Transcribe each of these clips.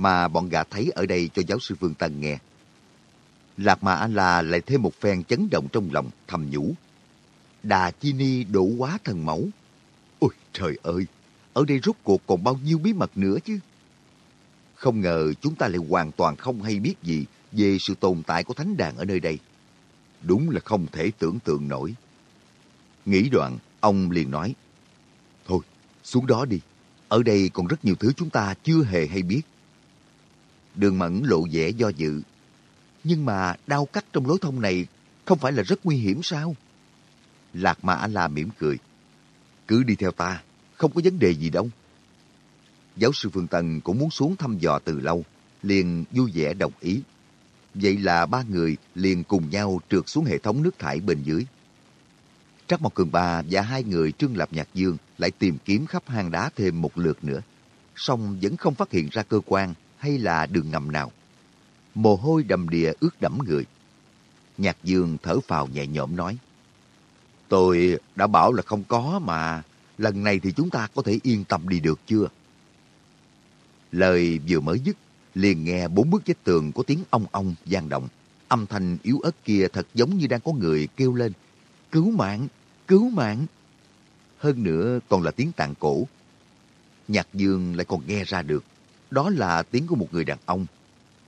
mà bọn gã thấy ở đây cho giáo sư vương Tân nghe. Lạc Mà A-La lại thêm một phen chấn động trong lòng, thầm nhủ. Đà Chi Ni đổ quá thần mẫu. Ôi trời ơi, ở đây rốt cuộc còn bao nhiêu bí mật nữa chứ? Không ngờ chúng ta lại hoàn toàn không hay biết gì về sự tồn tại của thánh đàn ở nơi đây. Đúng là không thể tưởng tượng nổi. Nghĩ đoạn, ông liền nói, Thôi, xuống đó đi. Ở đây còn rất nhiều thứ chúng ta chưa hề hay biết. Đường Mẫn lộ vẻ do dự. Nhưng mà đau cắt trong lối thông này không phải là rất nguy hiểm sao? Lạc Mà A-La mỉm cười. Cứ đi theo ta, không có vấn đề gì đâu. Giáo sư Phương tần cũng muốn xuống thăm dò từ lâu, liền vui vẻ đồng ý. Vậy là ba người liền cùng nhau trượt xuống hệ thống nước thải bên dưới. Trắc Mộc Cường Ba và hai người Trương Lập Nhạc Dương lại tìm kiếm khắp hang đá thêm một lượt nữa. Song vẫn không phát hiện ra cơ quan hay là đường ngầm nào. Mồ hôi đầm đìa ướt đẫm người. Nhạc Dương thở phào nhẹ nhõm nói. Tôi đã bảo là không có mà. Lần này thì chúng ta có thể yên tâm đi được chưa? Lời vừa mới dứt, liền nghe bốn bước vách tường có tiếng ong ong vang động. Âm thanh yếu ớt kia thật giống như đang có người kêu lên. Cứu mạng! Cứu mạng! Hơn nữa còn là tiếng tạng cổ. Nhạc dương lại còn nghe ra được. Đó là tiếng của một người đàn ông.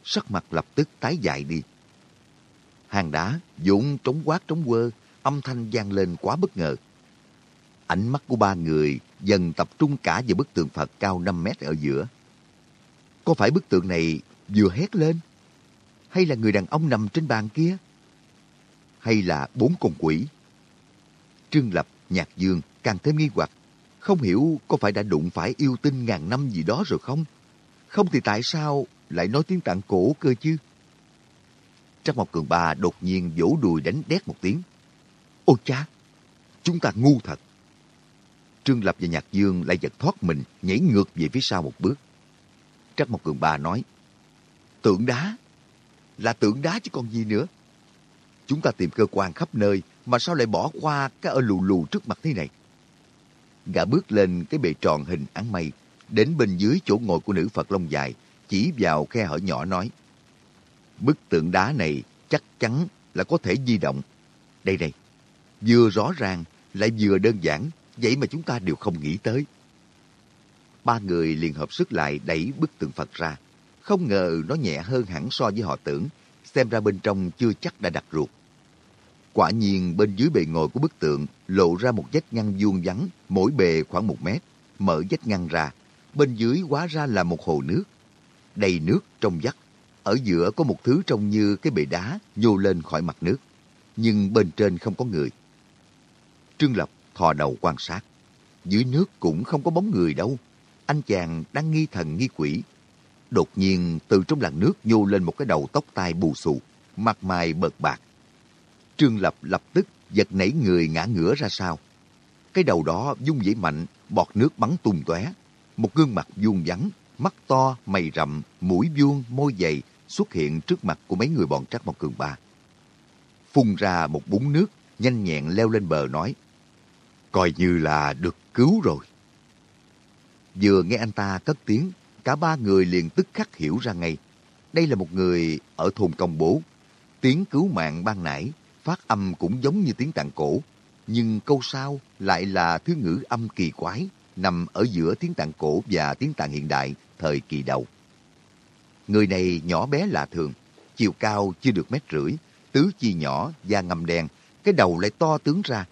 Sắc mặt lập tức tái dại đi. Hàng đá, dũng trống quát trống quơ, âm thanh vang lên quá bất ngờ. Ánh mắt của ba người dần tập trung cả vào bức tượng Phật cao 5 mét ở giữa. Có phải bức tượng này vừa hét lên? Hay là người đàn ông nằm trên bàn kia? Hay là bốn con quỷ? Trương Lập, Nhạc Dương càng thêm nghi hoặc. Không hiểu có phải đã đụng phải yêu tinh ngàn năm gì đó rồi không? Không thì tại sao lại nói tiếng tạng cổ cơ chứ? Trắc Mộc Cường Ba đột nhiên vỗ đùi đánh đét một tiếng. Ôi cha! Chúng ta ngu thật! Trương Lập và Nhạc Dương lại giật thoát mình, nhảy ngược về phía sau một bước. Trắc Mộc Cường Ba nói, Tượng đá? Là tượng đá chứ còn gì nữa? Chúng ta tìm cơ quan khắp nơi, mà sao lại bỏ qua cái ở lù lù trước mặt thế này? Gã bước lên cái bệ tròn hình áng mây, đến bên dưới chỗ ngồi của nữ Phật lông dài, chỉ vào khe hở nhỏ nói, Bức tượng đá này chắc chắn là có thể di động. Đây đây, vừa rõ ràng lại vừa đơn giản, vậy mà chúng ta đều không nghĩ tới. Ba người liền hợp sức lại đẩy bức tượng Phật ra. Không ngờ nó nhẹ hơn hẳn so với họ tưởng, xem ra bên trong chưa chắc đã đặt ruột. Quả nhiên bên dưới bề ngồi của bức tượng lộ ra một vách ngăn vuông vắn, mỗi bề khoảng một mét, mở vách ngăn ra. Bên dưới hóa ra là một hồ nước. Đầy nước trong vắt. Ở giữa có một thứ trông như cái bệ đá nhô lên khỏi mặt nước. Nhưng bên trên không có người. Trương Lập thò đầu quan sát. Dưới nước cũng không có bóng người đâu. Anh chàng đang nghi thần nghi quỷ. Đột nhiên từ trong làn nước nhô lên một cái đầu tóc tai bù xù, mặt mày bợt bạc. Trương Lập lập tức giật nảy người ngã ngửa ra sau. Cái đầu đó dung dĩ mạnh, bọt nước bắn tung tóe. Một gương mặt vuông vắn, mắt to, mày rậm, mũi vuông, môi dày xuất hiện trước mặt của mấy người bọn trác Mộc Cường Ba. Phun ra một búng nước, nhanh nhẹn leo lên bờ nói, coi như là được cứu rồi. Vừa nghe anh ta cất tiếng, cả ba người liền tức khắc hiểu ra ngay. Đây là một người ở thôn công bố. Tiếng cứu mạng ban nãy, phát âm cũng giống như tiếng tạng cổ. Nhưng câu sau lại là thứ ngữ âm kỳ quái, nằm ở giữa tiếng tạng cổ và tiếng tạng hiện đại thời kỳ đầu. Người này nhỏ bé lạ thường, chiều cao chưa được mét rưỡi, tứ chi nhỏ, da ngầm đen, cái đầu lại to tướng ra.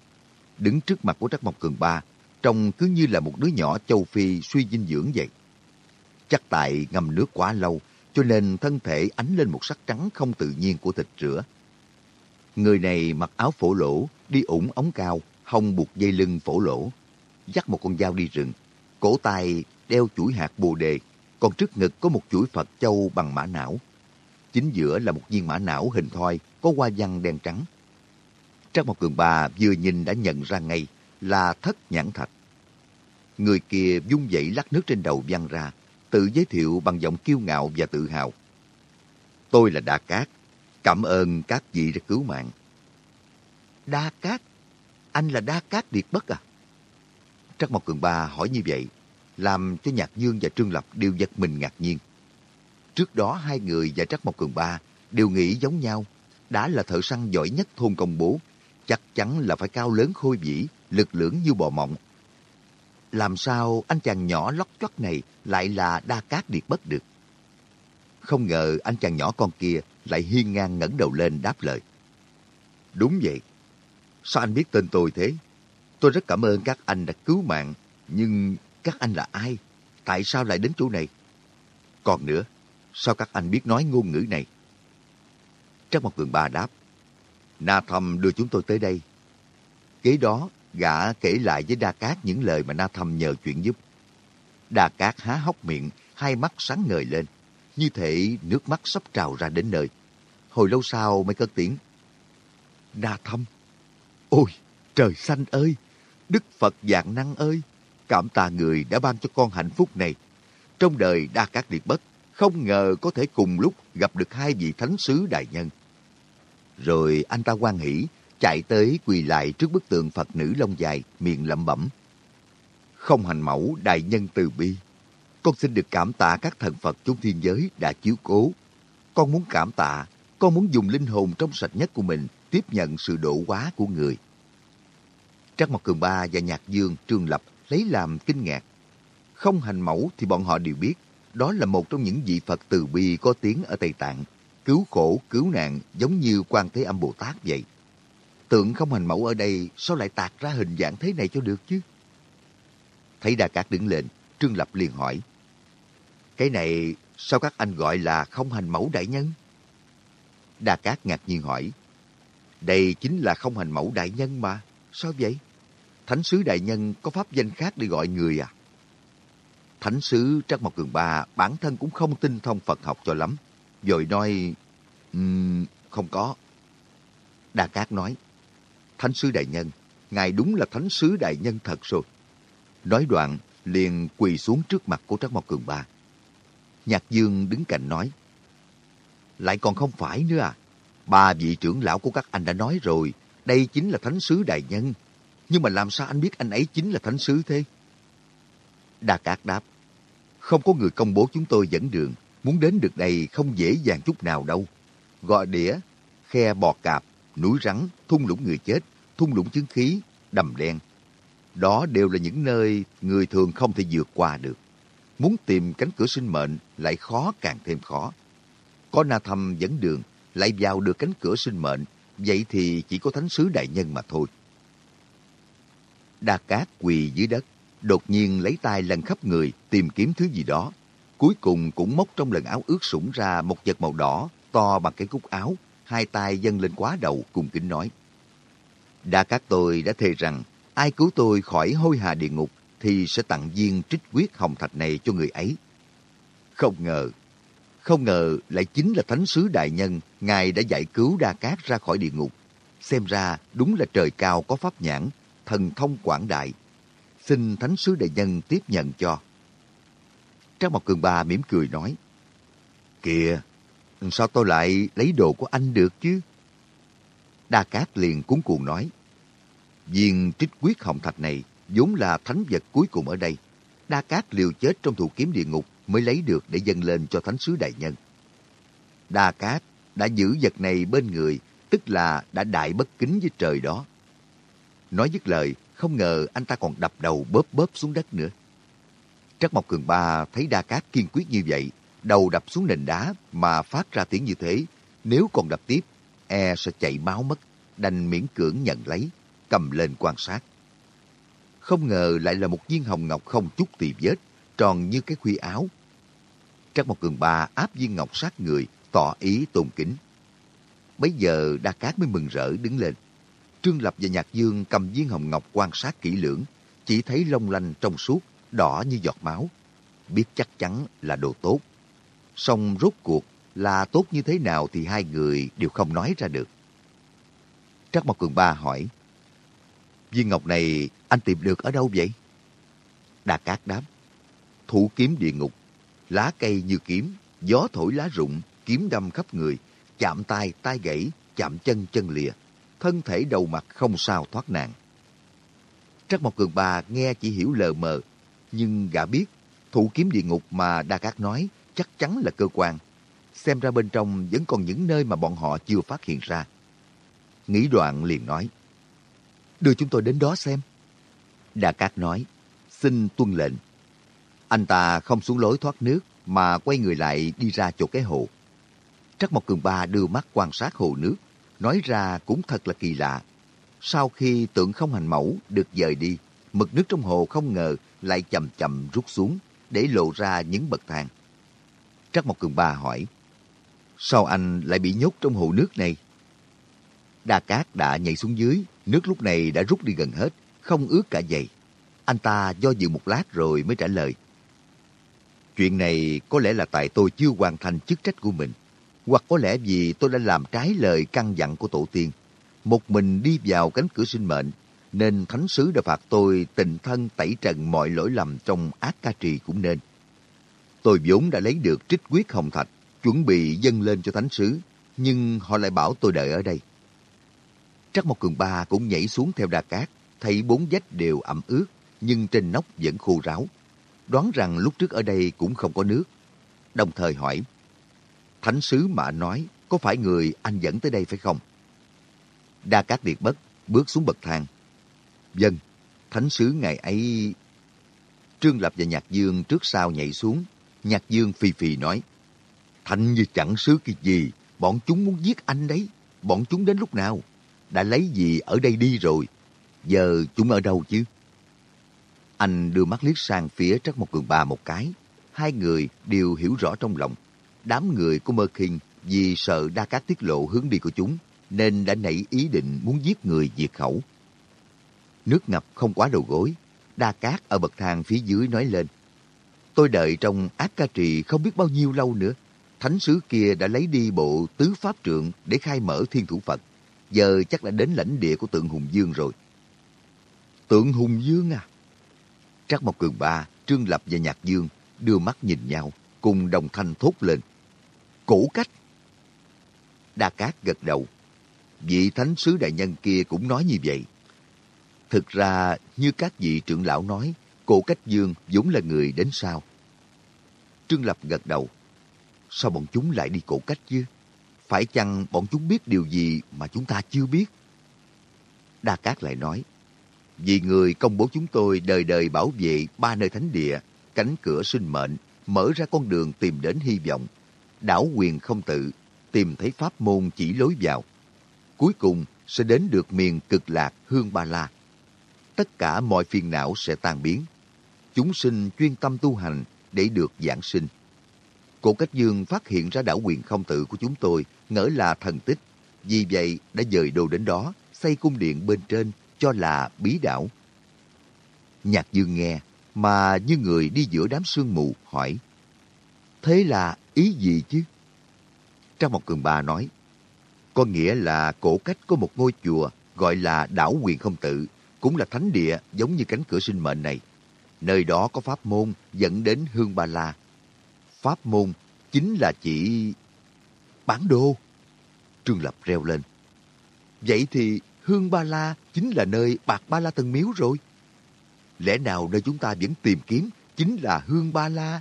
Đứng trước mặt của Trắc Mộc Cường Ba, trông cứ như là một đứa nhỏ châu Phi suy dinh dưỡng vậy. Chắc tại ngâm nước quá lâu, cho nên thân thể ánh lên một sắc trắng không tự nhiên của thịt rửa. Người này mặc áo phổ lỗ, đi ủng ống cao, hông buộc dây lưng phổ lỗ, dắt một con dao đi rừng, cổ tay đeo chuỗi hạt bồ đề, còn trước ngực có một chuỗi Phật châu bằng mã não. Chính giữa là một viên mã não hình thoi có hoa văn đen trắng. Trác Mộc Cường bà vừa nhìn đã nhận ra ngay là thất nhãn thạch. Người kia dung dậy lắc nước trên đầu văng ra, tự giới thiệu bằng giọng kiêu ngạo và tự hào. Tôi là Đa Cát, cảm ơn các vị đã cứu mạng. Đa Cát? Anh là Đa Cát Điệt Bất à? Trắc Mộc Cường Ba hỏi như vậy, làm cho Nhạc Dương và Trương Lập đều giật mình ngạc nhiên. Trước đó hai người và Trắc Mộc Cường Ba đều nghĩ giống nhau. Đã là thợ săn giỏi nhất thôn công bố. Chắc chắn là phải cao lớn khôi vĩ, lực lưỡng như bò mộng. Làm sao anh chàng nhỏ lóc chót này lại là đa cát điệt bất được? Không ngờ anh chàng nhỏ con kia lại hiên ngang ngẩng đầu lên đáp lời. Đúng vậy. Sao anh biết tên tôi thế? Tôi rất cảm ơn các anh đã cứu mạng. Nhưng các anh là ai? Tại sao lại đến chỗ này? Còn nữa, sao các anh biết nói ngôn ngữ này? Trác Mộc Cường Ba đáp. Na Thầm đưa chúng tôi tới đây. Kế đó, gã kể lại với Đa Cát những lời mà Na Thầm nhờ chuyện giúp. Đa Cát há hốc miệng, hai mắt sáng ngời lên. Như thể nước mắt sắp trào ra đến nơi. Hồi lâu sau mới cất tiếng. Na Thầm! Ôi, trời xanh ơi! Đức Phật dạng năng ơi! Cảm tạ người đã ban cho con hạnh phúc này. Trong đời Đa các điệp Bất, không ngờ có thể cùng lúc gặp được hai vị thánh sứ đại nhân. Rồi anh ta quan hỷ, chạy tới quỳ lại trước bức tượng Phật nữ lông dài, miệng lẩm bẩm. Không hành mẫu đại nhân từ bi. Con xin được cảm tạ các thần Phật chốn thiên giới đã chiếu cố. Con muốn cảm tạ, con muốn dùng linh hồn trong sạch nhất của mình tiếp nhận sự độ hóa của người. Trắc Mộc Cường Ba và Nhạc Dương, Trương Lập lấy làm kinh ngạc. Không hành mẫu thì bọn họ đều biết, đó là một trong những vị Phật từ bi có tiếng ở Tây Tạng, cứu khổ, cứu nạn giống như quan Thế Âm Bồ Tát vậy. Tượng không hành mẫu ở đây sao lại tạc ra hình dạng thế này cho được chứ? Thấy Đà Cát đứng lên, Trương Lập liền hỏi. Cái này sao các anh gọi là không hành mẫu đại nhân? Đà Cát ngạc nhiên hỏi. Đây chính là không hành mẫu đại nhân mà. Sao vậy? Thánh sứ đại nhân có pháp danh khác để gọi người à? Thánh sứ Trắc Mộc Cường Ba bản thân cũng không tin thông Phật học cho lắm. Rồi nói, um, không có. Đa Cát nói, Thánh sứ đại nhân, ngài đúng là thánh sứ đại nhân thật rồi. Nói đoạn, liền quỳ xuống trước mặt của Trắc Mộc Cường Ba. Nhạc Dương đứng cạnh nói, lại còn không phải nữa à? Ba vị trưởng lão của các anh đã nói rồi, đây chính là thánh sứ đại nhân. Nhưng mà làm sao anh biết anh ấy chính là thánh sứ thế? Đà Cát đáp, không có người công bố chúng tôi dẫn đường, muốn đến được đây không dễ dàng chút nào đâu. Gọi đĩa, khe bò cạp, núi rắn, thung lũng người chết, thung lũng chứng khí, đầm đen. Đó đều là những nơi người thường không thể vượt qua được. Muốn tìm cánh cửa sinh mệnh lại khó càng thêm khó. Có na thầm dẫn đường, lại vào được cánh cửa sinh mệnh, vậy thì chỉ có thánh sứ đại nhân mà thôi. Đa Cát quỳ dưới đất, đột nhiên lấy tay lần khắp người tìm kiếm thứ gì đó. Cuối cùng cũng móc trong lần áo ướt sũng ra một vật màu đỏ to bằng cái cúc áo, hai tay dâng lên quá đầu cùng kính nói. Đa Cát tôi đã thề rằng ai cứu tôi khỏi hôi hà địa ngục thì sẽ tặng viên trích quyết hồng thạch này cho người ấy. Không ngờ, không ngờ lại chính là Thánh Sứ Đại Nhân, Ngài đã giải cứu Đa Cát ra khỏi địa ngục. Xem ra đúng là trời cao có pháp nhãn, thần thông quảng đại. Xin Thánh Sứ Đại Nhân tiếp nhận cho. Trang Mộc Cường Ba mỉm cười nói, Kìa, sao tôi lại lấy đồ của anh được chứ? Đa Cát liền cuốn cuồng nói, Viên trích quyết hồng thạch này vốn là thánh vật cuối cùng ở đây. Đa Cát liều chết trong thủ kiếm địa ngục mới lấy được để dâng lên cho thánh sứ đại nhân. Đa Cát đã giữ vật này bên người, tức là đã đại bất kính với trời đó. Nói dứt lời, không ngờ anh ta còn đập đầu bóp bóp xuống đất nữa. Trắc Mộc Cường Ba thấy Đa Cát kiên quyết như vậy, đầu đập xuống nền đá mà phát ra tiếng như thế. Nếu còn đập tiếp, e sẽ chảy máu mất, đành miễn cưỡng nhận lấy, cầm lên quan sát. Không ngờ lại là một viên hồng ngọc không chút tì vết, tròn như cái khuy áo. Trắc Mộc Cường Ba áp viên ngọc sát người, tỏ ý tôn kính. Bấy giờ Đa Cát mới mừng rỡ đứng lên. Trương Lập và Nhạc Dương cầm viên hồng ngọc quan sát kỹ lưỡng, chỉ thấy long lanh trong suốt, đỏ như giọt máu. Biết chắc chắn là đồ tốt. Song rốt cuộc là tốt như thế nào thì hai người đều không nói ra được. Trắc Mộc Cường Ba hỏi, Viên ngọc này anh tìm được ở đâu vậy? Đà Cát đáp, thủ kiếm địa ngục, lá cây như kiếm, gió thổi lá rụng, kiếm đâm khắp người, chạm tay tay gãy, chạm chân chân lìa, thân thể đầu mặt không sao thoát nạn. Trắc Mộc Cường Ba nghe chỉ hiểu lờ mờ, nhưng gã biết thủ kiếm địa ngục mà Đa Cát nói chắc chắn là cơ quan. Xem ra bên trong vẫn còn những nơi mà bọn họ chưa phát hiện ra. Nghĩ đoạn liền nói, đưa chúng tôi đến đó xem. Đa Cát nói, xin tuân lệnh. Anh ta không xuống lối thoát nước mà quay người lại đi ra chỗ cái hồ. Trắc Mộc Cường Ba đưa mắt quan sát hồ nước, nói ra cũng thật là kỳ lạ. Sau khi tượng không hành mẫu được dời đi, mực nước trong hồ không ngờ lại chậm chậm rút xuống để lộ ra những bậc thang. Trắc Mộc Cường Ba hỏi, sao anh lại bị nhốt trong hồ nước này? Đa Cát đã nhảy xuống dưới, nước lúc này đã rút đi gần hết, không ướt cả giày. Anh ta do dự một lát rồi mới trả lời. Chuyện này có lẽ là tại tôi chưa hoàn thành chức trách của mình, hoặc có lẽ vì tôi đã làm trái lời căn dặn của tổ tiên. Một mình đi vào cánh cửa sinh mệnh, nên thánh sứ đã phạt tôi tình thân tẩy trần mọi lỗi lầm trong ác ca trì cũng nên. Tôi vốn đã lấy được trích quyết hồng thạch, chuẩn bị dâng lên cho thánh sứ, nhưng họ lại bảo tôi đợi ở đây. Trắc Mộc Cường Ba cũng nhảy xuống theo đà cát, thấy bốn vách đều ẩm ướt, nhưng trên nóc vẫn khô ráo. Đoán rằng lúc trước ở đây cũng không có nước. Đồng thời hỏi, Thánh sứ mà nói, có phải người anh dẫn tới đây phải không? Đa Cát Điệt Bất bước xuống bậc thang. Dân, thánh sứ ngày ấy... Trương Lập và Nhạc Dương trước sau nhảy xuống. Nhạc Dương phì phì nói, Thanh như chẳng sứ cái gì, bọn chúng muốn giết anh đấy. Bọn chúng đến lúc nào? Đã lấy gì ở đây đi rồi? Giờ chúng ở đâu chứ? Anh đưa mắt liếc sang phía Trắc một Cường bà một cái. Hai người đều hiểu rõ trong lòng. Đám người của Mơ Kinh vì sợ Đa Cát tiết lộ hướng đi của chúng, nên đã nảy ý định muốn giết người diệt khẩu. Nước ngập không quá đầu gối, Đa Cát ở bậc thang phía dưới nói lên. Tôi đợi trong ác ca trì không biết bao nhiêu lâu nữa. Thánh sứ kia đã lấy đi bộ tứ pháp trượng để khai mở thiên thủ Phật. Giờ chắc đã đến lãnh địa của tượng Hùng Dương rồi. Tượng Hùng Dương à? Trác Mộc Cường Ba, Trương Lập và Nhạc Dương đưa mắt nhìn nhau, cùng đồng thanh thốt lên. Cổ cách! Đa Cát gật đầu. Vị thánh sứ đại nhân kia cũng nói như vậy. Thực ra, như các vị trưởng lão nói, cổ cách dương vốn là người đến sau. Trương Lập gật đầu. Sao bọn chúng lại đi cổ cách chứ? Phải chăng bọn chúng biết điều gì mà chúng ta chưa biết? Đa Cát lại nói, vì người công bố chúng tôi đời đời bảo vệ ba nơi thánh địa, cánh cửa sinh mệnh, mở ra con đường tìm đến hy vọng. Đảo quyền không tự, tìm thấy pháp môn chỉ lối vào. Cuối cùng sẽ đến được miền cực lạc Hương Ba La. Tất cả mọi phiền não sẽ tan biến. Chúng sinh chuyên tâm tu hành để được giảng sinh. Cổ Cách Dương phát hiện ra đảo quyền không tự của chúng tôi ngỡ là thần tích. Vì vậy đã dời đồ đến đó, xây cung điện bên trên cho là bí đảo. Nhạc Dương nghe, mà như người đi giữa đám sương mù hỏi. Thế là ý gì chứ? Trang một cường bà nói, có nghĩa là cổ cách có một ngôi chùa gọi là đảo quyền không tự, cũng là thánh địa giống như cánh cửa sinh mệnh này. Nơi đó có pháp môn dẫn đến Hương Ba La. Pháp môn chính là chỉ bán đô. Trương Lập reo lên. Vậy thì Hương Ba La chính là nơi Bạc Ba La Tân Miếu rồi. Lẽ nào nơi chúng ta vẫn tìm kiếm chính là Hương Ba La?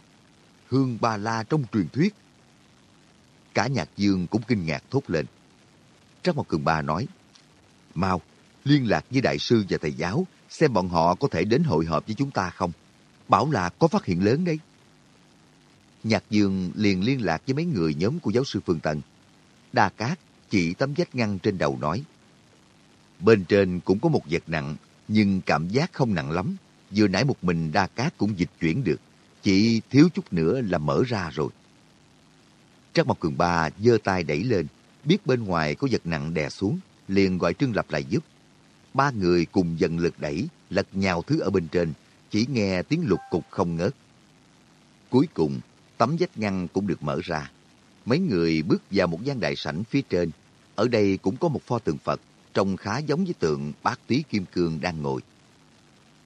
Hương Ba La trong truyền thuyết. Cả nhạc dương cũng kinh ngạc thốt lên. Trác Mộc Cường Ba nói, Mau, liên lạc với đại sư và thầy giáo, xem bọn họ có thể đến hội họp với chúng ta không. Bảo là có phát hiện lớn đấy. Nhạc Dương liền liên lạc với mấy người nhóm của giáo sư Phương Tần. Đa Cát chỉ tấm vách ngăn trên đầu nói, Bên trên cũng có một vật nặng, nhưng cảm giác không nặng lắm. Vừa nãy một mình đa cát cũng dịch chuyển được. Chỉ thiếu chút nữa là mở ra rồi. Trác Mộc Cường Ba giơ tay đẩy lên, biết bên ngoài có vật nặng đè xuống, liền gọi Trương Lập lại giúp. Ba người cùng dần lực đẩy, lật nhào thứ ở bên trên, chỉ nghe tiếng lục cục không ngớt. Cuối cùng, tấm vách ngăn cũng được mở ra. Mấy người bước vào một gian đại sảnh phía trên. Ở đây cũng có một pho tượng Phật, trông khá giống với tượng bát tí kim cương đang ngồi.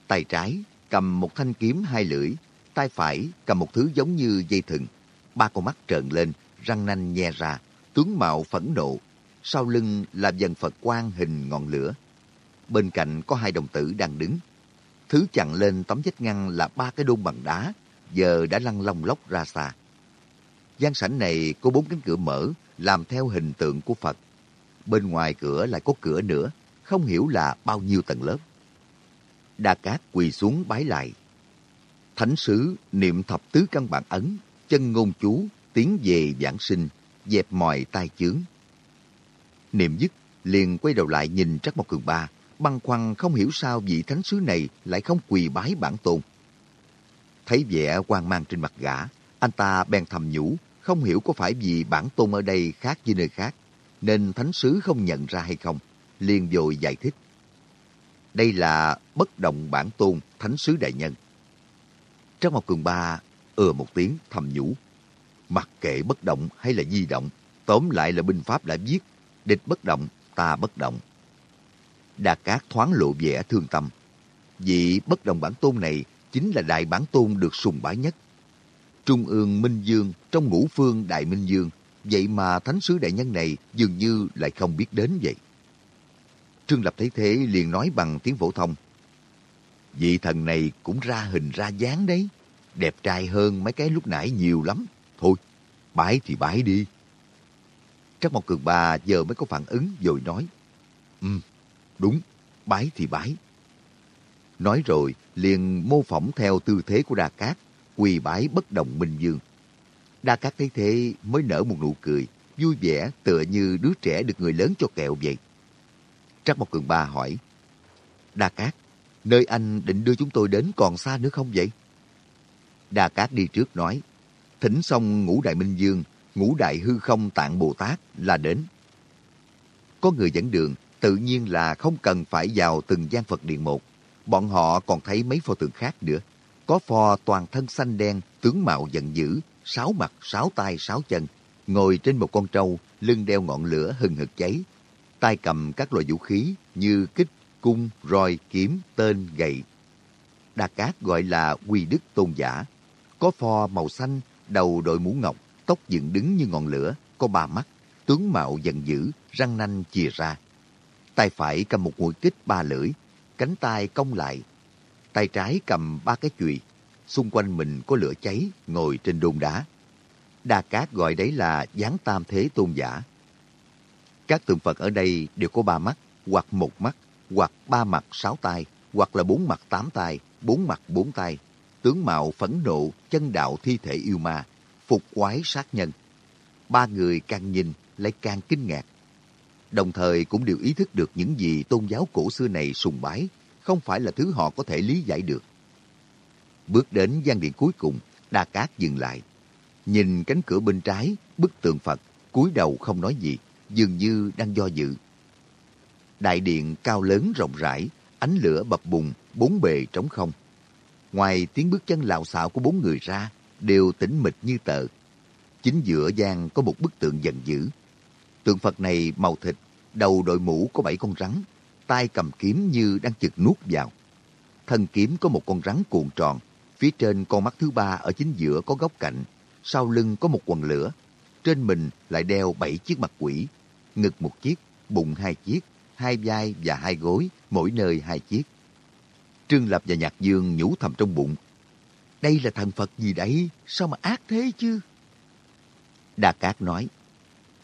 Tay trái cầm một thanh kiếm hai lưỡi, tay phải cầm một thứ giống như dây thừng. Ba con mắt trợn lên, răng nanh nhe ra, tướng mạo phẫn nộ. Sau lưng là dần Phật quan hình ngọn lửa. Bên cạnh có hai đồng tử đang đứng. Thứ chặn lên tấm vách ngăn là ba cái đôn bằng đá, giờ đã lăn long lóc ra xa. gian sảnh này có bốn cánh cửa mở, làm theo hình tượng của Phật. Bên ngoài cửa lại có cửa nữa, không hiểu là bao nhiêu tầng lớp. Đa Cát quỳ xuống bái lại. Thánh sứ niệm thập tứ căn bản ấn, chân ngôn chú, tiến về giảng sinh, dẹp mọi tai chướng. Niệm dứt, liền quay đầu lại nhìn Trắc Mộc Cường Ba, băn khoăn không hiểu sao vị thánh sứ này lại không quỳ bái bản tôn. Thấy vẻ quan mang trên mặt gã, anh ta bèn thầm nhủ, không hiểu có phải vì bản tôn ở đây khác với nơi khác, nên thánh sứ không nhận ra hay không, liền vội giải thích. Đây là bất động bản tôn thánh sứ đại nhân. Trong một cường ba ở ừ một tiếng thầm nhủ. Mặc kệ bất động hay là di động, tóm lại là binh pháp đã viết, địch bất động, ta bất động. Đà Cát thoáng lộ vẻ thương tâm. Vị bất động bản tôn này chính là đại bản tôn được sùng bái nhất. Trung ương Minh Dương trong ngũ phương Đại Minh Dương, vậy mà thánh sứ đại nhân này dường như lại không biết đến vậy. Trương Lập thấy thế liền nói bằng tiếng phổ thông. Vị thần này cũng ra hình ra dáng đấy. Đẹp trai hơn mấy cái lúc nãy nhiều lắm. Thôi, bái thì bái đi. Trắc Mộc Cường Ba giờ mới có phản ứng rồi nói. Ừ, đúng, bái thì bái. Nói rồi, liền mô phỏng theo tư thế của Đa Cát, quỳ bái bất động Minh Dương. Đa Cát thấy thế mới nở một nụ cười, vui vẻ tựa như đứa trẻ được người lớn cho kẹo vậy. Trắc Mộc Cường Ba hỏi, Đa Cát, nơi anh định đưa chúng tôi đến còn xa nữa không vậy? Đà Cát đi trước nói, thỉnh xong ngũ đại minh dương, ngũ đại hư không tạng Bồ Tát là đến. Có người dẫn đường, tự nhiên là không cần phải vào từng gian Phật điện một. Bọn họ còn thấy mấy pho tượng khác nữa. Có pho toàn thân xanh đen, tướng mạo giận dữ, sáu mặt, sáu tay, sáu chân, ngồi trên một con trâu, lưng đeo ngọn lửa hừng hực cháy, tay cầm các loại vũ khí như kích, cung, roi, kiếm, tên, gậy. Đa Cát gọi là quy đức tôn giả. Có pho màu xanh, đầu đội mũ ngọc, tóc dựng đứng như ngọn lửa, có ba mắt, tướng mạo giận dữ, răng nanh chìa ra. Tay phải cầm một mũi kích ba lưỡi, cánh tay cong lại. Tay trái cầm ba cái chùy, xung quanh mình có lửa cháy, ngồi trên đôn đá. Đa Cát gọi đấy là giáng tam thế tôn giả. Các tượng Phật ở đây đều có ba mắt, hoặc một mắt, hoặc ba mặt sáu tay, hoặc là bốn mặt tám tay, bốn mặt bốn tay, tướng mạo phẫn nộ, chân đạo thi thể yêu ma, phục quái sát nhân. Ba người càng nhìn lại càng kinh ngạc. Đồng thời cũng đều ý thức được những gì tôn giáo cổ xưa này sùng bái, không phải là thứ họ có thể lý giải được. Bước đến gian điện cuối cùng, Đa Cát dừng lại. Nhìn cánh cửa bên trái, bức tượng Phật, cúi đầu không nói gì, dường như đang do dự. Đại điện cao lớn rộng rãi, ánh lửa bập bùng, bốn bề trống không. Ngoài tiếng bước chân lạo xạo của bốn người ra, đều tĩnh mịch như tờ. Chính giữa gian có một bức tượng giận dữ. Tượng Phật này màu thịt, đầu đội mũ có bảy con rắn, tay cầm kiếm như đang chực nuốt vào. Thân kiếm có một con rắn cuộn tròn, phía trên con mắt thứ ba ở chính giữa có góc cạnh, sau lưng có một quần lửa, trên mình lại đeo bảy chiếc mặt quỷ, ngực một chiếc, bụng hai chiếc, hai vai và hai gối, mỗi nơi hai chiếc. Trương Lập và Nhạc Dương nhủ thầm trong bụng. Đây là thần Phật gì đấy? Sao mà ác thế chứ? Đa Cát nói,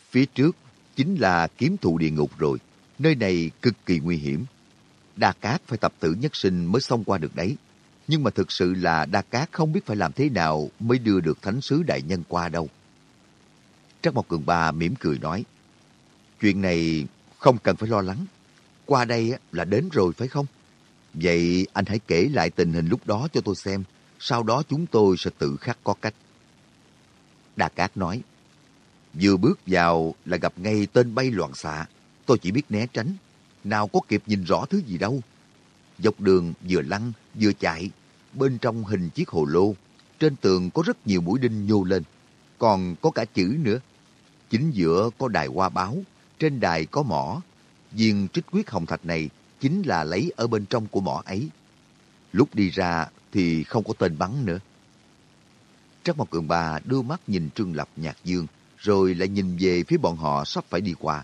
phía trước chính là kiếm thụ địa ngục rồi. Nơi này cực kỳ nguy hiểm. Đa Cát phải tập tử nhất sinh mới xông qua được đấy. Nhưng mà thực sự là Đa Cát không biết phải làm thế nào mới đưa được Thánh sứ Đại Nhân qua đâu. Trắc Mộc Cường Ba mỉm cười nói, Chuyện này không cần phải lo lắng. Qua đây là đến rồi phải không? Vậy anh hãy kể lại tình hình lúc đó cho tôi xem. Sau đó chúng tôi sẽ tự khắc có cách. Đà Cát nói, Vừa bước vào là gặp ngay tên bay loạn xạ. Tôi chỉ biết né tránh. Nào có kịp nhìn rõ thứ gì đâu. Dọc đường vừa lăn vừa chạy. Bên trong hình chiếc hồ lô. Trên tường có rất nhiều mũi đinh nhô lên. Còn có cả chữ nữa. Chính giữa có đài hoa báo trên đài có mỏ. Viên trích quyết hồng thạch này chính là lấy ở bên trong của mỏ ấy. Lúc đi ra thì không có tên bắn nữa. Trắc Mộc Cường Ba đưa mắt nhìn Trương Lập Nhạc Dương, rồi lại nhìn về phía bọn họ sắp phải đi qua.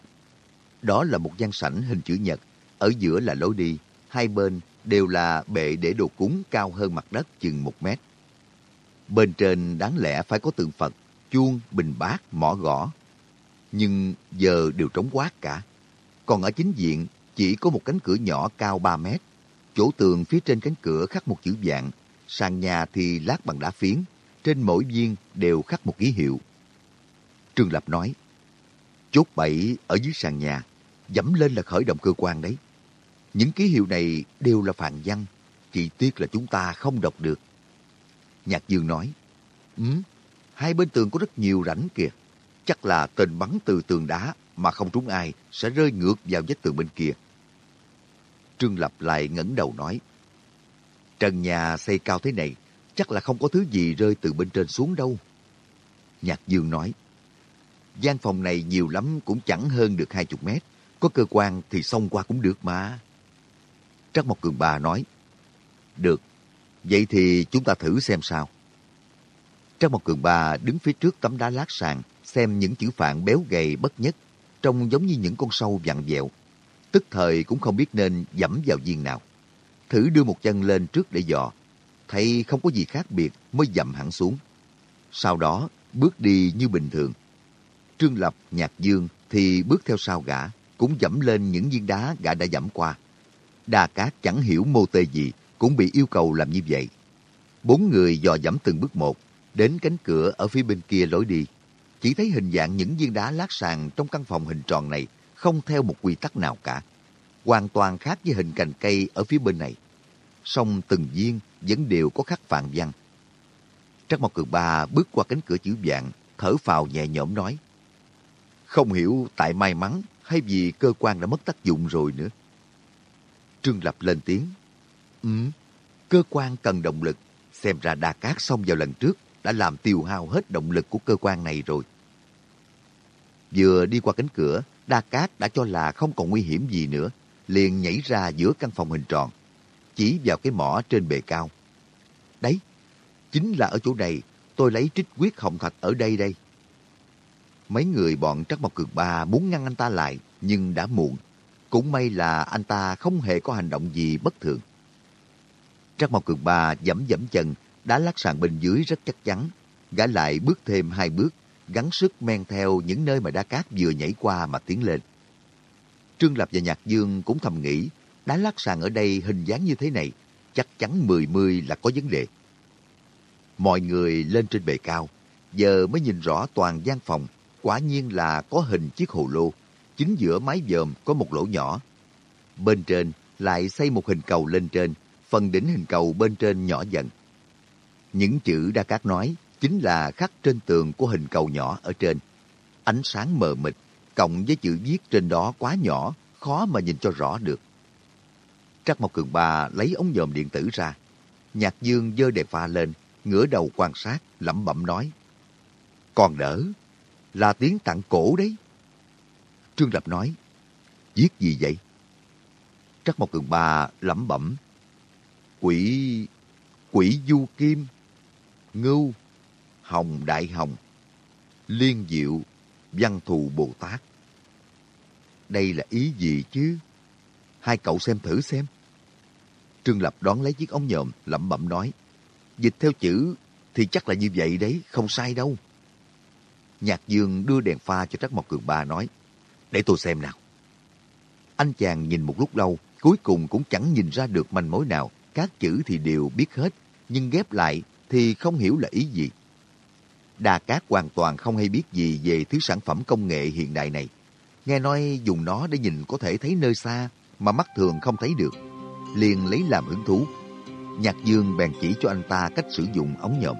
Đó là một gian sảnh hình chữ nhật, ở giữa là lối đi, hai bên đều là bệ để đồ cúng cao hơn mặt đất chừng một mét. Bên trên đáng lẽ phải có tượng Phật, chuông, bình bát, mỏ gõ. Nhưng giờ đều trống quát cả. Còn ở chính diện chỉ có một cánh cửa nhỏ cao 3 mét. Chỗ tường phía trên cánh cửa khắc một chữ vạn, sàn nhà thì lát bằng đá phiến, trên mỗi viên đều khắc một ký hiệu. Trương Lập nói, chốt bẫy ở dưới sàn nhà, dẫm lên là khởi động cơ quan đấy. Những ký hiệu này đều là phàn văn, chỉ tiếc là chúng ta không đọc được. Nhạc Dương nói, Ừ, hai bên tường có rất nhiều rãnh kìa. Chắc là tên bắn từ tường đá mà không trúng ai sẽ rơi ngược vào vách tường bên kia. Trương Lập lại ngẩng đầu nói, Trần nhà xây cao thế này, chắc là không có thứ gì rơi từ bên trên xuống đâu. Nhạc Dương nói, gian phòng này nhiều lắm cũng chẳng hơn được hai chục mét. Có cơ quan thì xông qua cũng được mà. Trắc Mộc Cường Bà nói, Được, vậy thì chúng ta thử xem sao. Trắc Mộc Cường Bà đứng phía trước tấm đá lát sàn, xem những chữ phạn béo gầy bất nhất, trông giống như những con sâu vặn vẹo. Tức thời cũng không biết nên dẫm vào viên nào. Thử đưa một chân lên trước để dò, thấy không có gì khác biệt mới dậm hẳn xuống. Sau đó bước đi như bình thường. Trương Lập, Nhạc Dương thì bước theo sau gã, cũng dẫm lên những viên đá gã đã dẫm qua. Đà Cát chẳng hiểu mô tê gì, cũng bị yêu cầu làm như vậy. Bốn người dò dẫm từng bước một, đến cánh cửa ở phía bên kia lối đi. Chỉ thấy hình dạng những viên đá lát sàn trong căn phòng hình tròn này không theo một quy tắc nào cả. Hoàn toàn khác với hình cành cây ở phía bên này. Song từng viên vẫn đều có khắc phạn văn. Trắc Mộc Cường Ba bước qua cánh cửa chữ vạn, thở phào nhẹ nhõm nói. Không hiểu tại may mắn hay vì cơ quan đã mất tác dụng rồi nữa. Trương Lập lên tiếng. Ừ, cơ quan cần động lực. Xem ra Đà Cát xong vào lần trước đã làm tiêu hao hết động lực của cơ quan này rồi. Vừa đi qua cánh cửa, Đa Cát đã cho là không còn nguy hiểm gì nữa, liền nhảy ra giữa căn phòng hình tròn, chỉ vào cái mỏ trên bề cao. Đấy, chính là ở chỗ này, tôi lấy trích quyết hồng thạch ở đây đây. Mấy người bọn Trắc Mộc Cường Ba muốn ngăn anh ta lại, nhưng đã muộn. Cũng may là anh ta không hề có hành động gì bất thường. Trắc Mộc Cường Ba dẫm dẫm chân, đá lát sàn bên dưới rất chắc chắn. Gã lại bước thêm hai bước, gắng sức men theo những nơi mà đá cát vừa nhảy qua mà tiến lên. Trương Lập và Nhạc Dương cũng thầm nghĩ, đá lát sàn ở đây hình dáng như thế này, chắc chắn mười mươi là có vấn đề. Mọi người lên trên bề cao, giờ mới nhìn rõ toàn gian phòng, quả nhiên là có hình chiếc hồ lô, chính giữa mái dòm có một lỗ nhỏ. Bên trên lại xây một hình cầu lên trên, phần đỉnh hình cầu bên trên nhỏ dần. Những chữ Đa Cát nói chính là khắc trên tường của hình cầu nhỏ ở trên. Ánh sáng mờ mịt, cộng với chữ viết trên đó quá nhỏ, khó mà nhìn cho rõ được. Trắc Mộc Cường Ba lấy ống nhòm điện tử ra. Nhạc Dương dơ đèn pha lên, ngửa đầu quan sát, lẩm bẩm nói. Còn đỡ, là tiếng tặng cổ đấy. Trương Lập nói, viết gì vậy? Trắc Mộc Cường Ba lẩm bẩm. Quỷ... quỷ du kim, ngưu, hồng đại hồng, liên diệu, văn thù Bồ Tát. Đây là ý gì chứ? Hai cậu xem thử xem. Trương Lập đón lấy chiếc ống nhòm, lẩm bẩm nói. Dịch theo chữ thì chắc là như vậy đấy, không sai đâu. Nhạc Dương đưa đèn pha cho Trắc Mộc Cường Ba nói. Để tôi xem nào. Anh chàng nhìn một lúc lâu, cuối cùng cũng chẳng nhìn ra được manh mối nào. Các chữ thì đều biết hết, nhưng ghép lại thì không hiểu là ý gì. Đà Cát hoàn toàn không hay biết gì về thứ sản phẩm công nghệ hiện đại này. Nghe nói dùng nó để nhìn có thể thấy nơi xa mà mắt thường không thấy được. Liền lấy làm hứng thú. Nhạc Dương bèn chỉ cho anh ta cách sử dụng ống nhòm.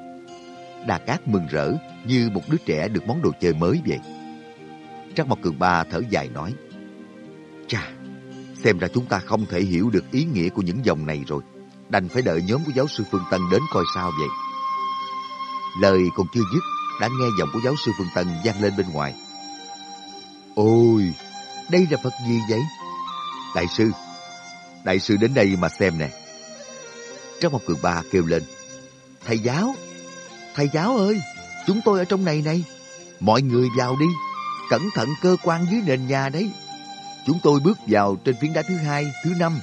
Đà Cát mừng rỡ như một đứa trẻ được món đồ chơi mới vậy. Trắc Mộc Cường Ba thở dài nói Chà, xem ra chúng ta không thể hiểu được ý nghĩa của những dòng này rồi. Đành phải đợi nhóm của giáo sư Phương Tân đến coi sao vậy. Lời còn chưa dứt, đã nghe giọng của giáo sư Phương Tân vang lên bên ngoài. Ôi, đây là Phật gì vậy? Đại sư, đại sư đến đây mà xem nè. Trong một cường ba kêu lên. Thầy giáo, thầy giáo ơi, chúng tôi ở trong này này. Mọi người vào đi, cẩn thận cơ quan dưới nền nhà đấy. Chúng tôi bước vào trên phiến đá thứ hai, thứ năm.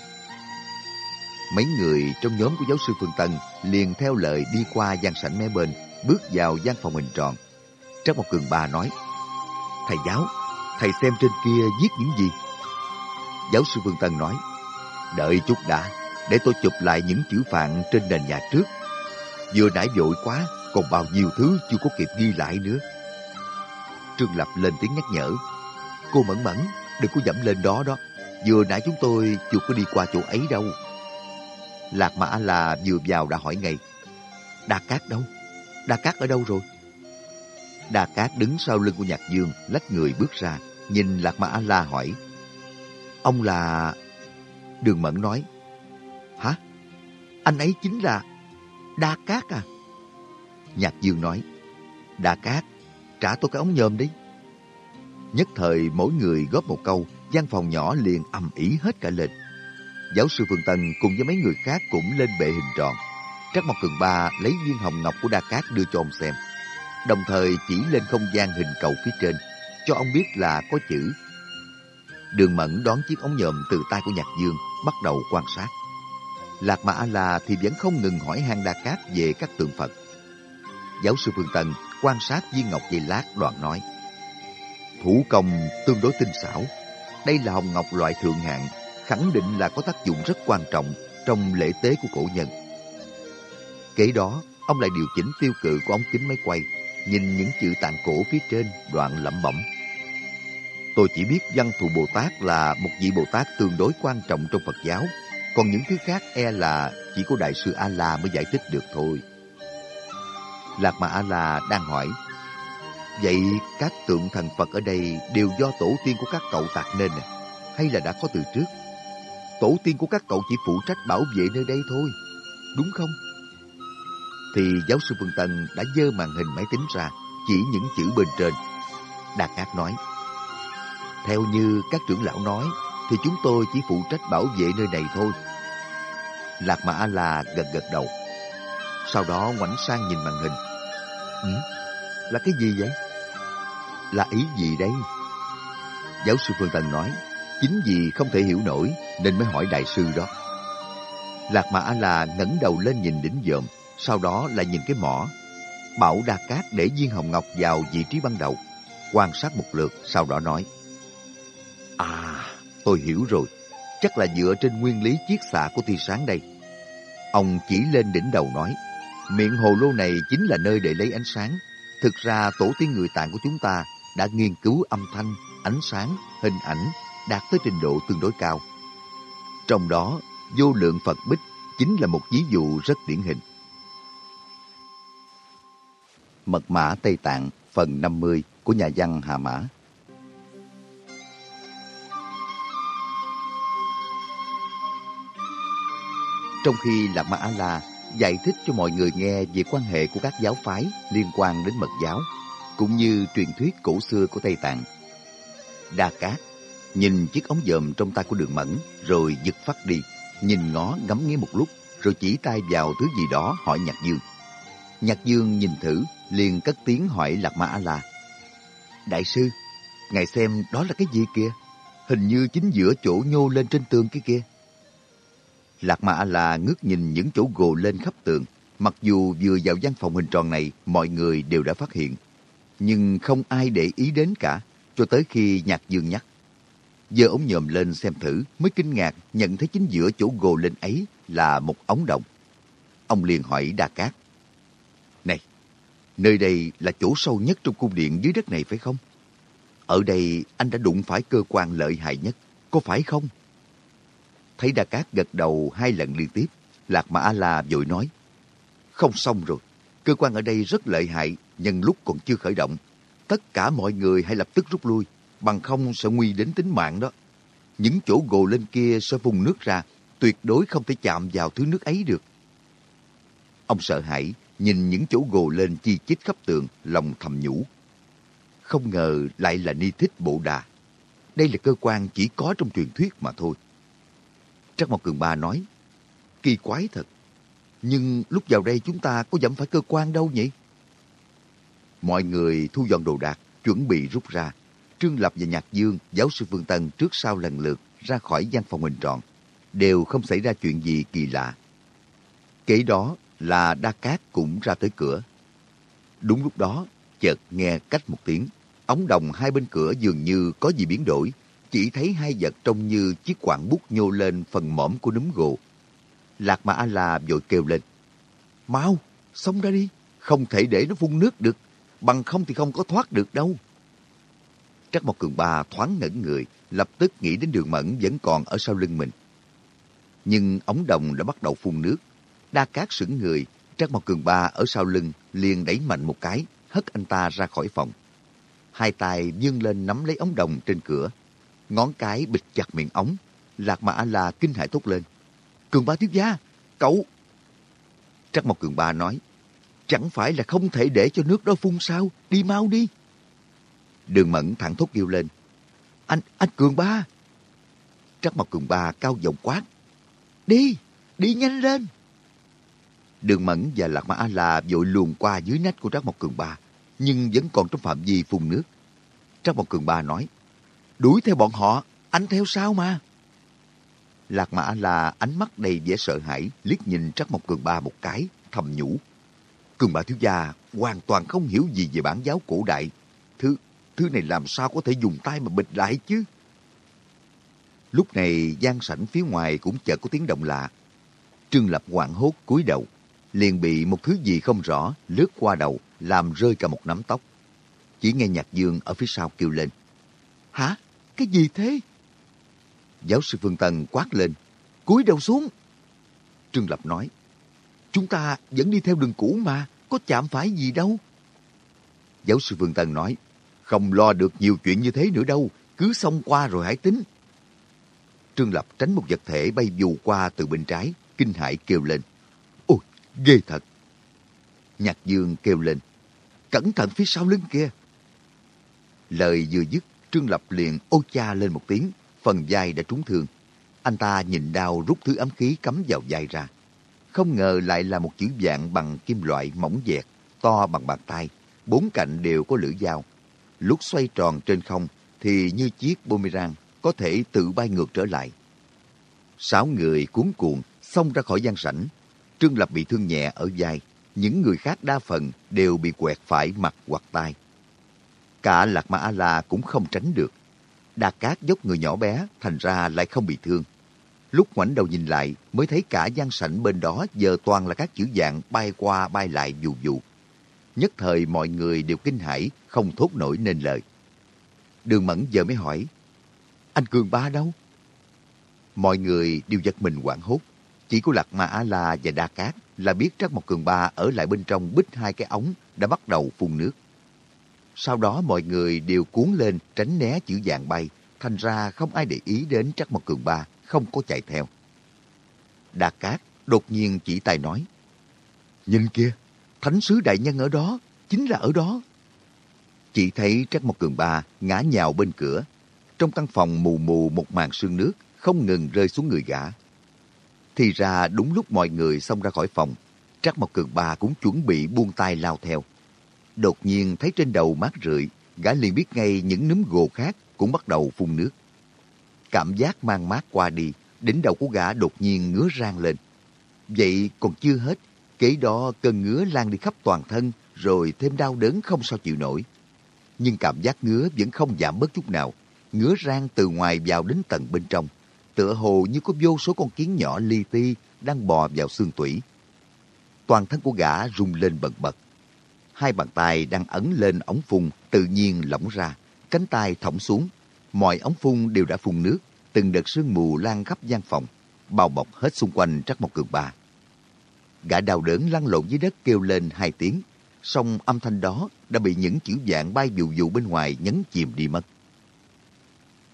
Mấy người trong nhóm của giáo sư Phương Tân liền theo lời đi qua gian sảnh mé bên, bước vào gian phòng hình tròn. Trác Mộc Cường bà nói, Thầy giáo, thầy xem trên kia viết những gì? Giáo sư Vương Tân nói, Đợi chút đã, để tôi chụp lại những chữ phạn trên nền nhà trước. Vừa nãy vội quá, còn bao nhiêu thứ chưa có kịp ghi lại nữa. Trương Lập lên tiếng nhắc nhở. Cô Mẫn Mẫn, đừng có dẫm lên đó đó. Vừa nãy chúng tôi chưa có đi qua chỗ ấy đâu. Lạc Mã là vừa vào đã hỏi ngay. Đa Cát đâu? Đa Cát ở đâu rồi? Đa Cát đứng sau lưng của Nhạc Dương, lách người bước ra, nhìn Lạc Mã La hỏi. Ông là... Đường Mẫn nói. Hả? Anh ấy chính là Đa Cát à? Nhạc Dương nói. Đa Cát, trả tôi cái ống nhôm đi. Nhất thời mỗi người góp một câu, gian phòng nhỏ liền ầm ĩ hết cả lên. Giáo sư Phương Tân cùng với mấy người khác cũng lên bệ hình tròn. Trắc Mộc Cường Ba lấy viên hồng ngọc của Đa Cát đưa cho ông xem. Đồng thời chỉ lên không gian hình cầu phía trên, cho ông biết là có chữ. Đường Mẫn đón chiếc ống nhòm từ tay của Nhạc Dương, bắt đầu quan sát. Lạc Mã A-La thì vẫn không ngừng hỏi han Đa Cát về các tượng Phật. Giáo sư Phương tần quan sát viên ngọc dây lát đoạn nói. Thủ công tương đối tinh xảo. Đây là hồng ngọc loại thượng hạng, khẳng định là có tác dụng rất quan trọng trong lễ tế của cổ nhân. Kế đó, ông lại điều chỉnh tiêu cự của ống kính máy quay, nhìn những chữ tạng cổ phía trên đoạn lẩm bẩm. Tôi chỉ biết Văn Thù Bồ Tát là một vị Bồ Tát tương đối quan trọng trong Phật giáo, còn những thứ khác e là chỉ có Đại sư A-La mới giải thích được thôi. Lạc Mà A-La đang hỏi, Vậy các tượng thần Phật ở đây đều do tổ tiên của các cậu tạc nên à? Hay là đã có từ trước? Tổ tiên của các cậu chỉ phụ trách bảo vệ nơi đây thôi, đúng không? Thì giáo sư Phương Tân đã dơ màn hình máy tính ra, chỉ những chữ bên trên. Đạt Cát nói, Theo như các trưởng lão nói, thì chúng tôi chỉ phụ trách bảo vệ nơi này thôi. Lạc mã A-La gật gật đầu. Sau đó ngoảnh sang nhìn màn hình. Ừ, là cái gì vậy? Là ý gì đây? Giáo sư Phương Tân nói, chính vì không thể hiểu nổi nên mới hỏi đại sư đó. Lạc mã A-La ngẩng đầu lên nhìn đỉnh dòm, sau đó lại nhìn cái mỏ. Bảo Đa Cát để viên hồng ngọc vào vị trí ban đầu, quan sát một lượt, sau đó nói. À, tôi hiểu rồi, chắc là dựa trên nguyên lý chiết xạ của tia sáng đây. Ông chỉ lên đỉnh đầu nói, miệng hồ lô này chính là nơi để lấy ánh sáng. Thực ra tổ tiên người tạng của chúng ta đã nghiên cứu âm thanh, ánh sáng, hình ảnh đạt tới trình độ tương đối cao. Trong đó, vô lượng Phật bích chính là một ví dụ rất điển hình. Mật mã Tây Tạng phần 50 của nhà văn Hà Mã Trong khi Lạc Ma A-La giải thích cho mọi người nghe về quan hệ của các giáo phái liên quan đến mật giáo, cũng như truyền thuyết cổ xưa của Tây Tạng. Đa Cát nhìn chiếc ống dòm trong tay của đường mẫn, rồi giật phát đi, nhìn ngó ngắm nghía một lúc, rồi chỉ tay vào thứ gì đó hỏi Nhạc Dương. Nhạc Dương nhìn thử, liền cất tiếng hỏi Lạc Ma A-La. Đại sư, ngài xem đó là cái gì kia Hình như chính giữa chỗ nhô lên trên tường kia kia. Lạc Ma A-La ngước nhìn những chỗ gồ lên khắp tường. Mặc dù vừa vào văn phòng hình tròn này, mọi người đều đã phát hiện. Nhưng không ai để ý đến cả, cho tới khi Nhạc Dương nhắc. Giờ ống nhòm lên xem thử, mới kinh ngạc nhận thấy chính giữa chỗ gồ lên ấy là một ống đồng. Ông liền hỏi Đa Cát. Nơi đây là chỗ sâu nhất trong cung điện dưới đất này phải không? Ở đây anh đã đụng phải cơ quan lợi hại nhất, có phải không? Thấy Đa Cát gật đầu hai lần liên tiếp, Lạc Mã A-La vội nói. Không xong rồi, cơ quan ở đây rất lợi hại, nhân lúc còn chưa khởi động. Tất cả mọi người hãy lập tức rút lui, bằng không sẽ nguy đến tính mạng đó. Những chỗ gồ lên kia sẽ vùng nước ra, tuyệt đối không thể chạm vào thứ nước ấy được. Ông sợ hãi, nhìn những chỗ gồ lên chi chít khắp tường, lòng thầm nhủ. Không ngờ lại là ni thích bộ đà. Đây là cơ quan chỉ có trong truyền thuyết mà thôi. Trắc Mộc Cường Ba nói, kỳ quái thật. Nhưng lúc vào đây chúng ta có dẫm phải cơ quan đâu nhỉ? Mọi người thu dọn đồ đạc, chuẩn bị rút ra. Trương Lập và Nhạc Dương, giáo sư Phương Tân trước sau lần lượt ra khỏi gian phòng hình tròn. Đều không xảy ra chuyện gì kỳ lạ. Kể đó là Đa Cát cũng ra tới cửa. Đúng lúc đó, Chợt nghe cách một tiếng, ống đồng hai bên cửa dường như có gì biến đổi, chỉ thấy hai vật trông như chiếc quạng bút nhô lên phần mỏm của núm gỗ. Lạc Mà A-La vội kêu lên. Mau, xông ra đi, không thể để nó phun nước được, bằng không thì không có thoát được đâu. Trắc Mộc Cường Ba thoáng ngẩn người, lập tức nghĩ đến đường mẫn vẫn còn ở sau lưng mình. Nhưng ống đồng đã bắt đầu phun nước. Đa Cát sững người, Trắc Mộc Cường Ba ở sau lưng liền đẩy mạnh một cái, hất anh ta ra khỏi phòng. Hai tay vươn lên nắm lấy ống đồng trên cửa. Ngón cái bịt chặt miệng ống. Lạc Mã là kinh hãi thốt lên. Cường Ba thiếu gia, cậu... Trắc Mộc Cường Ba nói, chẳng phải là không thể để cho nước đó phun sao, đi mau đi. Đường Mẫn thẳng thốt kêu lên, anh, anh Cường Ba. Trắc Mộc Cường Ba cao giọng quát, đi, đi nhanh lên. Đường Mẫn và Lạc Mã A-La vội luồn qua dưới nách của Trác Mộc Cường Ba, nhưng vẫn còn trong phạm vi phun nước. Trác Mộc Cường Ba nói, đuổi theo bọn họ, anh theo sao mà? Lạc Mã A-La ánh mắt đầy vẻ sợ hãi, liếc nhìn Trác Mộc Cường Ba một cái, thầm nhủ. Cường Ba thiếu gia hoàn toàn không hiểu gì về bản giáo cổ đại. Thứ, thứ này làm sao có thể dùng tay mà bịt lại chứ? Lúc này gian sảnh phía ngoài cũng chợt có tiếng động lạ. Trương Lập hoảng hốt cúi đầu, liền bị một thứ gì không rõ lướt qua đầu, làm rơi cả một nắm tóc. Chỉ nghe Nhạc Dương ở phía sau kêu lên. Hả? Cái gì thế? Giáo sư Phương Tân quát lên. cúi đầu xuống. Trương Lập nói. Chúng ta vẫn đi theo đường cũ mà, có chạm phải gì đâu. Giáo sư Phương Tân nói. Không lo được nhiều chuyện như thế nữa đâu, cứ xong qua rồi hãy tính. Trương Lập tránh một vật thể bay dù qua từ bên trái, kinh hãi kêu lên. Ghê thật! Nhạc Dương kêu lên. Cẩn thận phía sau lưng kia. Lời vừa dứt, Trương Lập liền ô cha lên một tiếng, phần vai đã trúng thương. Anh ta nhìn đau rút thứ ấm khí cắm vào vai ra. Không ngờ lại là một chữ dạng bằng kim loại mỏng dẹt, to bằng bàn tay. Bốn cạnh đều có lưỡi dao. Lúc xoay tròn trên không thì như chiếc boomerang có thể tự bay ngược trở lại. Sáu người cuốn cuồng xông ra khỏi gian sảnh. Trương Lập bị thương nhẹ ở vai. Những người khác đa phần đều bị quẹt phải mặt hoặc tai. Cả Lạc Ma A-La cũng không tránh được. Đạt Cát dốc người nhỏ bé, thành ra lại không bị thương. Lúc ngoảnh đầu nhìn lại, mới thấy cả gian sảnh bên đó giờ toàn là các chữ dạng bay qua bay lại dù dù. Nhất thời mọi người đều kinh hãi, không thốt nổi nên lời. Đường Mẫn giờ mới hỏi, anh Cường Ba đâu? Mọi người đều giật mình quảng hốt. Chỉ của Lạc Ma Á La và Đa Cát là biết Trác Mộc Cường Ba ở lại bên trong bích hai cái ống đã bắt đầu phun nước. Sau đó mọi người đều cuốn lên tránh né chữ vàng bay, thành ra không ai để ý đến Trác Mộc Cường Ba, không có chạy theo. Đa Cát đột nhiên chỉ tay nói, Nhìn kia, thánh sứ đại nhân ở đó, chính là ở đó. Chỉ thấy Trác Mộc Cường Ba ngã nhào bên cửa. Trong căn phòng mù mù một màn sương nước, không ngừng rơi xuống người gã. Thì ra đúng lúc mọi người xông ra khỏi phòng, Trác Mộc Cường Ba cũng chuẩn bị buông tay lao theo. Đột nhiên thấy trên đầu mát rượi, gã liền biết ngay những núm gồ khác cũng bắt đầu phun nước. Cảm giác mang mát qua đi, đỉnh đầu của gã đột nhiên ngứa rang lên. Vậy còn chưa hết, kế đó cơn ngứa lan đi khắp toàn thân, rồi thêm đau đớn không sao chịu nổi. Nhưng cảm giác ngứa vẫn không giảm bớt chút nào, ngứa rang từ ngoài vào đến tận bên trong tựa hồ như có vô số con kiến nhỏ li ti đang bò vào xương tủy. Toàn thân của gã rung lên bần bật. Hai bàn tay đang ấn lên ống phun tự nhiên lỏng ra, cánh tay thõng xuống. Mọi ống phun đều đã phun nước, từng đợt sương mù lan khắp gian phòng, bao bọc hết xung quanh Trắc một Cường bà. Gã đau đớn lăn lộn dưới đất kêu lên hai tiếng, song âm thanh đó đã bị những chữ dạng bay dù dù bên ngoài nhấn chìm đi mất.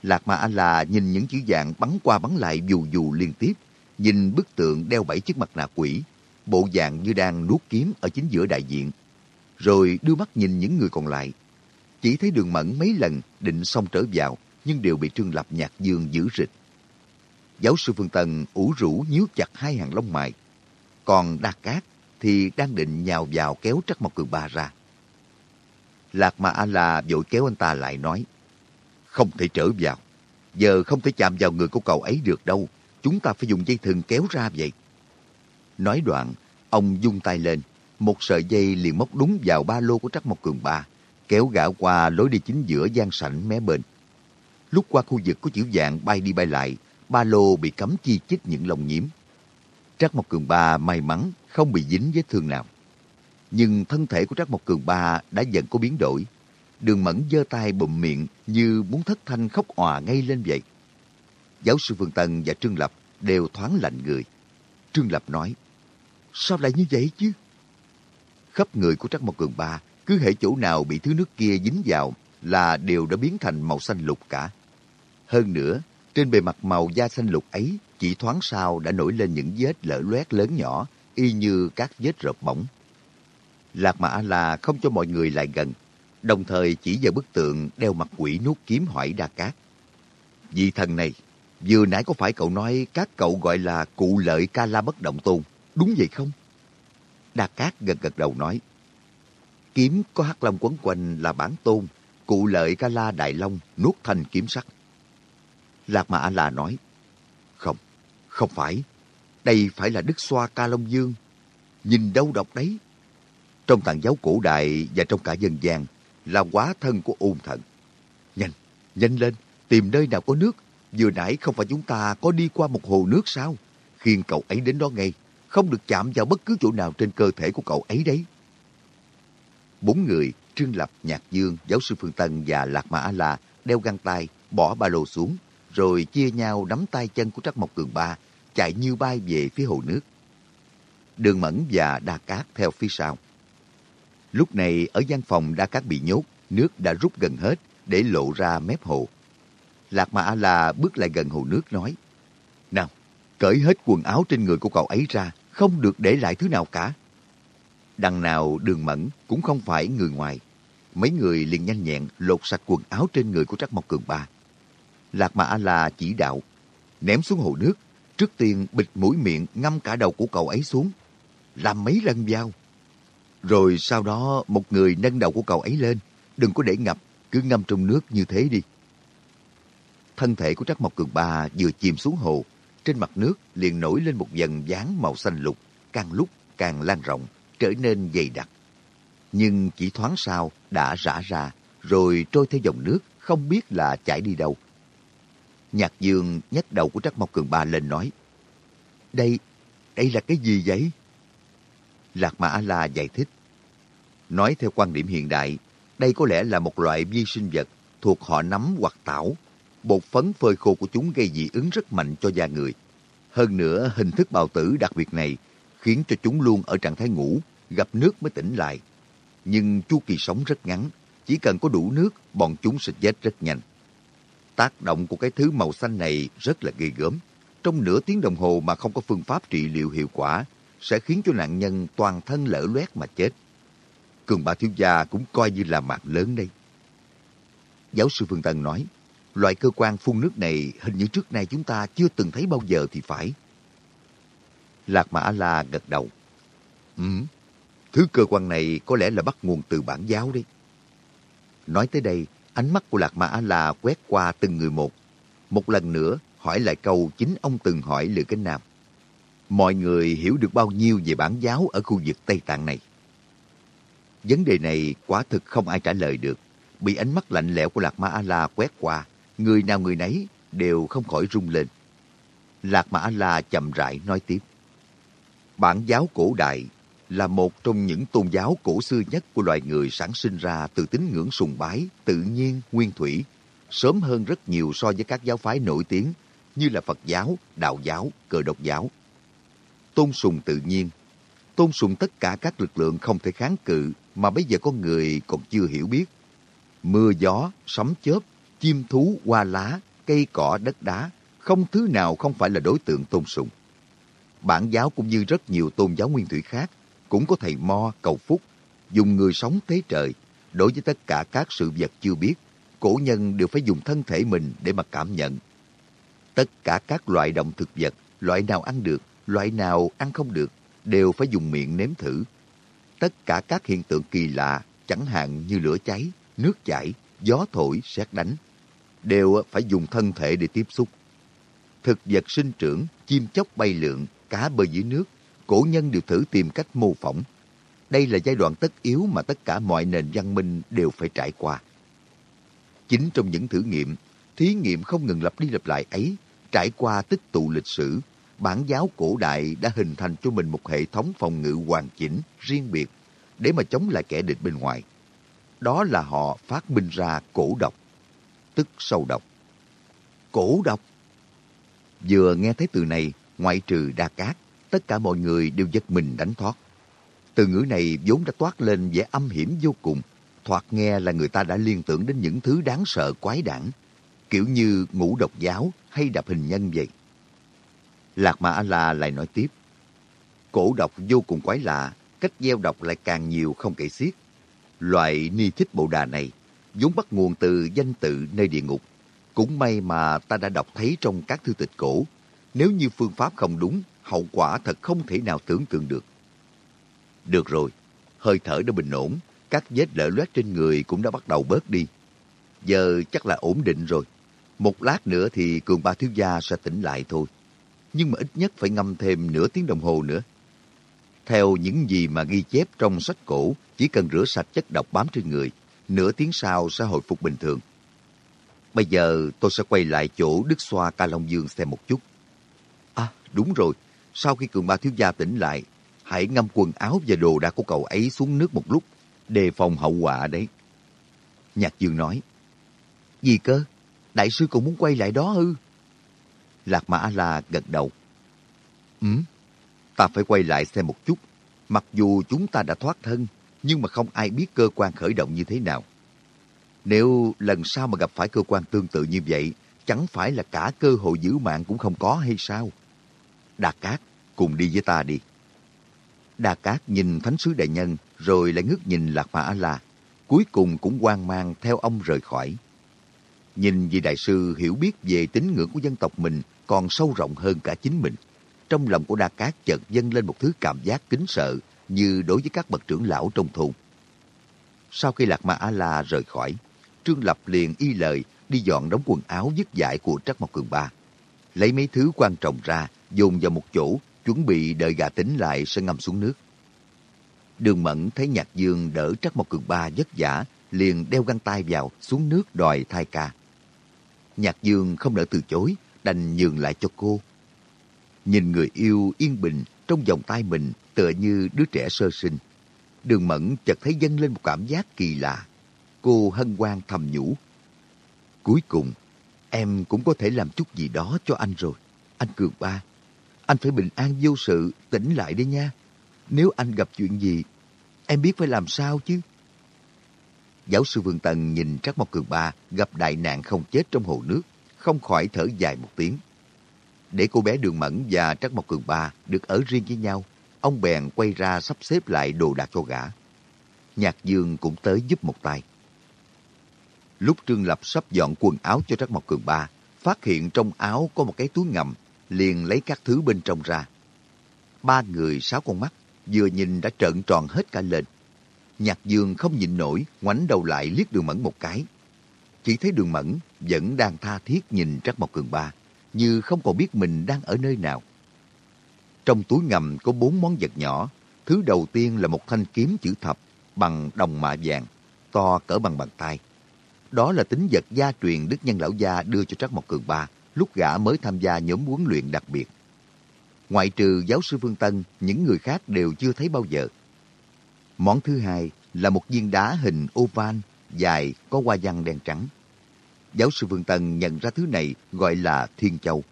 Lạc Ma A-la nhìn những chữ dạng bắn qua bắn lại dù dù liên tiếp, nhìn bức tượng đeo bảy chiếc mặt nạ quỷ, bộ dạng như đang nuốt kiếm ở chính giữa đại diện. Rồi đưa mắt nhìn những người còn lại. Chỉ thấy đường mẫn mấy lần định xong trở vào, nhưng đều bị Trương Lập Nhạc Dương giữ rịch. Giáo sư Phương Tần ủ rũ nhíu chặt hai hàng lông mày. Còn Đa Cát thì đang định nhào vào kéo Trắc Mộc Cường Ba ra. Lạc Ma A-la vội kéo anh ta lại nói, không thể trở vào. Giờ không thể chạm vào người của cậu ấy được đâu. Chúng ta phải dùng dây thừng kéo ra vậy. Nói đoạn, ông dung tay lên. Một sợi dây liền móc đúng vào ba lô của Trắc Mộc Cường Ba. kéo gã qua lối đi chính giữa gian sảnh mé bên. Lúc qua khu vực có chữ dạng bay đi bay lại, ba lô bị cấm chi chích những lồng nhiễm. trắc Mộc Cường Ba may mắn không bị dính vết thương nào. Nhưng thân thể của trắc Mộc Cường Ba đã dần có biến đổi. Đường Mẫn giơ tay bụm miệng như muốn thất thanh khóc òa ngay lên vậy. Giáo sư Phương Tân và Trương Lập đều thoáng lạnh người. Trương Lập nói, sao lại như vậy chứ? Khắp người của Trác Mộc Cường Ba, cứ hệ chỗ nào bị thứ nước kia dính vào là đều đã biến thành màu xanh lục cả. Hơn nữa, trên bề mặt màu da xanh lục ấy, chỉ thoáng sau đã nổi lên những vết lở loét lớn nhỏ, y như các vết rợp bỏng. Lạc Mã là không cho mọi người lại gần, đồng thời chỉ vào bức tượng đeo mặt quỷ nuốt kiếm hỏi Đa Cát. Vị thần này, vừa nãy có phải cậu nói các cậu gọi là cụ lợi ca la bất động tôn, đúng vậy không? Đa Cát gật gật đầu nói, kiếm có hắc long quấn quanh là bản tôn, cụ lợi ca la đại long nuốt thành kiếm sắt. Lạc mã là nói, không, không phải, đây phải là Đức Xoa Ca Long Dương. Nhìn đâu đọc đấy. Trong tàng giáo cổ đại và trong cả dân gian là quá thân của ôn thần. Nhanh, nhanh lên, tìm nơi nào có nước. Vừa nãy không phải chúng ta có đi qua một hồ nước sao? Khiên cậu ấy đến đó ngay, không được chạm vào bất cứ chỗ nào trên cơ thể của cậu ấy đấy. Bốn người, Trương Lập, Nhạc Dương, Giáo sư Phương Tân và Lạc Mã A-La đeo găng tay, bỏ ba lô xuống, rồi chia nhau nắm tay chân của Trắc Mộc Cường Ba, chạy như bay về phía hồ nước. Đường Mẫn và Đa Cát theo phía sau. Lúc này ở gian phòng đã Cát bị nhốt, nước đã rút gần hết để lộ ra mép hồ. Lạc mã La bước lại gần hồ nước nói, Nào, cởi hết quần áo trên người của cậu ấy ra, không được để lại thứ nào cả. Đằng nào đường mẫn cũng không phải người ngoài. Mấy người liền nhanh nhẹn lột sạch quần áo trên người của Trắc Mộc Cường Ba. Lạc mã La chỉ đạo, ném xuống hồ nước, trước tiên bịt mũi miệng ngâm cả đầu của cậu ấy xuống, làm mấy lần vào. Rồi sau đó một người nâng đầu của cậu ấy lên, đừng có để ngập, cứ ngâm trong nước như thế đi. Thân thể của Trắc Mộc Cường Ba vừa chìm xuống hồ, trên mặt nước liền nổi lên một dần dáng màu xanh lục, càng lúc càng lan rộng, trở nên dày đặc. Nhưng chỉ thoáng sau đã rã ra, rồi trôi theo dòng nước, không biết là chảy đi đâu. Nhạc Dương nhấc đầu của Trắc Mộc Cường Ba lên nói, Đây, đây là cái gì vậy? Lạc Mã La giải thích. Nói theo quan điểm hiện đại, đây có lẽ là một loại vi sinh vật thuộc họ nấm hoặc tảo. Bột phấn phơi khô của chúng gây dị ứng rất mạnh cho da người. Hơn nữa, hình thức bào tử đặc biệt này khiến cho chúng luôn ở trạng thái ngủ, gặp nước mới tỉnh lại. Nhưng chu kỳ sống rất ngắn, chỉ cần có đủ nước, bọn chúng sẽ chết rất nhanh. Tác động của cái thứ màu xanh này rất là ghê gớm. Trong nửa tiếng đồng hồ mà không có phương pháp trị liệu hiệu quả, sẽ khiến cho nạn nhân toàn thân lở loét mà chết. Cường bà thiếu gia cũng coi như là mạng lớn đây. Giáo sư Phương Tân nói, loại cơ quan phun nước này hình như trước nay chúng ta chưa từng thấy bao giờ thì phải. Lạc Mã La gật đầu. Ừ, thứ cơ quan này có lẽ là bắt nguồn từ bản giáo đấy. Nói tới đây, ánh mắt của Lạc Mã La quét qua từng người một. Một lần nữa, hỏi lại câu chính ông từng hỏi Lữ Cánh Nam. Mọi người hiểu được bao nhiêu về bản giáo ở khu vực Tây Tạng này? Vấn đề này quả thực không ai trả lời được. Bị ánh mắt lạnh lẽo của Lạc Mã A-La quét qua, người nào người nấy đều không khỏi rung lên. Lạc Mã A-La chậm rãi nói tiếp. Bản giáo cổ đại là một trong những tôn giáo cổ xưa nhất của loài người sản sinh ra từ tín ngưỡng sùng bái, tự nhiên, nguyên thủy, sớm hơn rất nhiều so với các giáo phái nổi tiếng như là Phật giáo, Đạo giáo, Cờ độc giáo. Tôn sùng tự nhiên, tôn sùng tất cả các lực lượng không thể kháng cự mà bây giờ con người còn chưa hiểu biết. Mưa gió, sấm chớp, chim thú, hoa lá, cây cỏ, đất đá, không thứ nào không phải là đối tượng tôn sùng. Bản giáo cũng như rất nhiều tôn giáo nguyên thủy khác, cũng có thầy mo cầu phúc, dùng người sống thế trời. Đối với tất cả các sự vật chưa biết, cổ nhân đều phải dùng thân thể mình để mà cảm nhận. Tất cả các loại động thực vật, loại nào ăn được, loại nào ăn không được, đều phải dùng miệng nếm thử. Tất cả các hiện tượng kỳ lạ, chẳng hạn như lửa cháy, nước chảy, gió thổi, sét đánh, đều phải dùng thân thể để tiếp xúc. Thực vật sinh trưởng, chim chóc bay lượn, cá bơi dưới nước, cổ nhân đều thử tìm cách mô phỏng. Đây là giai đoạn tất yếu mà tất cả mọi nền văn minh đều phải trải qua. Chính trong những thử nghiệm, thí nghiệm không ngừng lặp đi lặp lại ấy, trải qua tích tụ lịch sử, bản giáo cổ đại đã hình thành cho mình một hệ thống phòng ngự hoàn chỉnh, riêng biệt, để mà chống lại kẻ địch bên ngoài. Đó là họ phát minh ra cổ độc, tức sâu độc. Cổ độc? Vừa nghe thấy từ này, ngoại trừ Đa Cát, tất cả mọi người đều giật mình đánh thoát. Từ ngữ này vốn đã toát lên vẻ âm hiểm vô cùng, thoạt nghe là người ta đã liên tưởng đến những thứ đáng sợ quái đản, kiểu như ngũ độc giáo hay đập hình nhân vậy. Lạc Mà la lại nói tiếp, cổ độc vô cùng quái lạ, cách gieo độc lại càng nhiều không kể xiết. Loại ni thích bộ đà này vốn bắt nguồn từ danh tự nơi địa ngục. Cũng may mà ta đã đọc thấy trong các thư tịch cổ. Nếu như phương pháp không đúng, hậu quả thật không thể nào tưởng tượng được. Được rồi, hơi thở đã bình ổn, các vết lở loét trên người cũng đã bắt đầu bớt đi. Giờ chắc là ổn định rồi. Một lát nữa thì cường ba thiếu gia sẽ tỉnh lại thôi. Nhưng mà ít nhất phải ngâm thêm nửa tiếng đồng hồ nữa. Theo những gì mà ghi chép trong sách cổ, chỉ cần rửa sạch chất độc bám trên người, nửa tiếng sau sẽ hồi phục bình thường. Bây giờ tôi sẽ quay lại chỗ Đức Xoa Ca Long Dương xem một chút. À, đúng rồi. Sau khi cường ba thiếu gia tỉnh lại, hãy ngâm quần áo và đồ đạc của cậu ấy xuống nước một lúc, đề phòng hậu quả đấy. Nhạc Dương nói, Gì cơ? Đại sư còn muốn quay lại đó ư? Lạc Mã La gật đầu. Ừ, ta phải quay lại xem một chút. Mặc dù chúng ta đã thoát thân, nhưng mà không ai biết cơ quan khởi động như thế nào. Nếu lần sau mà gặp phải cơ quan tương tự như vậy, chẳng phải là cả cơ hội giữ mạng cũng không có hay sao? Đà Cát, cùng đi với ta đi. Đà Cát nhìn Thánh sứ Đại Nhân, rồi lại ngước nhìn Lạc mã A-La. Cuối cùng cũng hoang mang theo ông rời khỏi. Nhìn vị đại sư hiểu biết về tín ngưỡng của dân tộc mình còn sâu rộng hơn cả chính mình. Trong lòng của Đa Cát chợt dâng lên một thứ cảm giác kính sợ như đối với các bậc trưởng lão trong thôn. Sau khi Lạc Ma A-La rời khỏi, Trương Lập liền y lời đi dọn đóng quần áo dứt dại của Trắc Mộc Cường Ba. Lấy mấy thứ quan trọng ra, dồn vào một chỗ, chuẩn bị đợi gà tính lại sẽ ngâm xuống nước. Đường Mẫn thấy Nhạc Dương đỡ Trắc Mộc Cường Ba vất vả, liền đeo găng tay vào xuống nước đòi thai ca. Nhạc Dương không nỡ từ chối, đành nhường lại cho cô. Nhìn người yêu yên bình trong vòng tay mình tựa như đứa trẻ sơ sinh. Đường Mẫn chợt thấy dâng lên một cảm giác kỳ lạ. Cô hân hoan thầm nhủ. Cuối cùng, em cũng có thể làm chút gì đó cho anh rồi. Anh Cường Ba, anh phải bình an vô sự, tỉnh lại đi nha. Nếu anh gặp chuyện gì, em biết phải làm sao chứ. Giáo sư Vương Tần nhìn Trắc Mộc Cường Ba gặp đại nạn không chết trong hồ nước, không khỏi thở dài một tiếng. Để cô bé Đường Mẫn và Trắc Mộc Cường Ba được ở riêng với nhau, ông bèn quay ra sắp xếp lại đồ đạc cho gã. Nhạc Dương cũng tới giúp một tay. Lúc Trương Lập sắp dọn quần áo cho Trắc Mộc Cường Ba, phát hiện trong áo có một cái túi ngầm, liền lấy các thứ bên trong ra. Ba người sáu con mắt, vừa nhìn đã trợn tròn hết cả lên. Nhạc Dương không nhịn nổi, ngoảnh đầu lại liếc đường mẫn một cái. Chỉ thấy đường mẫn vẫn đang tha thiết nhìn Trắc Mộc Cường Ba, như không còn biết mình đang ở nơi nào. Trong túi ngầm có bốn món vật nhỏ. Thứ đầu tiên là một thanh kiếm chữ thập bằng đồng mạ vàng, to cỡ bằng bàn tay. Đó là tính vật gia truyền Đức Nhân Lão Gia đưa cho Trắc Mộc Cường Ba lúc gã mới tham gia nhóm huấn luyện đặc biệt. Ngoại trừ giáo sư Phương Tân, những người khác đều chưa thấy bao giờ. Món thứ hai là một viên đá hình oval dài có hoa văn đen trắng. Giáo sư vương Tân nhận ra thứ này gọi là Thiên Châu.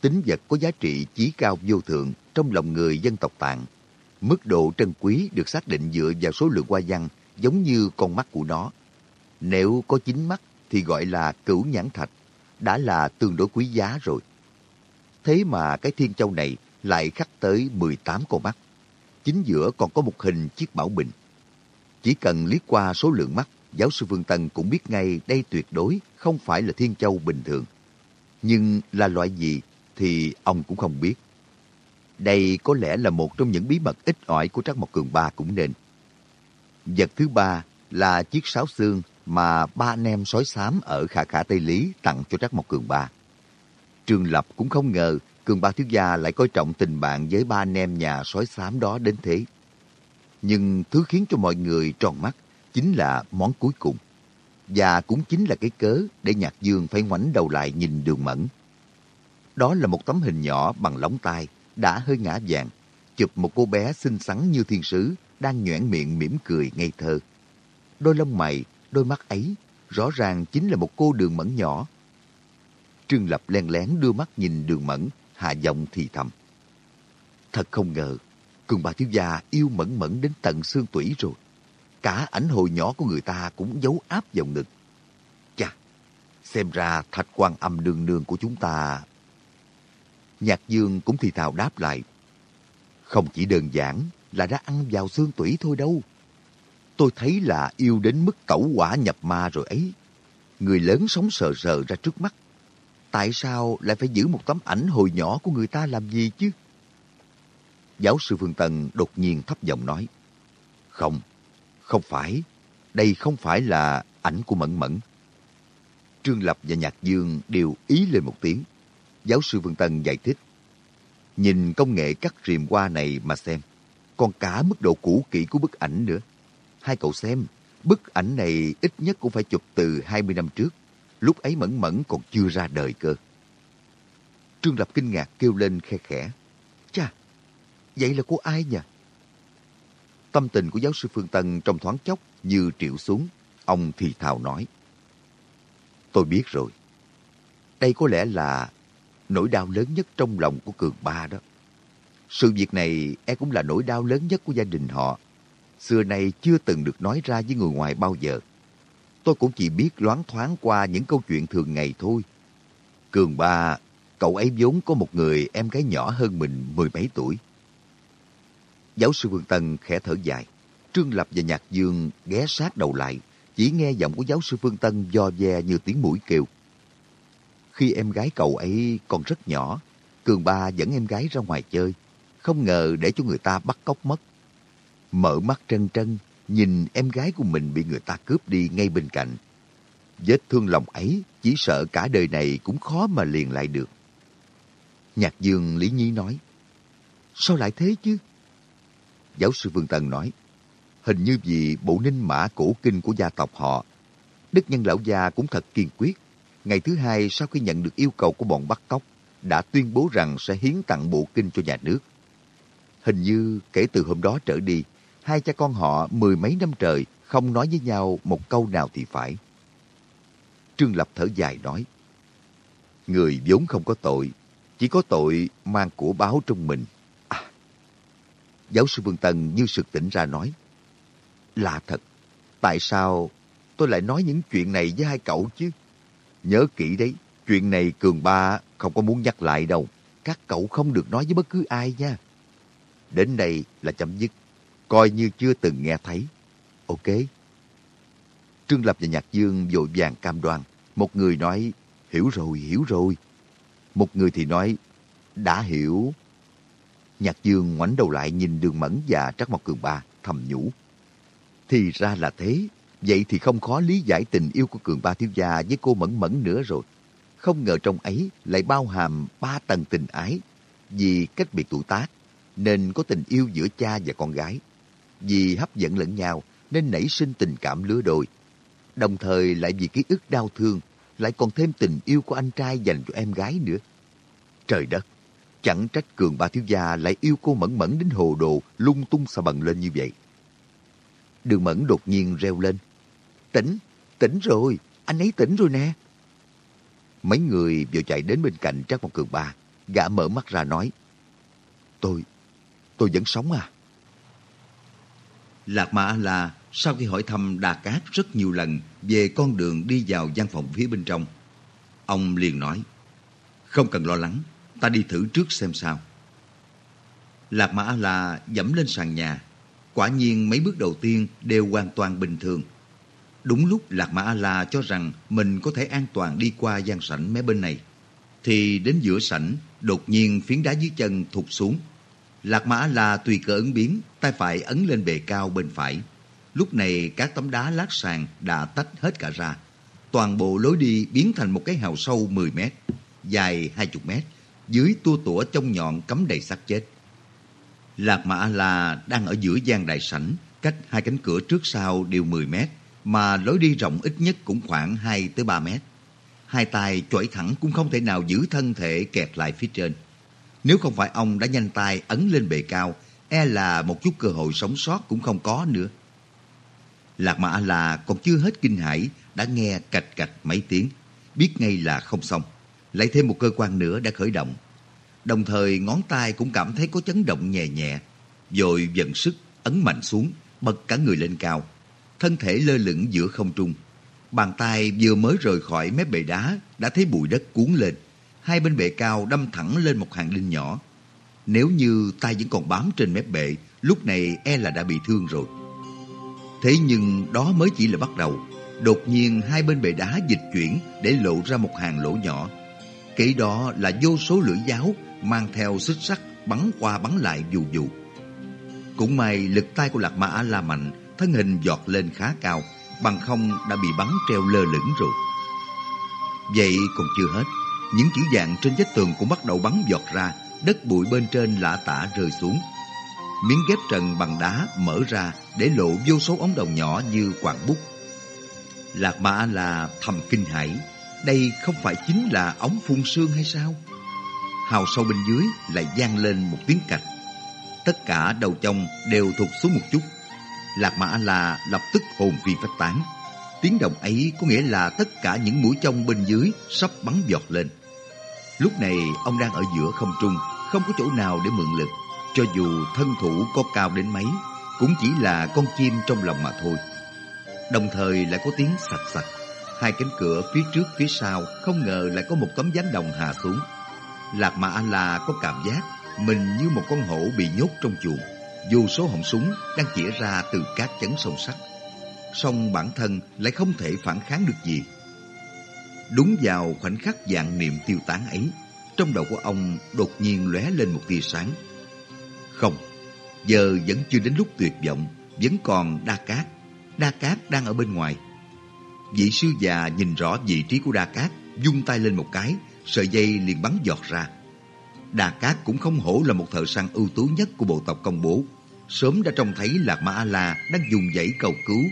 Tính vật có giá trị chí cao vô thượng trong lòng người dân tộc Tạng. Mức độ trân quý được xác định dựa vào số lượng hoa văn giống như con mắt của nó. Nếu có chín mắt thì gọi là cửu nhãn thạch, đã là tương đối quý giá rồi. Thế mà cái thiên châu này lại khắc tới 18 con mắt. Chính giữa còn có một hình chiếc bảo bình. Chỉ cần liếc qua số lượng mắt, giáo sư vương Tân cũng biết ngay đây tuyệt đối không phải là thiên châu bình thường. Nhưng là loại gì thì ông cũng không biết. Đây có lẽ là một trong những bí mật ít ỏi của trác Mộc Cường Ba cũng nên. Vật thứ ba là chiếc sáo xương mà ba anh em sói xám ở Khả Khả Tây Lý tặng cho trác Mộc Cường Ba. trường Lập cũng không ngờ Cường Ba Thiếu Gia lại coi trọng tình bạn với ba anh em nhà sói xám đó đến thế. Nhưng thứ khiến cho mọi người tròn mắt chính là món cuối cùng. Và cũng chính là cái cớ để Nhạc Dương phải ngoảnh đầu lại nhìn đường mẫn. Đó là một tấm hình nhỏ bằng lóng tay, đã hơi ngã vàng, chụp một cô bé xinh xắn như thiên sứ, đang nhoẻn miệng mỉm cười ngây thơ. Đôi lông mày, đôi mắt ấy, rõ ràng chính là một cô đường mẫn nhỏ. Trương Lập len lén đưa mắt nhìn đường mẫn, hạ giọng thì thầm. Thật không ngờ, cường bà thiếu gia yêu mẫn mẫn đến tận xương tủy rồi. Cả ảnh hồi nhỏ của người ta cũng giấu áp vào ngực. Chà, xem ra thạch quan âm nương nương của chúng ta... Nhạc Dương cũng thì thào đáp lại. Không chỉ đơn giản là đã ăn vào xương tủy thôi đâu. Tôi thấy là yêu đến mức cẩu quả nhập ma rồi ấy. Người lớn sống sờ sờ ra trước mắt. Tại sao lại phải giữ một tấm ảnh hồi nhỏ của người ta làm gì chứ? Giáo sư Phương Tân đột nhiên thấp giọng nói. Không, không phải. Đây không phải là ảnh của Mẫn Mẫn. Trương Lập và Nhạc Dương đều ý lên một tiếng. Giáo sư vương Tân giải thích. Nhìn công nghệ cắt rìm qua này mà xem. Còn cả mức độ cũ kỹ của bức ảnh nữa. Hai cậu xem, bức ảnh này ít nhất cũng phải chụp từ 20 năm trước. Lúc ấy Mẫn Mẫn còn chưa ra đời cơ. Trương Lập kinh ngạc kêu lên khe khẽ. Chà, vậy là của ai nhỉ? Tâm tình của giáo sư Phương Tân trong thoáng chốc như triệu xuống. Ông thì thào nói. Tôi biết rồi. Đây có lẽ là nỗi đau lớn nhất trong lòng của Cường Ba đó. Sự việc này e cũng là nỗi đau lớn nhất của gia đình họ. Xưa nay chưa từng được nói ra với người ngoài bao giờ. Tôi cũng chỉ biết loáng thoáng qua những câu chuyện thường ngày thôi. Cường Ba, cậu ấy vốn có một người em gái nhỏ hơn mình mười mấy tuổi. Giáo sư Vương Tân khẽ thở dài. Trương Lập và Nhạc Dương ghé sát đầu lại, chỉ nghe giọng của giáo sư Phương Tân do ve như tiếng mũi kêu. Khi em gái cậu ấy còn rất nhỏ, Cường Ba dẫn em gái ra ngoài chơi, không ngờ để cho người ta bắt cóc mất. Mở mắt trân trân, nhìn em gái của mình bị người ta cướp đi ngay bên cạnh. Vết thương lòng ấy chỉ sợ cả đời này cũng khó mà liền lại được. Nhạc Dương Lý Nhi nói, Sao lại thế chứ? Giáo sư Vương Tân nói, hình như vì bộ ninh mã cổ kinh của gia tộc họ. Đức nhân lão gia cũng thật kiên quyết. Ngày thứ hai sau khi nhận được yêu cầu của bọn bắt cóc, đã tuyên bố rằng sẽ hiến tặng bộ kinh cho nhà nước. Hình như kể từ hôm đó trở đi, hai cha con họ mười mấy năm trời không nói với nhau một câu nào thì phải. Trương Lập thở dài nói, Người vốn không có tội, chỉ có tội mang của báo trong mình. Giáo sư Vương Tân như sực tỉnh ra nói. Lạ thật, tại sao tôi lại nói những chuyện này với hai cậu chứ? Nhớ kỹ đấy, chuyện này Cường Ba không có muốn nhắc lại đâu. Các cậu không được nói với bất cứ ai nha. Đến đây là chấm dứt, coi như chưa từng nghe thấy. Ok. Trương Lập và Nhạc Dương vội vàng cam đoan. Một người nói, hiểu rồi, hiểu rồi. Một người thì nói, đã hiểu, Nhạc Dương ngoảnh đầu lại nhìn Đường Mẫn và Trắc Mộc Cường Ba, thầm nhủ. Thì ra là thế, vậy thì không khó lý giải tình yêu của Cường Ba thiếu gia với cô Mẫn Mẫn nữa rồi. Không ngờ trong ấy lại bao hàm ba tầng tình ái. Vì cách biệt tuổi tác, nên có tình yêu giữa cha và con gái. Vì hấp dẫn lẫn nhau, nên nảy sinh tình cảm lứa đôi. Đồng thời lại vì ký ức đau thương, lại còn thêm tình yêu của anh trai dành cho em gái nữa. Trời đất! Chẳng trách cường ba thiếu gia lại yêu cô mẫn mẫn đến hồ đồ, lung tung xà bần lên như vậy. Đường mẫn đột nhiên reo lên. Tỉnh, tỉnh rồi, anh ấy tỉnh rồi nè. Mấy người vừa chạy đến bên cạnh Trác Mộc Cường Ba, gã mở mắt ra nói. Tôi, tôi vẫn sống à? Lạc Mã là sau khi hỏi thăm Đà Cát rất nhiều lần về con đường đi vào gian phòng phía bên trong, ông liền nói, không cần lo lắng, ta đi thử trước xem sao. Lạc Mã A-La dẫm lên sàn nhà. Quả nhiên mấy bước đầu tiên đều hoàn toàn bình thường. Đúng lúc Lạc Mã A-La cho rằng mình có thể an toàn đi qua gian sảnh mé bên này. Thì đến giữa sảnh, đột nhiên phiến đá dưới chân thụt xuống. Lạc Mã A-La tùy cơ ứng biến, tay phải ấn lên bề cao bên phải. Lúc này các tấm đá lát sàn đã tách hết cả ra. Toàn bộ lối đi biến thành một cái hào sâu 10 mét, dài 20 mét, dưới tua tủa trong nhọn cắm đầy xác chết. Lạc Mã La đang ở giữa gian đại sảnh, cách hai cánh cửa trước sau đều 10 mét, mà lối đi rộng ít nhất cũng khoảng 2 tới 3 mét. Hai tay chổi thẳng cũng không thể nào giữ thân thể kẹt lại phía trên. Nếu không phải ông đã nhanh tay ấn lên bề cao, e là một chút cơ hội sống sót cũng không có nữa. Lạc Mã La còn chưa hết kinh hãi đã nghe cạch cạch mấy tiếng, biết ngay là không xong. Lại thêm một cơ quan nữa đã khởi động. Đồng thời ngón tay cũng cảm thấy có chấn động nhẹ nhẹ, rồi dần sức ấn mạnh xuống, bật cả người lên cao. Thân thể lơ lửng giữa không trung. Bàn tay vừa mới rời khỏi mép bệ đá đã thấy bụi đất cuốn lên. Hai bên bệ cao đâm thẳng lên một hàng đinh nhỏ. Nếu như tay vẫn còn bám trên mép bệ, lúc này e là đã bị thương rồi. Thế nhưng đó mới chỉ là bắt đầu. Đột nhiên hai bên bệ đá dịch chuyển để lộ ra một hàng lỗ nhỏ. Kế đó là vô số lưỡi giáo mang theo xích sắt bắn qua bắn lại dù dù. Cũng may lực tay của Lạc Ma A-La mạnh, thân hình giọt lên khá cao, bằng không đã bị bắn treo lơ lửng rồi. Vậy còn chưa hết, những chữ dạng trên vách tường cũng bắt đầu bắn giọt ra, đất bụi bên trên lạ tả rơi xuống. Miếng ghép trần bằng đá mở ra để lộ vô số ống đồng nhỏ như quạt bút. Lạc Ma A-La thầm kinh hãi, đây không phải chính là ống phun sương hay sao? Hào sâu bên dưới lại vang lên một tiếng cạch. Tất cả đầu trong đều thụt xuống một chút. Lạc mã là lập tức hồn phi phách tán. Tiếng động ấy có nghĩa là tất cả những mũi trong bên dưới sắp bắn giọt lên. Lúc này ông đang ở giữa không trung, không có chỗ nào để mượn lực. Cho dù thân thủ có cao đến mấy, cũng chỉ là con chim trong lòng mà thôi. Đồng thời lại có tiếng sạch sạch. Hai cánh cửa phía trước phía sau không ngờ lại có một tấm dán đồng hạ xuống. Lạc mà A-La có cảm giác mình như một con hổ bị nhốt trong chuồng. Dù số họng súng đang chĩa ra từ các chấn sâu sắc, Song bản thân lại không thể phản kháng được gì. Đúng vào khoảnh khắc dạng niệm tiêu tán ấy, trong đầu của ông đột nhiên lóe lên một tia sáng. Không, giờ vẫn chưa đến lúc tuyệt vọng, vẫn còn Đa Cát. Đa Cát đang ở bên ngoài. Vị sư già nhìn rõ vị trí của Đa Cát, dung tay lên một cái, sợi dây liền bắn giọt ra. Đa Cát cũng không hổ là một thợ săn ưu tú nhất của bộ tộc công bố. Sớm đã trông thấy Lạc Ma A-La đang dùng dãy cầu cứu.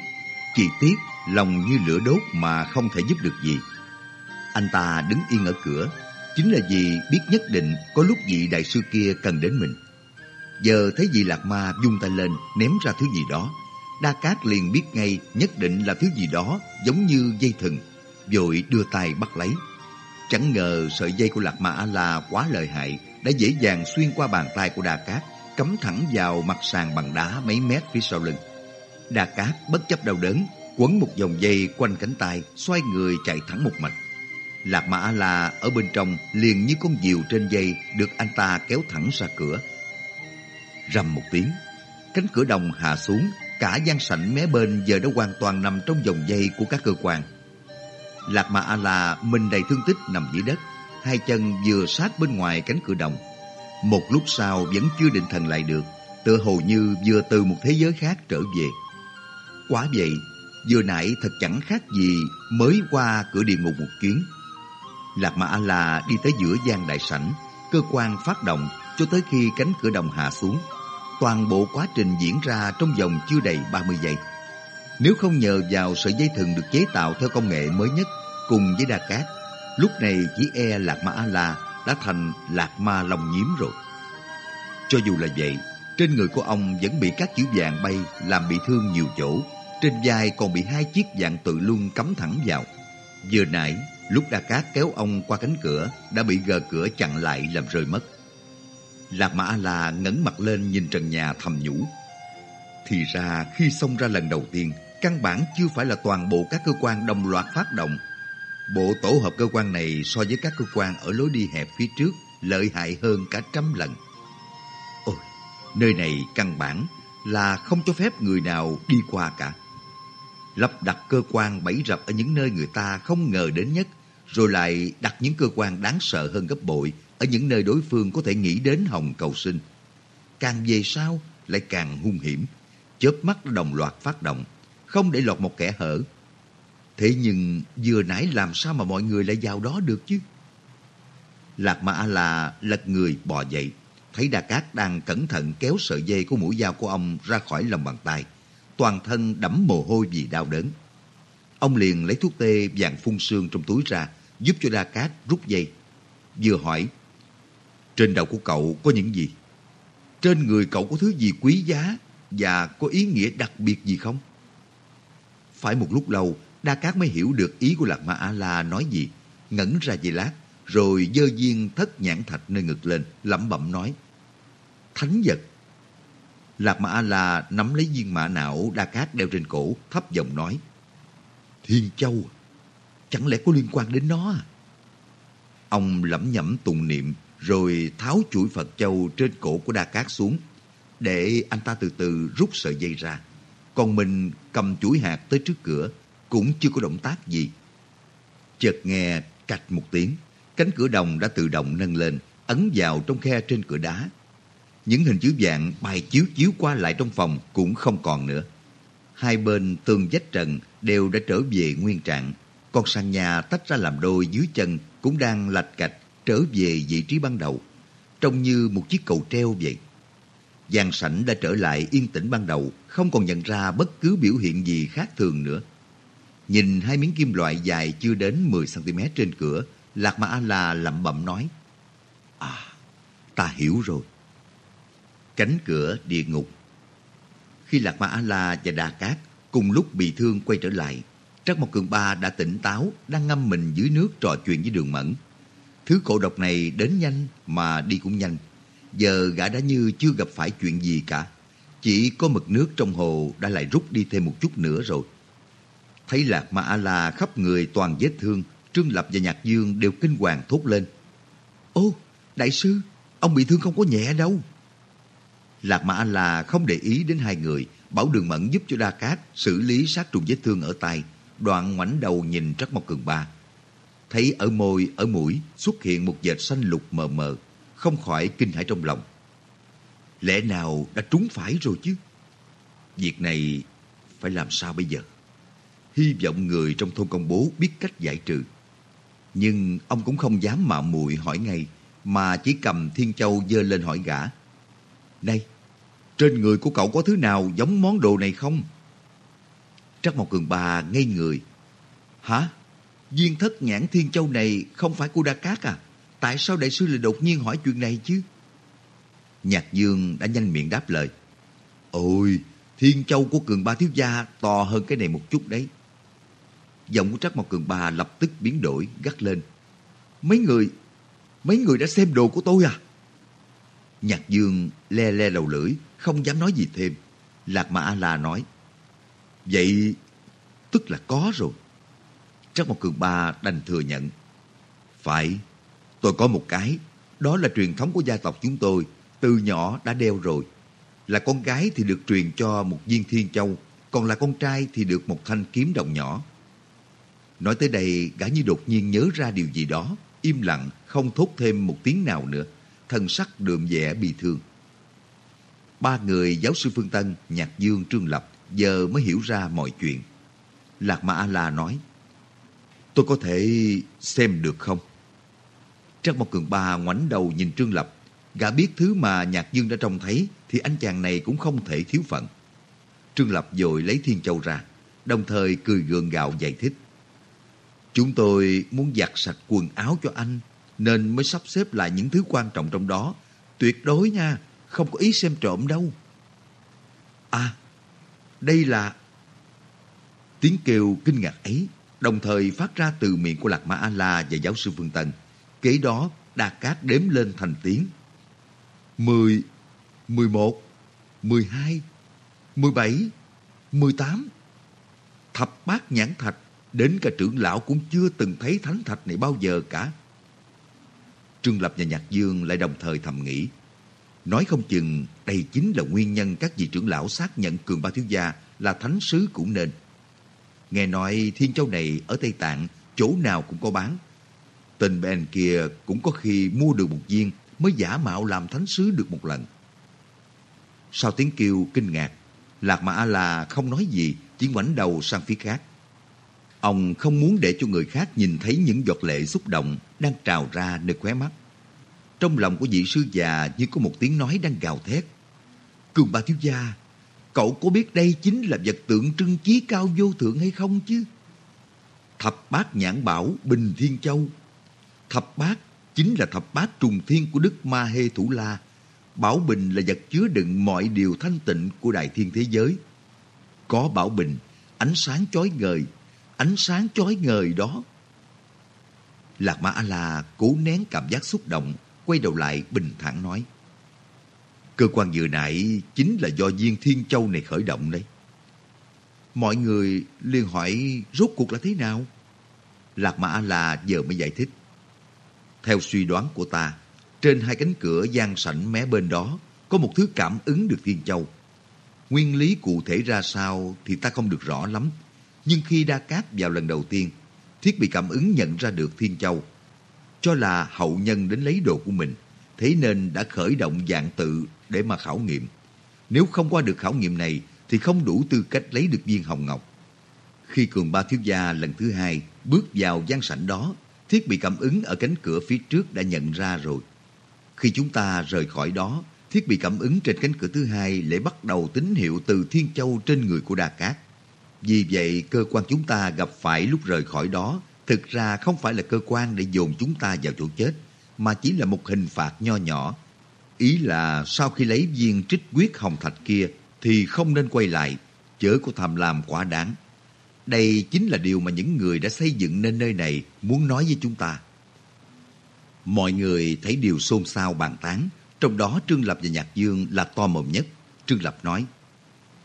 Chỉ tiếc, lòng như lửa đốt mà không thể giúp được gì. Anh ta đứng yên ở cửa, chính là vì biết nhất định có lúc vị đại sư kia cần đến mình. Giờ thấy vị Lạc Ma dung tay lên ném ra thứ gì đó. Đa Cát liền biết ngay nhất định là thứ gì đó giống như dây thừng, rồi đưa tay bắt lấy. Chẳng ngờ sợi dây của Lạc Ma A-La quá lợi hại, đã dễ dàng xuyên qua bàn tay của Đa Cát, cắm thẳng vào mặt sàn bằng đá mấy mét phía sau lưng. Đa Cát bất chấp đau đớn, quấn một vòng dây quanh cánh tay, xoay người chạy thẳng một mạch. Lạc mã là ở bên trong liền như con diều trên dây được anh ta kéo thẳng ra cửa. Rầm một tiếng, cánh cửa đồng hạ xuống, cả gian sảnh mé bên giờ đã hoàn toàn nằm trong vòng dây của các cơ quan. Lạc Mà A-La mình đầy thương tích nằm dưới đất, hai chân vừa sát bên ngoài cánh cửa đồng. Một lúc sau vẫn chưa định thần lại được, tựa hồ như vừa từ một thế giới khác trở về. Quá vậy, vừa nãy thật chẳng khác gì mới qua cửa địa ngục một chuyến. Lạc mã A-La đi tới giữa gian đại sảnh, cơ quan phát động cho tới khi cánh cửa đồng hạ xuống. Toàn bộ quá trình diễn ra trong vòng chưa đầy 30 giây. Nếu không nhờ vào sợi dây thừng được chế tạo theo công nghệ mới nhất cùng với Đa Cát, lúc này chỉ e Lạc Ma A-La đã thành Lạc Ma Long Nhiếm rồi. Cho dù là vậy, trên người của ông vẫn bị các chữ vàng bay làm bị thương nhiều chỗ. Trên vai còn bị hai chiếc vàng tự luân cắm thẳng vào. Vừa nãy, lúc Đa Cát kéo ông qua cánh cửa, đã bị gờ cửa chặn lại làm rơi mất. Lạc Mã Là ngẩng mặt lên nhìn trần nhà thầm nhủ. Thì ra khi xông ra lần đầu tiên, căn bản chưa phải là toàn bộ các cơ quan đồng loạt phát động. Bộ tổ hợp cơ quan này so với các cơ quan ở lối đi hẹp phía trước lợi hại hơn cả trăm lần. Ôi, nơi này căn bản là không cho phép người nào đi qua cả. Lắp đặt cơ quan bẫy rập ở những nơi người ta không ngờ đến nhất, rồi lại đặt những cơ quan đáng sợ hơn gấp bội ở những nơi đối phương có thể nghĩ đến hồng cầu sinh. Càng về sau lại càng hung hiểm, chớp mắt đồng loạt phát động, không để lọt một kẻ hở. Thế nhưng vừa nãy làm sao mà mọi người lại vào đó được chứ? Lạc Ma A-La lật người bò dậy, thấy Đa Cát đang cẩn thận kéo sợi dây của mũi dao của ông ra khỏi lòng bàn tay. Toàn thân đẫm mồ hôi vì đau đớn. Ông liền lấy thuốc tê vàng phun sương trong túi ra, giúp cho Đa Cát rút dây. Vừa hỏi, trên đầu của cậu có những gì? Trên người cậu có thứ gì quý giá và có ý nghĩa đặc biệt gì không? Phải một lúc lâu, Đa Cát mới hiểu được ý của Lạc Ma A-La nói gì. Ngẩn ra giây lát, rồi dơ viên thất nhãn thạch nơi ngực lên, lẩm bẩm nói. Thánh vật. Lạc Ma A-La nắm lấy viên mã não Đa Cát đeo trên cổ, thấp giọng nói. Thiên Châu, chẳng lẽ có liên quan đến nó à? Ông lẩm nhẩm tụng niệm, rồi tháo chuỗi Phật Châu trên cổ của Đa Cát xuống, để anh ta từ từ rút sợi dây ra. Còn mình cầm chuỗi hạt tới trước cửa, cũng chưa có động tác gì. Chợt nghe cạch một tiếng, cánh cửa đồng đã tự động nâng lên, ấn vào trong khe trên cửa đá. Những hình chữ dạng bài chiếu chiếu qua lại trong phòng cũng không còn nữa. Hai bên tường vách trần đều đã trở về nguyên trạng. Con sàn nhà tách ra làm đôi dưới chân cũng đang lạch cạch trở về vị trí ban đầu, trông như một chiếc cầu treo vậy. Giang sảnh đã trở lại yên tĩnh ban đầu, không còn nhận ra bất cứ biểu hiện gì khác thường nữa. Nhìn hai miếng kim loại dài chưa đến 10cm trên cửa, Lạc mã A-La lẩm bẩm nói, À, ta hiểu rồi. Cánh cửa địa ngục Khi Lạc mã A-La và Đà Cát cùng lúc bị thương quay trở lại, Trắc Mộc Cường Ba đã tỉnh táo, đang ngâm mình dưới nước trò chuyện với Đường Mẫn. Thứ cổ độc này đến nhanh mà đi cũng nhanh. Giờ gã đã như chưa gặp phải chuyện gì cả. Chỉ có mực nước trong hồ đã lại rút đi thêm một chút nữa rồi. Thấy Lạc Ma A-La khắp người toàn vết thương, Trương Lập và Nhạc Dương đều kinh hoàng thốt lên. Ô, đại sư, ông bị thương không có nhẹ đâu. Lạc Ma A-La không để ý đến hai người, bảo Đường Mẫn giúp cho Đa Cát xử lý sát trùng vết thương ở tay, đoạn ngoảnh đầu nhìn Trắc Mộc Cường Ba. Thấy ở môi, ở mũi xuất hiện một vệt xanh lục mờ mờ, không khỏi kinh hãi trong lòng. Lẽ nào đã trúng phải rồi chứ? Việc này phải làm sao bây giờ? Hy vọng người trong thôn công bố biết cách giải trừ. Nhưng ông cũng không dám mạo muội hỏi ngay, mà chỉ cầm Thiên Châu dơ lên hỏi gã. Này, trên người của cậu có thứ nào giống món đồ này không? Trắc Mộc Cường Ba ngây người. Hả? Viên thất nhãn Thiên Châu này không phải của Đa Cát à? Tại sao đại sư lại đột nhiên hỏi chuyện này chứ? Nhạc Dương đã nhanh miệng đáp lời. Ôi, Thiên Châu của Cường Ba Thiếu Gia to hơn cái này một chút đấy. Giọng của Trắc Mộc Cường Ba lập tức biến đổi, gắt lên. Mấy người, mấy người đã xem đồ của tôi à? Nhạc Dương le le đầu lưỡi, không dám nói gì thêm. Lạc Mà A-La nói. Vậy tức là có rồi. Trắc Mộc Cường Ba đành thừa nhận. Phải, tôi có một cái. Đó là truyền thống của gia tộc chúng tôi. Từ nhỏ đã đeo rồi. Là con gái thì được truyền cho một viên thiên châu. Còn là con trai thì được một thanh kiếm đồng nhỏ. Nói tới đây, gã như đột nhiên nhớ ra điều gì đó. Im lặng, không thốt thêm một tiếng nào nữa. Thân sắc đượm vẻ bị thương. Ba người giáo sư Phương Tân, Nhạc Dương, Trương Lập giờ mới hiểu ra mọi chuyện. Lạc Ma A-La nói, Tôi có thể xem được không? Trắc Mộc Cường Ba ngoảnh đầu nhìn Trương Lập. Gã biết thứ mà Nhạc Dương đã trông thấy thì anh chàng này cũng không thể thiếu phận. Trương Lập dội lấy Thiên Châu ra, đồng thời cười gượng gạo giải thích. Chúng tôi muốn giặt sạch quần áo cho anh, nên mới sắp xếp lại những thứ quan trọng trong đó. Tuyệt đối nha, không có ý xem trộm đâu. À, đây là... Tiếng kêu kinh ngạc ấy đồng thời phát ra từ miệng của Lạc Ma A-La và giáo sư Phương Tân. Kế đó, Đa Cát đếm lên thành tiếng. Mười, mười một, mười hai, mười bảy, mười tám. Thập bát nhãn thạch, đến cả trưởng lão cũng chưa từng thấy thánh thạch này bao giờ cả. Trương Lập và Nhạc Dương lại đồng thời thầm nghĩ. Nói không chừng đây chính là nguyên nhân các vị trưởng lão xác nhận Cường Ba Thiếu Gia là thánh sứ cũng nên. Nghe nói Thiên Châu này ở Tây Tạng chỗ nào cũng có bán. Tên bèn kia cũng có khi mua được một viên mới giả mạo làm thánh sứ được một lần. Sau tiếng kêu kinh ngạc, Lạc mã A-La không nói gì, chỉ ngoảnh đầu sang phía khác. Ông không muốn để cho người khác nhìn thấy những giọt lệ xúc động đang trào ra nơi khóe mắt. trong lòng của vị sư già như có một tiếng nói đang gào thét. Cường ba thiếu gia, cậu có biết đây chính là vật tượng trưng chí cao vô thượng hay không chứ? Thập bát nhãn bảo Bình Thiên Châu. Thập bát chính là thập bát trùng thiên của Đức Ma Hê Thủ La. Bảo bình là vật chứa đựng mọi điều thanh tịnh của đại thiên thế giới. Có bảo bình, ánh sáng chói ngời, ánh sáng chói ngời đó. Lạc Ma A-la cố nén cảm giác xúc động, quay đầu lại bình thản nói. Cơ quan vừa nãy chính là do viên Thiên Châu này khởi động đấy. Mọi người liền hỏi rốt cuộc là thế nào? Lạc mã la giờ mới giải thích. Theo suy đoán của ta, trên hai cánh cửa gian sảnh mé bên đó có một thứ cảm ứng được Thiên Châu. Nguyên lý cụ thể ra sao thì ta không được rõ lắm. Nhưng khi Đa Cát vào lần đầu tiên, thiết bị cảm ứng nhận ra được Thiên Châu. Cho là hậu nhân đến lấy đồ của mình, thế nên đã khởi động dạng tự để mà khảo nghiệm. Nếu không qua được khảo nghiệm này thì không đủ tư cách lấy được viên hồng ngọc. Khi cường ba thiếu gia lần thứ hai bước vào gian sảnh đó, thiết bị cảm ứng ở cánh cửa phía trước đã nhận ra rồi. Khi chúng ta rời khỏi đó, thiết bị cảm ứng trên cánh cửa thứ hai lại bắt đầu tín hiệu từ Thiên Châu trên người của Đa Cát. Vì vậy, cơ quan chúng ta gặp phải lúc rời khỏi đó thực ra không phải là cơ quan để dồn chúng ta vào chỗ chết, mà chỉ là một hình phạt nho nhỏ. Ý là sau khi lấy viên trích quyết hồng thạch kia thì không nên quay lại, chớ có tham lam quá đáng. Đây chính là điều mà những người đã xây dựng nên nơi này muốn nói với chúng ta. Mọi người thấy điều xôn xao bàn tán, trong đó Trương Lập và Nhạc Dương là to mồm nhất. Trương Lập nói,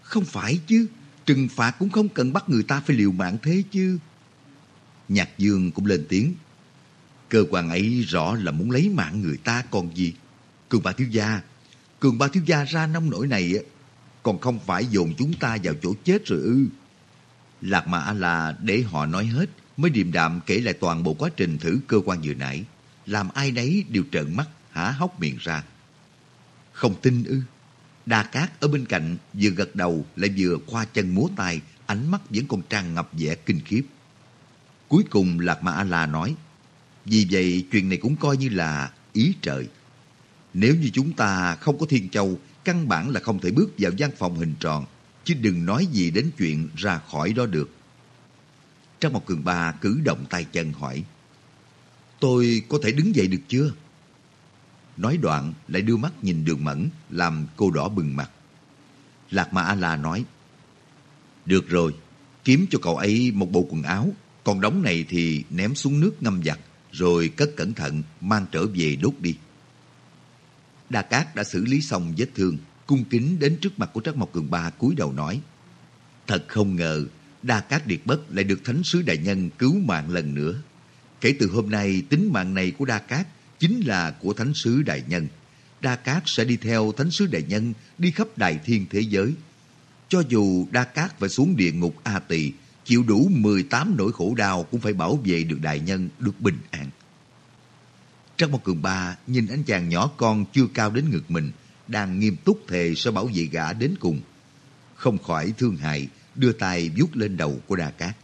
Không phải chứ, trừng phạt cũng không cần bắt người ta phải liều mạng thế chứ. Nhạc Dương cũng lên tiếng, Cơ quan ấy rõ là muốn lấy mạng người ta còn gì. Cường ba thiếu gia, cường ba thiếu gia ra nông nổi này còn không phải dồn chúng ta vào chỗ chết rồi ư. Lạc Mã là để họ nói hết mới điềm đạm kể lại toàn bộ quá trình thử cơ quan vừa nãy. Làm ai đấy đều trợn mắt, há hốc miệng ra. Không tin ư. Đa Cát ở bên cạnh vừa gật đầu lại vừa khoa chân múa tay, ánh mắt vẫn còn tràn ngập vẻ kinh khiếp. Cuối cùng Lạc Ma A-la nói, vì vậy chuyện này cũng coi như là ý trời. Nếu như chúng ta không có Thiên Châu, căn bản là không thể bước vào gian phòng hình tròn, chứ đừng nói gì đến chuyện ra khỏi đó được. Trang một cường ba cử động tay chân hỏi, Tôi có thể đứng dậy được chưa? Nói đoạn lại đưa mắt nhìn đường mẫn, làm cô đỏ bừng mặt. Lạc Ma A-la nói, Được rồi, kiếm cho cậu ấy một bộ quần áo, còn đống này thì ném xuống nước ngâm giặt, rồi cất cẩn thận mang trở về đốt đi. Đa Cát đã xử lý xong vết thương, cung kính đến trước mặt của Trác Mộc Cường Ba cúi đầu nói. Thật không ngờ, Đa Cát Điệt Bất lại được Thánh Sứ Đại Nhân cứu mạng lần nữa. Kể từ hôm nay, tính mạng này của Đa Cát chính là của Thánh Sứ Đại Nhân. Đa Cát sẽ đi theo Thánh Sứ Đại Nhân đi khắp đại thiên thế giới. Cho dù Đa Cát phải xuống địa ngục A Tỳ, chịu đủ 18 nỗi khổ đau cũng phải bảo vệ được Đại Nhân được bình an. Trắc Mộc Cường Ba nhìn anh chàng nhỏ con chưa cao đến ngực mình, đang nghiêm túc thề sẽ bảo vệ gã đến cùng. Không khỏi thương hại, đưa tay vuốt lên đầu của Đa Cát.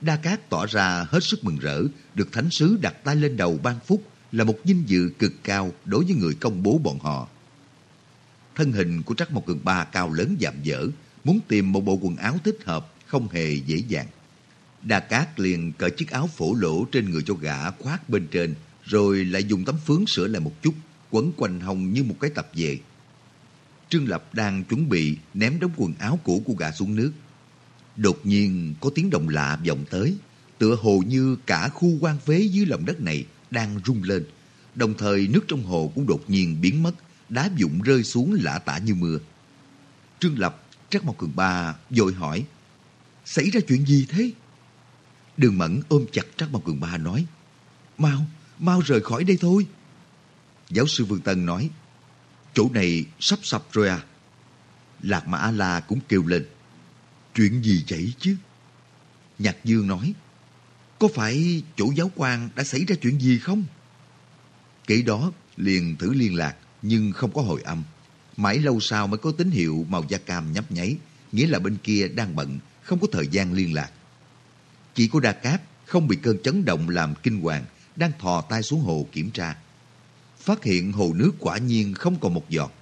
Đa Cát tỏ ra hết sức mừng rỡ, được thánh sứ đặt tay lên đầu ban phúc là một vinh dự cực cao đối với người công bố bọn họ. Thân hình của Trắc Mộc Cường Ba cao lớn dạm dở, muốn tìm một bộ quần áo thích hợp không hề dễ dàng. Đa Cát liền cởi chiếc áo phổ lỗ trên người cho gã khoác bên trên, rồi lại dùng tấm phướng sửa lại một chút, quấn quanh hồng như một cái tập về. Trương Lập đang chuẩn bị ném đống quần áo cũ của gã xuống nước. Đột nhiên có tiếng động lạ vọng tới, tựa hồ như cả khu quan phế dưới lòng đất này đang rung lên. Đồng thời nước trong hồ cũng đột nhiên biến mất, đá vụn rơi xuống lạ tả như mưa. Trương Lập, Trác Mộc Cường Ba vội hỏi, xảy ra chuyện gì thế? Đường Mẫn ôm chặt Trác Mộc Cường Ba nói, mau, mau rời khỏi đây thôi. Giáo sư Vương Tân nói, chỗ này sắp sập rồi à? Lạc Mã A-La cũng kêu lên, chuyện gì vậy chứ? Nhạc Dương nói, có phải chỗ giáo quan đã xảy ra chuyện gì không? Kể đó liền thử liên lạc nhưng không có hồi âm. Mãi lâu sau mới có tín hiệu màu da cam nhấp nháy, nghĩa là bên kia đang bận, không có thời gian liên lạc. Chỉ có Đa Cát không bị cơn chấn động làm kinh hoàng, đang thò tay xuống hồ kiểm tra. phát hiện hồ nước quả nhiên không còn một giọt.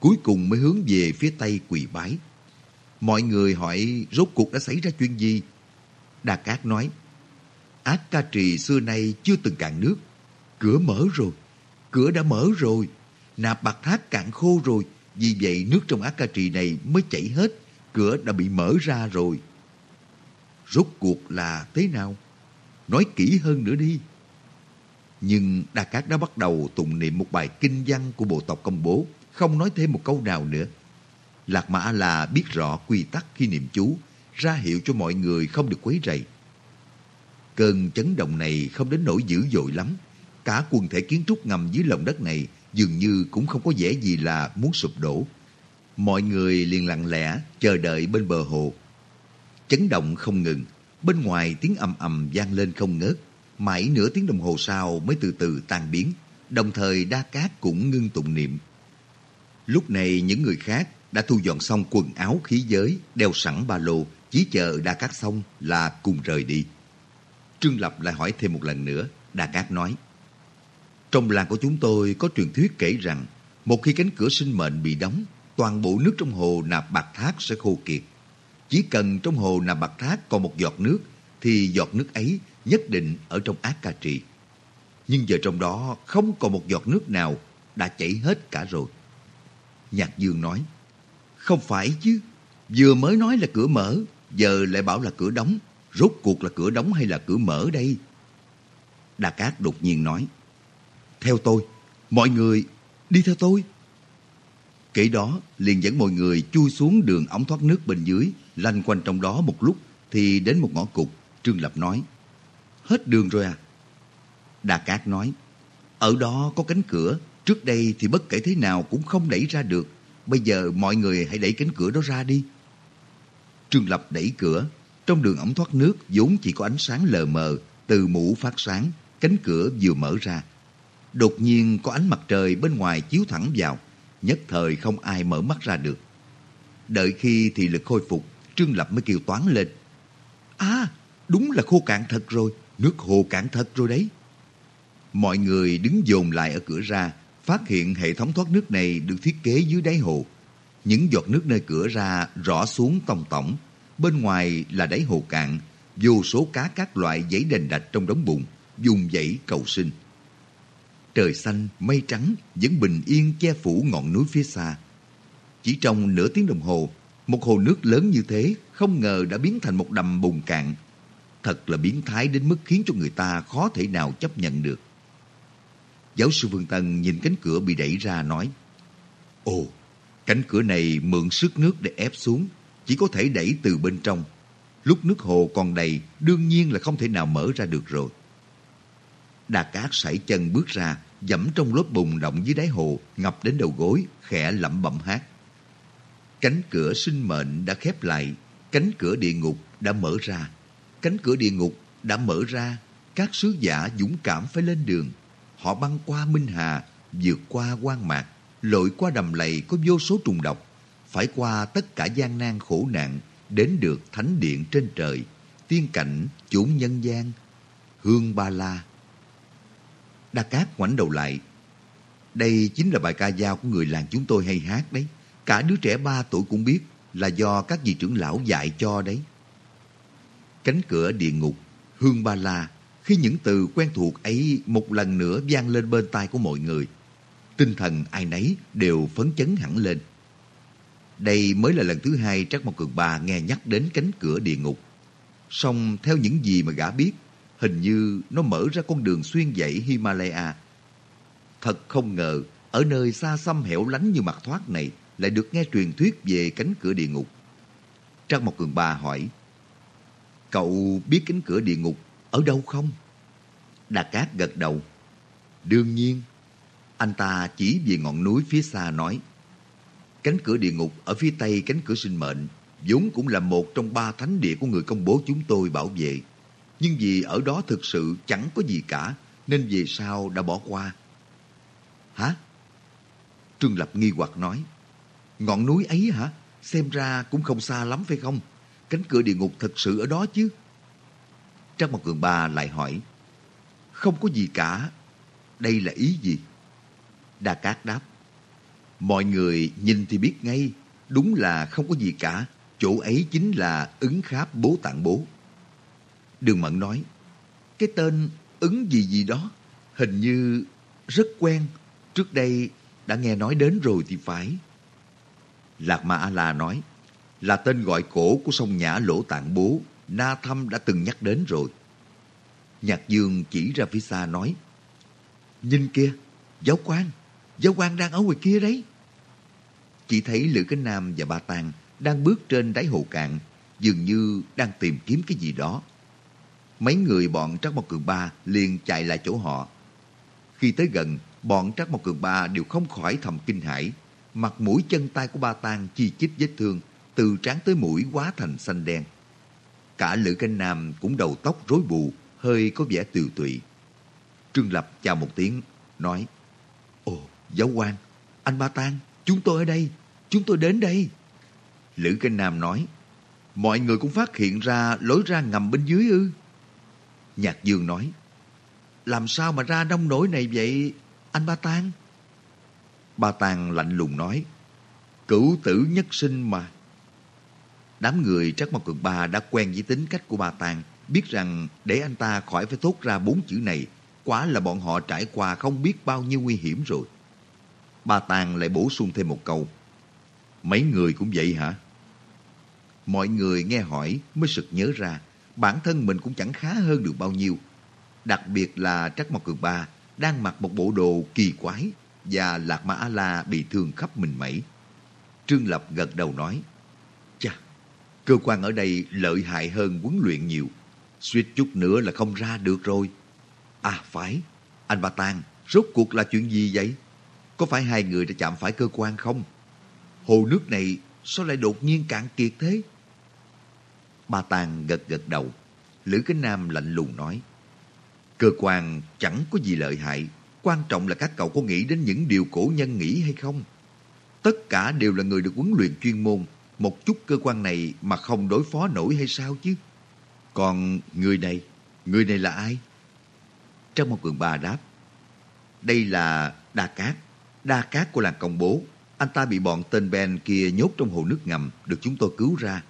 Cuối cùng mới hướng về phía tây quỳ bái. Mọi người hỏi rốt cuộc đã xảy ra chuyện gì? Đà Cát nói, Ác ca trì xưa nay chưa từng cạn nước. Cửa mở rồi, cửa đã mở rồi. Nạp bạc thác cạn khô rồi, vì vậy nước trong ác ca trì này mới chảy hết. Cửa đã bị mở ra rồi. Rốt cuộc là thế nào? Nói kỹ hơn nữa đi. Nhưng Đa Cát đã bắt đầu tụng niệm một bài kinh văn của bộ tộc công bố, không nói thêm một câu nào nữa. Lạc Mã là biết rõ quy tắc khi niệm chú, ra hiệu cho mọi người không được quấy rầy. Cơn chấn động này không đến nỗi dữ dội lắm. Cả quần thể kiến trúc ngầm dưới lòng đất này dường như cũng không có vẻ gì là muốn sụp đổ. Mọi người liền lặng lẽ chờ đợi bên bờ hồ. Chấn động không ngừng, bên ngoài tiếng ầm ầm vang lên không ngớt. Mãi nửa tiếng đồng hồ sau mới từ từ tan biến, đồng thời đa cát cũng ngưng tụng niệm. Lúc này những người khác đã thu dọn xong quần áo khí giới, đeo sẵn ba lô, chỉ chờ đa cát xong là cùng rời đi. Trương Lập lại hỏi thêm một lần nữa, Đa Cát nói. Trong làng của chúng tôi có truyền thuyết kể rằng, một khi cánh cửa sinh mệnh bị đóng, toàn bộ nước trong hồ nạp bạc thác sẽ khô kiệt. Chỉ cần trong hồ nạp bạc thác còn một giọt nước, thì giọt nước ấy nhất định ở trong ác ca trị. Nhưng giờ trong đó không còn một giọt nước nào đã chảy hết cả rồi. Nhạc Dương nói, không phải chứ, vừa mới nói là cửa mở, giờ lại bảo là cửa đóng, rốt cuộc là cửa đóng hay là cửa mở đây? Đa Cát đột nhiên nói, theo tôi, mọi người đi theo tôi. Kể đó, liền dẫn mọi người chui xuống đường ống thoát nước bên dưới, lanh quanh trong đó một lúc, thì đến một ngõ cụt, Trương Lập nói, hết đường rồi à? Đà Cát nói, ở đó có cánh cửa, trước đây thì bất kể thế nào cũng không đẩy ra được, bây giờ mọi người hãy đẩy cánh cửa đó ra đi. Trương Lập đẩy cửa, trong đường ống thoát nước vốn chỉ có ánh sáng lờ mờ, từ mũ phát sáng, cánh cửa vừa mở ra. Đột nhiên có ánh mặt trời bên ngoài chiếu thẳng vào, nhất thời không ai mở mắt ra được. Đợi khi thì lực khôi phục, Trương Lập mới kêu toán lên. À, đúng là khô cạn thật rồi, nước hồ cạn thật rồi đấy. Mọi người đứng dồn lại ở cửa ra, phát hiện hệ thống thoát nước này được thiết kế dưới đáy hồ. Những giọt nước nơi cửa ra rõ xuống tòng tổng, bên ngoài là đáy hồ cạn, vô số cá các loại giấy đền đạch trong đống bùn, dùng dãy cầu sinh. Trời xanh, mây trắng vẫn bình yên che phủ ngọn núi phía xa. Chỉ trong nửa tiếng đồng hồ, một hồ nước lớn như thế không ngờ đã biến thành một đầm bùn cạn. Thật là biến thái đến mức khiến cho người ta khó thể nào chấp nhận được. Giáo sư Vương Tân nhìn cánh cửa bị đẩy ra nói Ồ, cánh cửa này mượn sức nước để ép xuống chỉ có thể đẩy từ bên trong. Lúc nước hồ còn đầy, đương nhiên là không thể nào mở ra được rồi. Đà Cát sải chân bước ra, dẫm trong lớp bùn động dưới đáy hồ, ngập đến đầu gối, khẽ lẩm bẩm hát. Cánh cửa sinh mệnh đã khép lại, cánh cửa địa ngục đã mở ra. Cánh cửa địa ngục đã mở ra, các sứ giả dũng cảm phải lên đường. Họ băng qua Minh Hà, vượt qua quan mạc, lội qua đầm lầy có vô số trùng độc, phải qua tất cả gian nan khổ nạn, đến được thánh điện trên trời, tiên cảnh, chốn nhân gian, hương ba la. Đa Cát ngoảnh đầu lại. Đây chính là bài ca dao của người làng chúng tôi hay hát đấy. Cả đứa trẻ ba tuổi cũng biết là do các vị trưởng lão dạy cho đấy. Cánh cửa địa ngục, hương ba la, khi những từ quen thuộc ấy một lần nữa vang lên bên tai của mọi người, tinh thần ai nấy đều phấn chấn hẳn lên. Đây mới là lần thứ hai Trác Mộc Cường Ba nghe nhắc đến cánh cửa địa ngục. Song theo những gì mà gã biết, hình như nó mở ra con đường xuyên dãy Himalaya. Thật không ngờ, ở nơi xa xăm hẻo lánh như mặt thoát này lại được nghe truyền thuyết về cánh cửa địa ngục. Trác Mộc Cường Ba hỏi, Cậu biết cánh cửa địa ngục ở đâu không? Đà Cát gật đầu. Đương nhiên. Anh ta chỉ về ngọn núi phía xa nói, Cánh cửa địa ngục ở phía tây cánh cửa sinh mệnh vốn cũng là một trong ba thánh địa của người công bố chúng tôi bảo vệ. Nhưng vì ở đó thực sự chẳng có gì cả, nên về sau đã bỏ qua. Hả? Trương Lập nghi hoặc nói. Ngọn núi ấy hả? Xem ra cũng không xa lắm phải không? Cánh cửa địa ngục thật sự ở đó chứ? Trang Mộc Cường Ba lại hỏi. Không có gì cả. Đây là ý gì? Đa Cát đáp. Mọi người nhìn thì biết ngay, đúng là không có gì cả. Chỗ ấy chính là ứng kháp bố tạng bố. Đường Mẫn nói, cái tên ứng gì gì đó, hình như rất quen. Trước đây đã nghe nói đến rồi thì phải. Lạc Ma A-la nói, là tên gọi cổ của sông Nhã Lỗ Tạng Bố, Na Thâm đã từng nhắc đến rồi. Nhạc Dương chỉ ra phía xa nói, Nhìn kia, giáo quan, giáo quan đang ở ngoài kia đấy. Chỉ thấy Lữ Cánh Nam và Ba Tàng đang bước trên đáy hồ cạn, dường như đang tìm kiếm cái gì đó. Mấy người bọn Trắc Mộc Cường Ba liền chạy lại chỗ họ. Khi tới gần, bọn Trắc Mộc Cường Ba đều không khỏi thầm kinh hãi. Mặt mũi chân tay của Ba Tàng chi chít vết thương, từ trán tới mũi quá thành xanh đen. Cả Lữ Canh Nam cũng đầu tóc rối bù, hơi có vẻ tiều tụy. Trương Lập chào một tiếng, nói Ồ, giáo quan, anh Ba Tang, chúng tôi ở đây, chúng tôi đến đây. Lữ Canh Nam nói Mọi người cũng phát hiện ra lối ra ngầm bên dưới ư? Nhạc Dương nói Làm sao mà ra đông nổi này vậy, anh Ba Tang? Ba Tang lạnh lùng nói Cửu tử nhất sinh mà Đám người Trắc mặt Cường Ba đã quen với tính cách của bà Tàng, biết rằng để anh ta khỏi phải thốt ra bốn chữ này, quả là bọn họ trải qua không biết bao nhiêu nguy hiểm rồi. Bà Tàng lại bổ sung thêm một câu. Mấy người cũng vậy hả? Mọi người nghe hỏi mới sực nhớ ra, bản thân mình cũng chẳng khá hơn được bao nhiêu. Đặc biệt là Trắc Mộc Cường Ba đang mặc một bộ đồ kỳ quái và Lạc Ma A-La bị thương khắp mình mẩy. Trương Lập gật đầu nói, Cơ quan ở đây lợi hại hơn huấn luyện nhiều. Suýt chút nữa là không ra được rồi. À phải, anh Ba tan rốt cuộc là chuyện gì vậy? Có phải hai người đã chạm phải cơ quan không? Hồ nước này sao lại đột nhiên cạn kiệt thế? Ba Tàng gật gật đầu. Lữ Kính Nam lạnh lùng nói. Cơ quan chẳng có gì lợi hại. Quan trọng là các cậu có nghĩ đến những điều cổ nhân nghĩ hay không? Tất cả đều là người được huấn luyện chuyên môn một chút cơ quan này mà không đối phó nổi hay sao chứ? Còn người này, người này là ai? Trong một cường bà đáp, đây là Đa Cát, Đa Cát của làng công bố. Anh ta bị bọn tên Ben kia nhốt trong hồ nước ngầm, được chúng tôi cứu ra.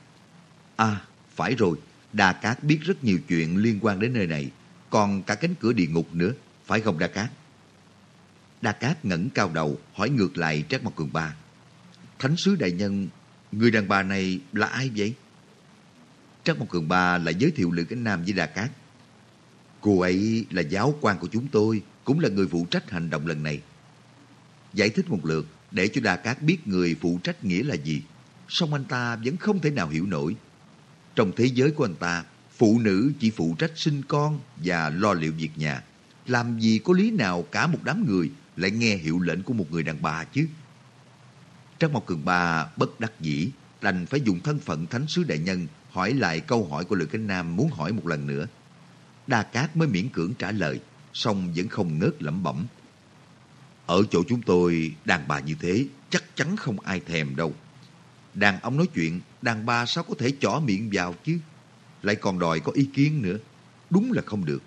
À, phải rồi, Đa Cát biết rất nhiều chuyện liên quan đến nơi này, còn cả cánh cửa địa ngục nữa, phải không Đa Cát? Đa Cát ngẩng cao đầu, hỏi ngược lại Trác Mộc Cường Ba. Thánh sứ đại nhân Người đàn bà này là ai vậy? Trắc Mộc Cường Ba lại giới thiệu Lữ Cánh Nam với đà Cát. Cô ấy là giáo quan của chúng tôi, cũng là người phụ trách hành động lần này. Giải thích một lượt để cho đà Cát biết người phụ trách nghĩa là gì. Song anh ta vẫn không thể nào hiểu nổi. Trong thế giới của anh ta, phụ nữ chỉ phụ trách sinh con và lo liệu việc nhà. Làm gì có lý nào cả một đám người lại nghe hiệu lệnh của một người đàn bà chứ? Trang Mộc Cường Ba bất đắc dĩ, đành phải dùng thân phận thánh sứ đại nhân hỏi lại câu hỏi của Lữ Cánh Nam muốn hỏi một lần nữa. Đa Cát mới miễn cưỡng trả lời, song vẫn không ngớt lẩm bẩm. Ở chỗ chúng tôi, đàn bà như thế chắc chắn không ai thèm đâu. Đàn ông nói chuyện, đàn bà sao có thể chỏ miệng vào chứ? Lại còn đòi có ý kiến nữa. Đúng là không được.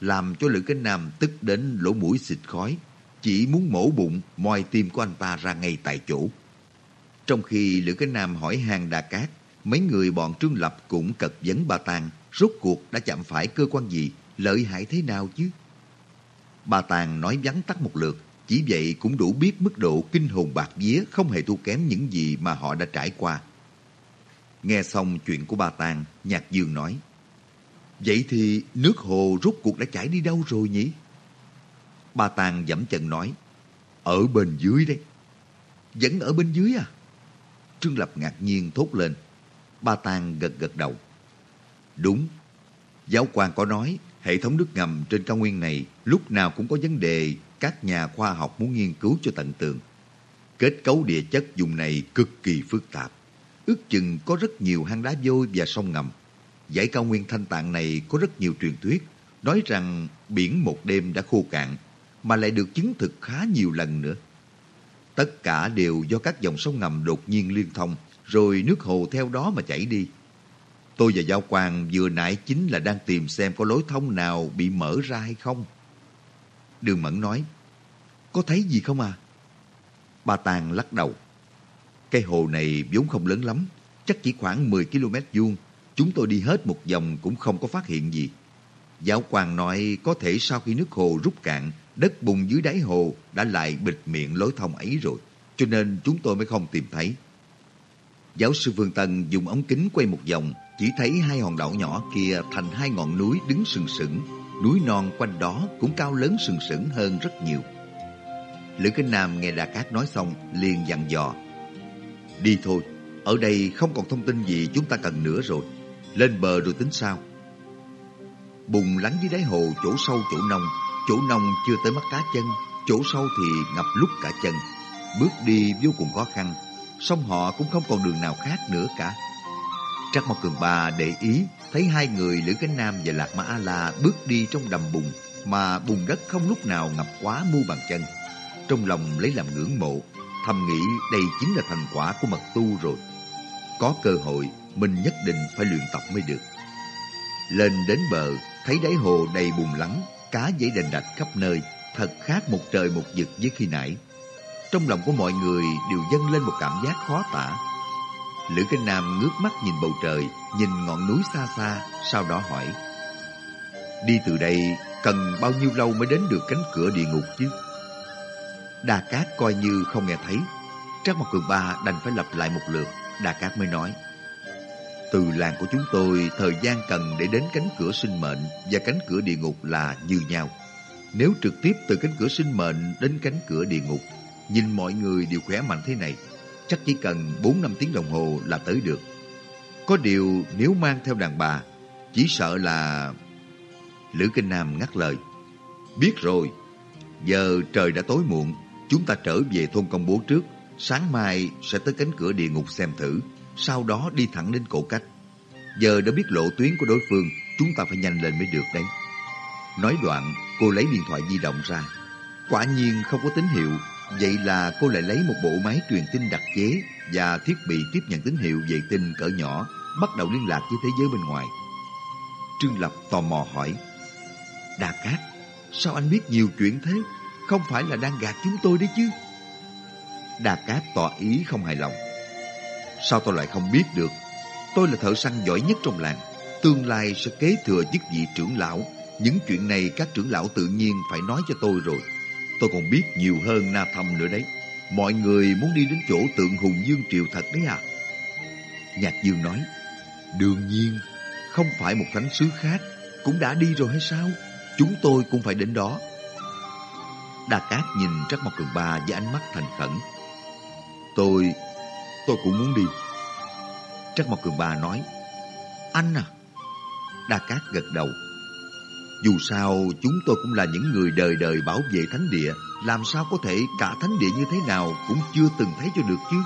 Làm cho Lữ Cánh Nam tức đến lỗ mũi xịt khói, chỉ muốn mổ bụng moi tim của anh ta ra ngay tại chỗ. Trong khi Lữ Cái Nam hỏi hàng Đà Cát, mấy người bọn Trương Lập cũng cật vấn bà Tàng rốt cuộc đã chạm phải cơ quan gì, lợi hại thế nào chứ? Bà Tàng nói vắn tắt một lượt, chỉ vậy cũng đủ biết mức độ kinh hồn bạc vía không hề thua kém những gì mà họ đã trải qua. Nghe xong chuyện của bà Tàng, Nhạc Dương nói, Vậy thì nước hồ rốt cuộc đã chảy đi đâu rồi nhỉ? Ba Tàng dẫm chân nói, ở bên dưới đấy. Vẫn ở bên dưới à? Trương Lập ngạc nhiên thốt lên. Ba Tàng gật gật đầu. Đúng. Giáo quan có nói, hệ thống nước ngầm trên cao nguyên này lúc nào cũng có vấn đề các nhà khoa học muốn nghiên cứu cho tận tường. Kết cấu địa chất vùng này cực kỳ phức tạp. Ước chừng có rất nhiều hang đá vôi và sông ngầm. Dãy cao nguyên thanh tạng này có rất nhiều truyền thuyết, nói rằng biển một đêm đã khô cạn, mà lại được chứng thực khá nhiều lần nữa. Tất cả đều do các dòng sông ngầm đột nhiên liên thông, rồi nước hồ theo đó mà chảy đi. Tôi và Giao Quang vừa nãy chính là đang tìm xem có lối thông nào bị mở ra hay không. Đường Mẫn nói, có thấy gì không à? Bà Tàng lắc đầu. Cây hồ này vốn không lớn lắm, chắc chỉ khoảng 10 km vuông. Chúng tôi đi hết một vòng cũng không có phát hiện gì. Giáo quan nói có thể sau khi nước hồ rút cạn, đất bùn dưới đáy hồ đã lại bịt miệng lối thông ấy rồi, cho nên chúng tôi mới không tìm thấy. Giáo sư Vương Tân dùng ống kính quay một vòng, chỉ thấy hai hòn đảo nhỏ kia thành hai ngọn núi đứng sừng sững. Núi non quanh đó cũng cao lớn sừng sững hơn rất nhiều. Lữ Kinh Nam nghe Đà Cát nói xong, liền dặn dò. Đi thôi, ở đây không còn thông tin gì chúng ta cần nữa rồi. Lên bờ rồi tính sao? Bùng lắng dưới đáy hồ chỗ sâu chỗ nông, chỗ nông chưa tới mắt cá chân, chỗ sâu thì ngập lúc cả chân. Bước đi vô cùng khó khăn, song họ cũng không còn đường nào khác nữa cả. Trắc Mộc Cường Ba để ý thấy hai người Lữ Cánh Nam và Lạc Mã A La bước đi trong đầm bùn mà bùn đất không lúc nào ngập quá mu bàn chân. Trong lòng lấy làm ngưỡng mộ, thầm nghĩ đây chính là thành quả của mật tu rồi. Có cơ hội, mình nhất định phải luyện tập mới được. Lên đến bờ, thấy đáy hồ đầy bùn lắng, cá dãy đành đạch khắp nơi, thật khác một trời một vực với khi nãy. Trong lòng của mọi người đều dâng lên một cảm giác khó tả. Lữ Kinh Nam ngước mắt nhìn bầu trời, nhìn ngọn núi xa xa, sau đó hỏi. Đi từ đây cần bao nhiêu lâu mới đến được cánh cửa địa ngục chứ? Đà Cát coi như không nghe thấy. Trác Mộc Cường Ba đành phải lặp lại một lượt, Đà Cát mới nói. Từ làng của chúng tôi, thời gian cần để đến cánh cửa sinh mệnh và cánh cửa địa ngục là như nhau. Nếu trực tiếp từ cánh cửa sinh mệnh đến cánh cửa địa ngục, nhìn mọi người đều khỏe mạnh thế này, chắc chỉ cần 4 năm tiếng đồng hồ là tới được. Có điều nếu mang theo đàn bà, chỉ sợ là... Lữ Kinh Nam ngắt lời. Biết rồi, giờ trời đã tối muộn, chúng ta trở về thôn công bố trước, sáng mai sẽ tới cánh cửa địa ngục xem thử, sau đó đi thẳng đến cổ cách. Giờ đã biết lộ tuyến của đối phương, chúng ta phải nhanh lên mới được đấy. Nói đoạn, cô lấy điện thoại di động ra. Quả nhiên không có tín hiệu, vậy là cô lại lấy một bộ máy truyền tin đặc chế và thiết bị tiếp nhận tín hiệu vệ tinh cỡ nhỏ, bắt đầu liên lạc với thế giới bên ngoài. Trương Lập tò mò hỏi, Đà Cát, sao anh biết nhiều chuyện thế? Không phải là đang gạt chúng tôi đấy chứ? Đà Cát tỏ ý không hài lòng. Sao tôi lại không biết được? Tôi là thợ săn giỏi nhất trong làng. Tương lai sẽ kế thừa chức vị trưởng lão. Những chuyện này các trưởng lão tự nhiên phải nói cho tôi rồi. Tôi còn biết nhiều hơn Na Thâm nữa đấy. Mọi người muốn đi đến chỗ tượng hùng dương triều thật đấy à? Nhạc Dương nói, đương nhiên, không phải một thánh sứ khác, cũng đã đi rồi hay sao? Chúng tôi cũng phải đến đó. Đa Cát nhìn Trắc Mộc Cường Ba với ánh mắt thành khẩn. Tôi, tôi cũng muốn đi. Trắc Mộc Cường Ba nói, anh à? Đa Cát gật đầu. Dù sao, chúng tôi cũng là những người đời đời bảo vệ thánh địa, làm sao có thể cả thánh địa như thế nào cũng chưa từng thấy cho được chứ.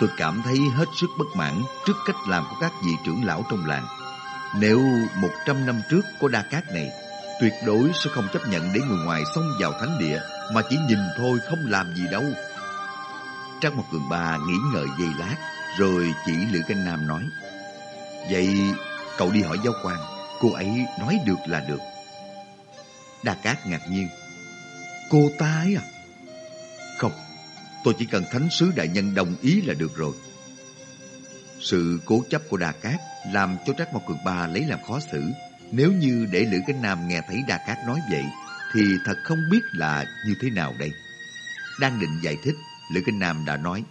Tôi cảm thấy hết sức bất mãn trước cách làm của các vị trưởng lão trong làng. Nếu một trăm năm trước có đa cát này, tuyệt đối sẽ không chấp nhận để người ngoài xông vào thánh địa mà chỉ nhìn thôi không làm gì đâu. Trang một cường bà nghĩ ngợi giây lát, rồi chỉ Lữ Canh Nam nói. Vậy cậu đi hỏi giáo quan, cô ấy nói được là được. Đa Cát ngạc nhiên. Cô ta ấy à? Không, tôi chỉ cần thánh sứ đại nhân đồng ý là được rồi. Sự cố chấp của đa Cát làm cho Trác Mộc Cường Ba lấy làm khó xử. Nếu như để Lữ Cánh Nam nghe thấy đa Cát nói vậy, thì thật không biết là như thế nào đây. Đang định giải thích, Lữ Kinh Nam đã nói,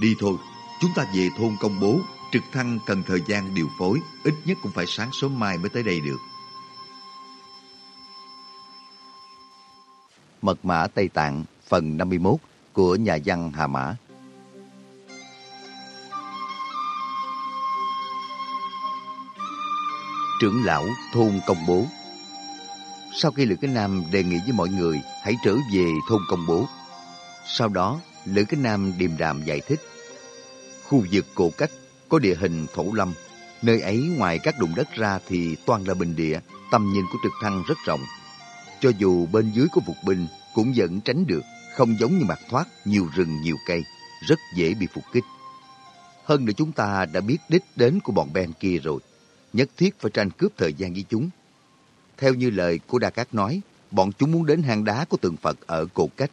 Đi thôi, chúng ta về thôn công bố, trực thăng cần thời gian điều phối, ít nhất cũng phải sáng sớm mai mới tới đây được. Mật mã Tây Tạng phần 51 của nhà văn Hà Mã. Trưởng lão thôn công bố. Sau khi Lữ Cái Nam đề nghị với mọi người hãy trở về thôn công bố. Sau đó Lữ Cái Nam điềm đạm giải thích Khu vực cổ cách có địa hình thổ lâm Nơi ấy ngoài các đụng đất ra thì toàn là bình địa Tầm nhìn của trực thăng rất rộng cho dù bên dưới có phục binh cũng vẫn tránh được, không giống như mặt thoát nhiều rừng nhiều cây, rất dễ bị phục kích. Hơn nữa chúng ta đã biết đích đến của bọn Ben kia rồi, nhất thiết phải tranh cướp thời gian với chúng. Theo như lời của Đa Cát nói, bọn chúng muốn đến hang đá của tượng Phật ở Cổ Cách.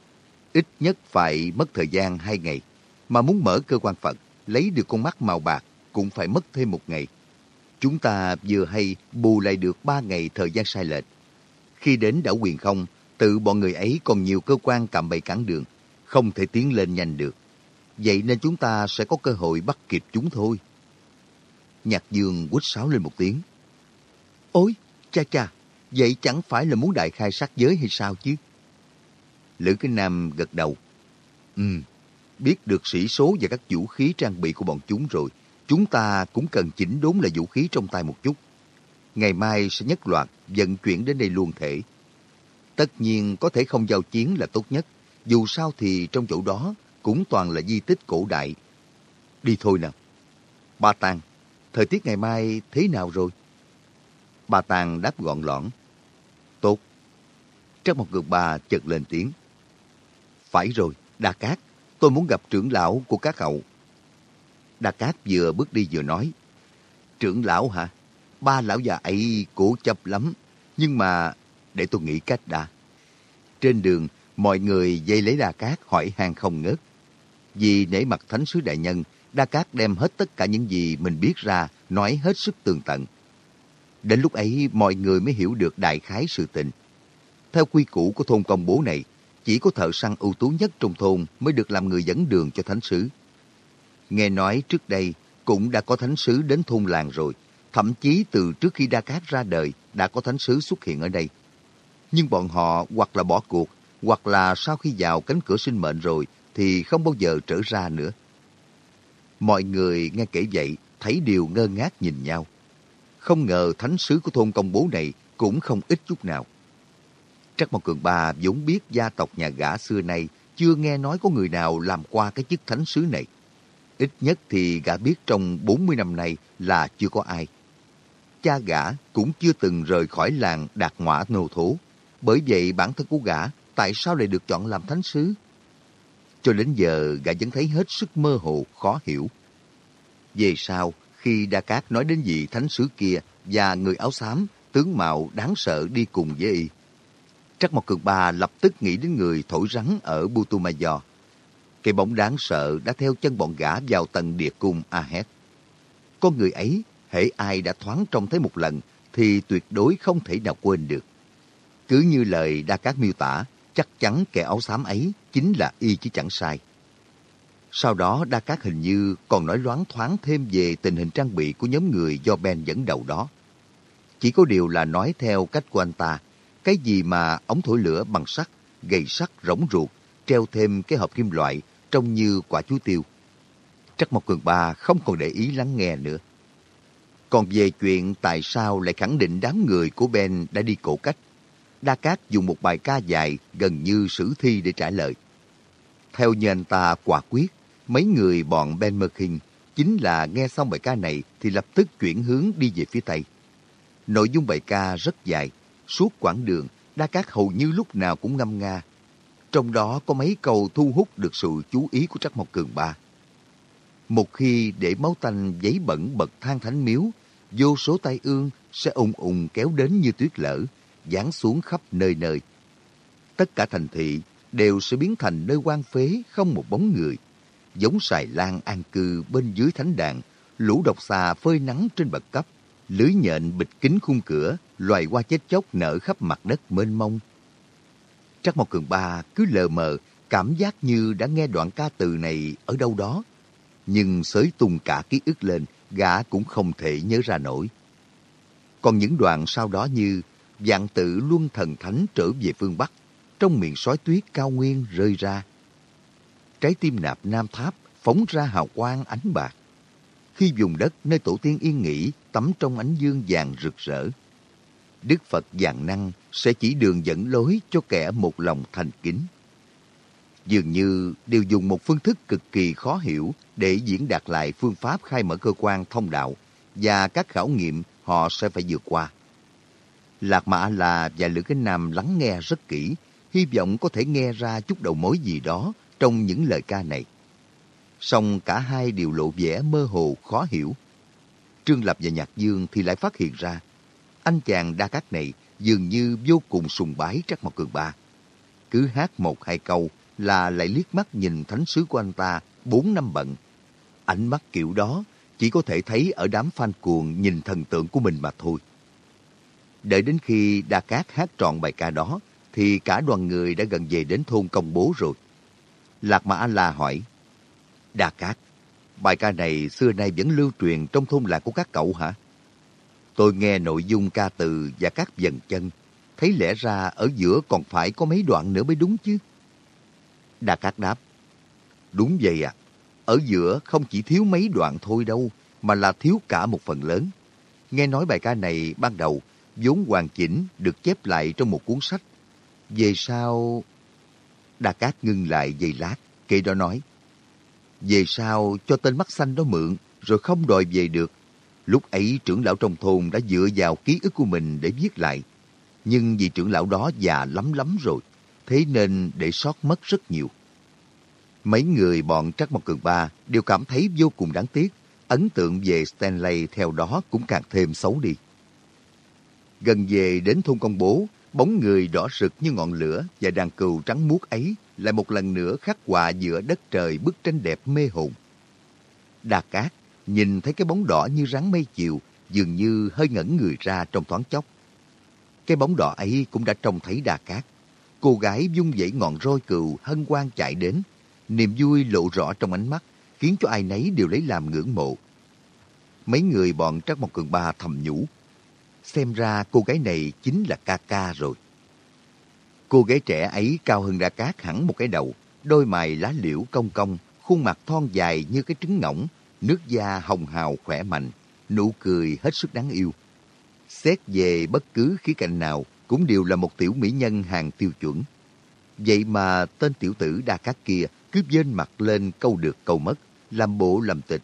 Ít nhất phải mất thời gian hai ngày. Mà muốn mở cơ quan Phật, lấy được con mắt màu bạc cũng phải mất thêm một ngày. Chúng ta vừa hay bù lại được ba ngày thời gian sai lệch. Khi đến đảo quyền không, tự bọn người ấy còn nhiều cơ quan cạm bẫy cản đường, không thể tiến lên nhanh được. Vậy nên chúng ta sẽ có cơ hội bắt kịp chúng thôi. Nhạc dương quýt sáo lên một tiếng. Ôi, cha cha, vậy chẳng phải là muốn đại khai sát giới hay sao chứ? Lữ Kinh Nam gật đầu. Ừ, biết được sĩ số và các vũ khí trang bị của bọn chúng rồi. Chúng ta cũng cần chỉnh đốn lại vũ khí trong tay một chút. Ngày mai sẽ nhất loạt vận chuyển đến đây luôn thể. Tất nhiên có thể không giao chiến là tốt nhất. Dù sao thì trong chỗ đó cũng toàn là di tích cổ đại. Đi thôi nào. Ba Tàng, thời tiết ngày mai thế nào rồi? Ba Tàng đáp gọn lõn. Tốt. Trong một ngược bà chợt lên tiếng. Phải rồi, Đa Cát, tôi muốn gặp trưởng lão của các cậu. Đa Cát vừa bước đi vừa nói. Trưởng lão hả? Ba lão già ấy cố chấp lắm. Nhưng mà để tôi nghĩ cách đã. Trên đường, mọi người dây lấy Đa Cát hỏi han không ngớt. Vì nể mặt Thánh sứ Đại Nhân, Đa Cát đem hết tất cả những gì mình biết ra, nói hết sức tường tận. Đến lúc ấy, mọi người mới hiểu được đại khái sự tình. Theo quy củ của thôn công bố này, chỉ có thợ săn ưu tú nhất trong thôn mới được làm người dẫn đường cho thánh sứ. Nghe nói trước đây cũng đã có thánh sứ đến thôn làng rồi, thậm chí từ trước khi Đa Cát ra đời đã có thánh sứ xuất hiện ở đây. Nhưng bọn họ hoặc là bỏ cuộc, hoặc là sau khi vào cánh cửa sinh mệnh rồi thì không bao giờ trở ra nữa. Mọi người nghe kể vậy, thấy đều ngơ ngác nhìn nhau. Không ngờ thánh sứ của thôn công bố này cũng không ít chút nào. Trắc Mộc Cường Ba vốn biết gia tộc nhà gã xưa nay chưa nghe nói có người nào làm qua cái chức thánh sứ này. Ít nhất thì gã biết trong 40 năm nay là chưa có ai. Cha gã cũng chưa từng rời khỏi làng đạt ngọa nô thố. Bởi vậy bản thân của gã tại sao lại được chọn làm thánh sứ? Cho đến giờ gã vẫn thấy hết sức mơ hồ, khó hiểu. Về sau, khi Đa Cát nói đến vị thánh sứ kia và người áo xám, tướng mạo đáng sợ đi cùng với y, Trắc Mộc Cường Ba lập tức nghĩ đến người thổi rắn ở Butumayo. Cái bóng đáng sợ đã theo chân bọn gã vào tầng địa cung Ahed. Con người ấy, hễ ai đã thoáng trông thấy một lần, thì tuyệt đối không thể nào quên được. Cứ như lời Đa Cát miêu tả, chắc chắn kẻ áo xám ấy chính là y chứ chẳng sai. Sau đó Đa Cát hình như còn nói loáng thoáng thêm về tình hình trang bị của nhóm người do Ben dẫn đầu đó. Chỉ có điều là nói theo cách của anh ta, cái gì mà ống thổi lửa bằng sắt, gầy sắt rỗng ruột, treo thêm cái hộp kim loại trông như quả chuối tiêu. Trắc Mộc Cường Ba không còn để ý lắng nghe nữa. Còn về chuyện tại sao lại khẳng định đám người của Ben đã đi cổ cách, Đa Cát dùng một bài ca dài gần như sử thi để trả lời. Theo như anh ta quả quyết, mấy người bọn Ben Merkin chính là nghe xong bài ca này thì lập tức chuyển hướng đi về phía Tây. Nội dung bài ca rất dài, suốt quãng đường, Đa Cát hầu như lúc nào cũng ngâm nga. Trong đó có mấy câu thu hút được sự chú ý của Trắc Mộc Cường Ba. Một khi để máu tanh giấy bẩn bật than thánh miếu, vô số tai ương sẽ ùng ùng kéo đến như tuyết lở, giáng xuống khắp nơi nơi. Tất cả thành thị đều sẽ biến thành nơi quan phế không một bóng người. Giống xài lan an cư bên dưới thánh đàn, lũ độc xà phơi nắng trên bậc cấp, lưới nhện bịt kín khung cửa, loài hoa chết chóc nở khắp mặt đất mênh mông. Trắc Mộc Cường Ba cứ lờ mờ, cảm giác như đã nghe đoạn ca từ này ở đâu đó. Nhưng sới tung cả ký ức lên, gã cũng không thể nhớ ra nổi. Còn những đoạn sau đó như dạng tự luân thần thánh trở về phương Bắc, trong miệng sói tuyết cao nguyên rơi ra. Trái tim nạp nam tháp phóng ra hào quang ánh bạc. Khi dùng đất nơi tổ tiên yên nghỉ tắm trong ánh dương vàng rực rỡ. Đức Phật dạng năng sẽ chỉ đường dẫn lối cho kẻ một lòng thành kính. Dường như đều dùng một phương thức cực kỳ khó hiểu để diễn đạt lại phương pháp khai mở cơ quan thông đạo và các khảo nghiệm họ sẽ phải vượt qua. Lạc Mã là và Lữ Kinh Nam lắng nghe rất kỹ, hy vọng có thể nghe ra chút đầu mối gì đó trong những lời ca này. Song cả hai đều lộ vẻ mơ hồ khó hiểu. Trương Lập và Nhạc Dương thì lại phát hiện ra, anh chàng đa cát này dường như vô cùng sùng bái Trắc Mộc Cường Ba. Cứ hát một hai câu là lại liếc mắt nhìn thánh sứ của anh ta bốn năm bận. Ánh mắt kiểu đó chỉ có thể thấy ở đám fan cuồng nhìn thần tượng của mình mà thôi. Đợi đến khi Đa Cát hát trọn bài ca đó, thì cả đoàn người đã gần về đến thôn công bố rồi. Lạc Mã A-La hỏi, Đa Cát, bài ca này xưa nay vẫn lưu truyền trong thôn làng của các cậu hả? Tôi nghe nội dung ca từ và các dần chân, thấy lẽ ra ở giữa còn phải có mấy đoạn nữa mới đúng chứ. Đà Cát đáp, đúng vậy à, ở giữa không chỉ thiếu mấy đoạn thôi đâu, mà là thiếu cả một phần lớn. Nghe nói bài ca này ban đầu vốn hoàn chỉnh được chép lại trong một cuốn sách. Về sau... Đà Cát ngưng lại giây lát, kệ đó nói. Về sau cho tên mắt xanh đó mượn, rồi không đòi về được. Lúc ấy trưởng lão trong thôn đã dựa vào ký ức của mình để viết lại. Nhưng vì trưởng lão đó già lắm lắm rồi, thế nên để sót mất rất nhiều. Mấy người bọn Trắc Mộc Cường Ba đều cảm thấy vô cùng đáng tiếc. Ấn tượng về Stanley theo đó cũng càng thêm xấu đi. Gần về đến thôn công bố, bóng người đỏ rực như ngọn lửa và đàn cừu trắng muốt ấy lại một lần nữa khắc họa giữa đất trời bức tranh đẹp mê hồn. Đà Cát nhìn thấy cái bóng đỏ như rắn mây chiều, dường như hơi ngẩn người ra trong thoáng chốc. Cái bóng đỏ ấy cũng đã trông thấy Đà Cát. Cô gái dung dãy ngọn roi cừu hân hoan chạy đến. Niềm vui lộ rõ trong ánh mắt, khiến cho ai nấy đều lấy làm ngưỡng mộ. Mấy người bọn Trắc Mộc Cường Ba thầm nhủ. Xem ra cô gái này chính là ca ca rồi. Cô gái trẻ ấy cao hơn Đa Cát hẳn một cái đầu, đôi mày lá liễu cong cong, khuôn mặt thon dài như cái trứng ngỗng, nước da hồng hào khỏe mạnh, nụ cười hết sức đáng yêu. Xét về bất cứ khía cạnh nào cũng đều là một tiểu mỹ nhân hàng tiêu chuẩn. Vậy mà tên tiểu tử Đa Cát kia cứ dên mặt lên câu được câu mất, làm bộ làm tịch.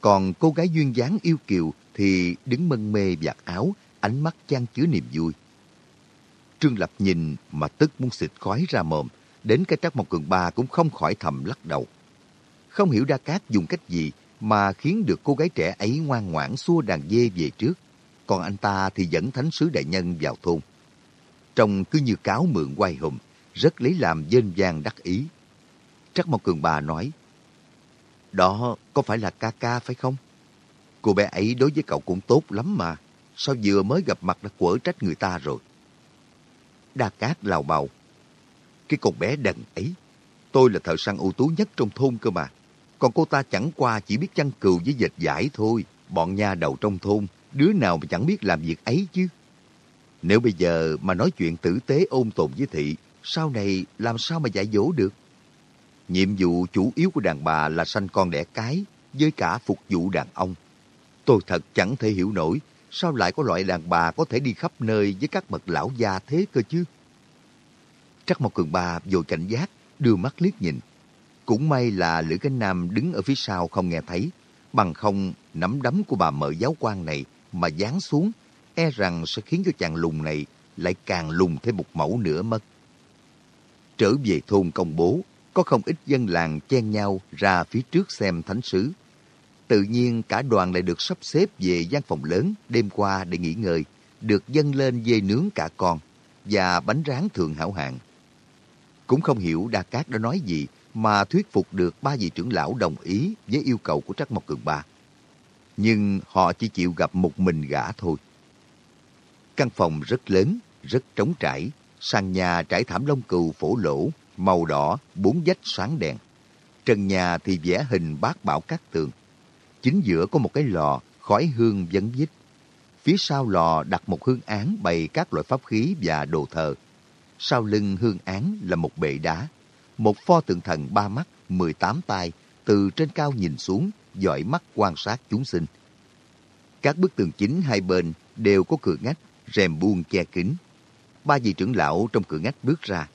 Còn cô gái duyên dáng yêu kiều thì đứng mân mê vạt áo, ánh mắt chan chứa niềm vui. Trương Lập nhìn mà tức muốn xịt khói ra mồm, đến cái trắc một cường ba cũng không khỏi thầm lắc đầu. Không hiểu Đa Cát dùng cách gì mà khiến được cô gái trẻ ấy ngoan ngoãn xua đàn dê về trước, còn anh ta thì dẫn thánh sứ đại nhân vào thôn. Trông cứ như cáo mượn quay hùm, rất lấy làm dên vang đắc ý. Trắc Mộc Cường Bà nói, Đó có phải là ca ca phải không? Cô bé ấy đối với cậu cũng tốt lắm mà. Sao vừa mới gặp mặt đã quở trách người ta rồi? Đa Cát lào bào. Cái con bé đần ấy, tôi là thợ săn ưu tú nhất trong thôn cơ mà. Còn cô ta chẳng qua chỉ biết chăn cừu với dệt giải thôi. Bọn nha đầu trong thôn, đứa nào mà chẳng biết làm việc ấy chứ. Nếu bây giờ mà nói chuyện tử tế ôn tồn với thị, sau này làm sao mà dạy dỗ được? Nhiệm vụ chủ yếu của đàn bà là sanh con đẻ cái, với cả phục vụ đàn ông. Tôi thật chẳng thể hiểu nổi sao lại có loại đàn bà có thể đi khắp nơi với các bậc lão già thế cơ chứ? Trắc Mộc Cường Ba vội cảnh giác, đưa mắt liếc nhìn. Cũng may là Lữ Cánh Nam đứng ở phía sau không nghe thấy, bằng không nắm đấm của bà mợ giáo quan này mà giáng xuống, e rằng sẽ khiến cho chàng lùng này lại càng lùng thêm một mẫu nữa mất. Trở về thôn công bố, có không ít dân làng chen nhau ra phía trước xem thánh sứ. Tự nhiên cả đoàn lại được sắp xếp về gian phòng lớn đêm qua để nghỉ ngơi, được dâng lên dê nướng cả con và bánh rán thường hảo hạng. Cũng không hiểu Đa Cát đã nói gì mà thuyết phục được ba vị trưởng lão đồng ý với yêu cầu của Trắc Mộc Cường Ba. Nhưng họ chỉ chịu gặp một mình gã thôi. Căn phòng rất lớn, rất trống trải, sàn nhà trải thảm lông cừu phổ lỗ, màu đỏ, bốn vách sáng đèn. Trần nhà thì vẽ hình bát bảo các tường. Chính giữa có một cái lò, khói hương vấn vít. Phía sau lò đặt một hương án bày các loại pháp khí và đồ thờ. Sau lưng hương án là một bệ đá. Một pho tượng thần ba mắt, 18 tay, từ trên cao nhìn xuống, dõi mắt quan sát chúng sinh. Các bức tường chính hai bên đều có cửa ngách, rèm buông che kín. Ba vị trưởng lão trong cửa ngách bước ra.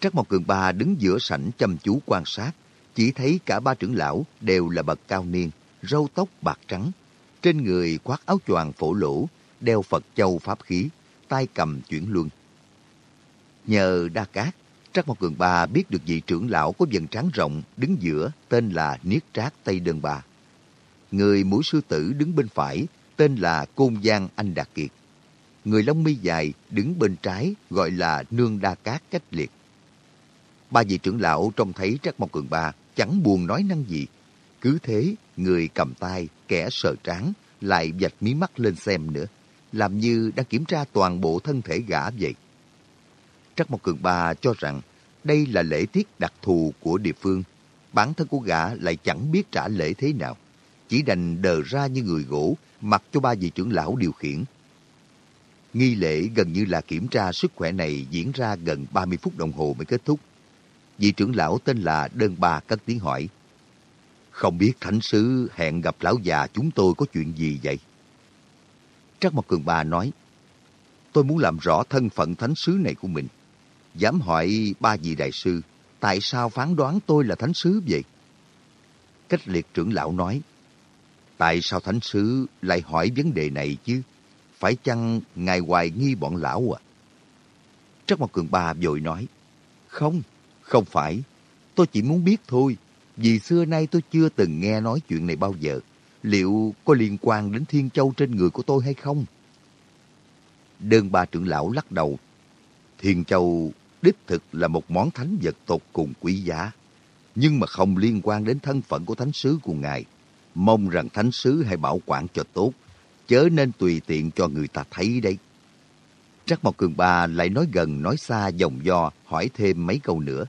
Trắc Mộc Cường Ba đứng giữa sảnh chăm chú quan sát, chỉ thấy cả ba trưởng lão đều là bậc cao niên, râu tóc bạc trắng. Trên người khoác áo choàng phổ lỗ, đeo Phật châu pháp khí, tay cầm chuyển luân. Nhờ đa cát, Trác Mộc Cường Ba biết được vị trưởng lão có vần trán rộng đứng giữa tên là Niết Trác Tây Đơn Ba. Người mũi sư tử đứng bên phải tên là Côn Giang Anh Đạt Kiệt. người lông mi dài đứng bên trái gọi là Nương Đa Cát cách liệt. Ba vị trưởng lão trông thấy Trác Mộc Cường Ba chẳng buồn nói năng gì. Cứ thế, người cầm tay, kẻ sờ trán, lại vạch mí mắt lên xem nữa, làm như đang kiểm tra toàn bộ thân thể gã vậy. Trắc Mộc Cường Ba cho rằng đây là lễ tiết đặc thù của địa phương. Bản thân của gã lại chẳng biết trả lễ thế nào. Chỉ đành đờ ra như người gỗ, mặc cho ba vị trưởng lão điều khiển. Nghi lễ gần như là kiểm tra sức khỏe này diễn ra gần 30 phút đồng hồ mới kết thúc. Vị trưởng lão tên là Đơn Ba cất tiếng hỏi. Không biết thánh sứ hẹn gặp lão già chúng tôi có chuyện gì vậy? Trắc Mộc Cường Ba nói, tôi muốn làm rõ thân phận thánh sứ này của mình. Dám hỏi ba vị đại sư, tại sao phán đoán tôi là thánh sứ vậy? Cách liệt trưởng lão nói, tại sao thánh sứ lại hỏi vấn đề này chứ? Phải chăng ngài hoài nghi bọn lão à? Trắc Mộc Cường Ba vội nói, không, không phải, tôi chỉ muốn biết thôi, vì xưa nay tôi chưa từng nghe nói chuyện này bao giờ. Liệu có liên quan đến Thiên Châu trên người của tôi hay không? Đơn ba trưởng lão lắc đầu. Thiên Châu đích thực là một món thánh vật tột cùng quý giá, nhưng mà không liên quan đến thân phận của thánh sứ của ngài. Mong rằng thánh sứ hãy bảo quản cho tốt, chớ nên tùy tiện cho người ta thấy đấy. Trắc Mộc Cường Ba lại nói gần nói xa dòng do hỏi thêm mấy câu nữa.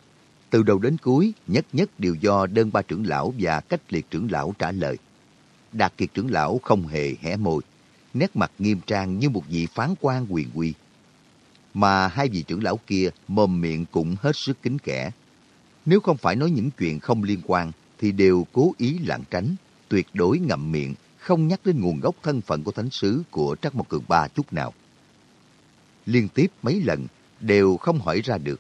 Từ đầu đến cuối, nhất nhất đều do đơn ba trưởng lão và cách liệt trưởng lão trả lời. Đạt kiệt trưởng lão không hề hé môi, nét mặt nghiêm trang như một vị phán quan quyền quy. Mà hai vị trưởng lão kia mồm miệng cũng hết sức kính kẻ. Nếu không phải nói những chuyện không liên quan, thì đều cố ý lảng tránh, tuyệt đối ngậm miệng, không nhắc đến nguồn gốc thân phận của thánh sứ của Trắc Mộc Cường Ba chút nào. Liên tiếp mấy lần, đều không hỏi ra được.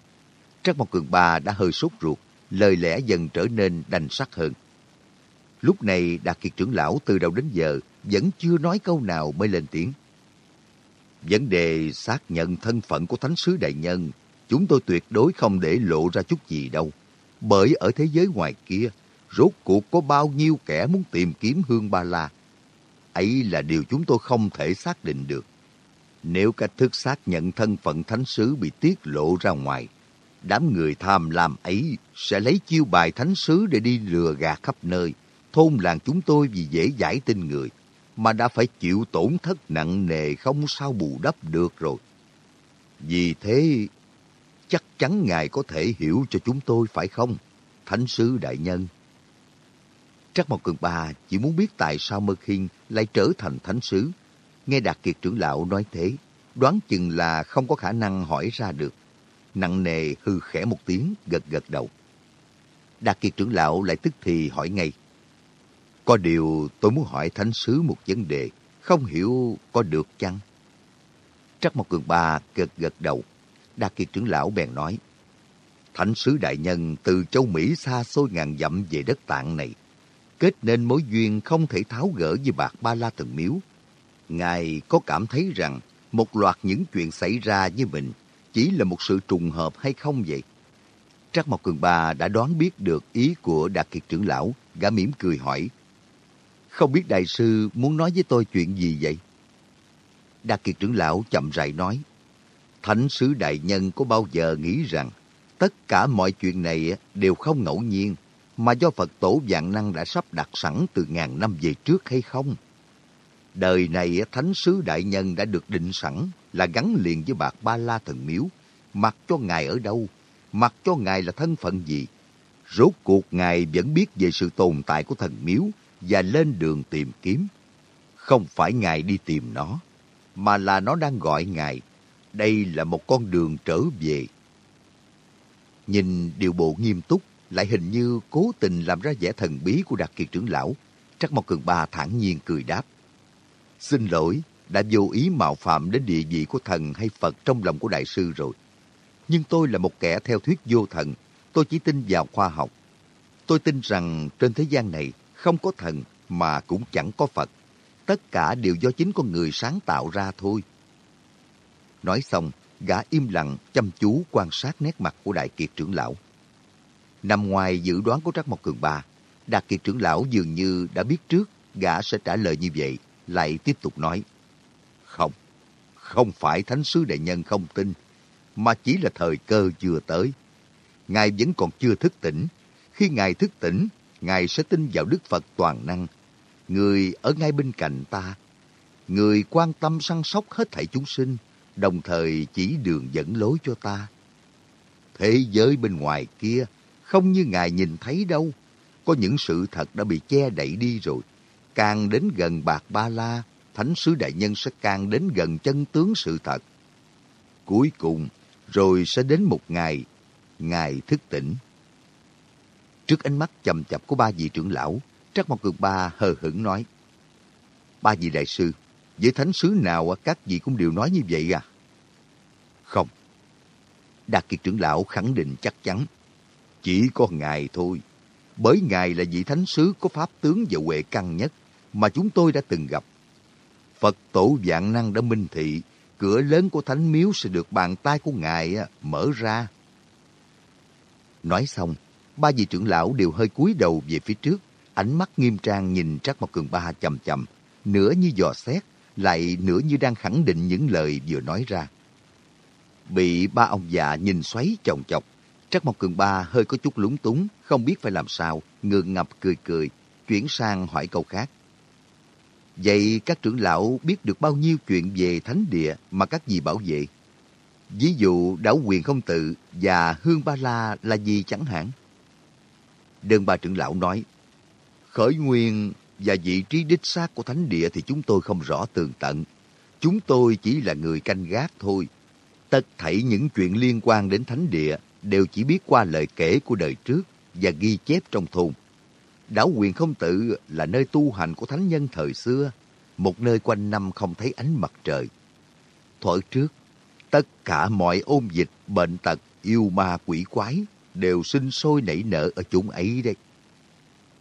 Trắc Mộc Cường Ba đã hơi sốt ruột, lời lẽ dần trở nên đành sắc hơn. Lúc này Đạt Kiệt trưởng lão từ đầu đến giờ vẫn chưa nói câu nào mới lên tiếng. Vấn đề xác nhận thân phận của Thánh sứ Đại Nhân, chúng tôi tuyệt đối không để lộ ra chút gì đâu. Bởi ở thế giới ngoài kia, rốt cuộc có bao nhiêu kẻ muốn tìm kiếm Hương Ba La. Ấy là điều chúng tôi không thể xác định được. Nếu cách thức xác nhận thân phận Thánh sứ bị tiết lộ ra ngoài, đám người tham lam ấy sẽ lấy chiêu bài Thánh sứ để đi lừa gạt khắp nơi. Thôn làng chúng tôi vì dễ giải tin người, mà đã phải chịu tổn thất nặng nề không sao bù đắp được rồi. Vì thế, chắc chắn Ngài có thể hiểu cho chúng tôi phải không, Thánh sứ Đại Nhân? Trắc Mộc Cường Ba chỉ muốn biết tại sao Mơ Khiên lại trở thành Thánh sứ. Nghe Đạt Kiệt trưởng lão nói thế, đoán chừng là không có khả năng hỏi ra được. Nặng nề hư khẽ một tiếng, gật gật đầu. Đạt Kiệt trưởng lão lại tức thì hỏi ngay. Có điều tôi muốn hỏi Thánh Sứ một vấn đề, không hiểu có được chăng? Trắc Mộc Cường Ba gật gật đầu. Đạt Kiệt trưởng lão bèn nói. Thánh Sứ Đại Nhân từ châu Mỹ xa xôi ngàn dặm về đất tạng này, kết nên mối duyên không thể tháo gỡ với bạc ba la thần miếu. Ngài có cảm thấy rằng một loạt những chuyện xảy ra với mình chỉ là một sự trùng hợp hay không vậy? Trắc Mộc Cường Ba đã đoán biết được ý của Đạt Kiệt trưởng lão, gã mỉm cười hỏi. Không biết đại sư muốn nói với tôi chuyện gì vậy? đa Kiệt trưởng lão chậm rãi nói. Thánh sứ đại nhân có bao giờ nghĩ rằng tất cả mọi chuyện này đều không ngẫu nhiên mà do Phật tổ vạn năng đã sắp đặt sẵn từ ngàn năm về trước hay không? Đời này Thánh sứ Đại Nhân đã được định sẵn là gắn liền với bạc Ba La Thần Miếu. Mặc cho Ngài ở đâu, mặc cho Ngài là thân phận gì. Rốt cuộc Ngài vẫn biết về sự tồn tại của thần miếu và lên đường tìm kiếm. Không phải Ngài đi tìm nó, mà là nó đang gọi Ngài. Đây là một con đường trở về. Nhìn điều bộ nghiêm túc, lại hình như cố tình làm ra vẻ thần bí của Đạt Kiệt trưởng lão. Trắc Mộc Cường Ba thản nhiên cười đáp. Xin lỗi, đã vô ý mạo phạm đến địa vị của thần hay Phật trong lòng của đại sư rồi. Nhưng tôi là một kẻ theo thuyết vô thần, tôi chỉ tin vào khoa học. Tôi tin rằng trên thế gian này không có thần mà cũng chẳng có Phật. Tất cả đều do chính con người sáng tạo ra thôi. Nói xong, gã im lặng chăm chú quan sát nét mặt của Đại Kiệt trưởng lão. Nằm ngoài dự đoán của Trắc Mộc Cường Ba, Đại Kiệt trưởng lão dường như đã biết trước gã sẽ trả lời như vậy, lại tiếp tục nói. Không, Không phải Thánh sứ Đại Nhân không tin, mà chỉ là thời cơ chưa tới. Ngài vẫn còn chưa thức tỉnh. Khi Ngài thức tỉnh, Ngài sẽ tin vào Đức Phật toàn năng. Người ở ngay bên cạnh ta. Người quan tâm săn sóc hết thảy chúng sinh, đồng thời chỉ đường dẫn lối cho ta. Thế giới bên ngoài kia không như Ngài nhìn thấy đâu. Có những sự thật đã bị che đậy đi rồi. Càng đến gần Bạc Ba La, Thánh sứ Đại Nhân sẽ càng đến gần chân tướng sự thật. Cuối cùng, rồi sẽ đến một ngày, Ngài thức tỉnh. Trước ánh mắt chầm chập của ba vị trưởng lão, Trắc Mộc Cường Ba hờ hững nói, Ba vị đại sư, với thánh sứ nào các vị cũng đều nói như vậy à? Không. Đạt Kiệt trưởng lão khẳng định chắc chắn. Chỉ có Ngài thôi. Bởi Ngài là vị thánh sứ có pháp tướng và huệ căn nhất mà chúng tôi đã từng gặp. Phật tổ vạn năng đã minh thị, cửa lớn của thánh miếu sẽ được bàn tay của Ngài mở ra. Nói xong, ba vị trưởng lão đều hơi cúi đầu về phía trước, ánh mắt nghiêm trang nhìn Trác Mộc Cường Ba chầm chầm, nửa như dò xét, lại nửa như đang khẳng định những lời vừa nói ra. Bị ba ông già nhìn xoáy chồng chọc, Trác Mộc Cường Ba hơi có chút lúng túng, không biết phải làm sao, ngượng ngập cười cười, chuyển sang hỏi câu khác. Vậy các trưởng lão biết được bao nhiêu chuyện về thánh địa mà các vị bảo vệ? Ví dụ đảo quyền không tự và hương ba la là gì chẳng hạn? Đơn ba trưởng lão nói, khởi nguyên và vị trí đích xác của thánh địa thì chúng tôi không rõ tường tận. Chúng tôi chỉ là người canh gác thôi. Tất thảy những chuyện liên quan đến thánh địa đều chỉ biết qua lời kể của đời trước và ghi chép trong thôn. Đảo quyền không tự là nơi tu hành của thánh nhân thời xưa, một nơi quanh năm không thấy ánh mặt trời. Thuở trước, tất cả mọi ôn dịch, bệnh tật, yêu ma quỷ quái đều sinh sôi nảy nở ở chốn ấy đây.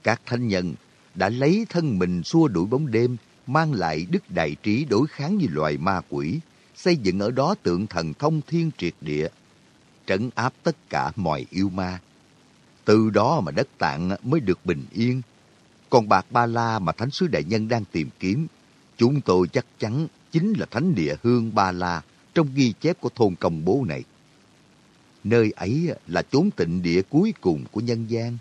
Các thánh nhân đã lấy thân mình xua đuổi bóng đêm, mang lại đức đại trí đối kháng với loài ma quỷ, xây dựng ở đó tượng thần thông thiên triệt địa, trấn áp tất cả mọi yêu ma. Từ đó mà đất tạng mới được bình yên. Còn bạc ba la mà Thánh sứ Đại Nhân đang tìm kiếm, chúng tôi chắc chắn chính là Thánh địa Hương Ba La trong ghi chép của thôn công bố này. Nơi ấy là chốn tịnh địa cuối cùng của nhân gian.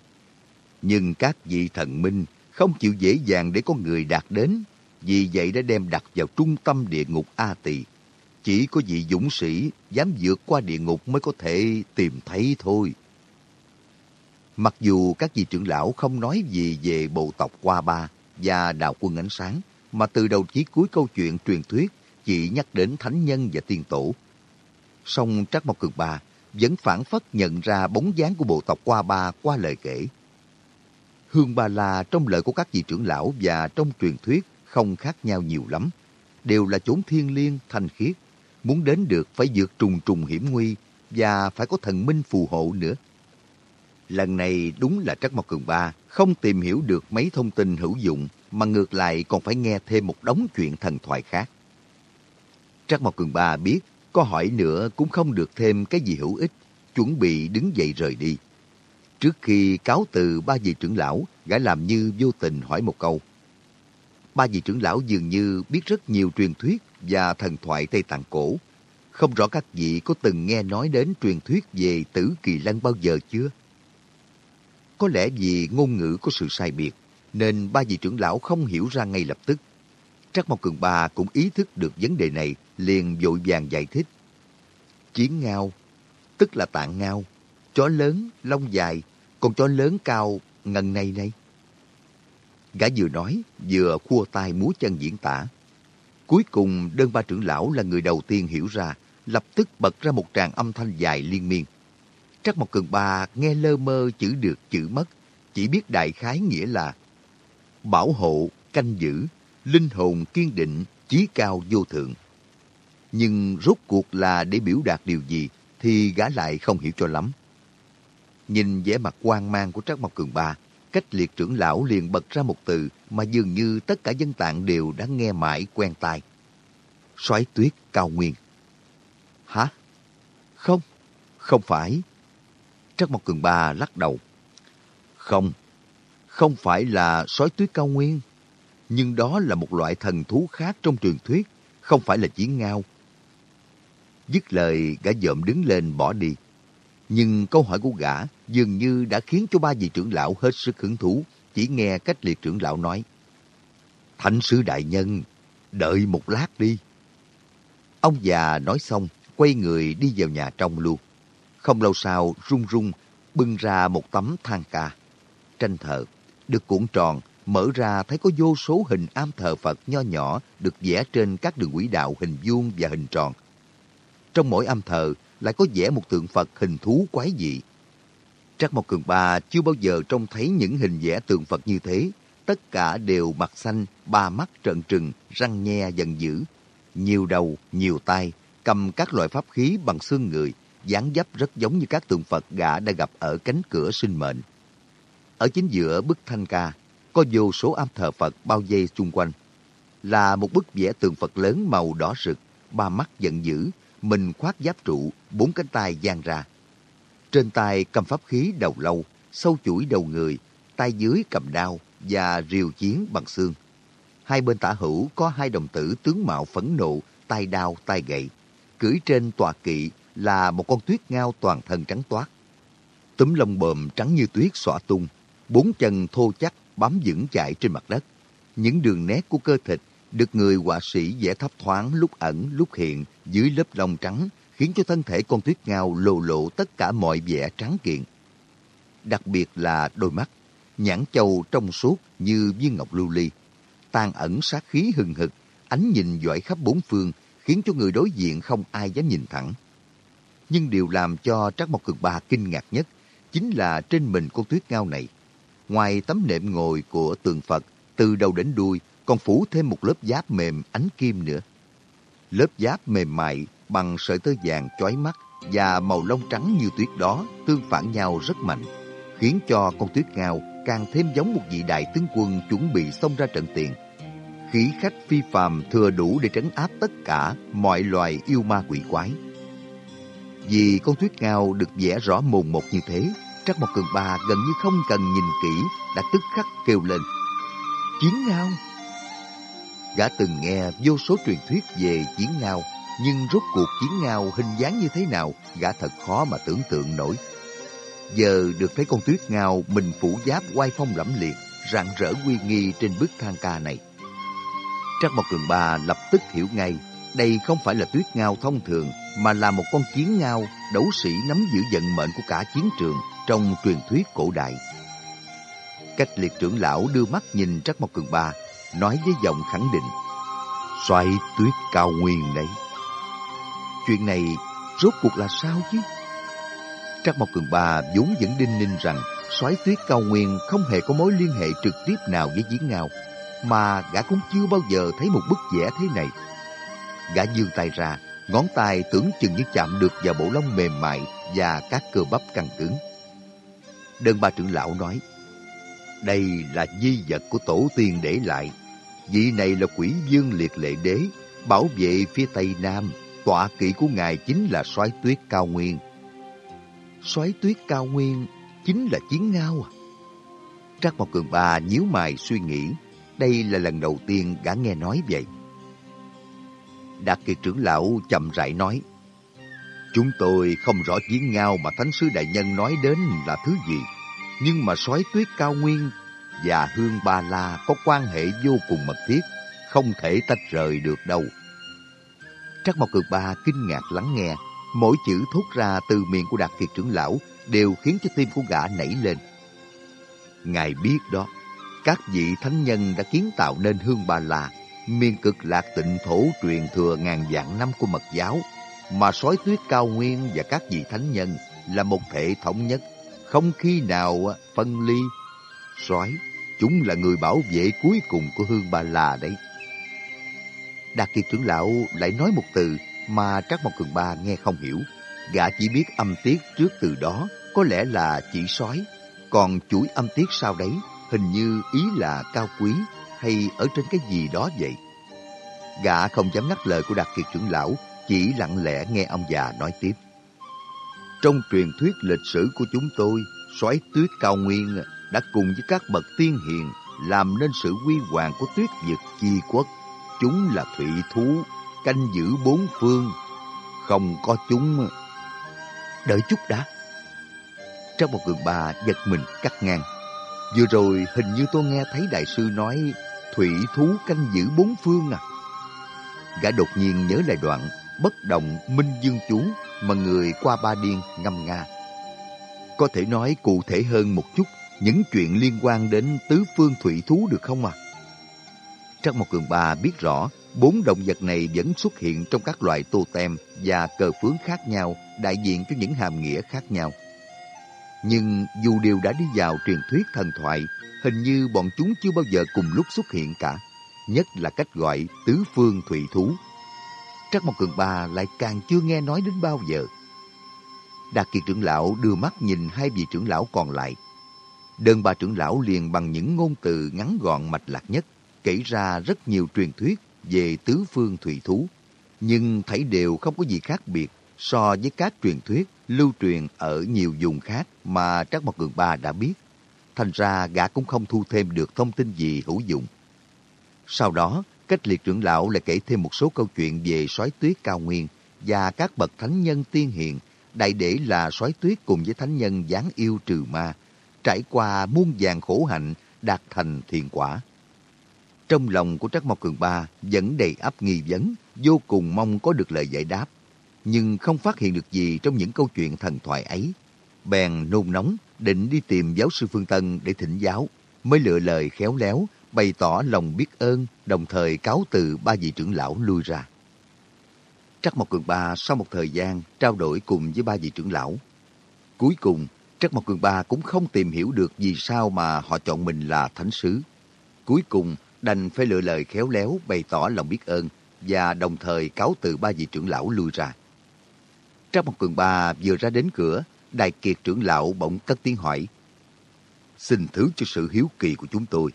Nhưng các vị thần minh không chịu dễ dàng để có người đạt đến, vì vậy đã đem đặt vào trung tâm địa ngục A Tỳ. Chỉ có vị dũng sĩ dám vượt qua địa ngục mới có thể tìm thấy thôi. Mặc dù các vị trưởng lão không nói gì về bộ tộc Qua Ba và đạo quân ánh sáng, mà từ đầu chí cuối câu chuyện truyền thuyết chỉ nhắc đến thánh nhân và tiên tổ. Song Trắc Mộc Cường Ba vẫn phản phất nhận ra bóng dáng của bộ tộc Qua Ba qua lời kể. Hương Ba La trong lời của các vị trưởng lão và trong truyền thuyết không khác nhau nhiều lắm. Đều là chốn thiên liêng, thanh khiết. Muốn đến được phải vượt trùng trùng hiểm nguy và phải có thần minh phù hộ nữa. Lần này đúng là Trắc Mộc Cường Ba không tìm hiểu được mấy thông tin hữu dụng mà ngược lại còn phải nghe thêm một đống chuyện thần thoại khác. Trắc Mộc Cường Ba biết có hỏi nữa cũng không được thêm cái gì hữu ích, chuẩn bị đứng dậy rời đi. Trước khi cáo từ ba vị trưởng lão, gã làm như vô tình hỏi một câu. Ba vị trưởng lão dường như biết rất nhiều truyền thuyết và thần thoại Tây Tạng cổ. Không rõ các vị có từng nghe nói đến truyền thuyết về Tử Kỳ Lân bao giờ chưa? Có lẽ vì ngôn ngữ có sự sai biệt, nên ba vị trưởng lão không hiểu ra ngay lập tức. Trắc Mộc Cường Ba cũng ý thức được vấn đề này, liền vội vàng giải thích. Chiến ngao, tức là tạng ngao, chó lớn, lông dài, còn chó lớn cao ngần này này. Gã vừa nói, vừa khua tay múa chân diễn tả. Cuối cùng, đơn ba trưởng lão là người đầu tiên hiểu ra, lập tức bật ra một tràng âm thanh dài liên miên. Trắc một Cường Ba nghe lơ mơ chữ được chữ mất, chỉ biết đại khái nghĩa là bảo hộ, canh giữ, linh hồn kiên định, chí cao vô thượng. Nhưng rốt cuộc là để biểu đạt điều gì thì gã lại không hiểu cho lắm. Nhìn vẻ mặt quan mang của Trác Mộc Cường Ba, cách liệt trưởng lão liền bật ra một từ mà dường như tất cả dân tạng đều đã nghe mãi quen tai. Xoáy tuyết cao nguyên. Hả? Không, không phải. Trác Mộc Cường Ba lắc đầu. Không, không phải là sói tuyết cao nguyên, nhưng đó là một loại thần thú khác trong truyền thuyết, không phải là chiến ngao. Dứt lời, gã dợm đứng lên bỏ đi. Nhưng câu hỏi của gã dường như đã khiến cho ba vị trưởng lão hết sức hứng thú, chỉ nghe cách liệt trưởng lão nói. Thánh sứ đại nhân, đợi một lát đi. Ông già nói xong, quay người đi vào nhà trong luôn. Không lâu sau, rung rung, bưng ra một tấm than ca. Tranh thờ, được cuộn tròn, mở ra thấy có vô số hình am thờ Phật nho nhỏ được vẽ trên các đường quỹ đạo hình vuông và hình tròn. Trong mỗi âm thờ lại có vẽ một tượng Phật hình thú quái dị. Trác Mộc Cường Ba chưa bao giờ trông thấy những hình vẽ tượng Phật như thế. Tất cả đều mặt xanh, ba mắt trợn trừng, răng nhe giận dữ. Nhiều đầu, nhiều tay, cầm các loại pháp khí bằng xương người, dáng dấp rất giống như các tượng Phật gã đã gặp ở cánh cửa sinh mệnh. Ở chính giữa bức thanh ca, có vô số am thờ Phật bao vây xung quanh. Là một bức vẽ tượng Phật lớn màu đỏ rực, ba mắt giận dữ, mình khoác giáp trụ, bốn cánh tay dang ra. Trên tay cầm pháp khí đầu lâu, sâu chuỗi đầu người, tay dưới cầm đao và rìu chiến bằng xương. Hai bên tả hữu có hai đồng tử tướng mạo phẫn nộ, tay đao, tay gậy. Cưỡi trên tòa kỵ là một con tuyết ngao toàn thân trắng toát. Túm lông bờm trắng như tuyết xõa tung, bốn chân thô chắc bám vững chạy trên mặt đất. Những đường nét của cơ thịt được người họa sĩ vẽ thấp thoáng lúc ẩn lúc hiện dưới lớp lông trắng khiến cho thân thể con tuyết ngao lộ lộ tất cả mọi vẻ trắng kiện. Đặc biệt là đôi mắt, nhãn châu trong suốt như viên ngọc lưu ly, tan ẩn sát khí hừng hực, ánh nhìn dõi khắp bốn phương khiến cho người đối diện không ai dám nhìn thẳng. Nhưng điều làm cho Trác Mộc Cường Ba kinh ngạc nhất chính là trên mình con tuyết ngao này. Ngoài tấm nệm ngồi của tượng Phật, từ đầu đến đuôi còn phủ thêm một lớp giáp mềm ánh kim nữa. Lớp giáp mềm mại bằng sợi tơ vàng chói mắt và màu lông trắng như tuyết đó tương phản nhau rất mạnh, khiến cho con tuyết ngao càng thêm giống một vị đại tướng quân chuẩn bị xông ra trận tiền. Khí khách phi phàm thừa đủ để trấn áp tất cả mọi loài yêu ma quỷ quái. Vì con tuyết ngao được vẽ rõ mồn một như thế, Trắc Mộc Cường Ba gần như không cần nhìn kỹ đã tức khắc kêu lên. Chiến ngao! Gã từng nghe vô số truyền thuyết về chiến ngao, nhưng rốt cuộc chiến ngao hình dáng như thế nào, gã thật khó mà tưởng tượng nổi. Giờ được thấy con tuyết ngao mình phủ giáp oai phong lẫm liệt, rạng rỡ uy nghi trên bức thang ca này. Trắc Mộc Cường Ba lập tức hiểu ngay, đây không phải là tuyết ngao thông thường, mà là một con chiến ngao, đấu sĩ nắm giữ vận mệnh của cả chiến trường trong truyền thuyết cổ đại. Cách liệt trưởng lão đưa mắt nhìn Trắc Mộc Cường Ba, nói với giọng khẳng định. Xoay tuyết cao nguyên đấy. Chuyện này rốt cuộc là sao chứ? Trắc Mộc Cường Ba vốn vẫn đinh ninh rằng xoáy tuyết cao nguyên không hề có mối liên hệ trực tiếp nào với giếng ngao, mà gã cũng chưa bao giờ thấy một bức vẽ thế này. Gã dương tay ra, ngón tay tưởng chừng như chạm được vào bộ lông mềm mại và các cơ bắp căng cứng. Đơn ba trưởng lão nói, đây là di vật của tổ tiên để lại. Vị này là quỷ dương liệt lệ đế, bảo vệ phía tây nam. Tọa kỵ của ngài chính là soái tuyết cao nguyên. Soái tuyết cao nguyên chính là chiến ngao à? Trác Mộc Cường Ba nhíu mày suy nghĩ. Đây là lần đầu tiên gã nghe nói vậy. Đạt Kiệt trưởng lão chậm rãi nói. Chúng tôi không rõ chiến ngao mà Thánh Sứ Đại Nhân nói đến là thứ gì nhưng mà sói tuyết cao nguyên và hương ba la có quan hệ vô cùng mật thiết, không thể tách rời được đâu. Trắc Mộc cực Ba kinh ngạc lắng nghe, mỗi chữ thốt ra từ miệng của Đạt Kiệt trưởng lão đều khiến cho tim của gã nảy lên. Ngài biết đó, các vị thánh nhân đã kiến tạo nên hương ba la, miền cực lạc tịnh thổ truyền thừa ngàn vạn năm của mật giáo, mà sói tuyết cao nguyên và các vị thánh nhân là một thể thống nhất không khi nào phân ly. Soái, chúng là người bảo vệ cuối cùng của Hương Ba La đấy. Đạt Kiệt trưởng lão lại nói một từ mà Trác Mộc Cường Ba nghe không hiểu. Gã chỉ biết âm tiết trước từ đó có lẽ là chỉ sói, còn chuỗi âm tiết sau đấy hình như ý là cao quý hay ở trên cái gì đó vậy. Gã không dám ngắt lời của Đạt Kiệt trưởng lão, chỉ lặng lẽ nghe ông già nói tiếp. Trong truyền thuyết lịch sử của chúng tôi, sói tuyết cao nguyên đã cùng với các bậc tiên hiền làm nên sự huy hoàng của tuyết vực chi quốc. Chúng là thủy thú, canh giữ bốn phương. Không có chúng... Đợi chút đã. Trong một cường bà giật mình cắt ngang. Vừa rồi hình như tôi nghe thấy đại sư nói thủy thú canh giữ bốn phương à. Gã đột nhiên nhớ lại đoạn bất động minh dương chú mà người qua ba điên ngâm nga. Có thể nói cụ thể hơn một chút những chuyện liên quan đến tứ phương thủy thú được không à? Trắc Mộc Cường Ba biết rõ bốn động vật này vẫn xuất hiện trong các loại tô tem và cờ phướng khác nhau đại diện cho những hàm nghĩa khác nhau. Nhưng dù đều đã đi vào truyền thuyết thần thoại, hình như bọn chúng chưa bao giờ cùng lúc xuất hiện cả, nhất là cách gọi tứ phương thủy thú. Trắc Mộc Cường Ba lại càng chưa nghe nói đến bao giờ. Đạt Kiệt trưởng lão đưa mắt nhìn hai vị trưởng lão còn lại. Đơn bà trưởng lão liền bằng những ngôn từ ngắn gọn mạch lạc nhất, kể ra rất nhiều truyền thuyết về tứ phương thủy thú, nhưng thấy đều không có gì khác biệt so với các truyền thuyết lưu truyền ở nhiều vùng khác mà Trác Mộc Cường Ba đã biết. Thành ra gã cũng không thu thêm được thông tin gì hữu dụng. Sau đó, cách liệt trưởng lão lại kể thêm một số câu chuyện về sói tuyết cao nguyên và các bậc thánh nhân tiên hiền, đại để là sói tuyết cùng với thánh nhân giáng yêu trừ ma, trải qua muôn vàng khổ hạnh, đạt thành thiền quả. Trong lòng của Trắc Mộc Cường Ba vẫn đầy ắp nghi vấn, vô cùng mong có được lời giải đáp, nhưng không phát hiện được gì trong những câu chuyện thần thoại ấy. Bèn nôn nóng, định đi tìm giáo sư Phương Tân để thỉnh giáo, mới lựa lời khéo léo, bày tỏ lòng biết ơn, đồng thời cáo từ ba vị trưởng lão lui ra. Trắc Mộc Cường Ba sau một thời gian trao đổi cùng với ba vị trưởng lão. Cuối cùng, Trắc Mộc Cường Ba cũng không tìm hiểu được vì sao mà họ chọn mình là thánh sứ. Cuối cùng, đành phải lựa lời khéo léo bày tỏ lòng biết ơn và đồng thời cáo từ ba vị trưởng lão lui ra. Trắc Mộc Cường Ba vừa ra đến cửa, Đại Kiệt trưởng lão bỗng cất tiếng hỏi. Xin thứ cho sự hiếu kỳ của chúng tôi.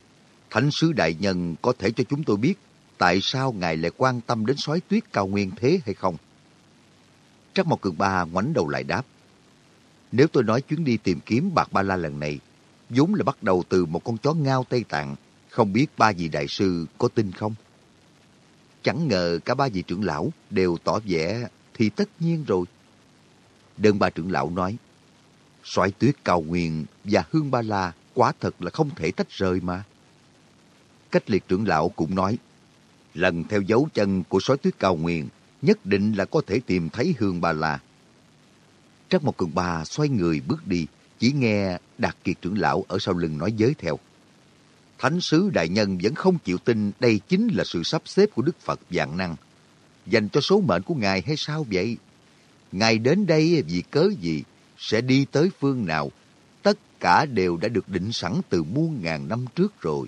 Thánh sứ đại nhân có thể cho chúng tôi biết tại sao ngài lại quan tâm đến sói tuyết cao nguyên thế hay không? Trắc Mộc Cường Ba ngoảnh đầu lại đáp. Nếu tôi nói chuyến đi tìm kiếm bạc ba la lần này, vốn là bắt đầu từ một con chó ngao Tây Tạng, không biết ba vị đại sư có tin không? Chẳng ngờ cả ba vị trưởng lão đều tỏ vẻ thì tất nhiên rồi. Đơn ba trưởng lão nói, Soái tuyết cao nguyên và hương ba la quả thật là không thể tách rời mà. Cách liệt trưởng lão cũng nói, lần theo dấu chân của sói tuyết cao nguyên, nhất định là có thể tìm thấy hương ba la. Trắc một cường ba xoay người bước đi, chỉ nghe Đạt Kiệt trưởng lão ở sau lưng nói giới theo. Thánh sứ đại nhân vẫn không chịu tin đây chính là sự sắp xếp của Đức Phật vạn năng. Dành cho số mệnh của Ngài hay sao vậy? Ngài đến đây vì cớ gì? Sẽ đi tới phương nào? Tất cả đều đã được định sẵn từ muôn ngàn năm trước rồi.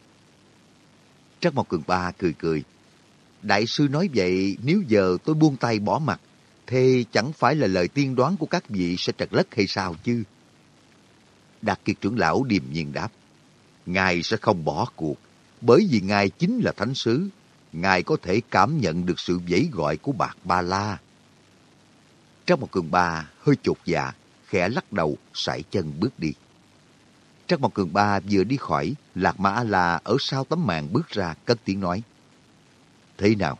Trắc Mộc Cường Ba cười cười. Đại sư nói vậy, nếu giờ tôi buông tay bỏ mặt, thế chẳng phải là lời tiên đoán của các vị sẽ trật lất hay sao chứ? Đạt Kiệt trưởng lão điềm nhiên đáp. Ngài sẽ không bỏ cuộc, bởi vì Ngài chính là thánh sứ. Ngài có thể cảm nhận được sự dãy gọi của bạc ba la. Trong một cường ba hơi chột dạ, khẽ lắc đầu, sải chân bước đi. Trắc Mộc Cường Ba vừa đi khỏi, Lạc Mã A-La ở sau tấm màn bước ra cất tiếng nói. Thế nào?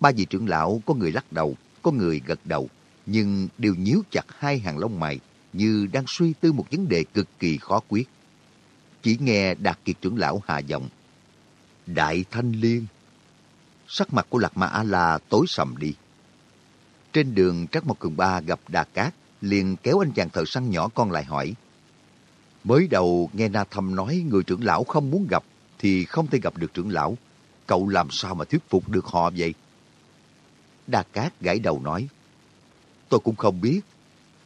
Ba vị trưởng lão có người lắc đầu, có người gật đầu, nhưng đều nhíu chặt hai hàng lông mày như đang suy tư một vấn đề cực kỳ khó quyết. Chỉ nghe Đạt Kiệt trưởng lão hạ giọng. Đại Thanh Liên. Sắc mặt của Lạc Ma A-La tối sầm đi. Trên đường Trắc Mộc Cường Ba gặp Đà Cát, liền kéo anh chàng thợ săn nhỏ con lại hỏi. Mới đầu nghe Na Thâm nói người trưởng lão không muốn gặp thì không thể gặp được trưởng lão. Cậu làm sao mà thuyết phục được họ vậy? Đa Cát gãi đầu nói. Tôi cũng không biết.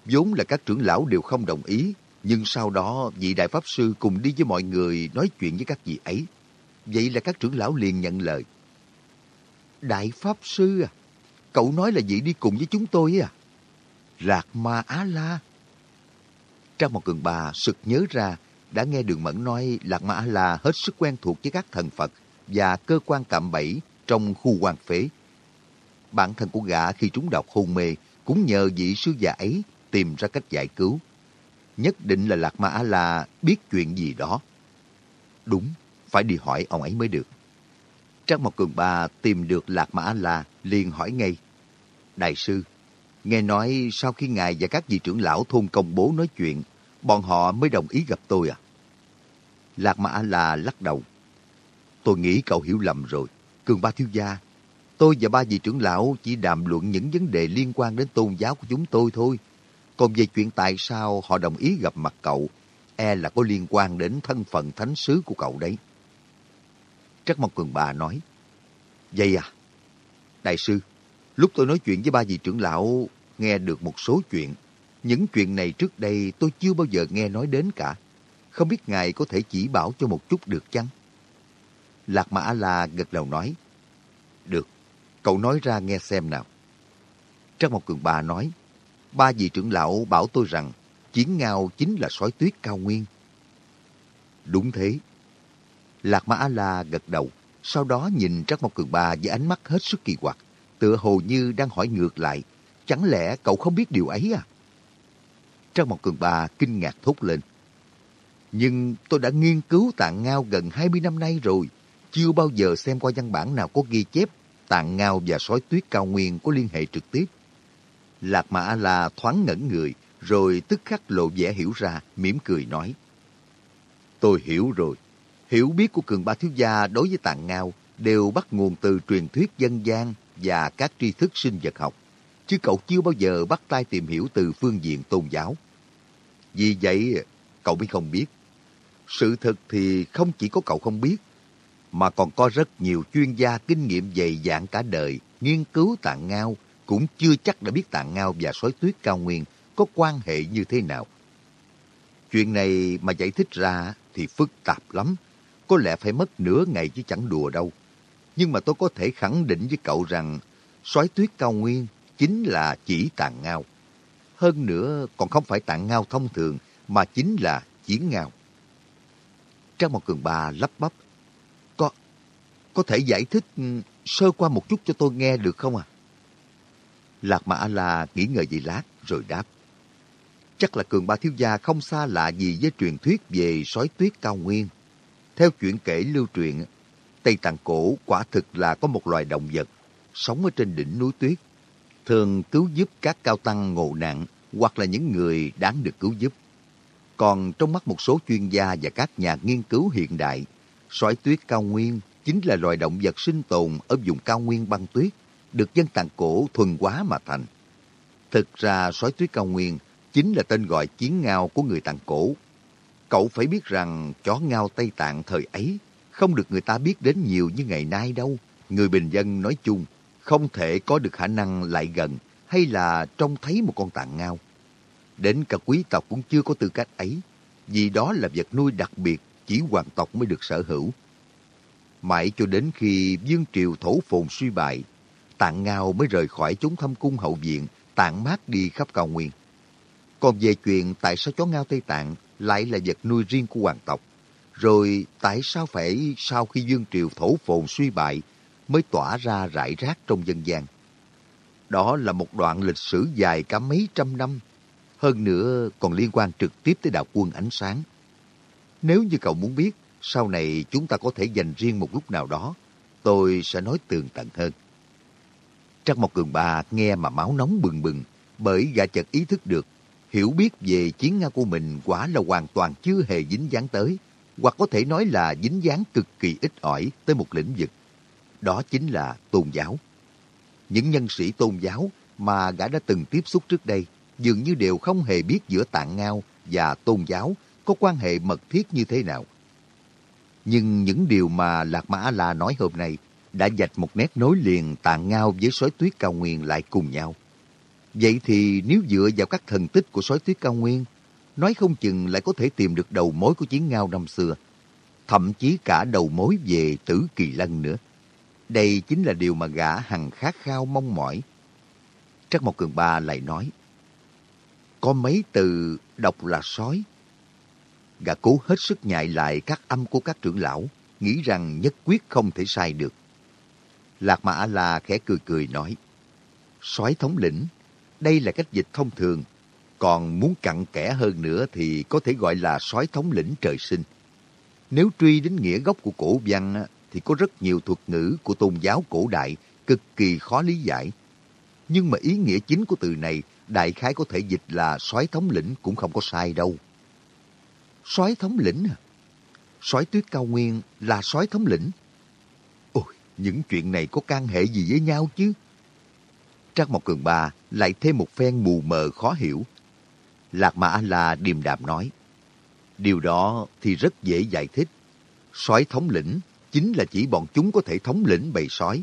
vốn là các trưởng lão đều không đồng ý. Nhưng sau đó vị Đại Pháp Sư cùng đi với mọi người nói chuyện với các vị ấy. Vậy là các trưởng lão liền nhận lời. Đại Pháp Sư à? Cậu nói là vị đi cùng với chúng tôi à? Lạc Ma Á La. Trang một cường bà sực nhớ ra, đã nghe Đường Mẫn nói Lạc Ma Á La hết sức quen thuộc với các thần Phật và cơ quan cạm bẫy trong khu quan phế. Bản thân của gã khi trúng độc hôn mê cũng nhờ vị sư già ấy tìm ra cách giải cứu. Nhất định là Lạc Ma A-La biết chuyện gì đó. Đúng, phải đi hỏi ông ấy mới được. Trác một Cường Ba tìm được Lạc Ma A-La liền hỏi ngay. Đại sư, nghe nói sau khi ngài và các vị trưởng lão thôn công bố nói chuyện, bọn họ mới đồng ý gặp tôi à? Lạc Mã A-La lắc đầu. Tôi nghĩ cậu hiểu lầm rồi. Cường ba thiếu gia, tôi và ba vị trưởng lão chỉ đàm luận những vấn đề liên quan đến tôn giáo của chúng tôi thôi. Còn về chuyện tại sao họ đồng ý gặp mặt cậu, e là có liên quan đến thân phận thánh sứ của cậu đấy. Trắc Mộc Cường Bà nói, Vậy à? Đại sư, lúc tôi nói chuyện với ba vị trưởng lão, nghe được một số chuyện. Những chuyện này trước đây tôi chưa bao giờ nghe nói đến cả. Không biết ngài có thể chỉ bảo cho một chút được chăng? Lạc Mã La gật đầu nói, Được, cậu nói ra nghe xem nào. Trắc Mộc Cường Ba nói, ba vị trưởng lão bảo tôi rằng chiến ngao chính là sói tuyết cao nguyên. Đúng thế. Lạc Mã La gật đầu, sau đó nhìn Trắc Mộc Cường Ba với ánh mắt hết sức kỳ quặc, tựa hồ như đang hỏi ngược lại, chẳng lẽ cậu không biết điều ấy à? Trắc Mộc Cường Ba kinh ngạc thốt lên. Nhưng tôi đã nghiên cứu tạng ngao gần 20 năm nay rồi, chưa bao giờ xem qua văn bản nào có ghi chép tạng ngao và sói tuyết cao nguyên có liên hệ trực tiếp. Lạc Mã La thoáng ngẩn người, rồi tức khắc lộ vẻ hiểu ra, mỉm cười nói. Tôi hiểu rồi. Hiểu biết của cường ba thiếu gia đối với tạng ngao đều bắt nguồn từ truyền thuyết dân gian và các tri thức sinh vật học, chứ cậu chưa bao giờ bắt tay tìm hiểu từ phương diện tôn giáo. Vì vậy, cậu mới không biết. Sự thật thì không chỉ có cậu không biết, mà còn có rất nhiều chuyên gia kinh nghiệm dày dạn cả đời nghiên cứu tạng ngao cũng chưa chắc đã biết tạng ngao và sói tuyết cao nguyên có quan hệ như thế nào. Chuyện này mà giải thích ra thì phức tạp lắm, có lẽ phải mất nửa ngày chứ chẳng đùa đâu. Nhưng mà tôi có thể khẳng định với cậu rằng sói tuyết cao nguyên chính là chỉ tạng ngao. Hơn nữa còn không phải tạng ngao thông thường mà chính là chiến ngao. Trang một cường bà lắp bắp. Có, thể giải thích ừ, sơ qua một chút cho tôi nghe được không à? Lạc Mã La nghĩ ngợi gì lát rồi đáp. Chắc là cường ba thiếu gia không xa lạ gì với truyền thuyết về sói tuyết cao nguyên. Theo chuyện kể lưu truyền, Tây Tạng cổ quả thực là có một loài động vật sống ở trên đỉnh núi tuyết, thường cứu giúp các cao tăng ngộ nạn hoặc là những người đáng được cứu giúp. Còn trong mắt một số chuyên gia và các nhà nghiên cứu hiện đại, sói tuyết cao nguyên chính là loài động vật sinh tồn ở vùng cao nguyên băng tuyết, được dân tàng cổ thuần hóa mà thành. Thực ra sói tuyết cao nguyên chính là tên gọi chiến ngao của người tàng cổ. Cậu phải biết rằng chó ngao Tây Tạng thời ấy không được người ta biết đến nhiều như ngày nay đâu. Người bình dân nói chung không thể có được khả năng lại gần hay là trông thấy một con tạng ngao. Đến cả quý tộc cũng chưa có tư cách ấy, vì đó là vật nuôi đặc biệt chỉ hoàng tộc mới được sở hữu. Mãi cho đến khi vương triều thổ phồn suy bại, tạng ngao mới rời khỏi chúng thâm cung hậu viện, tạng mát đi khắp cao nguyên. Còn về chuyện tại sao chó ngao Tây Tạng lại là vật nuôi riêng của hoàng tộc, rồi tại sao phải sau khi vương triều thổ phồn suy bại mới tỏa ra rải rác trong dân gian. Đó là một đoạn lịch sử dài cả mấy trăm năm, hơn nữa còn liên quan trực tiếp tới đạo quân ánh sáng. Nếu như cậu muốn biết, sau này chúng ta có thể dành riêng một lúc nào đó, tôi sẽ nói tường tận hơn. Trắc Mộc Cường Ba nghe mà máu nóng bừng bừng, bởi gã chợt ý thức được hiểu biết về chiến nga của mình quả là hoàn toàn chưa hề dính dáng tới, hoặc có thể nói là dính dáng cực kỳ ít ỏi tới một lĩnh vực. Đó chính là tôn giáo. Những nhân sĩ tôn giáo mà gã đã từng tiếp xúc trước đây dường như đều không hề biết giữa tạng ngao và tôn giáo có quan hệ mật thiết như thế nào. Nhưng những điều mà Lạc Mã La nói hôm nay đã dạch một nét nối liền tạng ngao với sói tuyết cao nguyên lại cùng nhau. Vậy thì nếu dựa vào các thần tích của sói tuyết cao nguyên, nói không chừng lại có thể tìm được đầu mối của chiến ngao năm xưa. Thậm chí cả đầu mối về tử kỳ lân nữa. Đây chính là điều mà gã hằng khát khao mong mỏi. Trắc Mộc Cường Ba lại nói, có mấy từ đọc là sói. Gã cố hết sức nhại lại các âm của các trưởng lão, nghĩ rằng nhất quyết không thể sai được. Lạc Mã la khẽ cười cười nói, soái thống lĩnh đây là cách dịch thông thường. Còn muốn cặn kẽ hơn nữa thì có thể gọi là soái thống lĩnh trời sinh. Nếu truy đến nghĩa gốc của cổ văn thì có rất nhiều thuật ngữ của tôn giáo cổ đại cực kỳ khó lý giải. nhưng mà ý nghĩa chính của từ này đại khái có thể dịch là soái thống lĩnh cũng không có sai đâu. Soái thống lĩnh à? Soái tuyết cao nguyên là soái thống lĩnh. Ôi, những chuyện này có can hệ gì với nhau chứ? Trác Mộc Cường Ba lại thêm một phen mù mờ khó hiểu. Lạc Mã là điềm đạm nói. Điều đó thì rất dễ giải thích. Soái thống lĩnh chính là chỉ bọn chúng có thể thống lĩnh bầy sói.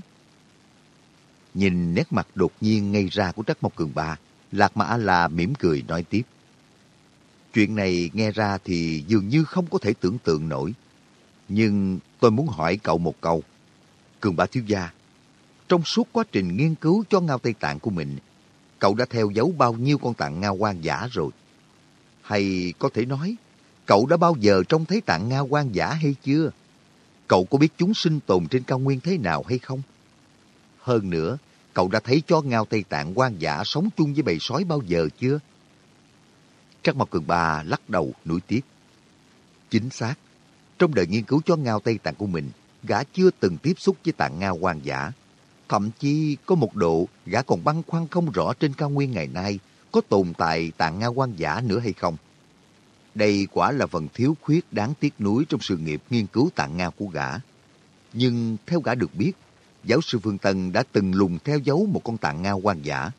Nhìn nét mặt đột nhiên ngay ra của Trác Mộc Cường Ba, Lạc Mã La mỉm cười nói tiếp. Chuyện này nghe ra thì dường như không có thể tưởng tượng nổi. Nhưng tôi muốn hỏi cậu một câu. Cường bá thiếu gia, trong suốt quá trình nghiên cứu cho ngao Tây Tạng của mình, cậu đã theo dấu bao nhiêu con tạng ngao quan giả rồi? Hay có thể nói, cậu đã bao giờ trông thấy tạng ngao quan giả hay chưa? Cậu có biết chúng sinh tồn trên cao nguyên thế nào hay không? Hơn nữa, cậu đã thấy cho ngao Tây Tạng quan giả sống chung với bầy sói bao giờ chưa? Trắc Mộc Cường Ba lắc đầu nuối tiếc. Chính xác, trong đời nghiên cứu chó ngao Tây Tạng của mình, gã chưa từng tiếp xúc với tạng ngao hoang dã. Thậm chí có một độ gã còn băn khoăn không rõ trên cao nguyên ngày nay có tồn tại tạng ngao hoang dã nữa hay không. Đây quả là phần thiếu khuyết đáng tiếc nuối trong sự nghiệp nghiên cứu tạng ngao của gã. Nhưng theo gã được biết, giáo sư Phương Tân đã từng lùng theo dấu một con tạng ngao hoang dã.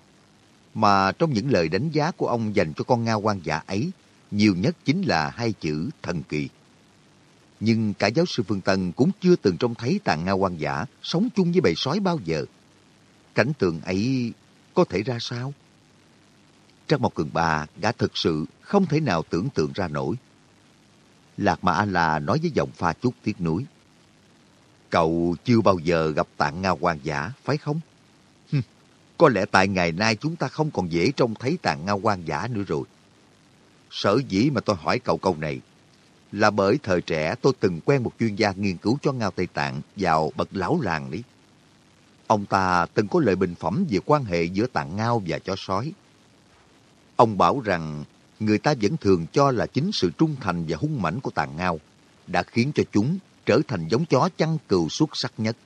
Mà trong những lời đánh giá của ông dành cho con ngao quan giả ấy, nhiều nhất chính là hai chữ thần kỳ. Nhưng cả giáo sư Phương Tân cũng chưa từng trông thấy tàng ngao quan giả sống chung với bầy sói bao giờ. Cảnh tượng ấy có thể ra sao? Trang Mộc Cường Ba đã thực sự không thể nào tưởng tượng ra nổi. Lạc Mà là nói với giọng pha chút tiếc nuối. Cậu chưa bao giờ gặp tạng ngao quan giả phải không? Có lẽ tại ngày nay chúng ta không còn dễ trông thấy tàn ngao quan giả nữa rồi. Sở dĩ mà tôi hỏi cậu câu này là bởi thời trẻ tôi từng quen một chuyên gia nghiên cứu cho ngao Tây Tạng vào bậc lão làng đấy. Ông ta từng có lời bình phẩm về quan hệ giữa tạng ngao và chó sói. Ông bảo rằng người ta vẫn thường cho là chính sự trung thành và hung mãnh của tàn ngao đã khiến cho chúng trở thành giống chó chăn cừu xuất sắc nhất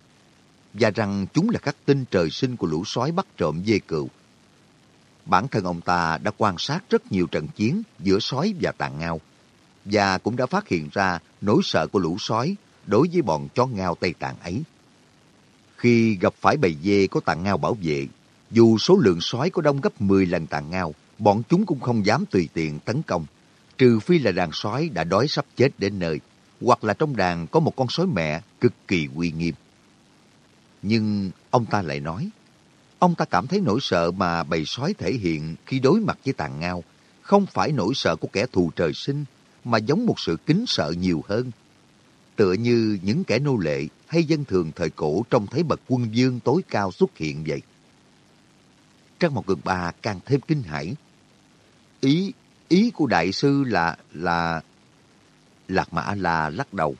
và rằng chúng là các tinh trời sinh của lũ sói bắt trộm dê cừu. Bản thân ông ta đã quan sát rất nhiều trận chiến giữa sói và tàn ngao và cũng đã phát hiện ra nỗi sợ của lũ sói đối với bọn chó ngao Tây Tạng ấy. Khi gặp phải bầy dê có tàn ngao bảo vệ, dù số lượng sói có đông gấp 10 lần tàn ngao, bọn chúng cũng không dám tùy tiện tấn công, trừ phi là đàn sói đã đói sắp chết đến nơi, hoặc là trong đàn có một con sói mẹ cực kỳ uy nghiêm. Nhưng ông ta lại nói, ông ta cảm thấy nỗi sợ mà bầy sói thể hiện khi đối mặt với tàn ngao, không phải nỗi sợ của kẻ thù trời sinh, mà giống một sự kính sợ nhiều hơn. Tựa như những kẻ nô lệ hay dân thường thời cổ trông thấy bậc quân vương tối cao xuất hiện vậy. Trang một gần ba càng thêm kinh hãi. Ý, ý của đại sư là, là... Lạc Mã La lắc đầu.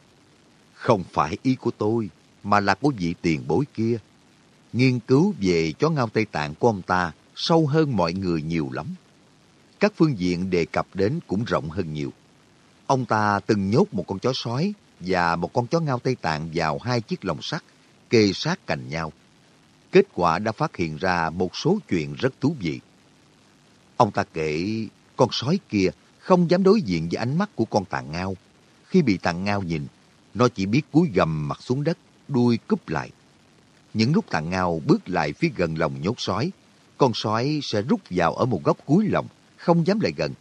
Không phải ý của tôi, mà là của vị tiền bối kia. Nghiên cứu về chó ngao Tây Tạng của ông ta sâu hơn mọi người nhiều lắm. Các phương diện đề cập đến cũng rộng hơn nhiều. Ông ta từng nhốt một con chó sói và một con chó ngao Tây Tạng vào hai chiếc lồng sắt, kê sát cạnh nhau. Kết quả đã phát hiện ra một số chuyện rất thú vị. Ông ta kể con sói kia không dám đối diện với ánh mắt của con tàng ngao. Khi bị tàng ngao nhìn, nó chỉ biết cúi gầm mặt xuống đất, đuôi cúp lại. Những lúc thằng ngao bước lại phía gần lòng nhốt sói, con sói sẽ rút vào ở một góc cuối lòng, không dám lại gần.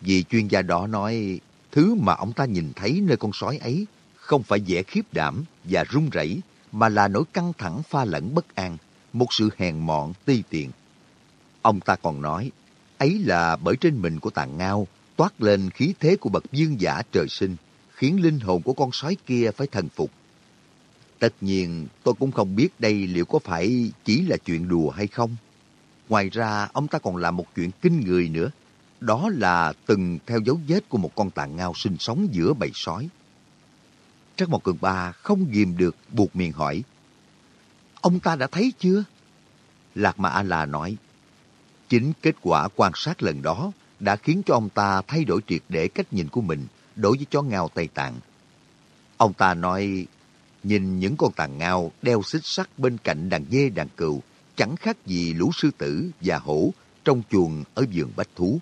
Vì chuyên gia đó nói, thứ mà ông ta nhìn thấy nơi con sói ấy không phải vẻ khiếp đảm và run rẩy, mà là nỗi căng thẳng pha lẫn bất an, một sự hèn mọn ti tiện. Ông ta còn nói, ấy là bởi trên mình của tàng ngao toát lên khí thế của bậc dương giả trời sinh, khiến linh hồn của con sói kia phải thần phục. Tất nhiên, tôi cũng không biết đây liệu có phải chỉ là chuyện đùa hay không. Ngoài ra, ông ta còn làm một chuyện kinh người nữa. Đó là từng theo dấu vết của một con tàn ngao sinh sống giữa bầy sói. Trắc Mộc Cường Ba không ghìm được buộc miệng hỏi. Ông ta đã thấy chưa? Lạc Mà A-La nói. Chính kết quả quan sát lần đó đã khiến cho ông ta thay đổi triệt để cách nhìn của mình đối với chó ngao Tây Tạng. Ông ta nói, nhìn những con tàn ngao đeo xích sắt bên cạnh đàn dê đàn cừu, chẳng khác gì lũ sư tử và hổ trong chuồng ở vườn bách thú.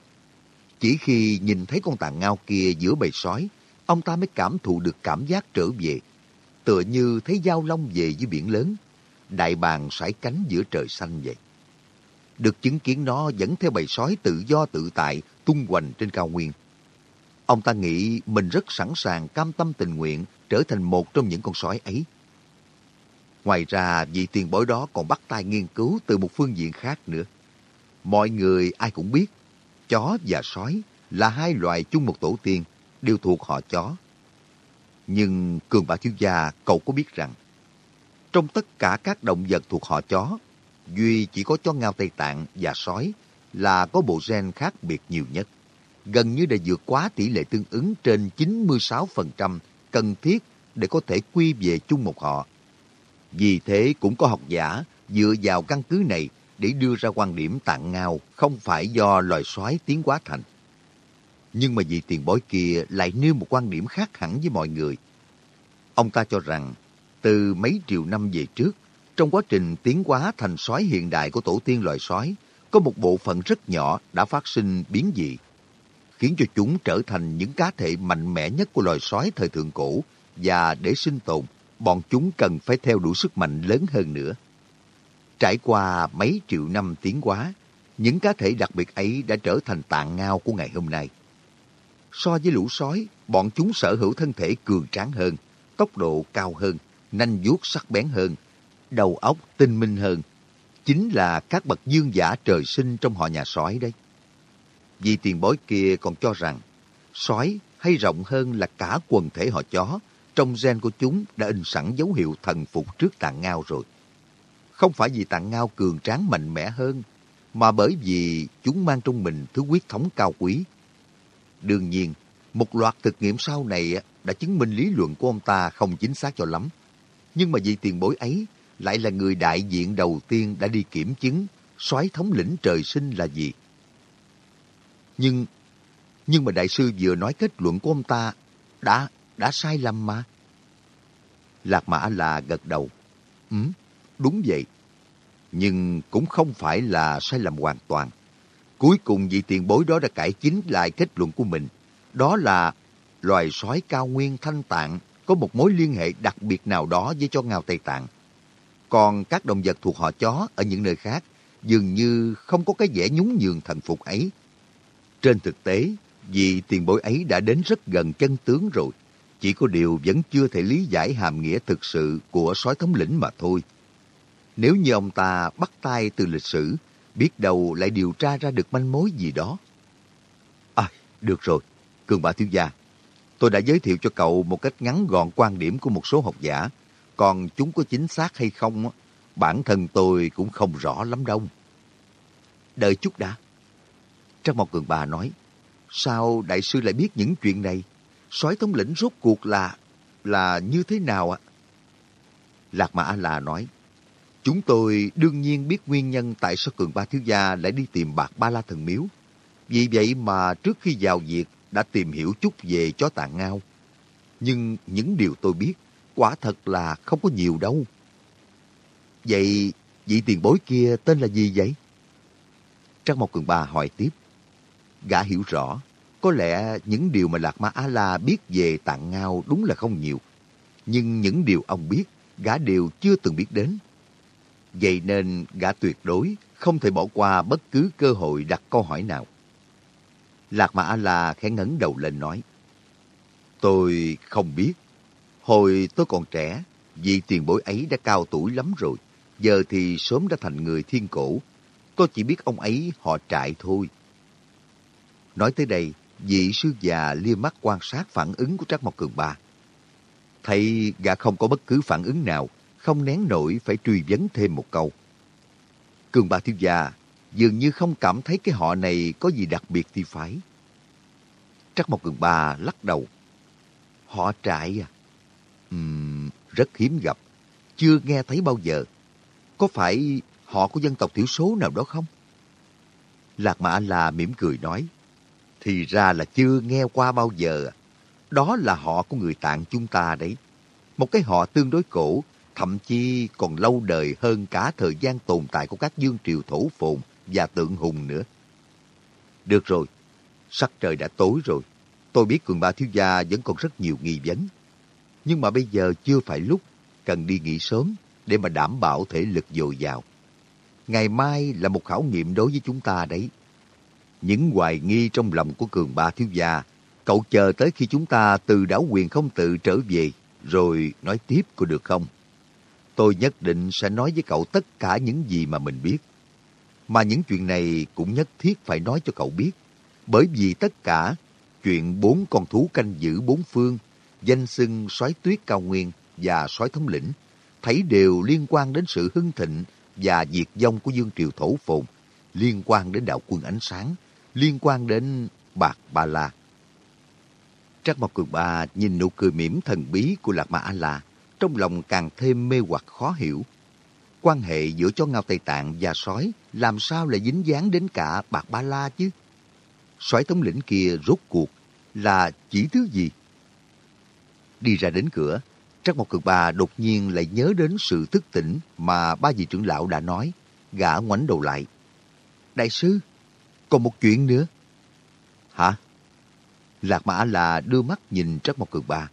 Chỉ khi nhìn thấy con tàn ngao kia giữa bầy sói, ông ta mới cảm thụ được cảm giác trở về. Tựa như thấy giao long về dưới biển lớn, đại bàng sải cánh giữa trời xanh vậy. Được chứng kiến nó dẫn theo bầy sói tự do tự tại tung hoành trên cao nguyên. Ông ta nghĩ mình rất sẵn sàng cam tâm tình nguyện trở thành một trong những con sói ấy. Ngoài ra, vị tiền bối đó còn bắt tay nghiên cứu từ một phương diện khác nữa. Mọi người ai cũng biết, chó và sói là hai loài chung một tổ tiên, đều thuộc họ chó. Nhưng Cường Bảo Thiếu Gia cậu có biết rằng, trong tất cả các động vật thuộc họ chó, duy chỉ có chó ngao Tây Tạng và sói là có bộ gen khác biệt nhiều nhất. Gần như đã vượt quá tỷ lệ tương ứng trên 96% cần thiết để có thể quy về chung một họ. Vì thế cũng có học giả dựa vào căn cứ này để đưa ra quan điểm tạng ngao không phải do loài sói tiến hóa thành. Nhưng mà vị tiền bối kia lại nêu một quan điểm khác hẳn với mọi người. Ông ta cho rằng, từ mấy triệu năm về trước, trong quá trình tiến hóa thành sói hiện đại của tổ tiên loài sói, có một bộ phận rất nhỏ đã phát sinh biến dị, khiến cho chúng trở thành những cá thể mạnh mẽ nhất của loài sói thời thượng cổ và để sinh tồn, bọn chúng cần phải theo đủ sức mạnh lớn hơn nữa. Trải qua mấy triệu năm tiến hóa, những cá thể đặc biệt ấy đã trở thành tạng ngao của ngày hôm nay. So với lũ sói, bọn chúng sở hữu thân thể cường tráng hơn, tốc độ cao hơn, nanh vuốt sắc bén hơn, đầu óc tinh minh hơn. Chính là các bậc dương giả trời sinh trong họ nhà sói đấy. Vì tiền bối kia còn cho rằng, sói hay rộng hơn là cả quần thể họ chó, trong gen của chúng đã in sẵn dấu hiệu thần phục trước tạng ngao rồi. Không phải vì tạng ngao cường tráng mạnh mẽ hơn, mà bởi vì chúng mang trong mình thứ quyết thống cao quý. Đương nhiên, một loạt thực nghiệm sau này đã chứng minh lý luận của ông ta không chính xác cho lắm. Nhưng mà vị tiền bối ấy lại là người đại diện đầu tiên đã đi kiểm chứng soái thống lĩnh trời sinh là gì. Nhưng, nhưng mà đại sư vừa nói kết luận của ông ta đã, đã sai lầm mà. Lạc Mã là gật đầu. Ừ, đúng vậy. Nhưng cũng không phải là sai lầm hoàn toàn. Cuối cùng vị tiền bối đó đã cải chính lại kết luận của mình. Đó là loài sói cao nguyên thanh tạng có một mối liên hệ đặc biệt nào đó với cho ngao Tây Tạng. Còn các động vật thuộc họ chó ở những nơi khác dường như không có cái vẻ nhún nhường thần phục ấy. Trên thực tế, vì tiền bối ấy đã đến rất gần chân tướng rồi. Chỉ có điều vẫn chưa thể lý giải hàm nghĩa thực sự của sói thống lĩnh mà thôi. Nếu như ông ta bắt tay từ lịch sử, biết đâu lại điều tra ra được manh mối gì đó. À, được rồi, Cường Bà Thiếu Gia. Tôi đã giới thiệu cho cậu một cách ngắn gọn quan điểm của một số học giả. Còn chúng có chính xác hay không, bản thân tôi cũng không rõ lắm đâu. Đợi chút đã. Trang Mộc Cường Bà nói, sao đại sư lại biết những chuyện này? Sói thống lĩnh rốt cuộc là, là như thế nào ạ? Lạc Mã là nói, chúng tôi đương nhiên biết nguyên nhân tại sao Cường Ba Thiếu Gia lại đi tìm bạc Ba La Thần Miếu. Vì vậy mà trước khi vào việc đã tìm hiểu chút về chó tạng ngao. Nhưng những điều tôi biết quả thật là không có nhiều đâu. Vậy vị tiền bối kia tên là gì vậy? Trang Mộc Cường Ba hỏi tiếp. Gã hiểu rõ, có lẽ những điều mà Lạc Ma A-La biết về tạng ngao đúng là không nhiều. Nhưng những điều ông biết, gã đều chưa từng biết đến. Vậy nên gã tuyệt đối không thể bỏ qua bất cứ cơ hội đặt câu hỏi nào. Lạc Ma A-La khẽ ngẩng đầu lên nói. Tôi không biết. Hồi tôi còn trẻ, vị tiền bối ấy đã cao tuổi lắm rồi. Giờ thì sớm đã thành người thiên cổ. Tôi chỉ biết ông ấy họ trại thôi. Nói tới đây, vị sư già lia mắt quan sát phản ứng của Trác Mộc Cường Ba. Thấy gã không có bất cứ phản ứng nào, không nén nổi phải truy vấn thêm một câu. Cường Ba thiếu gia dường như không cảm thấy cái họ này có gì đặc biệt thì phải. Trắc Mộc Cường Ba lắc đầu. Họ trại à? Uhm, rất hiếm gặp. Chưa nghe thấy bao giờ. Có phải họ của dân tộc thiểu số nào đó không? Lạc Mã La mỉm cười nói. Thì ra là chưa nghe qua bao giờ. Đó là họ của người tạng chúng ta đấy. Một cái họ tương đối cổ, thậm chí còn lâu đời hơn cả thời gian tồn tại của các dương triều thổ phồn và tượng hùng nữa. Được rồi, sắc trời đã tối rồi. Tôi biết cường ba thiếu gia vẫn còn rất nhiều nghi vấn. Nhưng mà bây giờ chưa phải lúc cần đi nghỉ sớm để mà đảm bảo thể lực dồi dào. Ngày mai là một khảo nghiệm đối với chúng ta đấy. Những hoài nghi trong lòng của cường ba thiếu gia, cậu chờ tới khi chúng ta từ đảo quyền không tự trở về, rồi nói tiếp có được không? Tôi nhất định sẽ nói với cậu tất cả những gì mà mình biết. Mà những chuyện này cũng nhất thiết phải nói cho cậu biết. Bởi vì tất cả chuyện bốn con thú canh giữ bốn phương, danh xưng soái tuyết cao nguyên và soái thống lĩnh, thấy đều liên quan đến sự hưng thịnh và diệt vong của Dương Triều Thổ Phồn, liên quan đến đạo quân ánh sáng, liên quan đến Bạc Ba La. Trác Mộc Cường Ba nhìn nụ cười mỉm thần bí của Lạc Ma A-La, trong lòng càng thêm mê hoặc khó hiểu. Quan hệ giữa chó ngao Tây Tạng và sói làm sao lại dính dáng đến cả Bạc Ba La chứ? Sói thống lĩnh kia rốt cuộc là chỉ thứ gì? Đi ra đến cửa, Trác Mộc Cường Ba đột nhiên lại nhớ đến sự thức tỉnh mà ba vị trưởng lão đã nói. Gã ngoảnh đầu lại. Đại sư, còn một chuyện nữa. Hả? Lạc Mã là đưa mắt nhìn Trắc Mộc Cường Ba.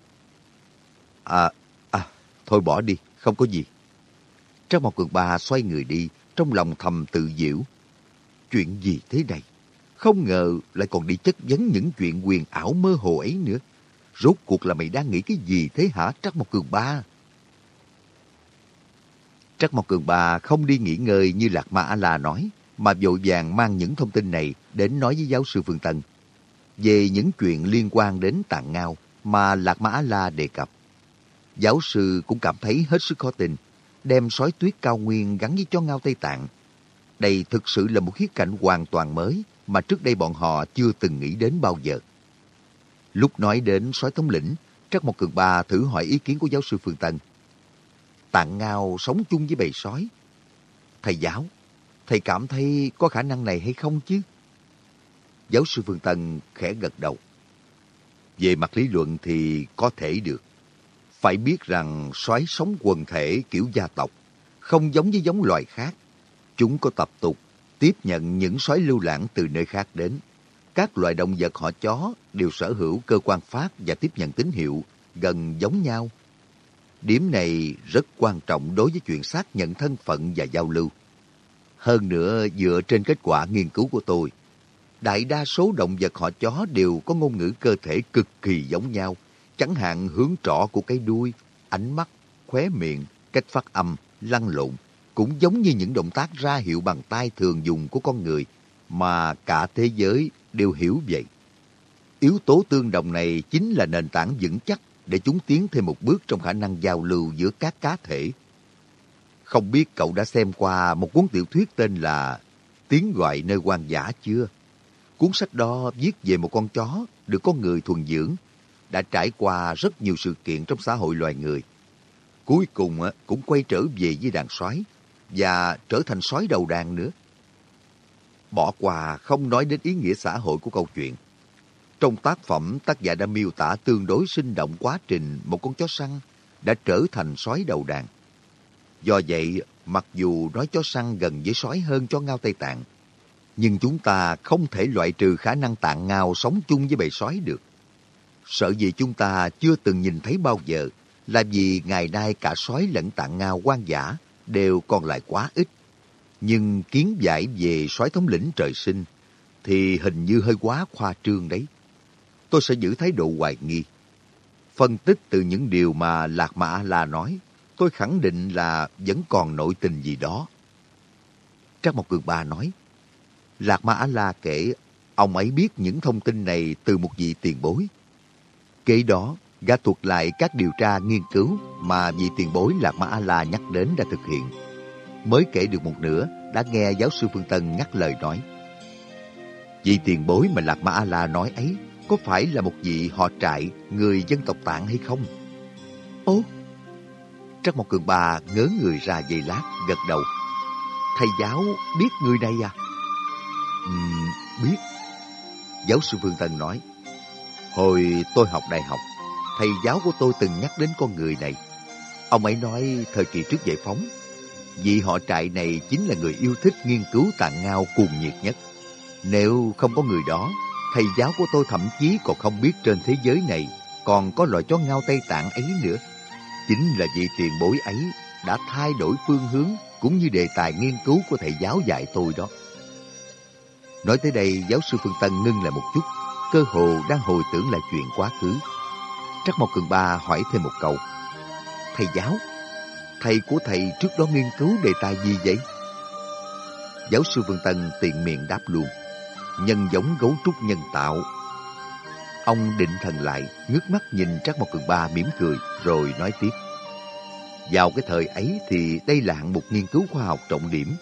À, à, thôi bỏ đi, không có gì. Trắc Mộc Cường Ba xoay người đi, trong lòng thầm tự diễu. Chuyện gì thế này? Không ngờ lại còn đi chất vấn những chuyện quyền ảo mơ hồ ấy nữa. Rốt cuộc là mày đang nghĩ cái gì thế hả Trắc Mộc Cường Ba? Trắc Mộc Cường Ba không đi nghỉ ngơi như Lạc Ma A-La nói, mà vội vàng mang những thông tin này đến nói với giáo sư Phương Tân. Về những chuyện liên quan đến tạng ngao mà Lạc mã la đề cập. Giáo sư cũng cảm thấy hết sức khó tin, đem sói tuyết cao nguyên gắn với chó ngao Tây Tạng. Đây thực sự là một khía cạnh hoàn toàn mới mà trước đây bọn họ chưa từng nghĩ đến bao giờ. Lúc nói đến sói thống lĩnh, Trắc Mộc Cường Ba thử hỏi ý kiến của giáo sư Phương Tân. Tạng Ngao sống chung với bầy sói. Thầy giáo, thầy cảm thấy có khả năng này hay không chứ? Giáo sư Phương Tân khẽ gật đầu. Về mặt lý luận thì có thể được. Phải biết rằng sói sống quần thể kiểu gia tộc, không giống với giống loài khác. Chúng có tập tục tiếp nhận những sói lưu lãng từ nơi khác đến các loài động vật họ chó đều sở hữu cơ quan phát và tiếp nhận tín hiệu gần giống nhau. Điểm này rất quan trọng đối với chuyện xác nhận thân phận và giao lưu. Hơn nữa, dựa trên kết quả nghiên cứu của tôi, đại đa số động vật họ chó đều có ngôn ngữ cơ thể cực kỳ giống nhau, chẳng hạn hướng trỏ của cái đuôi, ánh mắt, khóe miệng, cách phát âm, lăn lộn, cũng giống như những động tác ra hiệu bằng tay thường dùng của con người mà cả thế giới đều hiểu vậy. Yếu tố tương đồng này chính là nền tảng vững chắc để chúng tiến thêm một bước trong khả năng giao lưu giữa các cá thể. Không biết cậu đã xem qua một cuốn tiểu thuyết tên là Tiếng gọi nơi hoang dã chưa? Cuốn sách đó viết về một con chó được con người thuần dưỡng, đã trải qua rất nhiều sự kiện trong xã hội loài người. Cuối cùng cũng quay trở về với đàn sói và trở thành sói đầu đàn nữa. Bỏ qua không nói đến ý nghĩa xã hội của câu chuyện. Trong tác phẩm, tác giả đã miêu tả tương đối sinh động quá trình một con chó săn đã trở thành sói đầu đàn. Do vậy, mặc dù nói chó săn gần với sói hơn chó ngao Tây Tạng, nhưng chúng ta không thể loại trừ khả năng tạng ngao sống chung với bầy sói được. Sợ gì chúng ta chưa từng nhìn thấy bao giờ là vì ngày nay cả sói lẫn tạng ngao quan giả đều còn lại quá ít. Nhưng kiến giải về sói thống lĩnh trời sinh thì hình như hơi quá khoa trương đấy. Tôi sẽ giữ thái độ hoài nghi. Phân tích từ những điều mà Lạc Mã La nói, tôi khẳng định là vẫn còn nội tình gì đó. Trác Mộc Cường Ba nói, Lạc ma a la kể ông ấy biết những thông tin này từ một vị tiền bối. Kế đó, gã thuật lại các điều tra nghiên cứu mà vị tiền bối Lạc ma a la nhắc đến đã thực hiện mới kể được một nửa đã nghe giáo sư Phương Tân ngắt lời nói. Vị tiền bối mà Lạc Ma A-la nói ấy có phải là một vị họ trại người dân tộc tạng hay không? Ố! Trắc một Cường Ba ngớ người ra dây lát, gật đầu. Thầy giáo biết người này à? Uhm, biết. Giáo sư Phương Tân nói. Hồi tôi học đại học, thầy giáo của tôi từng nhắc đến con người này. Ông ấy nói thời kỳ trước giải phóng, vị họ trại này chính là người yêu thích nghiên cứu tạng ngao cuồng nhiệt nhất. Nếu không có người đó, thầy giáo của tôi thậm chí còn không biết trên thế giới này còn có loại chó ngao Tây Tạng ấy nữa. Chính là vị tiền bối ấy đã thay đổi phương hướng cũng như đề tài nghiên cứu của thầy giáo dạy tôi đó. Nói tới đây, giáo sư Phương Tân ngưng lại một chút, cơ hồ đang hồi tưởng lại chuyện quá khứ. Trắc Mộc Cường Ba hỏi thêm một câu. Thầy giáo, thầy của thầy trước đó nghiên cứu đề tài gì vậy? Giáo sư Phương Tân tiện miệng đáp luôn. Nhân giống gấu trúc nhân tạo. Ông định thần lại, ngước mắt nhìn Trác Mộc Cường Ba mỉm cười, rồi nói tiếp. Vào cái thời ấy thì đây là hạng mục nghiên cứu khoa học trọng điểm.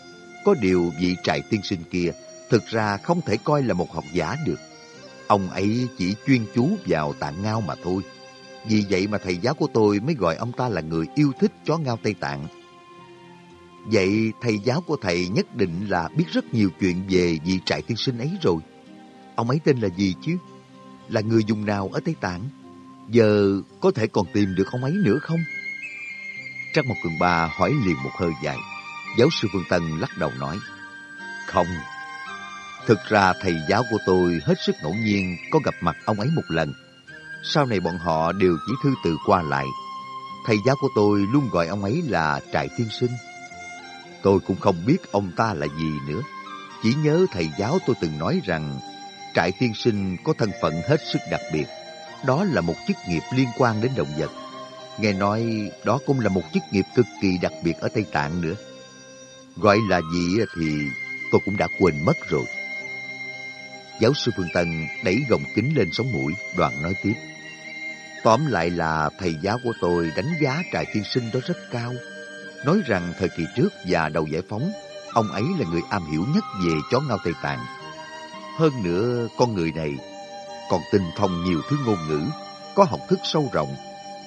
Có điều vị trại tiên sinh kia thực ra không thể coi là một học giả được. Ông ấy chỉ chuyên chú vào tạng ngao mà thôi. Vì vậy mà thầy giáo của tôi mới gọi ông ta là người yêu thích chó ngao Tây Tạng. Vậy thầy giáo của thầy nhất định là biết rất nhiều chuyện về vị trại tiên sinh ấy rồi. Ông ấy tên là gì chứ? Là người dùng nào ở Tây Tạng? Giờ có thể còn tìm được ông ấy nữa không? Trác Mộc Cường Ba hỏi liền một hơi dài. Giáo sư Phương Tân lắc đầu nói. Không, Thực ra thầy giáo của tôi hết sức ngẫu nhiên có gặp mặt ông ấy một lần. Sau này bọn họ đều chỉ thư từ qua lại. Thầy giáo của tôi luôn gọi ông ấy là Trại Tiên Sinh. Tôi cũng không biết ông ta là gì nữa. Chỉ nhớ thầy giáo tôi từng nói rằng Trại Tiên Sinh có thân phận hết sức đặc biệt. Đó là một chức nghiệp liên quan đến động vật. Nghe nói đó cũng là một chức nghiệp cực kỳ đặc biệt ở Tây Tạng nữa. Gọi là gì thì tôi cũng đã quên mất rồi. Giáo sư Phương Tân đẩy gọng kính lên sống mũi, đoàn nói tiếp. Tóm lại là thầy giáo của tôi đánh giá trại tiên sinh đó rất cao. Nói rằng thời kỳ trước và đầu giải phóng, ông ấy là người am hiểu nhất về chó ngao Tây Tạng. Hơn nữa, con người này còn tinh thông nhiều thứ ngôn ngữ, có học thức sâu rộng.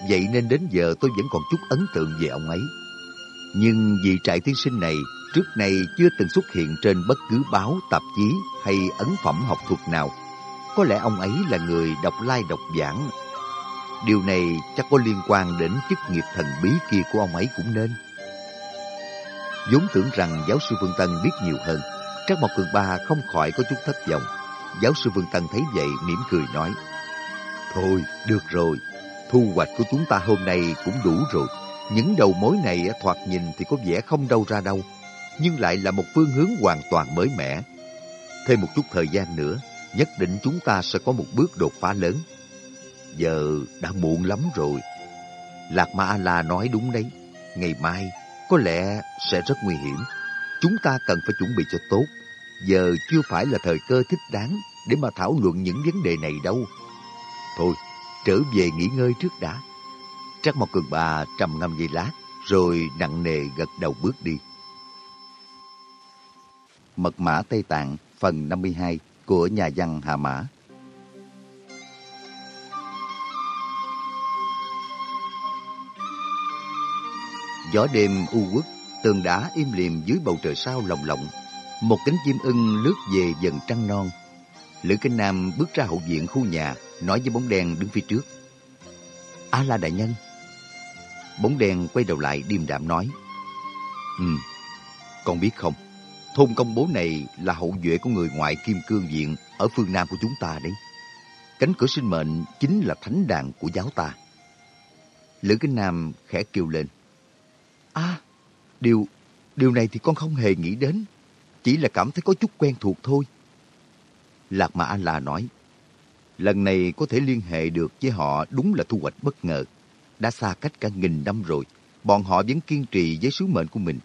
Vậy nên đến giờ tôi vẫn còn chút ấn tượng về ông ấy. Nhưng vì trại tiên sinh này trước nay chưa từng xuất hiện trên bất cứ báo, tạp chí hay ấn phẩm học thuật nào. Có lẽ ông ấy là người đọc lai đọc giảng. Điều này chắc có liên quan đến chức nghiệp thần bí kia của ông ấy cũng nên. vốn tưởng rằng giáo sư Vương Tân biết nhiều hơn. Trác Mộc Cường Ba không khỏi có chút thất vọng. Giáo sư Vương Tân thấy vậy mỉm cười nói. Thôi, được rồi. Thu hoạch của chúng ta hôm nay cũng đủ rồi. Những đầu mối này thoạt nhìn thì có vẻ không đâu ra đâu nhưng lại là một phương hướng hoàn toàn mới mẻ. Thêm một chút thời gian nữa, nhất định chúng ta sẽ có một bước đột phá lớn. Giờ đã muộn lắm rồi. Lạc Ma A-la nói đúng đấy. Ngày mai có lẽ sẽ rất nguy hiểm. Chúng ta cần phải chuẩn bị cho tốt. Giờ chưa phải là thời cơ thích đáng để mà thảo luận những vấn đề này đâu. Thôi, trở về nghỉ ngơi trước đã. Trắc Mộc Cường Bà trầm ngâm giây lát, rồi nặng nề gật đầu bước đi. Mật mã Tây Tạng phần 52 của nhà văn Hà Mã. Gió đêm u uất, tường đá im lìm dưới bầu trời sao lồng lộng. Một cánh chim ưng lướt về dần trăng non. Lữ Kinh Nam bước ra hậu viện khu nhà, nói với bóng đen đứng phía trước. A La Đại Nhân. Bóng đen quay đầu lại điềm đạm nói. Ừ, con biết không? Thôn công bố này là hậu duệ của người ngoại kim cương viện ở phương Nam của chúng ta đấy. Cánh cửa sinh mệnh chính là thánh đàn của giáo ta. Lữ Kinh Nam khẽ kêu lên. À, điều, điều này thì con không hề nghĩ đến. Chỉ là cảm thấy có chút quen thuộc thôi. Lạc Mà là nói. Lần này có thể liên hệ được với họ đúng là thu hoạch bất ngờ. Đã xa cách cả nghìn năm rồi. Bọn họ vẫn kiên trì với sứ mệnh của mình.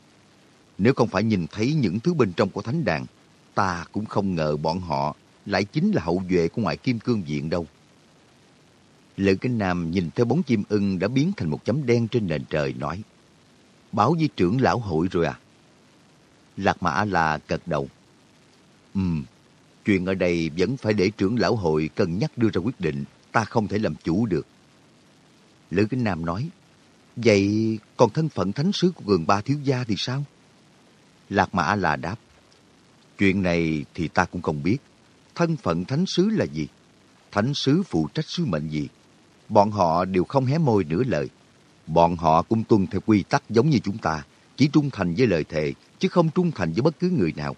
Nếu không phải nhìn thấy những thứ bên trong của thánh đàn, ta cũng không ngờ bọn họ lại chính là hậu duệ của ngoại kim cương viện đâu. Lữ Kinh Nam nhìn theo bóng chim ưng đã biến thành một chấm đen trên nền trời nói Báo với trưởng lão hội rồi à? Lạc Mã là cật đầu. Ừm, chuyện ở đây vẫn phải để trưởng lão hội cân nhắc đưa ra quyết định, ta không thể làm chủ được. Lữ Kinh Nam nói, vậy còn thân phận thánh sứ của gần ba thiếu gia thì sao? Lạc Mã là đáp. Chuyện này thì ta cũng không biết. Thân phận thánh sứ là gì? Thánh sứ phụ trách sứ mệnh gì? Bọn họ đều không hé môi nửa lời. Bọn họ cũng tuân theo quy tắc giống như chúng ta, chỉ trung thành với lời thề, chứ không trung thành với bất cứ người nào.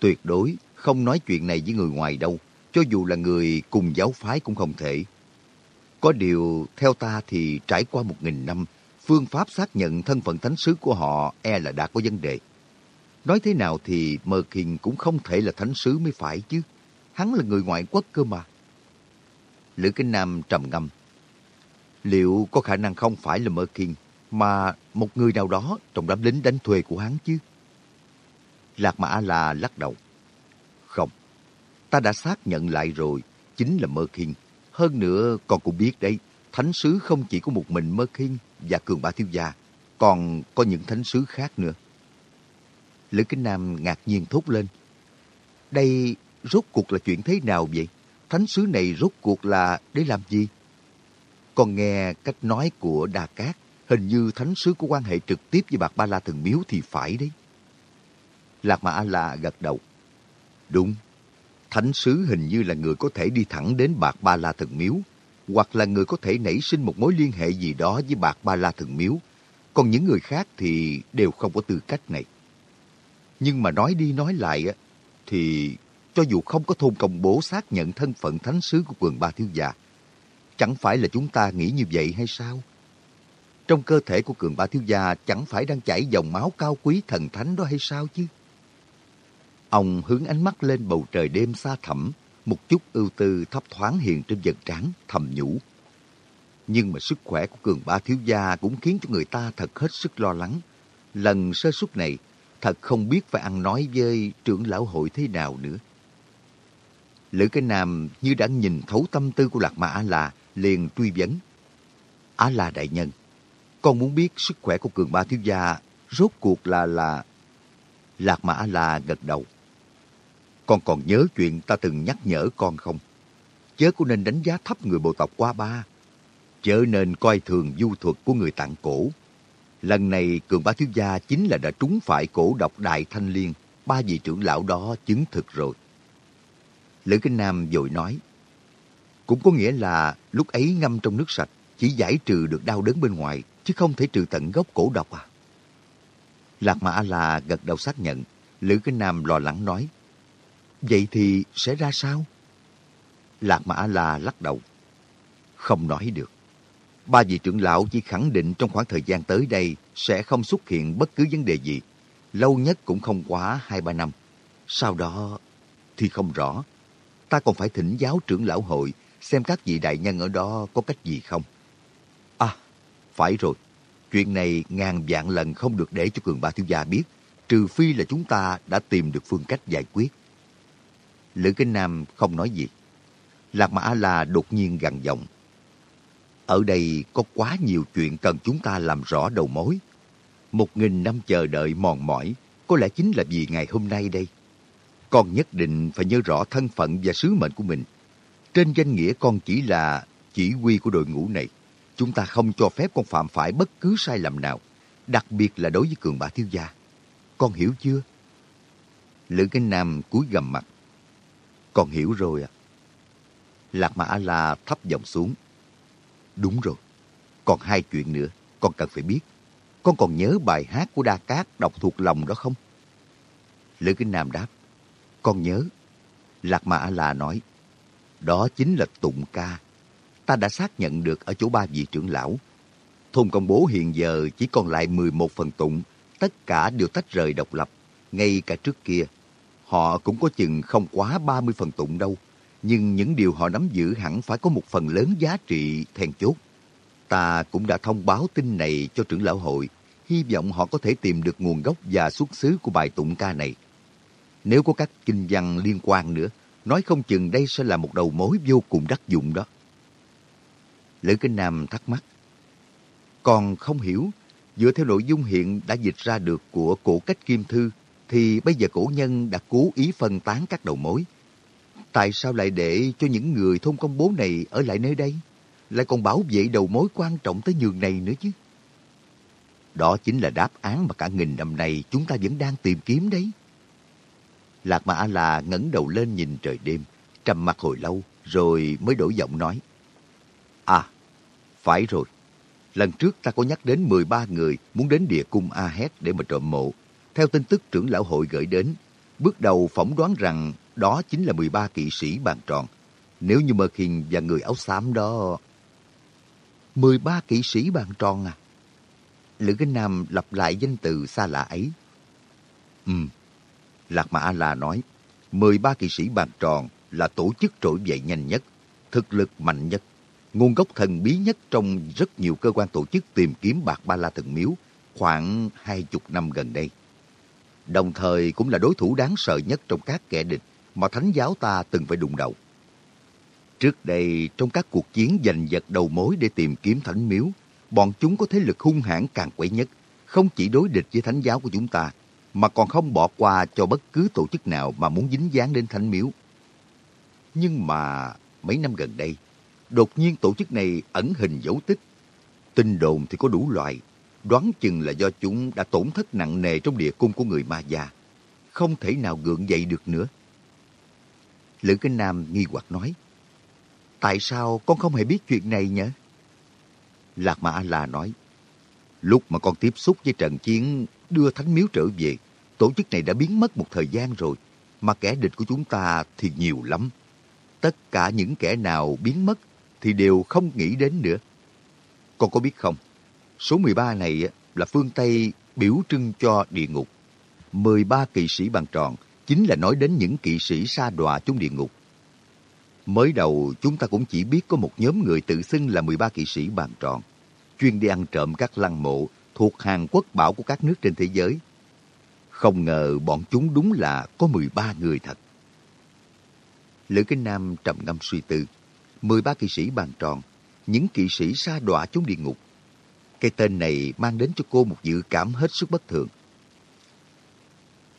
Tuyệt đối không nói chuyện này với người ngoài đâu, cho dù là người cùng giáo phái cũng không thể. Có điều, theo ta thì trải qua một nghìn năm, phương pháp xác nhận thân phận thánh sứ của họ e là đã có vấn đề. Nói thế nào thì Mơ Kinh cũng không thể là thánh sứ mới phải chứ. Hắn là người ngoại quốc cơ mà. Lữ Kinh Nam trầm ngâm. Liệu có khả năng không phải là Mơ mà một người nào đó trong đám lính đánh thuê của hắn chứ? Lạc Mã là lắc đầu. Không, ta đã xác nhận lại rồi, chính là Mơ Hơn nữa, con cũng biết đấy, thánh sứ không chỉ có một mình Mơ và Cường Ba Thiếu Gia, còn có những thánh sứ khác nữa. Lữ Kinh Nam ngạc nhiên thốt lên. Đây rốt cuộc là chuyện thế nào vậy? Thánh sứ này rốt cuộc là để làm gì? Còn nghe cách nói của đa Cát, hình như thánh sứ có quan hệ trực tiếp với Bạc Ba La Thần Miếu thì phải đấy. Lạc Mã A-La gật đầu. Đúng, thánh sứ hình như là người có thể đi thẳng đến Bạc Ba La Thần Miếu, hoặc là người có thể nảy sinh một mối liên hệ gì đó với Bạc Ba La Thần Miếu. Còn những người khác thì đều không có tư cách này. Nhưng mà nói đi nói lại á, thì cho dù không có thôn công bố xác nhận thân phận thánh sứ của quần ba thiếu gia, chẳng phải là chúng ta nghĩ như vậy hay sao? Trong cơ thể của cường ba thiếu gia chẳng phải đang chảy dòng máu cao quý thần thánh đó hay sao chứ? Ông hướng ánh mắt lên bầu trời đêm xa thẳm, một chút ưu tư thấp thoáng hiện trên vật trán, thầm nhủ. Nhưng mà sức khỏe của cường ba thiếu gia cũng khiến cho người ta thật hết sức lo lắng. Lần sơ suất này, thật không biết phải ăn nói với trưởng lão hội thế nào nữa. Lữ cái Nam như đã nhìn thấu tâm tư của Lạc Mã A-La, liền truy vấn. A-La đại nhân, con muốn biết sức khỏe của cường ba thiếu gia rốt cuộc là là... Lạc Mã A-La gật đầu. Con còn nhớ chuyện ta từng nhắc nhở con không? Chớ có nên đánh giá thấp người bộ tộc qua ba. Chớ nên coi thường du thuật của người tạng cổ. Lần này cường ba thiếu gia chính là đã trúng phải cổ độc đại thanh liên. Ba vị trưởng lão đó chứng thực rồi. Lữ Kinh Nam vội nói. Cũng có nghĩa là lúc ấy ngâm trong nước sạch, chỉ giải trừ được đau đớn bên ngoài, chứ không thể trừ tận gốc cổ độc à. Lạc Mã A-La gật đầu xác nhận. Lữ Kinh Nam lo lắng nói. Vậy thì sẽ ra sao? Lạc Mã A-La lắc đầu. Không nói được. Ba vị trưởng lão chỉ khẳng định trong khoảng thời gian tới đây sẽ không xuất hiện bất cứ vấn đề gì. Lâu nhất cũng không quá hai, ba năm. Sau đó thì không rõ. Ta còn phải thỉnh giáo trưởng lão hội xem các vị đại nhân ở đó có cách gì không. À, phải rồi. Chuyện này ngàn vạn lần không được để cho cường ba thiếu gia biết, trừ phi là chúng ta đã tìm được phương cách giải quyết. Lữ Kinh Nam không nói gì. Lạc Mã La đột nhiên gằn giọng. Ở đây có quá nhiều chuyện cần chúng ta làm rõ đầu mối. Một nghìn năm chờ đợi mòn mỏi, có lẽ chính là vì ngày hôm nay đây. Con nhất định phải nhớ rõ thân phận và sứ mệnh của mình. Trên danh nghĩa con chỉ là chỉ huy của đội ngũ này. Chúng ta không cho phép con phạm phải bất cứ sai lầm nào, đặc biệt là đối với cường bà thiếu gia. Con hiểu chưa? Lữ Kinh Nam cúi gầm mặt. Con hiểu rồi ạ. Lạc Mã A-La thấp giọng xuống. Đúng rồi. Còn hai chuyện nữa, con cần phải biết. Con còn nhớ bài hát của Đa Cát đọc thuộc lòng đó không? Lữ Kinh Nam đáp. Con nhớ. Lạc Mã A-La nói. Đó chính là tụng ca. Ta đã xác nhận được ở chỗ ba vị trưởng lão. Thôn công bố hiện giờ chỉ còn lại 11 phần tụng. Tất cả đều tách rời độc lập. Ngay cả trước kia, họ cũng có chừng không quá 30 phần tụng đâu. Nhưng những điều họ nắm giữ hẳn phải có một phần lớn giá trị then chốt. Ta cũng đã thông báo tin này cho trưởng lão hội, hy vọng họ có thể tìm được nguồn gốc và xuất xứ của bài tụng ca này. Nếu có các kinh văn liên quan nữa, nói không chừng đây sẽ là một đầu mối vô cùng đắc dụng đó. Lữ Kinh Nam thắc mắc. Còn không hiểu, dựa theo nội dung hiện đã dịch ra được của cổ cách kim thư, thì bây giờ cổ nhân đã cố ý phân tán các đầu mối. Tại sao lại để cho những người thôn công bố này ở lại nơi đây? Lại còn bảo vệ đầu mối quan trọng tới nhường này nữa chứ? Đó chính là đáp án mà cả nghìn năm nay chúng ta vẫn đang tìm kiếm đấy. Lạc Mà A-La ngẩng đầu lên nhìn trời đêm, trầm mặt hồi lâu, rồi mới đổi giọng nói. À, phải rồi. Lần trước ta có nhắc đến 13 người muốn đến địa cung A-hét để mà trộm mộ. Theo tin tức trưởng lão hội gửi đến, bước đầu phỏng đoán rằng đó chính là 13 kỵ sĩ bàn tròn. Nếu như Mơ Khiên và người áo xám đó... 13 kỵ sĩ bàn tròn à? Lữ Kinh Nam lặp lại danh từ xa lạ ấy. Ừ, Lạc Mã A-La nói, 13 kỵ sĩ bàn tròn là tổ chức trỗi dậy nhanh nhất, thực lực mạnh nhất, nguồn gốc thần bí nhất trong rất nhiều cơ quan tổ chức tìm kiếm bạc ba la thần miếu khoảng hai chục năm gần đây. Đồng thời cũng là đối thủ đáng sợ nhất trong các kẻ địch mà thánh giáo ta từng phải đụng đầu. Trước đây, trong các cuộc chiến giành giật đầu mối để tìm kiếm thánh miếu, bọn chúng có thế lực hung hãn càng quấy nhất, không chỉ đối địch với thánh giáo của chúng ta, mà còn không bỏ qua cho bất cứ tổ chức nào mà muốn dính dáng đến thánh miếu. Nhưng mà mấy năm gần đây, đột nhiên tổ chức này ẩn hình dấu tích. Tin đồn thì có đủ loại, đoán chừng là do chúng đã tổn thất nặng nề trong địa cung của người ma già, không thể nào gượng dậy được nữa. Lữ Kinh Nam nghi hoặc nói, Tại sao con không hề biết chuyện này nhỉ? Lạc Mã La nói, Lúc mà con tiếp xúc với trận chiến đưa Thánh Miếu trở về, tổ chức này đã biến mất một thời gian rồi, mà kẻ địch của chúng ta thì nhiều lắm. Tất cả những kẻ nào biến mất thì đều không nghĩ đến nữa. Con có biết không, số 13 này là phương Tây biểu trưng cho địa ngục. 13 kỵ sĩ bằng tròn chính là nói đến những kỵ sĩ sa đọa trong địa ngục. Mới đầu chúng ta cũng chỉ biết có một nhóm người tự xưng là 13 kỵ sĩ bàn tròn, chuyên đi ăn trộm các lăng mộ thuộc hàng quốc bảo của các nước trên thế giới. Không ngờ bọn chúng đúng là có 13 người thật. Lữ Kinh Nam trầm ngâm suy tư. 13 kỵ sĩ bàn tròn, những kỵ sĩ sa đọa chúng địa ngục. Cái tên này mang đến cho cô một dự cảm hết sức bất thường.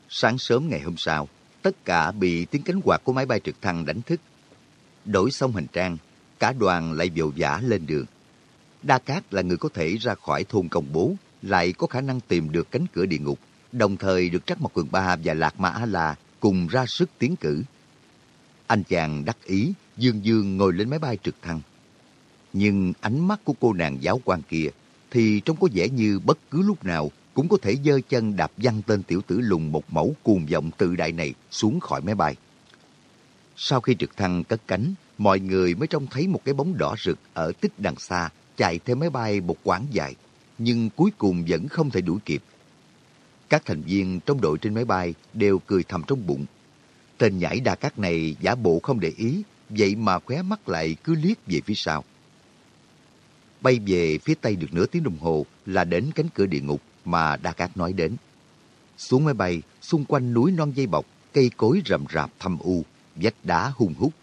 Sáng sớm ngày hôm sau, tất cả bị tiếng cánh quạt của máy bay trực thăng đánh thức. Đổi xong hành trang, cả đoàn lại vội vã lên đường. Đa Cát là người có thể ra khỏi thôn công bố, lại có khả năng tìm được cánh cửa địa ngục, đồng thời được Trắc Mộc Cường Ba và Lạc Ma A-La cùng ra sức tiến cử. Anh chàng đắc ý, dương dương ngồi lên máy bay trực thăng. Nhưng ánh mắt của cô nàng giáo quan kia thì trông có vẻ như bất cứ lúc nào cũng có thể dơ chân đạp văng tên tiểu tử lùng một mẫu cuồng vọng tự đại này xuống khỏi máy bay. Sau khi trực thăng cất cánh, mọi người mới trông thấy một cái bóng đỏ rực ở tích đằng xa chạy theo máy bay một quãng dài, nhưng cuối cùng vẫn không thể đuổi kịp. Các thành viên trong đội trên máy bay đều cười thầm trong bụng. Tên nhảy đa cát này giả bộ không để ý, vậy mà khóe mắt lại cứ liếc về phía sau. Bay về phía tây được nửa tiếng đồng hồ là đến cánh cửa địa ngục mà Đa Cát nói đến. Xuống máy bay, xung quanh núi non dây bọc, cây cối rậm rạp thâm u, vách đá hung hút.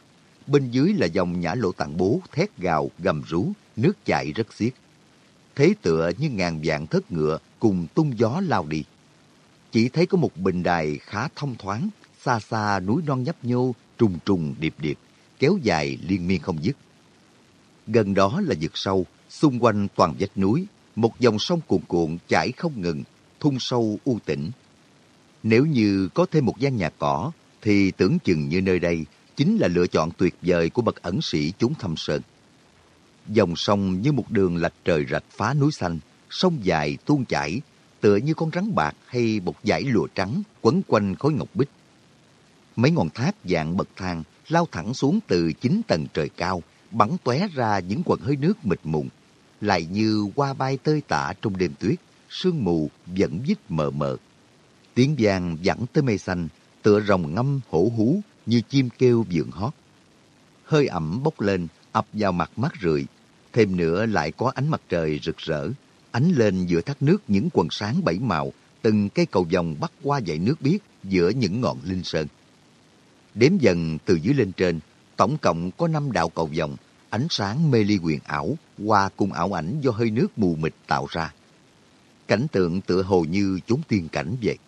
Bên dưới là dòng nhã lộ tạng bố, thét gào, gầm rú, nước chảy rất xiết. Thế tựa như ngàn vạn thất ngựa cùng tung gió lao đi. Chỉ thấy có một bình đài khá thông thoáng, xa xa núi non nhấp nhô, trùng trùng điệp điệp, kéo dài liên miên không dứt. Gần đó là vực sâu, xung quanh toàn vách núi, một dòng sông cuồn cuộn chảy không ngừng, thung sâu u tĩnh. Nếu như có thêm một gian nhà cỏ, thì tưởng chừng như nơi đây chính là lựa chọn tuyệt vời của bậc ẩn sĩ chúng thâm sơn. Dòng sông như một đường lạch trời rạch phá núi xanh, sông dài tuôn chảy, tựa như con rắn bạc hay một dải lụa trắng quấn quanh khối ngọc bích. Mấy ngọn thác dạng bậc thang lao thẳng xuống từ chín tầng trời cao, bắn tóe ra những quần hơi nước mịt mùng, lại như hoa bay tơi tả trong đêm tuyết, sương mù vẫn dít mờ mờ. Tiếng vàng dẫn tới mây xanh, tựa rồng ngâm hổ hú như chim kêu vượng hót. Hơi ẩm bốc lên, ập vào mặt mắt rượi, thêm nữa lại có ánh mặt trời rực rỡ, ánh lên giữa thác nước những quần sáng bảy màu, từng cây cầu vòng bắt qua dãy nước biếc giữa những ngọn linh sơn. Đếm dần từ dưới lên trên, tổng cộng có năm đạo cầu vòng, ánh sáng mê ly quyền ảo, qua cùng ảo ảnh do hơi nước mù mịt tạo ra. Cảnh tượng tựa hồ như chúng tiên cảnh vậy.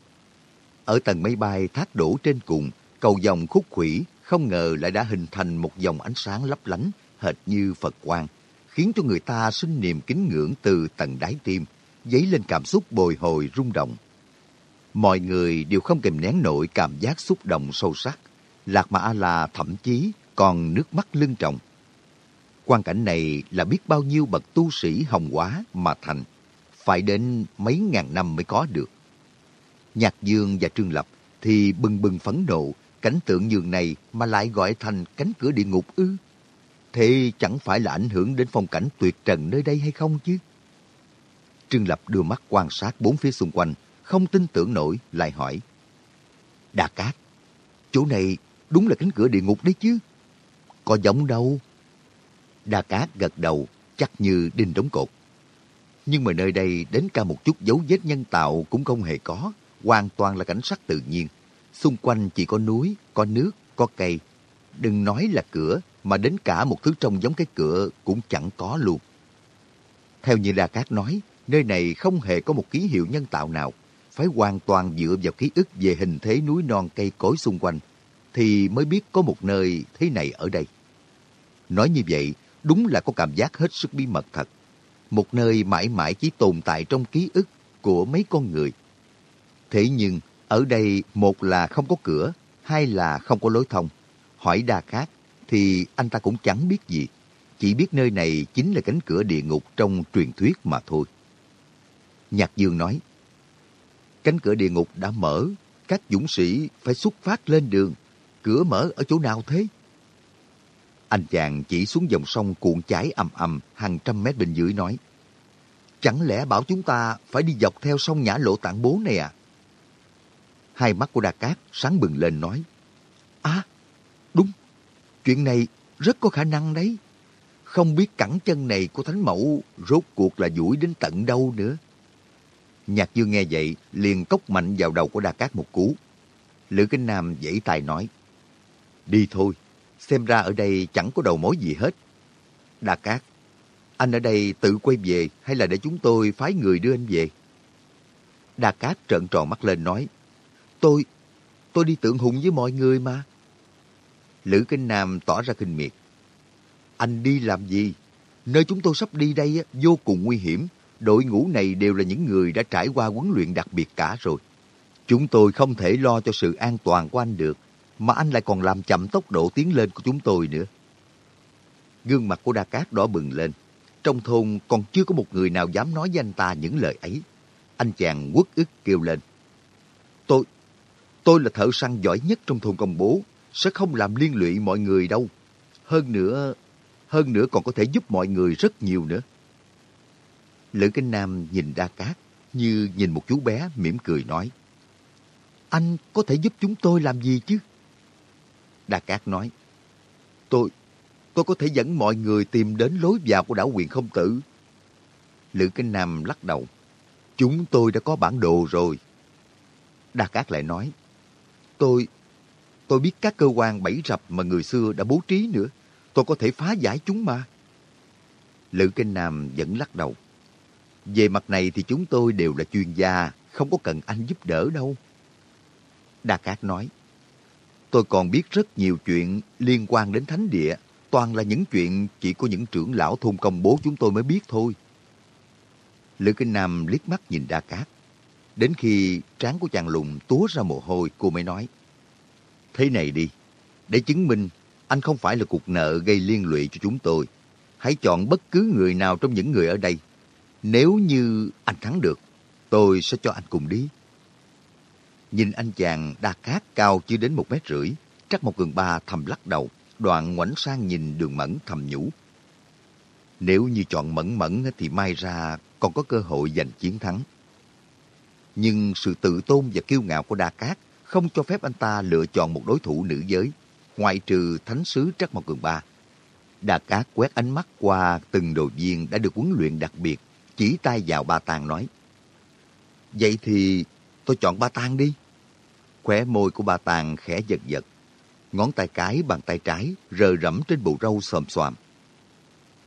Ở tầng máy bay thác đổ trên cùng, cầu vòng khúc khủy không ngờ lại đã hình thành một dòng ánh sáng lấp lánh, hệt như Phật quang, khiến cho người ta sinh niềm kính ngưỡng từ tầng đáy tim, dấy lên cảm xúc bồi hồi rung động. Mọi người đều không kìm nén nổi cảm giác xúc động sâu sắc. Lạc Mã A-La thậm chí còn nước mắt lưng trọng. Quan cảnh này là biết bao nhiêu bậc tu sĩ hồng hóa mà thành, phải đến mấy ngàn năm mới có được. Nhạc Dương và Trương Lập thì bừng bừng phẫn nộ, cảnh tượng nhường này mà lại gọi thành cánh cửa địa ngục ư. Thế chẳng phải là ảnh hưởng đến phong cảnh tuyệt trần nơi đây hay không chứ? Trương Lập đưa mắt quan sát bốn phía xung quanh, không tin tưởng nổi, lại hỏi. Đà Cát, chỗ này đúng là cánh cửa địa ngục đấy chứ. Có giống đâu. Đà Cát gật đầu, chắc như đinh đóng cột. Nhưng mà nơi đây đến cả một chút dấu vết nhân tạo cũng không hề có, hoàn toàn là cảnh sắc tự nhiên. Xung quanh chỉ có núi, có nước, có cây. Đừng nói là cửa, mà đến cả một thứ trông giống cái cửa cũng chẳng có luôn. Theo như Đa Cát nói, nơi này không hề có một ký hiệu nhân tạo nào, phải hoàn toàn dựa vào ký ức về hình thế núi non cây cối xung quanh, thì mới biết có một nơi thế này ở đây. Nói như vậy, đúng là có cảm giác hết sức bí mật thật. Một nơi mãi mãi chỉ tồn tại trong ký ức của mấy con người. Thế nhưng, ở đây một là không có cửa, hai là không có lối thông. Hỏi đa khác, thì anh ta cũng chẳng biết gì. Chỉ biết nơi này chính là cánh cửa địa ngục trong truyền thuyết mà thôi. Nhạc Dương nói, cánh cửa địa ngục đã mở, các dũng sĩ phải xuất phát lên đường. Cửa mở ở chỗ nào thế? Anh chàng chỉ xuống dòng sông cuộn chảy ầm ầm hàng trăm mét bên dưới nói, Chẳng lẽ bảo chúng ta phải đi dọc theo sông Nhã Lộ Tạng Bố này à? Hai mắt của Đa Cát sáng bừng lên nói, À, chuyện này rất có khả năng đấy. Không biết cẳng chân này của Thánh Mẫu rốt cuộc là duỗi đến tận đâu nữa. Nhạc Dương nghe vậy, liền cốc mạnh vào đầu của Đa Cát một cú. Lữ Kinh Nam dãy tài nói, Đi thôi, xem ra ở đây chẳng có đầu mối gì hết. Đa Cát, anh ở đây tự quay về hay là để chúng tôi phái người đưa anh về? Đa Cát trợn tròn mắt lên nói, Tôi, tôi đi tượng hùng với mọi người mà. Lữ Kinh Nam tỏ ra kinh miệt. Anh đi làm gì? Nơi chúng tôi sắp đi đây vô cùng nguy hiểm. Đội ngũ này đều là những người đã trải qua huấn luyện đặc biệt cả rồi. Chúng tôi không thể lo cho sự an toàn của anh được, mà anh lại còn làm chậm tốc độ tiến lên của chúng tôi nữa. Gương mặt của Đa Cát đỏ bừng lên. Trong thôn còn chưa có một người nào dám nói với anh ta những lời ấy. Anh chàng quất ức kêu lên. Tôi, tôi là thợ săn giỏi nhất trong thôn công bố, sẽ không làm liên lụy mọi người đâu. Hơn nữa, hơn nữa còn có thể giúp mọi người rất nhiều nữa. Lữ Kinh Nam nhìn Đa Cát như nhìn một chú bé mỉm cười nói. Anh có thể giúp chúng tôi làm gì chứ? Đa Cát nói. Tôi, tôi có thể dẫn mọi người tìm đến lối vào của đảo quyền không tử. Lữ Kinh Nam lắc đầu. Chúng tôi đã có bản đồ rồi. Đa Cát lại nói. Tôi, tôi biết các cơ quan bẫy rập mà người xưa đã bố trí nữa. Tôi có thể phá giải chúng mà. Lữ Kinh Nam vẫn lắc đầu. Về mặt này thì chúng tôi đều là chuyên gia, không có cần anh giúp đỡ đâu. Đa Cát nói, tôi còn biết rất nhiều chuyện liên quan đến thánh địa, toàn là những chuyện chỉ có những trưởng lão thôn công bố chúng tôi mới biết thôi. Lữ Kinh Nam liếc mắt nhìn Đa Cát. Đến khi trán của chàng lùng túa ra mồ hôi, cô mới nói, Thế này đi, để chứng minh anh không phải là cuộc nợ gây liên lụy cho chúng tôi. Hãy chọn bất cứ người nào trong những người ở đây. Nếu như anh thắng được, tôi sẽ cho anh cùng đi. Nhìn anh chàng đa cát cao chưa đến một mét rưỡi, chắc một gần ba thầm lắc đầu, đoạn ngoảnh sang nhìn đường mẫn thầm nhủ. Nếu như chọn mẫn mẫn thì mai ra còn có cơ hội giành chiến thắng. Nhưng sự tự tôn và kiêu ngạo của Đa Cát không cho phép anh ta lựa chọn một đối thủ nữ giới, ngoại trừ thánh sứ Trắc Mộc Cường Ba. Đà Cát quét ánh mắt qua từng đội viên đã được huấn luyện đặc biệt, chỉ tay vào ba tàng nói. Vậy thì tôi chọn ba tàng đi. khóe môi của ba tàng khẽ giật giật. Ngón tay cái bằng tay trái rờ rẫm trên bộ râu xòm xoàm.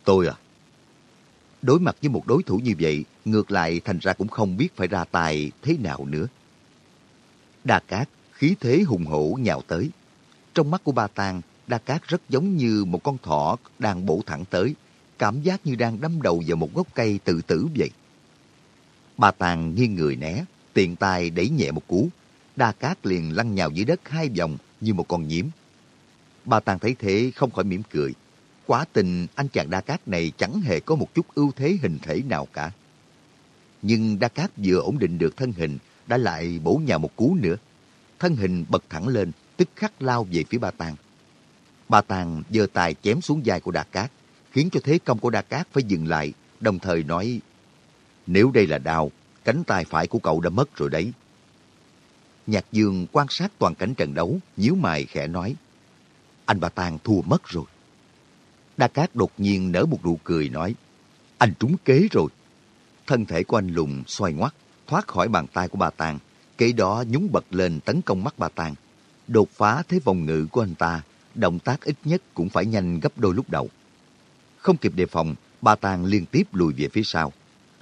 Tôi à? Đối mặt với một đối thủ như vậy, ngược lại thành ra cũng không biết phải ra tài thế nào nữa. Đa Cát khí thế hùng hổ nhào tới. Trong mắt của ba tàng, Đa Cát rất giống như một con thỏ đang bổ thẳng tới, cảm giác như đang đâm đầu vào một gốc cây tự tử vậy. Ba tàng nghiêng người né, tiện tay đẩy nhẹ một cú. Đa Cát liền lăn nhào dưới đất hai vòng như một con nhím. Ba tàng thấy thế không khỏi mỉm cười. quả tình anh chàng Đa Cát này chẳng hề có một chút ưu thế hình thể nào cả. Nhưng Đa Cát vừa ổn định được thân hình, đã lại bổ nhào một cú nữa. Thân hình bật thẳng lên, tức khắc lao về phía Ba Tàng. Ba Tàng giơ tài chém xuống vai của Đa Cát, khiến cho thế công của Đa Cát phải dừng lại, đồng thời nói, nếu đây là đao, cánh tay phải của cậu đã mất rồi đấy. Nhạc Dương quan sát toàn cảnh trận đấu, nhíu mày khẽ nói, anh Ba Tàng thua mất rồi. Đa Cát đột nhiên nở một nụ cười nói, anh trúng kế rồi. Thân thể của anh lùng xoay ngoắt, thoát khỏi bàn tay của bà Tàng, kế đó nhúng bật lên tấn công mắt bà Tàng. Đột phá thế vòng ngự của anh ta, động tác ít nhất cũng phải nhanh gấp đôi lúc đầu. Không kịp đề phòng, bà Tàng liên tiếp lùi về phía sau.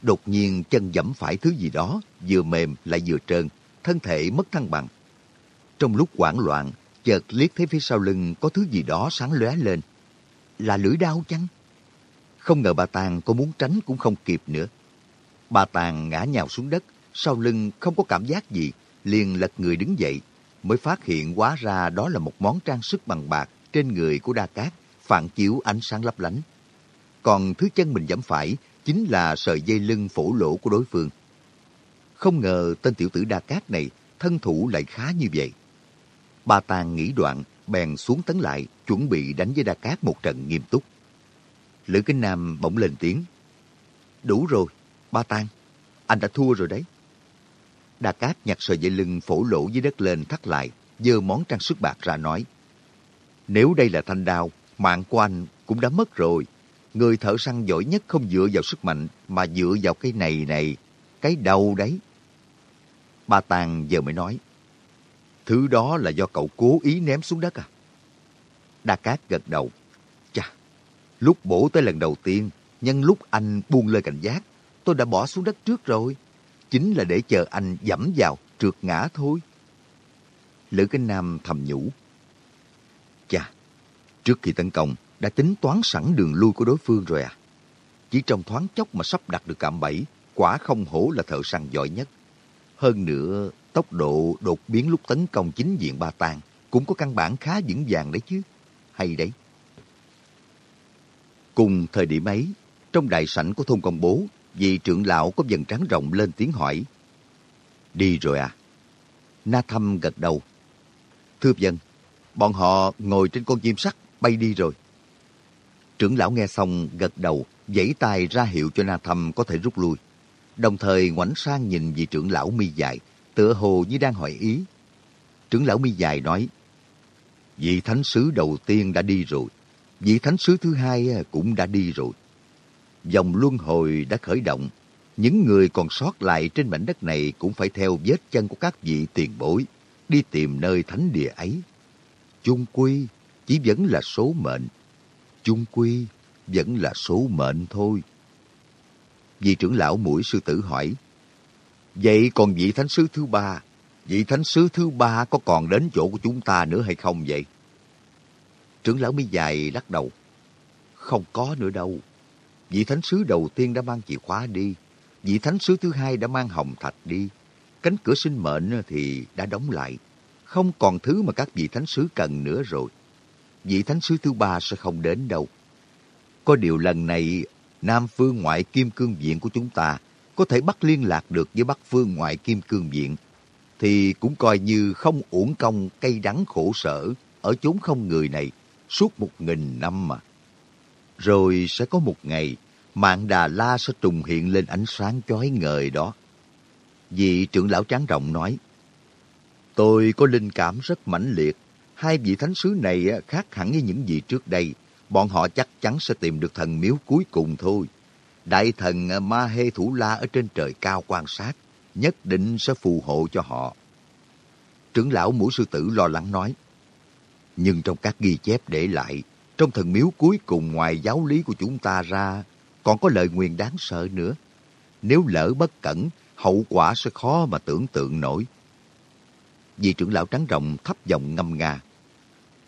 Đột nhiên chân dẫm phải thứ gì đó, vừa mềm lại vừa trơn, thân thể mất thăng bằng. Trong lúc hoảng loạn, chợt liếc thấy phía sau lưng có thứ gì đó sáng lóe lên. Là lưỡi đao chăng? Không ngờ bà Tàng có muốn tránh cũng không kịp nữa. Bà Tàng ngã nhào xuống đất, sau lưng không có cảm giác gì, liền lật người đứng dậy, mới phát hiện hóa ra đó là một món trang sức bằng bạc trên người của Đa Cát, phản chiếu ánh sáng lấp lánh. Còn thứ chân mình giảm phải chính là sợi dây lưng phổ lỗ của đối phương. Không ngờ tên tiểu tử Đa Cát này thân thủ lại khá như vậy. Ba Tàng nghĩ đoạn, bèn xuống tấn lại, chuẩn bị đánh với Đa Cát một trận nghiêm túc. Lữ Kinh Nam bỗng lên tiếng. Đủ rồi, Ba Tàng, anh đã thua rồi đấy. Đa Cát nhặt sợi dây lưng phổ lỗ dưới đất lên thắt lại, giơ món trang sức bạc ra nói. Nếu đây là thanh đao, mạng của anh cũng đã mất rồi. Người thợ săn giỏi nhất không dựa vào sức mạnh, mà dựa vào cái này này, cái đầu đấy. Ba Tàng giờ mới nói. Thứ đó là do cậu cố ý ném xuống đất à? Đa Cát gật đầu. Chà, lúc bổ tới lần đầu tiên, nhân lúc anh buông lời cảnh giác, tôi đã bỏ xuống đất trước rồi. Chính là để chờ anh dẫm vào, trượt ngã thôi. Lữ Kinh Nam thầm nhủ. Chà, trước khi tấn công, đã tính toán sẵn đường lui của đối phương rồi à? Chỉ trong thoáng chốc mà sắp đặt được cạm bẫy, quả không hổ là thợ săn giỏi nhất. Hơn nữa, tốc độ đột biến lúc tấn công chính diện ba tàng cũng có căn bản khá vững vàng đấy chứ. Hay đấy. Cùng thời điểm ấy, trong đại sảnh của thôn công bố, vị trưởng lão có dần trắng rộng lên tiếng hỏi. Đi rồi à? Na Thâm gật đầu. Thưa dân, bọn họ ngồi trên con chim sắt bay đi rồi. Trưởng lão nghe xong gật đầu, giãy tay ra hiệu cho Na Thâm có thể rút lui. Đồng thời ngoảnh sang nhìn vị trưởng lão mi dài, tựa hồ như đang hỏi ý. Trưởng lão mi dài nói, vị thánh sứ đầu tiên đã đi rồi, vị thánh sứ thứ hai cũng đã đi rồi. Dòng luân hồi đã khởi động, những người còn sót lại trên mảnh đất này cũng phải theo vết chân của các vị tiền bối, đi tìm nơi thánh địa ấy. Chung quy chỉ vẫn là số mệnh. Chung quy vẫn là số mệnh thôi. Vị trưởng lão mũi sư tử hỏi, Vậy còn vị thánh sứ thứ ba, vị thánh sứ thứ ba có còn đến chỗ của chúng ta nữa hay không vậy? Trưởng lão mi dài lắc đầu. Không có nữa đâu. Vị thánh sứ đầu tiên đã mang chìa khóa đi. Vị thánh sứ thứ hai đã mang hồng thạch đi. Cánh cửa sinh mệnh thì đã đóng lại. Không còn thứ mà các vị thánh sứ cần nữa rồi. Vị thánh sứ thứ ba sẽ không đến đâu. Có điều lần này, Nam Phương ngoại kim cương viện của chúng ta có thể bắt liên lạc được với Bắc Phương ngoại kim cương viện, thì cũng coi như không uổng công cây đắng khổ sở ở chốn không người này suốt một nghìn năm mà. Rồi sẽ có một ngày, mạng Đà La sẽ trùng hiện lên ánh sáng chói ngời đó. Vị trưởng lão tráng rộng nói, Tôi có linh cảm rất mãnh liệt. Hai vị thánh sứ này khác hẳn với những gì trước đây. Bọn họ chắc chắn sẽ tìm được thần miếu cuối cùng thôi. Đại thần à, Ma Hê Thủ La ở trên trời cao quan sát, nhất định sẽ phù hộ cho họ. Trưởng lão Mũi Sư Tử lo lắng nói, nhưng trong các ghi chép để lại, trong thần miếu cuối cùng ngoài giáo lý của chúng ta ra, còn có lời nguyền đáng sợ nữa. Nếu lỡ bất cẩn, hậu quả sẽ khó mà tưởng tượng nổi. Vị trưởng lão trắng rộng thấp giọng ngâm nga.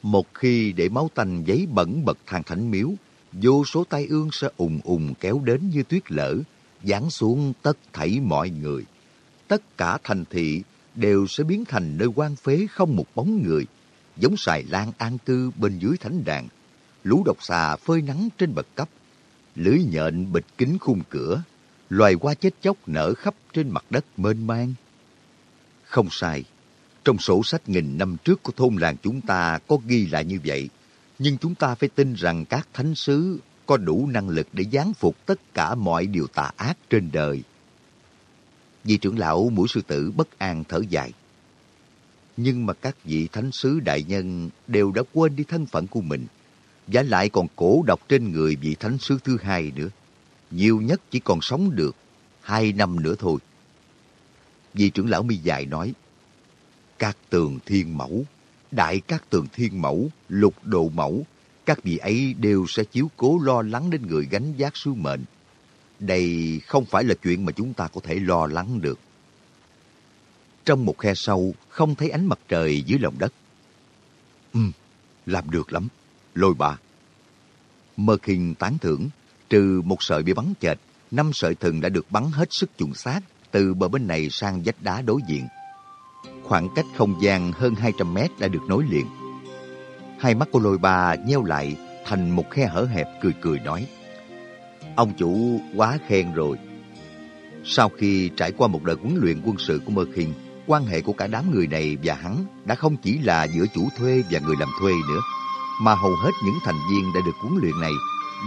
Một khi để máu tanh giấy bẩn bật thang thánh miếu, vô số tai ương sẽ ùng ùng kéo đến như tuyết lở, giáng xuống tất thảy mọi người. Tất cả thành thị đều sẽ biến thành nơi quan phế không một bóng người, giống xài lan an cư bên dưới thánh đàn lũ độc xà phơi nắng trên bậc cấp, lưới nhện bịt kín khung cửa, loài hoa chết chóc nở khắp trên mặt đất mênh mang. Không sai, trong sổ sách nghìn năm trước của thôn làng chúng ta có ghi lại như vậy, nhưng chúng ta phải tin rằng các thánh sứ có đủ năng lực để giáng phục tất cả mọi điều tà ác trên đời. Vị trưởng lão mũi sư tử bất an thở dài. Nhưng mà các vị thánh sứ đại nhân đều đã quên đi thân phận của mình, và lại còn cổ độc trên người vị thánh sứ thứ hai nữa. Nhiều nhất chỉ còn sống được hai năm nữa thôi. Vị trưởng lão mi dài nói, các tường thiên mẫu, đại các tường thiên mẫu, lục độ mẫu, các vị ấy đều sẽ chiếu cố lo lắng đến người gánh vác sứ mệnh. Đây không phải là chuyện mà chúng ta có thể lo lắng được. Trong một khe sâu, không thấy ánh mặt trời dưới lòng đất. Ừ, làm được lắm. Lôi ba, Mơ khinh tán thưởng, trừ một sợi bị bắn chệch, năm sợi thừng đã được bắn hết sức chuẩn xác từ bờ bên này sang vách đá đối diện. Khoảng cách không gian hơn 200 mét đã được nối liền. Hai mắt của lôi Ba nheo lại thành một khe hở hẹp cười cười nói. Ông chủ quá khen rồi. Sau khi trải qua một đợt huấn luyện quân sự của Mơ Khinh, quan hệ của cả đám người này và hắn đã không chỉ là giữa chủ thuê và người làm thuê nữa, mà hầu hết những thành viên đã được huấn luyện này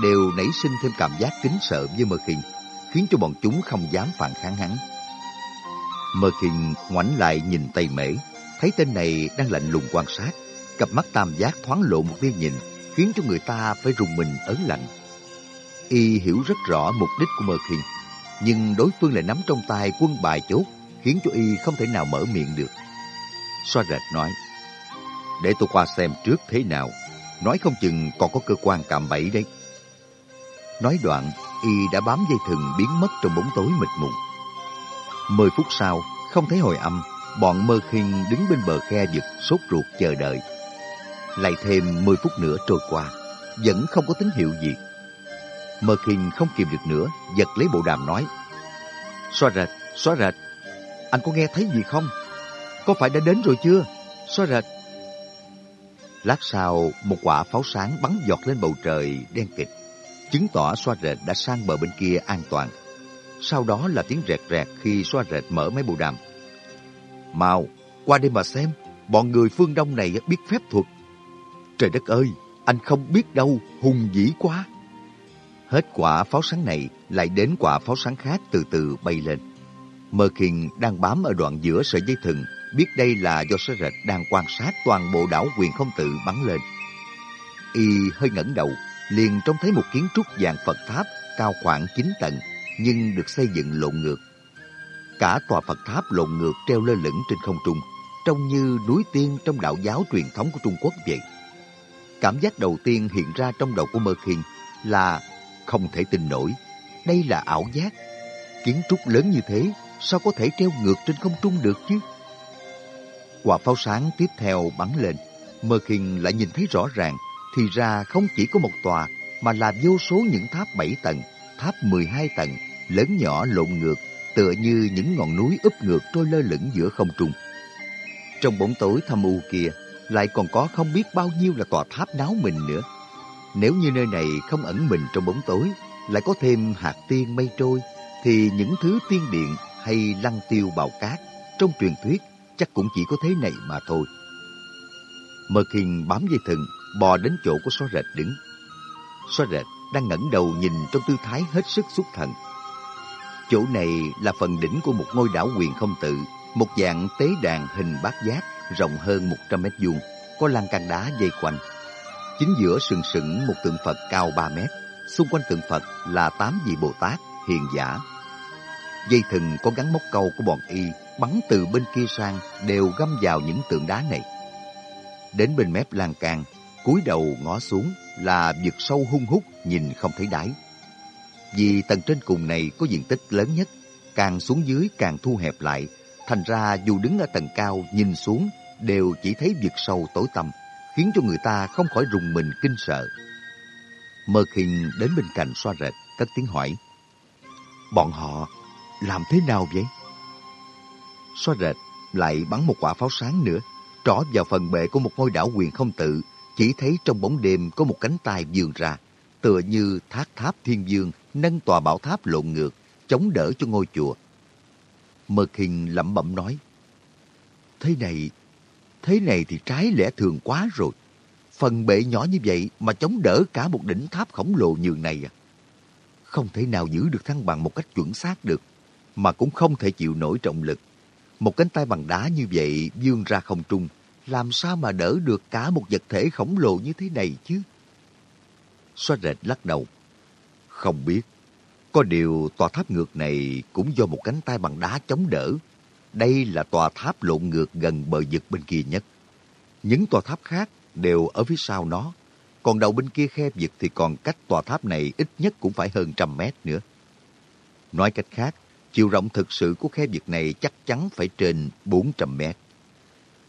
đều nảy sinh thêm cảm giác kính sợ với Mơ Khinh, khiến cho bọn chúng không dám phản kháng hắn. Mơ Khinh ngoảnh lại nhìn tay mễ, thấy tên này đang lạnh lùng quan sát, cặp mắt tam giác thoáng lộ một tia nhìn, khiến cho người ta phải rùng mình ớn lạnh. Y hiểu rất rõ mục đích của Mơ Khinh, nhưng đối phương lại nắm trong tay quân bài chốt, khiến cho Y không thể nào mở miệng được. Xoa rệt nói, để tôi qua xem trước thế nào, nói không chừng còn có cơ quan cạm bẫy đấy. Nói đoạn, Y đã bám dây thừng biến mất trong bóng tối mịt mùng. Mười phút sau, không thấy hồi âm, bọn Mơ Kinh đứng bên bờ khe vực sốt ruột chờ đợi. Lại thêm 10 phút nữa trôi qua, vẫn không có tín hiệu gì. Mơ Kinh không kìm được nữa, giật lấy bộ đàm nói. Xóa rệt, xóa rệt, anh có nghe thấy gì không? Có phải đã đến rồi chưa? Xóa rệt. Lát sau, một quả pháo sáng bắn giọt lên bầu trời đen kịch, chứng tỏ xoa rệt đã sang bờ bên kia an toàn. Sau đó là tiếng rẹt rẹt khi xoa rệt mở máy bộ đàm. Mau, qua đây mà xem, bọn người phương Đông này biết phép thuật. Trời đất ơi, anh không biết đâu, hùng dĩ quá. Hết quả pháo sáng này, lại đến quả pháo sáng khác từ từ bay lên. Mơ Kinh đang bám ở đoạn giữa sợi dây thừng, biết đây là do sơ rệt đang quan sát toàn bộ đảo quyền không tự bắn lên. Y hơi ngẩng đầu, liền trông thấy một kiến trúc dạng Phật tháp cao khoảng 9 tầng, nhưng được xây dựng lộn ngược. Cả tòa Phật tháp lộn ngược treo lơ lửng trên không trung, trông như núi tiên trong đạo giáo truyền thống của Trung Quốc vậy. Cảm giác đầu tiên hiện ra trong đầu của Mơ Khiên là không thể tin nổi. Đây là ảo giác. Kiến trúc lớn như thế, sao có thể treo ngược trên không trung được chứ? Quả pháo sáng tiếp theo bắn lên. Mơ Khiên lại nhìn thấy rõ ràng, thì ra không chỉ có một tòa, mà là vô số những tháp 7 tầng, tháp 12 tầng, lớn nhỏ lộn ngược, tựa như những ngọn núi úp ngược trôi lơ lửng giữa không trung. Trong bóng tối thâm u kia, lại còn có không biết bao nhiêu là tòa tháp náo mình nữa. Nếu như nơi này không ẩn mình trong bóng tối, lại có thêm hạt tiên mây trôi, thì những thứ tiên điện hay lăng tiêu bào cát trong truyền thuyết chắc cũng chỉ có thế này mà thôi. Mơ Kinh bám dây thừng, bò đến chỗ của xóa rệt đứng. Xóa rệt đang ngẩng đầu nhìn trong tư thái hết sức xuất thần. Chỗ này là phần đỉnh của một ngôi đảo quyền không tự, một dạng tế đàn hình bát giác rộng hơn 100 mét vuông, có lan can đá dây quanh. Chính giữa sừng sững một tượng Phật cao 3 mét, xung quanh tượng Phật là tám vị Bồ Tát hiền giả. Dây thừng có gắn móc câu của bọn y bắn từ bên kia sang đều găm vào những tượng đá này. Đến bên mép lan can, cúi đầu ngó xuống là vực sâu hung hút nhìn không thấy đáy. Vì tầng trên cùng này có diện tích lớn nhất, càng xuống dưới càng thu hẹp lại, thành ra dù đứng ở tầng cao nhìn xuống đều chỉ thấy vực sâu tối tăm, khiến cho người ta không khỏi rùng mình kinh sợ. Mơ khinh đến bên cạnh xoa rệt, cất tiếng hỏi. Bọn họ làm thế nào vậy? Xoa rệt lại bắn một quả pháo sáng nữa, trỏ vào phần bệ của một ngôi đảo quyền không tự, chỉ thấy trong bóng đêm có một cánh tay vươn ra, tựa như thác tháp thiên dương nâng tòa bảo tháp lộn ngược, chống đỡ cho ngôi chùa. mực hình lẩm bẩm nói, Thế này, thế này thì trái lẽ thường quá rồi. Phần bệ nhỏ như vậy mà chống đỡ cả một đỉnh tháp khổng lồ như này à. Không thể nào giữ được thăng bằng một cách chuẩn xác được, mà cũng không thể chịu nổi trọng lực. Một cánh tay bằng đá như vậy vươn ra không trung, làm sao mà đỡ được cả một vật thể khổng lồ như thế này chứ? Xoa rệt lắc đầu. Không biết. Có điều tòa tháp ngược này cũng do một cánh tay bằng đá chống đỡ. Đây là tòa tháp lộn ngược gần bờ vực bên kia nhất. Những tòa tháp khác đều ở phía sau nó. Còn đầu bên kia khe vực thì còn cách tòa tháp này ít nhất cũng phải hơn trăm mét nữa. Nói cách khác, chiều rộng thực sự của khe vực này chắc chắn phải trên 400 mét.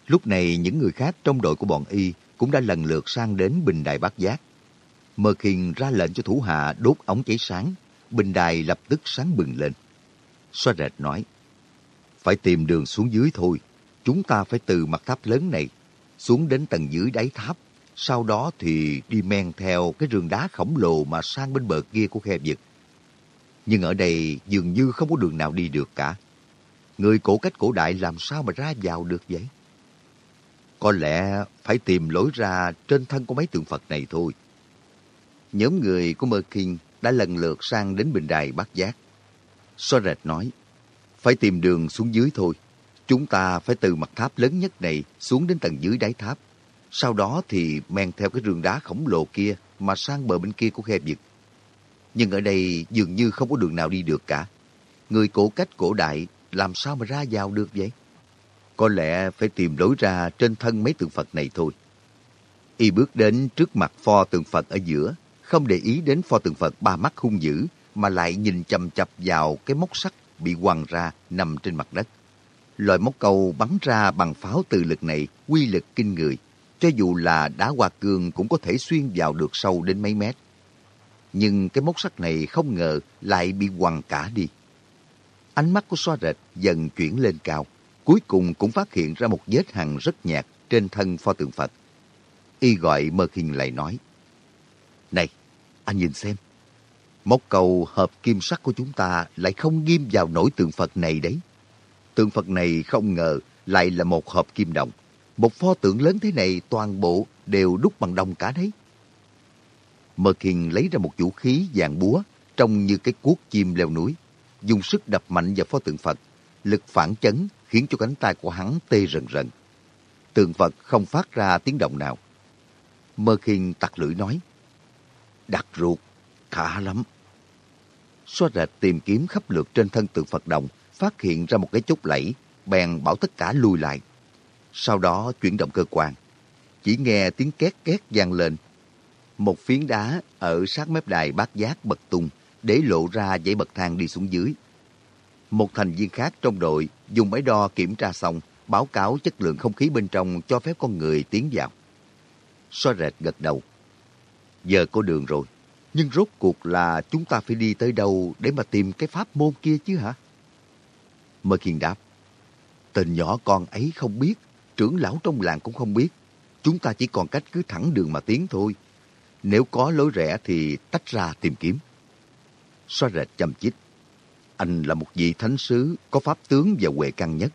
Lúc này những người khác trong đội của bọn y cũng đã lần lượt sang đến bình đài bát giác. Mơ Khiên ra lệnh cho thủ hạ đốt ống cháy sáng, bình đài lập tức sáng bừng lên. Xoa rệt nói, phải tìm đường xuống dưới thôi, chúng ta phải từ mặt tháp lớn này xuống đến tầng dưới đáy tháp, sau đó thì đi men theo cái rừng đá khổng lồ mà sang bên bờ kia của khe vực. Nhưng ở đây dường như không có đường nào đi được cả. Người cổ cách cổ đại làm sao mà ra vào được vậy? Có lẽ phải tìm lối ra trên thân của mấy tượng Phật này thôi. Nhóm người của Mơ Kinh đã lần lượt sang đến bình đài bát giác. So rệt nói, phải tìm đường xuống dưới thôi. Chúng ta phải từ mặt tháp lớn nhất này xuống đến tầng dưới đáy tháp. Sau đó thì men theo cái rương đá khổng lồ kia mà sang bờ bên kia của khe vực. Nhưng ở đây dường như không có đường nào đi được cả. Người cổ cách cổ đại làm sao mà ra vào được vậy? Có lẽ phải tìm lối ra trên thân mấy tượng Phật này thôi. Y bước đến trước mặt pho tượng Phật ở giữa, không để ý đến pho tượng Phật ba mắt hung dữ, mà lại nhìn chầm chập vào cái móc sắt bị quăng ra nằm trên mặt đất. Loại móc câu bắn ra bằng pháo từ lực này quy lực kinh người, cho dù là đá hoa cương cũng có thể xuyên vào được sâu đến mấy mét. Nhưng cái móc sắt này không ngờ lại bị quằn cả đi. Ánh mắt của xoa rệt dần chuyển lên cao, cuối cùng cũng phát hiện ra một vết hằn rất nhạt trên thân pho tượng Phật. Y gọi Mơ Kinh lại nói, Này, anh nhìn xem, móc cầu hợp kim sắt của chúng ta lại không ghim vào nổi tượng Phật này đấy. Tượng Phật này không ngờ lại là một hộp kim đồng. Một pho tượng lớn thế này toàn bộ đều đúc bằng đồng cả đấy. Mơ Kinh lấy ra một vũ khí dạng búa trông như cái cuốc chim leo núi, dùng sức đập mạnh vào pho tượng Phật. Lực phản chấn khiến cho cánh tay của hắn tê rần rần. Tượng Phật không phát ra tiếng động nào. Mơ Kinh tặc lưỡi nói, Đặt ruột, khả lắm. Xoa rệt tìm kiếm khắp lượt trên thân tượng Phật đồng, phát hiện ra một cái chốt lẫy, bèn bảo tất cả lùi lại. Sau đó chuyển động cơ quan. Chỉ nghe tiếng két két vang lên. Một phiến đá ở sát mép đài bát giác bật tung, để lộ ra dãy bậc thang đi xuống dưới. Một thành viên khác trong đội dùng máy đo kiểm tra xong, báo cáo chất lượng không khí bên trong cho phép con người tiến vào. So rệt gật đầu. Giờ có đường rồi. Nhưng rốt cuộc là chúng ta phải đi tới đâu để mà tìm cái pháp môn kia chứ hả? Mơ Kiên đáp. Tên nhỏ con ấy không biết, trưởng lão trong làng cũng không biết. Chúng ta chỉ còn cách cứ thẳng đường mà tiến thôi. Nếu có lối rẽ thì tách ra tìm kiếm. Xoa rệt chăm chích. Anh là một vị thánh sứ, có pháp tướng và huệ căn nhất.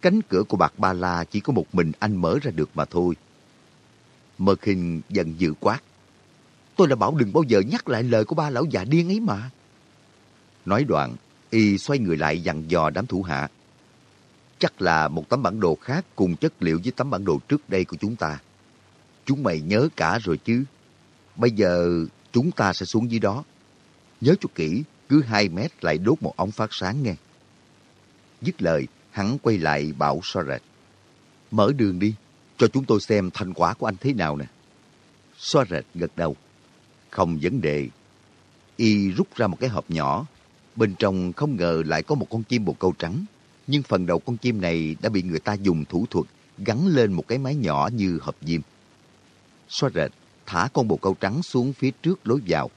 Cánh cửa của bạc ba la chỉ có một mình anh mở ra được mà thôi. Mơ khinh giận dữ quát. Tôi đã bảo đừng bao giờ nhắc lại lời của ba lão già điên ấy mà. Nói đoạn, y xoay người lại dặn dò đám thủ hạ. Chắc là một tấm bản đồ khác cùng chất liệu với tấm bản đồ trước đây của chúng ta. Chúng mày nhớ cả rồi chứ. Bây giờ chúng ta sẽ xuống dưới đó. Nhớ cho kỹ, cứ hai mét lại đốt một ống phát sáng nghe. Dứt lời, hắn quay lại bảo Soret. Mở đường đi, cho chúng tôi xem thành quả của anh thế nào nè. Soret gật đầu. Không vấn đề. Y rút ra một cái hộp nhỏ. Bên trong không ngờ lại có một con chim bồ câu trắng. Nhưng phần đầu con chim này đã bị người ta dùng thủ thuật gắn lên một cái máy nhỏ như hộp diêm. Soret thả con bồ câu trắng xuống phía trước lối vào,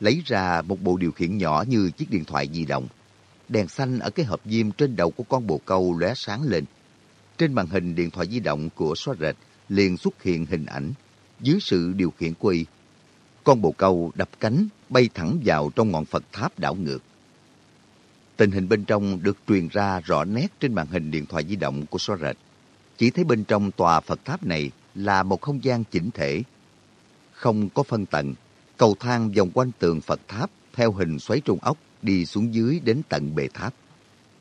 lấy ra một bộ điều khiển nhỏ như chiếc điện thoại di động. Đèn xanh ở cái hộp diêm trên đầu của con bồ câu lóe sáng lên. Trên màn hình điện thoại di động của xóa rệt liền xuất hiện hình ảnh. dưới sự điều khiển của y. Con bồ câu đập cánh bay thẳng vào trong ngọn Phật tháp đảo ngược. Tình hình bên trong được truyền ra rõ nét trên màn hình điện thoại di động của xóa rệt. Chỉ thấy bên trong tòa Phật tháp này là một không gian chỉnh thể. Không có phân tầng, cầu thang vòng quanh tường Phật tháp theo hình xoáy trung ốc đi xuống dưới đến tận bề tháp.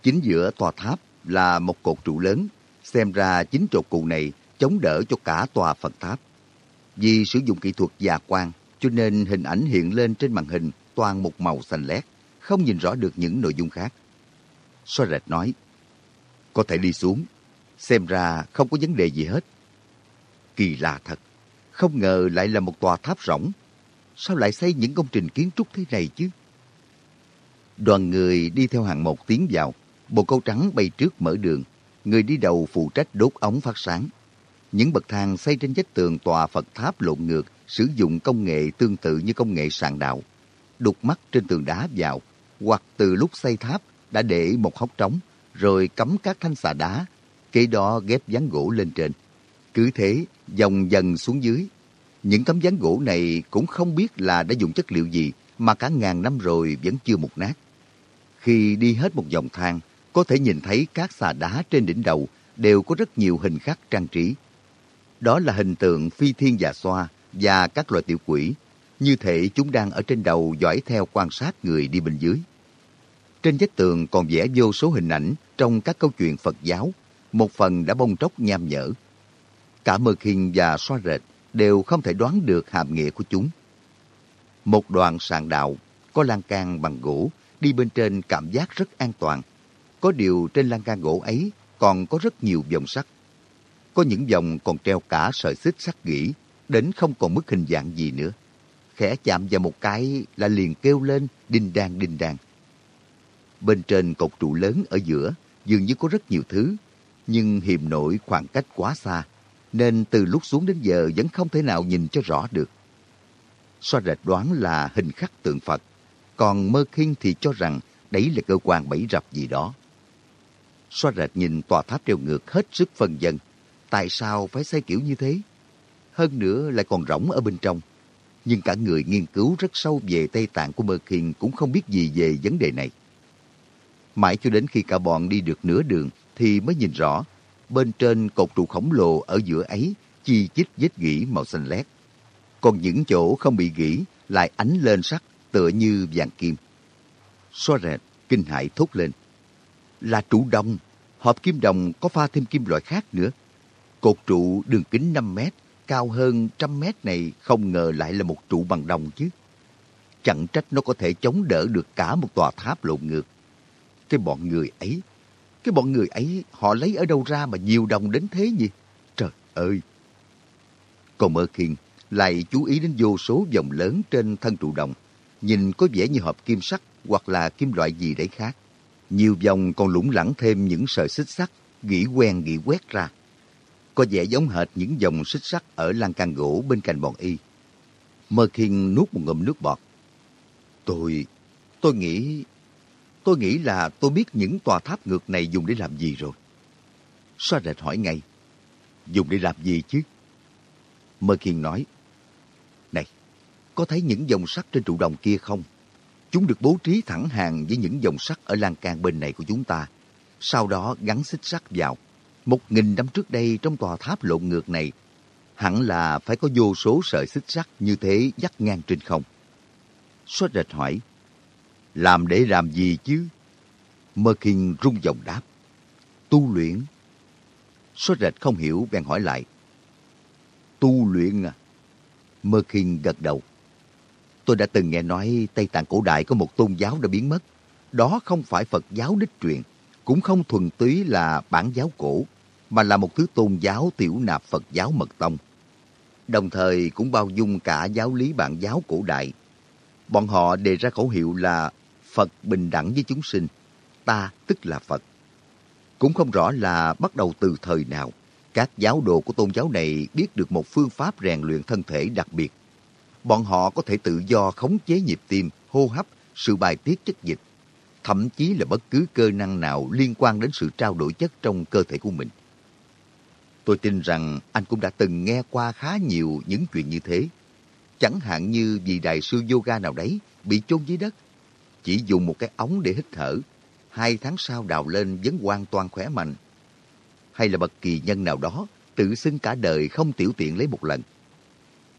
Chính giữa tòa tháp là một cột trụ lớn, xem ra chính trụ cụ này chống đỡ cho cả tòa Phật tháp. Vì sử dụng kỹ thuật già quang, cho nên hình ảnh hiện lên trên màn hình toàn một màu xanh lét, không nhìn rõ được những nội dung khác. Xoa rệt nói, có thể đi xuống, xem ra không có vấn đề gì hết. Kỳ lạ thật, không ngờ lại là một tòa tháp rỗng. Sao lại xây những công trình kiến trúc thế này chứ? Đoàn người đi theo hàng một tiến vào, bộ câu trắng bay trước mở đường, người đi đầu phụ trách đốt ống phát sáng. Những bậc thang xây trên vách tường tòa Phật tháp lộn ngược sử dụng công nghệ tương tự như công nghệ sàn đạo. Đục mắt trên tường đá vào, hoặc từ lúc xây tháp đã để một hốc trống, rồi cắm các thanh xà đá, kế đó ghép ván gỗ lên trên. Cứ thế, dòng dần xuống dưới. Những tấm ván gỗ này cũng không biết là đã dùng chất liệu gì mà cả ngàn năm rồi vẫn chưa mục nát. Khi đi hết một dòng thang, có thể nhìn thấy các xà đá trên đỉnh đầu đều có rất nhiều hình khắc trang trí. Đó là hình tượng phi thiên già xoa và các loài tiểu quỷ, như thể chúng đang ở trên đầu dõi theo quan sát người đi bên dưới. Trên vách tường còn vẽ vô số hình ảnh trong các câu chuyện Phật giáo, một phần đã bông tróc nham nhở. Cả Mực Hình và Xoa Rệt đều không thể đoán được hàm nghĩa của chúng. Một đoàn sàn đạo có lan can bằng gỗ, đi bên trên cảm giác rất an toàn. Có điều trên lan can gỗ ấy còn có rất nhiều vòng sắt. Có những vòng còn treo cả sợi xích sắt gỉ, đến không còn mức hình dạng gì nữa. Khẽ chạm vào một cái là liền kêu lên đinh đan đinh đan. Bên trên cột trụ lớn ở giữa dường như có rất nhiều thứ, nhưng hiểm nổi khoảng cách quá xa, nên từ lúc xuống đến giờ vẫn không thể nào nhìn cho rõ được. Xoa rệt đoán là hình khắc tượng Phật, còn Mơ Kinh thì cho rằng đấy là cơ quan bẫy rập gì đó. Xoa rệt nhìn tòa tháp treo ngược hết sức phân dân. Tại sao phải xây kiểu như thế? Hơn nữa lại còn rỗng ở bên trong. Nhưng cả người nghiên cứu rất sâu về Tây Tạng của Mơ Kinh cũng không biết gì về vấn đề này. Mãi cho đến khi cả bọn đi được nửa đường thì mới nhìn rõ, bên trên cột trụ khổng lồ ở giữa ấy chi chít vết gỉ màu xanh lét. Còn những chỗ không bị gỉ lại ánh lên sắc tựa như vàng kim. Xoa rệt, kinh hãi thốt lên. Là trụ đồng, hộp kim đồng có pha thêm kim loại khác nữa. Cột trụ đường kính 5 mét, cao hơn trăm mét này không ngờ lại là một trụ bằng đồng chứ. Chẳng trách nó có thể chống đỡ được cả một tòa tháp lộn ngược. Cái bọn người ấy, cái bọn người ấy họ lấy ở đâu ra mà nhiều đồng đến thế nhỉ? Trời ơi! Còn Mơ Khiên lại chú ý đến vô số vòng lớn trên thân trụ đồng. Nhìn có vẻ như hộp kim sắt hoặc là kim loại gì đấy khác. Nhiều vòng còn lủng lẳng thêm những sợi xích sắt, gỉ quen gỉ quét ra. Có vẻ giống hệt những dòng xích sắt ở lan can gỗ bên cạnh bọn y. Mơ Khiên nuốt một ngụm nước bọt. Tôi, tôi nghĩ Tôi nghĩ là tôi biết những tòa tháp ngược này dùng để làm gì rồi. Xoa rệt hỏi ngay. Dùng để làm gì chứ? Mơ Kiên nói. Này, có thấy những dòng sắt trên trụ đồng kia không? Chúng được bố trí thẳng hàng với những dòng sắt ở lan can bên này của chúng ta. Sau đó gắn xích sắt vào. Một nghìn năm trước đây trong tòa tháp lộn ngược này, hẳn là phải có vô số sợi xích sắt như thế dắt ngang trên không. Xoa rệt hỏi. Làm để làm gì chứ? Mơ Kinh rung giọng đáp. Tu luyện. Số rệt không hiểu bèn hỏi lại. Tu luyện à? Mơ Kinh gật đầu. Tôi đã từng nghe nói Tây Tạng cổ đại có một tôn giáo đã biến mất. Đó không phải Phật giáo đích truyền, cũng không thuần túy là bản giáo cổ, mà là một thứ tôn giáo tiểu nạp Phật giáo mật tông. Đồng thời cũng bao dung cả giáo lý bản giáo cổ đại. Bọn họ đề ra khẩu hiệu là Phật bình đẳng với chúng sinh, ta tức là Phật. Cũng không rõ là bắt đầu từ thời nào, các giáo đồ của tôn giáo này biết được một phương pháp rèn luyện thân thể đặc biệt. Bọn họ có thể tự do khống chế nhịp tim, hô hấp, sự bài tiết chất dịch, thậm chí là bất cứ cơ năng nào liên quan đến sự trao đổi chất trong cơ thể của mình. Tôi tin rằng anh cũng đã từng nghe qua khá nhiều những chuyện như thế. Chẳng hạn như vì đại sư yoga nào đấy bị chôn dưới đất. Chỉ dùng một cái ống để hít thở. Hai tháng sau đào lên vẫn hoàn toàn khỏe mạnh. Hay là bậc kỳ nhân nào đó, tự xưng cả đời không tiểu tiện lấy một lần.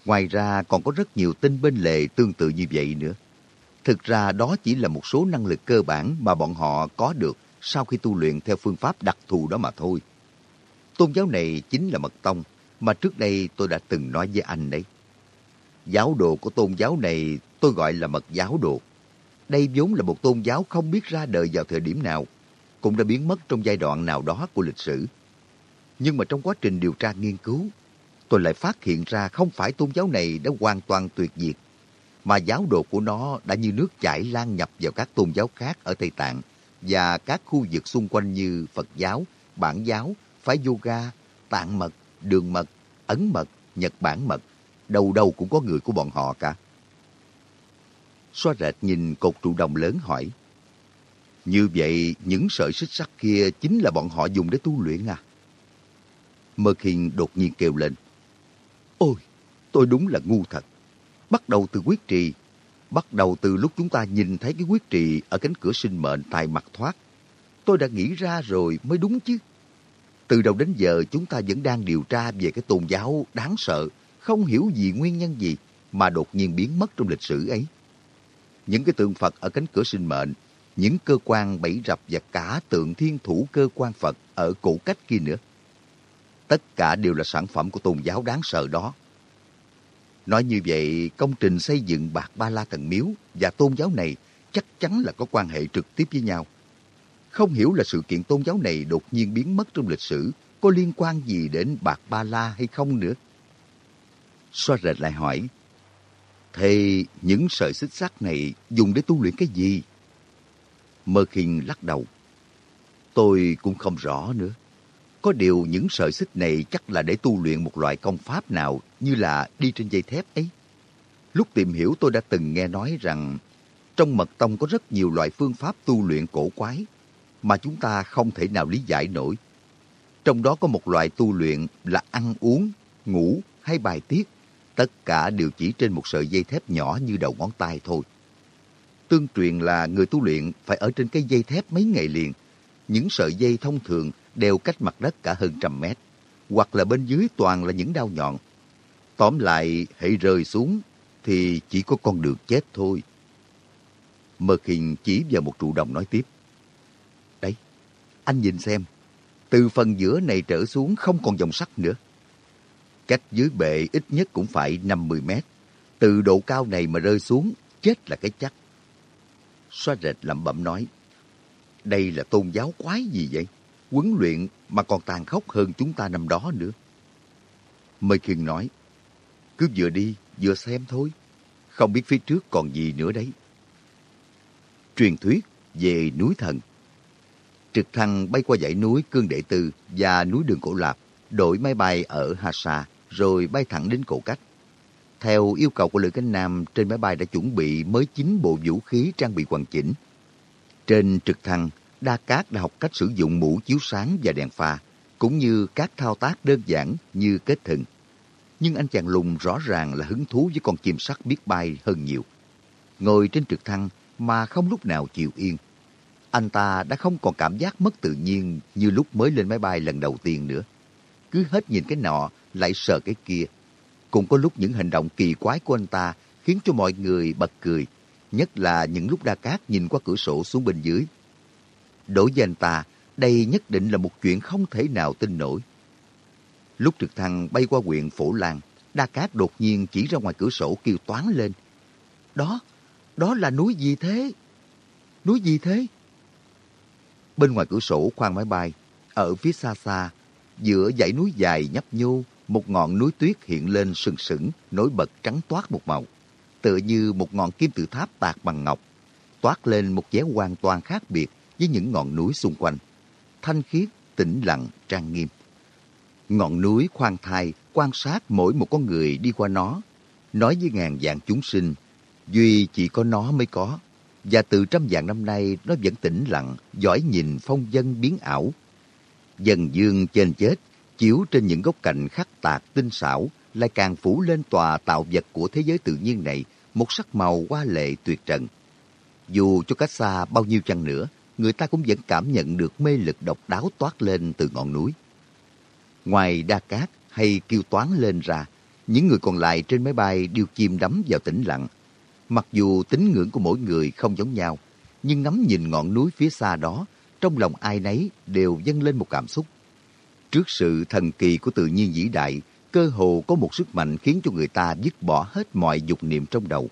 Ngoài ra còn có rất nhiều tin bên lề tương tự như vậy nữa. Thực ra đó chỉ là một số năng lực cơ bản mà bọn họ có được sau khi tu luyện theo phương pháp đặc thù đó mà thôi. Tôn giáo này chính là mật tông, mà trước đây tôi đã từng nói với anh đấy. Giáo đồ của tôn giáo này tôi gọi là mật giáo đồ. Đây vốn là một tôn giáo không biết ra đời vào thời điểm nào, cũng đã biến mất trong giai đoạn nào đó của lịch sử. Nhưng mà trong quá trình điều tra nghiên cứu, tôi lại phát hiện ra không phải tôn giáo này đã hoàn toàn tuyệt diệt, mà giáo đồ của nó đã như nước chảy lan nhập vào các tôn giáo khác ở Tây Tạng và các khu vực xung quanh như Phật giáo, Bản giáo, phái yoga, tạng mật, đường mật, ấn mật, nhật bản mật, đầu đầu cũng có người của bọn họ cả. Xoa rệt nhìn cột trụ đồng lớn hỏi, Như vậy, những sợi xích sắt kia chính là bọn họ dùng để tu luyện à? Mơ Khiên đột nhiên kêu lên, Ôi, tôi đúng là ngu thật. Bắt đầu từ quyết trì, bắt đầu từ lúc chúng ta nhìn thấy cái quyết trì ở cánh cửa sinh mệnh tài mặt thoát. Tôi đã nghĩ ra rồi mới đúng chứ. Từ đầu đến giờ chúng ta vẫn đang điều tra về cái tôn giáo đáng sợ, không hiểu gì nguyên nhân gì mà đột nhiên biến mất trong lịch sử ấy. Những cái tượng Phật ở cánh cửa sinh mệnh, những cơ quan bảy rập và cả tượng thiên thủ cơ quan Phật ở cổ cách kia nữa. Tất cả đều là sản phẩm của tôn giáo đáng sợ đó. Nói như vậy, công trình xây dựng Bạc Ba La Thần Miếu và tôn giáo này chắc chắn là có quan hệ trực tiếp với nhau. Không hiểu là sự kiện tôn giáo này đột nhiên biến mất trong lịch sử có liên quan gì đến Bạc Ba La hay không nữa. Soa rệt lại hỏi, Thế những sợi xích sắt này dùng để tu luyện cái gì? Mơ khinh lắc đầu. Tôi cũng không rõ nữa. Có điều những sợi xích này chắc là để tu luyện một loại công pháp nào như là đi trên dây thép ấy. Lúc tìm hiểu tôi đã từng nghe nói rằng trong mật tông có rất nhiều loại phương pháp tu luyện cổ quái mà chúng ta không thể nào lý giải nổi. Trong đó có một loại tu luyện là ăn uống, ngủ hay bài tiết. Tất cả đều chỉ trên một sợi dây thép nhỏ như đầu ngón tay thôi. Tương truyền là người tu luyện phải ở trên cái dây thép mấy ngày liền. Những sợi dây thông thường đều cách mặt đất cả hơn trăm mét. Hoặc là bên dưới toàn là những đao nhọn. Tóm lại, hãy rơi xuống thì chỉ có con đường chết thôi. Mơ khình chỉ vào một trụ đồng nói tiếp. Đấy, Anh nhìn xem, từ phần giữa này trở xuống không còn dòng sắt nữa. Cách dưới bệ ít nhất cũng phải 50 mét. Từ độ cao này mà rơi xuống, chết là cái chắc. Xoa rệt lẩm bẩm nói, đây là tôn giáo quái gì vậy? Huấn luyện mà còn tàn khốc hơn chúng ta năm đó nữa. Mây Khiên nói, cứ vừa đi, vừa xem thôi. Không biết phía trước còn gì nữa đấy. Truyền thuyết về núi thần trực thăng bay qua dãy núi Cương Đệ Tư và núi Đường Cổ Lạp, đổi máy bay ở Hasa, rồi bay thẳng đến cổ cách. Theo yêu cầu của Lữ Cánh Nam, trên máy bay đã chuẩn bị mới 9 bộ vũ khí trang bị hoàn chỉnh. Trên trực thăng, Đa Cát đã học cách sử dụng mũ chiếu sáng và đèn pha, cũng như các thao tác đơn giản như kết thừng. Nhưng anh chàng lùng rõ ràng là hứng thú với con chim sắt biết bay hơn nhiều. Ngồi trên trực thăng mà không lúc nào chịu yên anh ta đã không còn cảm giác mất tự nhiên như lúc mới lên máy bay lần đầu tiên nữa. Cứ hết nhìn cái nọ, lại sợ cái kia. Cũng có lúc những hành động kỳ quái của anh ta khiến cho mọi người bật cười, nhất là những lúc Đa Cát nhìn qua cửa sổ xuống bên dưới. Đối với anh ta, đây nhất định là một chuyện không thể nào tin nổi. Lúc trực thăng bay qua huyện Phổ Lan, Đa Cát đột nhiên chỉ ra ngoài cửa sổ kêu toán lên. Đó, đó là núi gì thế? Núi gì thế? Bên ngoài cửa sổ khoang máy bay, ở phía xa xa, giữa dãy núi dài nhấp nhô, một ngọn núi tuyết hiện lên sừng sững, nổi bật trắng toát một màu, tựa như một ngọn kim tự tháp tạc bằng ngọc, toát lên một vẻ hoàn toàn khác biệt với những ngọn núi xung quanh. Thanh khiết, tĩnh lặng, trang nghiêm. Ngọn núi khoan thai quan sát mỗi một con người đi qua nó, nói với ngàn vạn chúng sinh, duy chỉ có nó mới có. Và từ trăm vạn năm nay nó vẫn tĩnh lặng, giỏi nhìn phong dân biến ảo. Dần dương trên chết, Chiếu trên những góc cạnh khắc tạc tinh xảo lại càng phủ lên tòa tạo vật của thế giới tự nhiên này một sắc màu hoa lệ tuyệt trần. Dù cho cách xa bao nhiêu chăng nữa, người ta cũng vẫn cảm nhận được mê lực độc đáo toát lên từ ngọn núi. Ngoài Đa Cát hay kêu toán lên ra, những người còn lại trên máy bay đều chìm đắm vào tĩnh lặng. Mặc dù tín ngưỡng của mỗi người không giống nhau, nhưng ngắm nhìn ngọn núi phía xa đó, trong lòng ai nấy đều dâng lên một cảm xúc. Trước sự thần kỳ của tự nhiên vĩ đại, cơ hồ có một sức mạnh khiến cho người ta dứt bỏ hết mọi dục niệm trong đầu,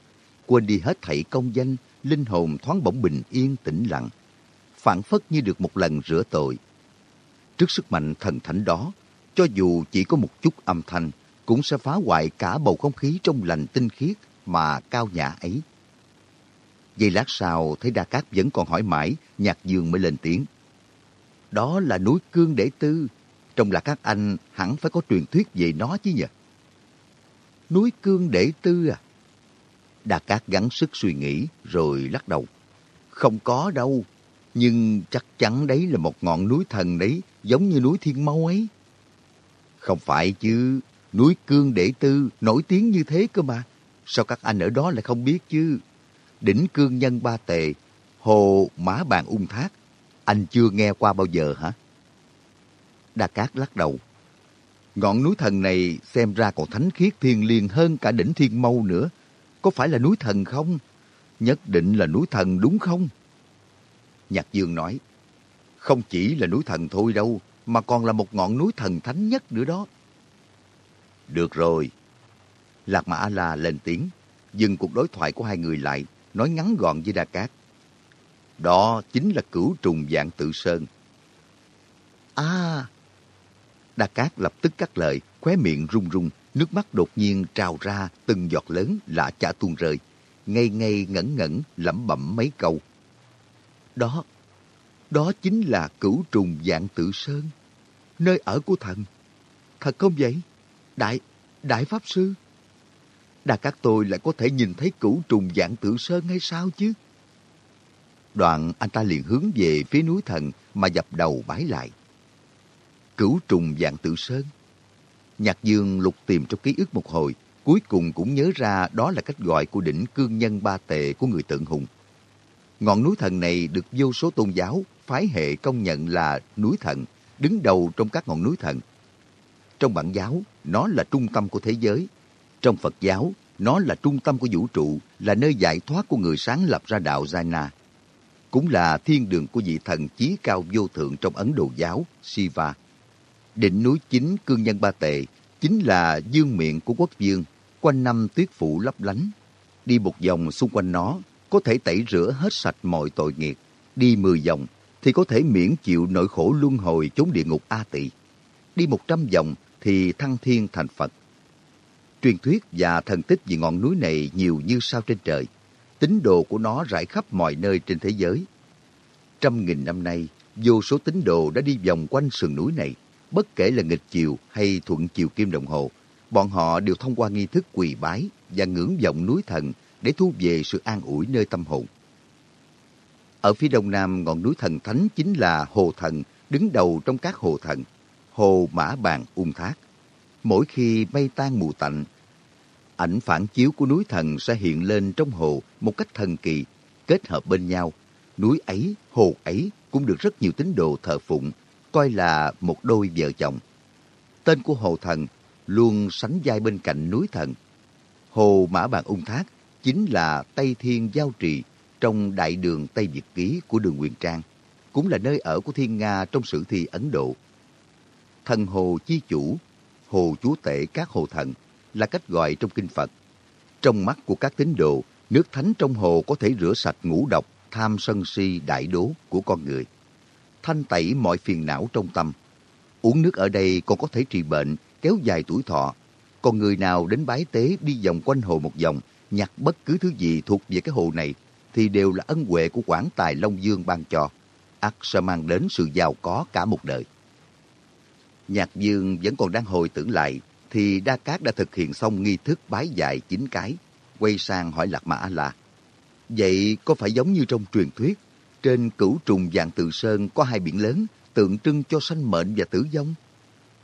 quên đi hết thảy công danh, linh hồn thoáng bỗng bình yên tĩnh lặng, phản phất như được một lần rửa tội. Trước sức mạnh thần thánh đó, cho dù chỉ có một chút âm thanh, cũng sẽ phá hoại cả bầu không khí trong lành tinh khiết mà cao nhã ấy. Giây lát sau thấy Đa Cát vẫn còn hỏi mãi, Nhạc Dương mới lên tiếng. Đó là núi Cương Đệ Tư, trong là các anh hẳn phải có truyền thuyết về nó chứ nhỉ? Núi Cương Đệ Tư à? Đà Cát gắng sức suy nghĩ rồi lắc đầu. Không có đâu, nhưng chắc chắn đấy là một ngọn núi thần đấy, giống như núi Thiên Mâu ấy. Không phải chứ, núi Cương Đệ Tư nổi tiếng như thế cơ mà. Sao các anh ở đó lại không biết chứ? Đỉnh Cương Nhân Ba Tề, Hồ Mã Bàn Ung Thác, anh chưa nghe qua bao giờ hả? Đa Cát lắc đầu. Ngọn núi thần này xem ra còn thánh khiết thiên liêng hơn cả đỉnh Thiên Mâu nữa. Có phải là núi thần không? Nhất định là núi thần đúng không? Nhạc Dương nói, không chỉ là núi thần thôi đâu, mà còn là một ngọn núi thần thánh nhất nữa đó. Được rồi. Lạc Mã La lên tiếng, dừng cuộc đối thoại của hai người lại, nói ngắn gọn với Đa Cát. Đó chính là cửu trùng dạng tự sơn. À, Đa Cát lập tức cắt lời, khóe miệng run run, nước mắt đột nhiên trào ra từng giọt lớn lạ chả tuôn rơi. Ngây ngây ngẩn ngẩn lẩm bẩm mấy câu. Đó, đó chính là cửu trùng dạng tự sơn, nơi ở của thần. Thật không vậy? Đại, đại pháp sư? Đa Cát tôi lại có thể nhìn thấy cửu trùng dạng tự sơn hay sao chứ? Đoạn anh ta liền hướng về phía núi thần mà dập đầu bái lại cửu trùng dạng tự sơn. Nhạc Dương lục tìm trong ký ức một hồi, cuối cùng cũng nhớ ra đó là cách gọi của đỉnh cương nhân ba tệ của người tượng hùng. Ngọn núi thần này được vô số tôn giáo, phái hệ công nhận là núi thần, đứng đầu trong các ngọn núi thần. Trong bản giáo, nó là trung tâm của thế giới. Trong Phật giáo, nó là trung tâm của vũ trụ, là nơi giải thoát của người sáng lập ra đạo Jaina. Cũng là thiên đường của vị thần chí cao vô thượng trong Ấn Độ giáo, Shiva. Đỉnh núi chính cương nhân ba tệ chính là dương miệng của quốc dương, quanh năm tuyết phủ lấp lánh. Đi một vòng xung quanh nó, có thể tẩy rửa hết sạch mọi tội nghiệp. Đi mười vòng thì có thể miễn chịu nỗi khổ luân hồi chốn địa ngục A tỵ Đi một trăm vòng thì thăng thiên thành Phật. Truyền thuyết và thần tích về ngọn núi này nhiều như sao trên trời. Tín đồ của nó rải khắp mọi nơi trên thế giới. Trăm nghìn năm nay, vô số tín đồ đã đi vòng quanh sườn núi này bất kể là nghịch chiều hay thuận chiều kim đồng hồ, bọn họ đều thông qua nghi thức quỳ bái và ngưỡng vọng núi thần để thu về sự an ủi nơi tâm hồn. Ở phía đông nam ngọn núi thần thánh chính là Hồ Thần, đứng đầu trong các hồ thần, Hồ Mã Bàn Ung Thác. Mỗi khi mây tan mù tạnh, ảnh phản chiếu của núi thần sẽ hiện lên trong hồ một cách thần kỳ, kết hợp bên nhau. Núi ấy, hồ ấy cũng được rất nhiều tín đồ thờ phụng coi là một đôi vợ chồng. Tên của Hồ Thần luôn sánh vai bên cạnh núi thần. Hồ Mã Bàn Ung Thác chính là Tây Thiên Giao Trì trong đại đường Tây Việt Ký của đường Quyền Trang, cũng là nơi ở của Thiên Nga trong sử thi Ấn Độ. Thần Hồ Chi Chủ, Hồ Chúa Tể các Hồ Thần là cách gọi trong Kinh Phật. Trong mắt của các tín đồ, nước thánh trong hồ có thể rửa sạch ngũ độc, tham sân si đại đố của con người thanh tẩy mọi phiền não trong tâm. Uống nước ở đây còn có thể trị bệnh, kéo dài tuổi thọ. Còn người nào đến bái tế đi vòng quanh hồ một vòng, nhặt bất cứ thứ gì thuộc về cái hồ này, thì đều là ân huệ của quảng tài Long Dương ban cho. ắt sẽ mang đến sự giàu có cả một đời. Nhạc Dương vẫn còn đang hồi tưởng lại, thì Đa Cát đã thực hiện xong nghi thức bái dạy chín cái, quay sang hỏi Lạc Mã là Vậy có phải giống như trong truyền thuyết trên cửu trùng dạng tự sơn có hai biển lớn tượng trưng cho sanh mệnh và tử vong.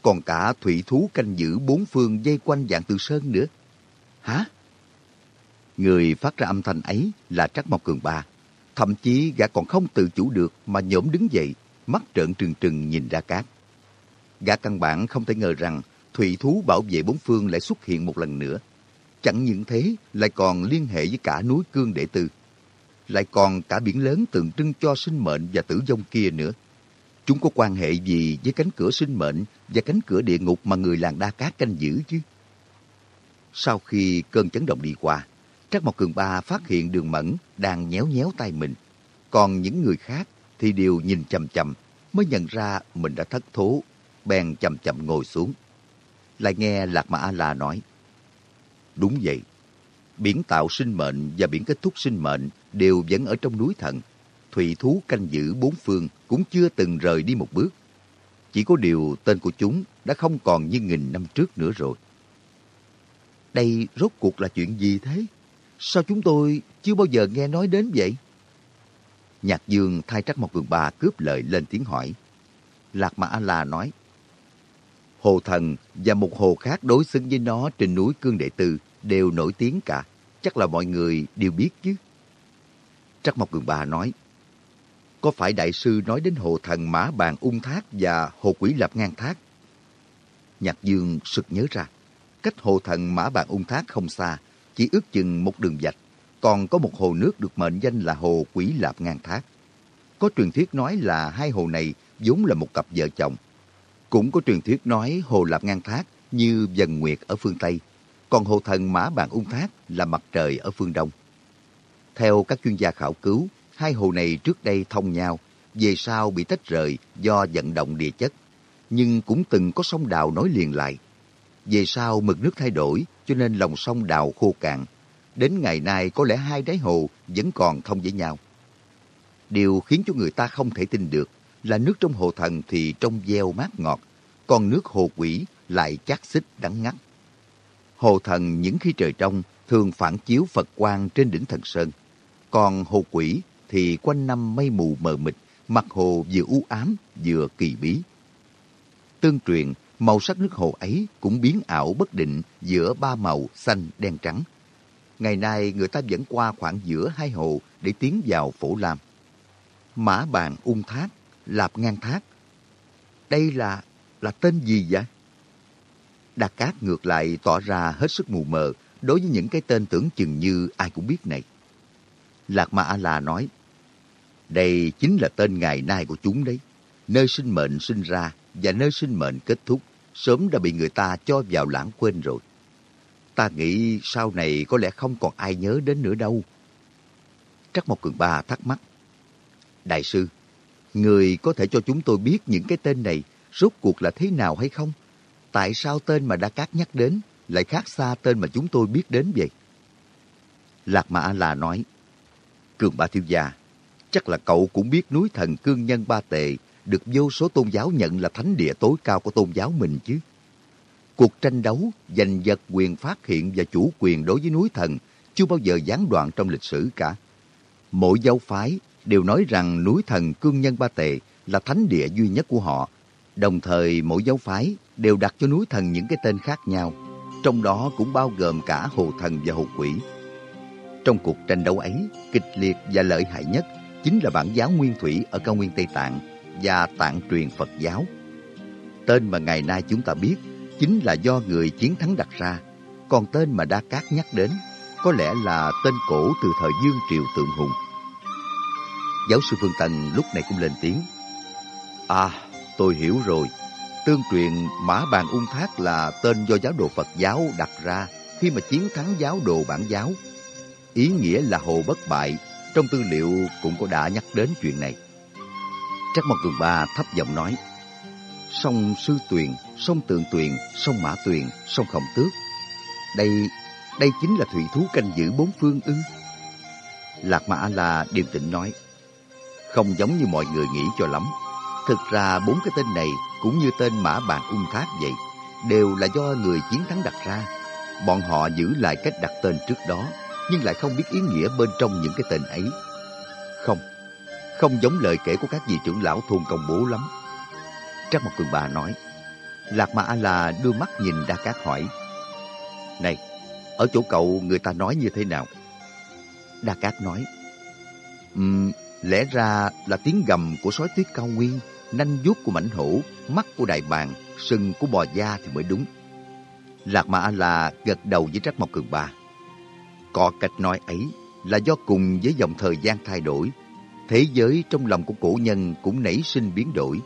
còn cả thủy thú canh giữ bốn phương dây quanh dạng từ sơn nữa. Hả? Người phát ra âm thanh ấy là Trắc Mộc Cường Ba. Thậm chí gã còn không tự chủ được mà nhổm đứng dậy, mắt trợn trừng trừng nhìn ra cát. Gã căn bản không thể ngờ rằng thủy thú bảo vệ bốn phương lại xuất hiện một lần nữa. Chẳng những thế, lại còn liên hệ với cả núi cương đệ tư. Lại còn cả biển lớn tượng trưng cho sinh mệnh và tử vong kia nữa. Chúng có quan hệ gì với cánh cửa sinh mệnh và cánh cửa địa ngục mà người làng đa cát canh giữ chứ? Sau khi cơn chấn động đi qua, Trác Mộc Cường Ba phát hiện đường mẫn đang nhéo nhéo tay mình. Còn những người khác thì đều nhìn chầm chầm mới nhận ra mình đã thất thố, bèn chậm chậm ngồi xuống. Lại nghe Lạc Mã A-La nói, Đúng vậy, biển tạo sinh mệnh và biển kết thúc sinh mệnh đều vẫn ở trong núi thần. Thủy thú canh giữ bốn phương cũng chưa từng rời đi một bước. Chỉ có điều tên của chúng đã không còn như nghìn năm trước nữa rồi. Đây rốt cuộc là chuyện gì thế? Sao chúng tôi chưa bao giờ nghe nói đến vậy? Nhạc Dương thay trắc một cường bà cướp lời lên tiếng hỏi. Lạc Mã A-La nói, Hồ Thần và một hồ khác đối xứng với nó trên núi Cương Đệ Tư đều nổi tiếng cả. Chắc là mọi người đều biết chứ. Trắc Mộc Cường Bà nói, Có phải Đại sư nói đến hồ thần Mã Bàn Ung Thác và hồ Quỷ Lập Ngang Thác? Nhạc Dương sực nhớ ra, cách hồ thần Mã Bàn Ung Thác không xa, chỉ ước chừng một đường dạch, còn có một hồ nước được mệnh danh là hồ Quỷ Lạp Ngang Thác. Có truyền thuyết nói là hai hồ này vốn là một cặp vợ chồng. Cũng có truyền thuyết nói hồ Lạp Ngang Thác như dần nguyệt ở phương Tây, còn hồ thần Mã Bàn Ung Thác là mặt trời ở phương Đông. Theo các chuyên gia khảo cứu, hai hồ này trước đây thông nhau, về sau bị tách rời do vận động địa chất, nhưng cũng từng có sông đào nối liền lại. Về sau mực nước thay đổi cho nên lòng sông đào khô cạn. Đến ngày nay có lẽ hai đáy hồ vẫn còn thông với nhau. Điều khiến cho người ta không thể tin được là nước trong hồ thần thì trong veo mát ngọt, còn nước hồ quỷ lại chát xích đắng ngắt. Hồ thần những khi trời trong thường phản chiếu Phật quang trên đỉnh thần sơn, còn hồ quỷ thì quanh năm mây mù mờ mịt, mặt hồ vừa u ám vừa kỳ bí. Tương truyền, màu sắc nước hồ ấy cũng biến ảo bất định giữa ba màu xanh đen trắng. Ngày nay người ta vẫn qua khoảng giữa hai hồ để tiến vào phổ lam. Mã bàn ung thác, lạp ngang thác. Đây là là tên gì vậy? Đạt Cát ngược lại tỏ ra hết sức mù mờ đối với những cái tên tưởng chừng như ai cũng biết này. Lạc Ma A-la nói, đây chính là tên ngày nay của chúng đấy. Nơi sinh mệnh sinh ra và nơi sinh mệnh kết thúc sớm đã bị người ta cho vào lãng quên rồi. Ta nghĩ sau này có lẽ không còn ai nhớ đến nữa đâu. Trắc Mộc Cường Ba thắc mắc. Đại sư, người có thể cho chúng tôi biết những cái tên này rốt cuộc là thế nào hay không? Tại sao tên mà Đa Cát nhắc đến lại khác xa tên mà chúng tôi biết đến vậy? Lạc Mã là nói, Cường Ba Thiếu Gia, chắc là cậu cũng biết núi thần cương nhân ba tệ được vô số tôn giáo nhận là thánh địa tối cao của tôn giáo mình chứ. Cuộc tranh đấu giành giật quyền phát hiện và chủ quyền đối với núi thần chưa bao giờ gián đoạn trong lịch sử cả. Mỗi giáo phái đều nói rằng núi thần cương nhân ba tệ là thánh địa duy nhất của họ. Đồng thời mỗi giáo phái đều đặt cho núi thần những cái tên khác nhau, trong đó cũng bao gồm cả hồ thần và hồ quỷ. Trong cuộc tranh đấu ấy, kịch liệt và lợi hại nhất chính là bản giáo nguyên thủy ở cao nguyên Tây Tạng và tạng truyền Phật giáo. Tên mà ngày nay chúng ta biết chính là do người chiến thắng đặt ra, còn tên mà Đa Cát nhắc đến có lẽ là tên cổ từ thời Dương Triều Tượng Hùng. Giáo sư Phương Tần lúc này cũng lên tiếng. À, tôi hiểu rồi. Tương truyền Mã Bàn Ung Thác là tên do giáo đồ Phật giáo đặt ra khi mà chiến thắng giáo đồ bản giáo. Ý nghĩa là hồ bất bại, trong tư liệu cũng có đã nhắc đến chuyện này. Trắc Mộc Cường Ba thấp giọng nói, Sông Sư Tuyền, sông Tượng Tuyền, sông Mã Tuyền, sông Khổng Tước. Đây, đây chính là thủy thú canh giữ bốn phương ư. Lạc Mã là điềm tĩnh nói, Không giống như mọi người nghĩ cho lắm. Thực ra bốn cái tên này cũng như tên Mã Bàn Ung tháp vậy, đều là do người chiến thắng đặt ra. Bọn họ giữ lại cách đặt tên trước đó, nhưng lại không biết ý nghĩa bên trong những cái tên ấy. Không, không giống lời kể của các vị trưởng lão thôn công bố lắm. Trác Mộc Cường Bà nói, Lạc Ma A-la đưa mắt nhìn Đa Cát hỏi. Này, ở chỗ cậu người ta nói như thế nào? Đa Cát nói. Um, lẽ ra là tiếng gầm của sói tuyết cao nguyên, nanh vuốt của mảnh hổ, mắt của đại bàng, sừng của bò da thì mới đúng. Lạc Ma A-la gật đầu với Trắc Mộc Cường Bà cọ cạch nói ấy là do cùng với dòng thời gian thay đổi, thế giới trong lòng của cổ nhân cũng nảy sinh biến đổi.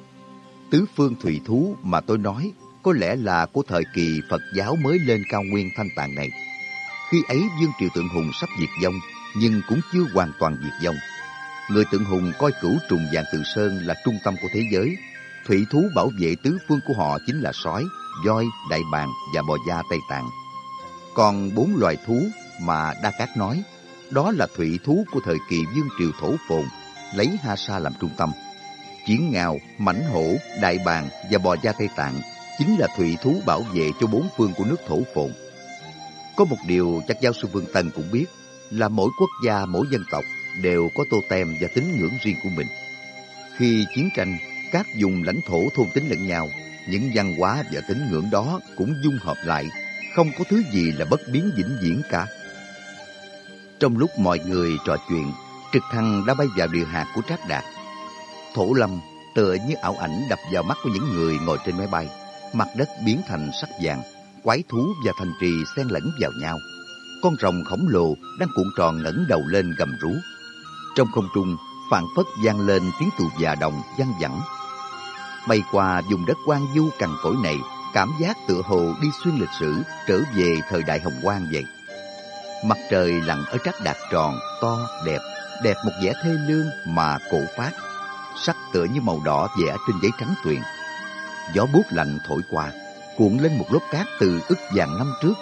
Tứ phương thủy thú mà tôi nói có lẽ là của thời kỳ Phật giáo mới lên cao nguyên thanh tạng này. Khi ấy Dương Triều Tượng Hùng sắp diệt vong, nhưng cũng chưa hoàn toàn diệt vong. Người Tượng Hùng coi cửu trùng vàng tự Sơn là trung tâm của thế giới. Thủy thú bảo vệ tứ phương của họ chính là sói, voi, đại bàng và bò da Tây Tạng. Còn bốn loài thú mà Đa Cát nói, đó là thủy thú của thời kỳ Dương Triều Thổ Phồn, lấy Ha Sa làm trung tâm. Chiến ngào, mảnh hổ, đại bàng và bò da Tây Tạng chính là thủy thú bảo vệ cho bốn phương của nước Thổ Phồn. Có một điều chắc giáo sư Vương Tân cũng biết là mỗi quốc gia, mỗi dân tộc đều có tô tem và tín ngưỡng riêng của mình. Khi chiến tranh, các vùng lãnh thổ thôn tính lẫn nhau, những văn hóa và tín ngưỡng đó cũng dung hợp lại, không có thứ gì là bất biến vĩnh viễn cả. Trong lúc mọi người trò chuyện, trực thăng đã bay vào địa hạt của Trác Đạt. Thổ lâm tựa như ảo ảnh đập vào mắt của những người ngồi trên máy bay. Mặt đất biến thành sắc vàng, quái thú và thành trì xen lẫn vào nhau. Con rồng khổng lồ đang cuộn tròn ngẩng đầu lên gầm rú. Trong không trung, phản phất vang lên tiếng tù già đồng văng vẳng. Bay qua vùng đất quan du cằn cỗi này, cảm giác tựa hồ đi xuyên lịch sử trở về thời đại hồng quang vậy. Mặt trời lặn ở trắc đạt tròn, to, đẹp, đẹp một vẻ thê lương mà cổ phát. Sắc tựa như màu đỏ vẽ trên giấy trắng tuyền. Gió buốt lạnh thổi qua, cuộn lên một lớp cát từ ức vàng năm trước.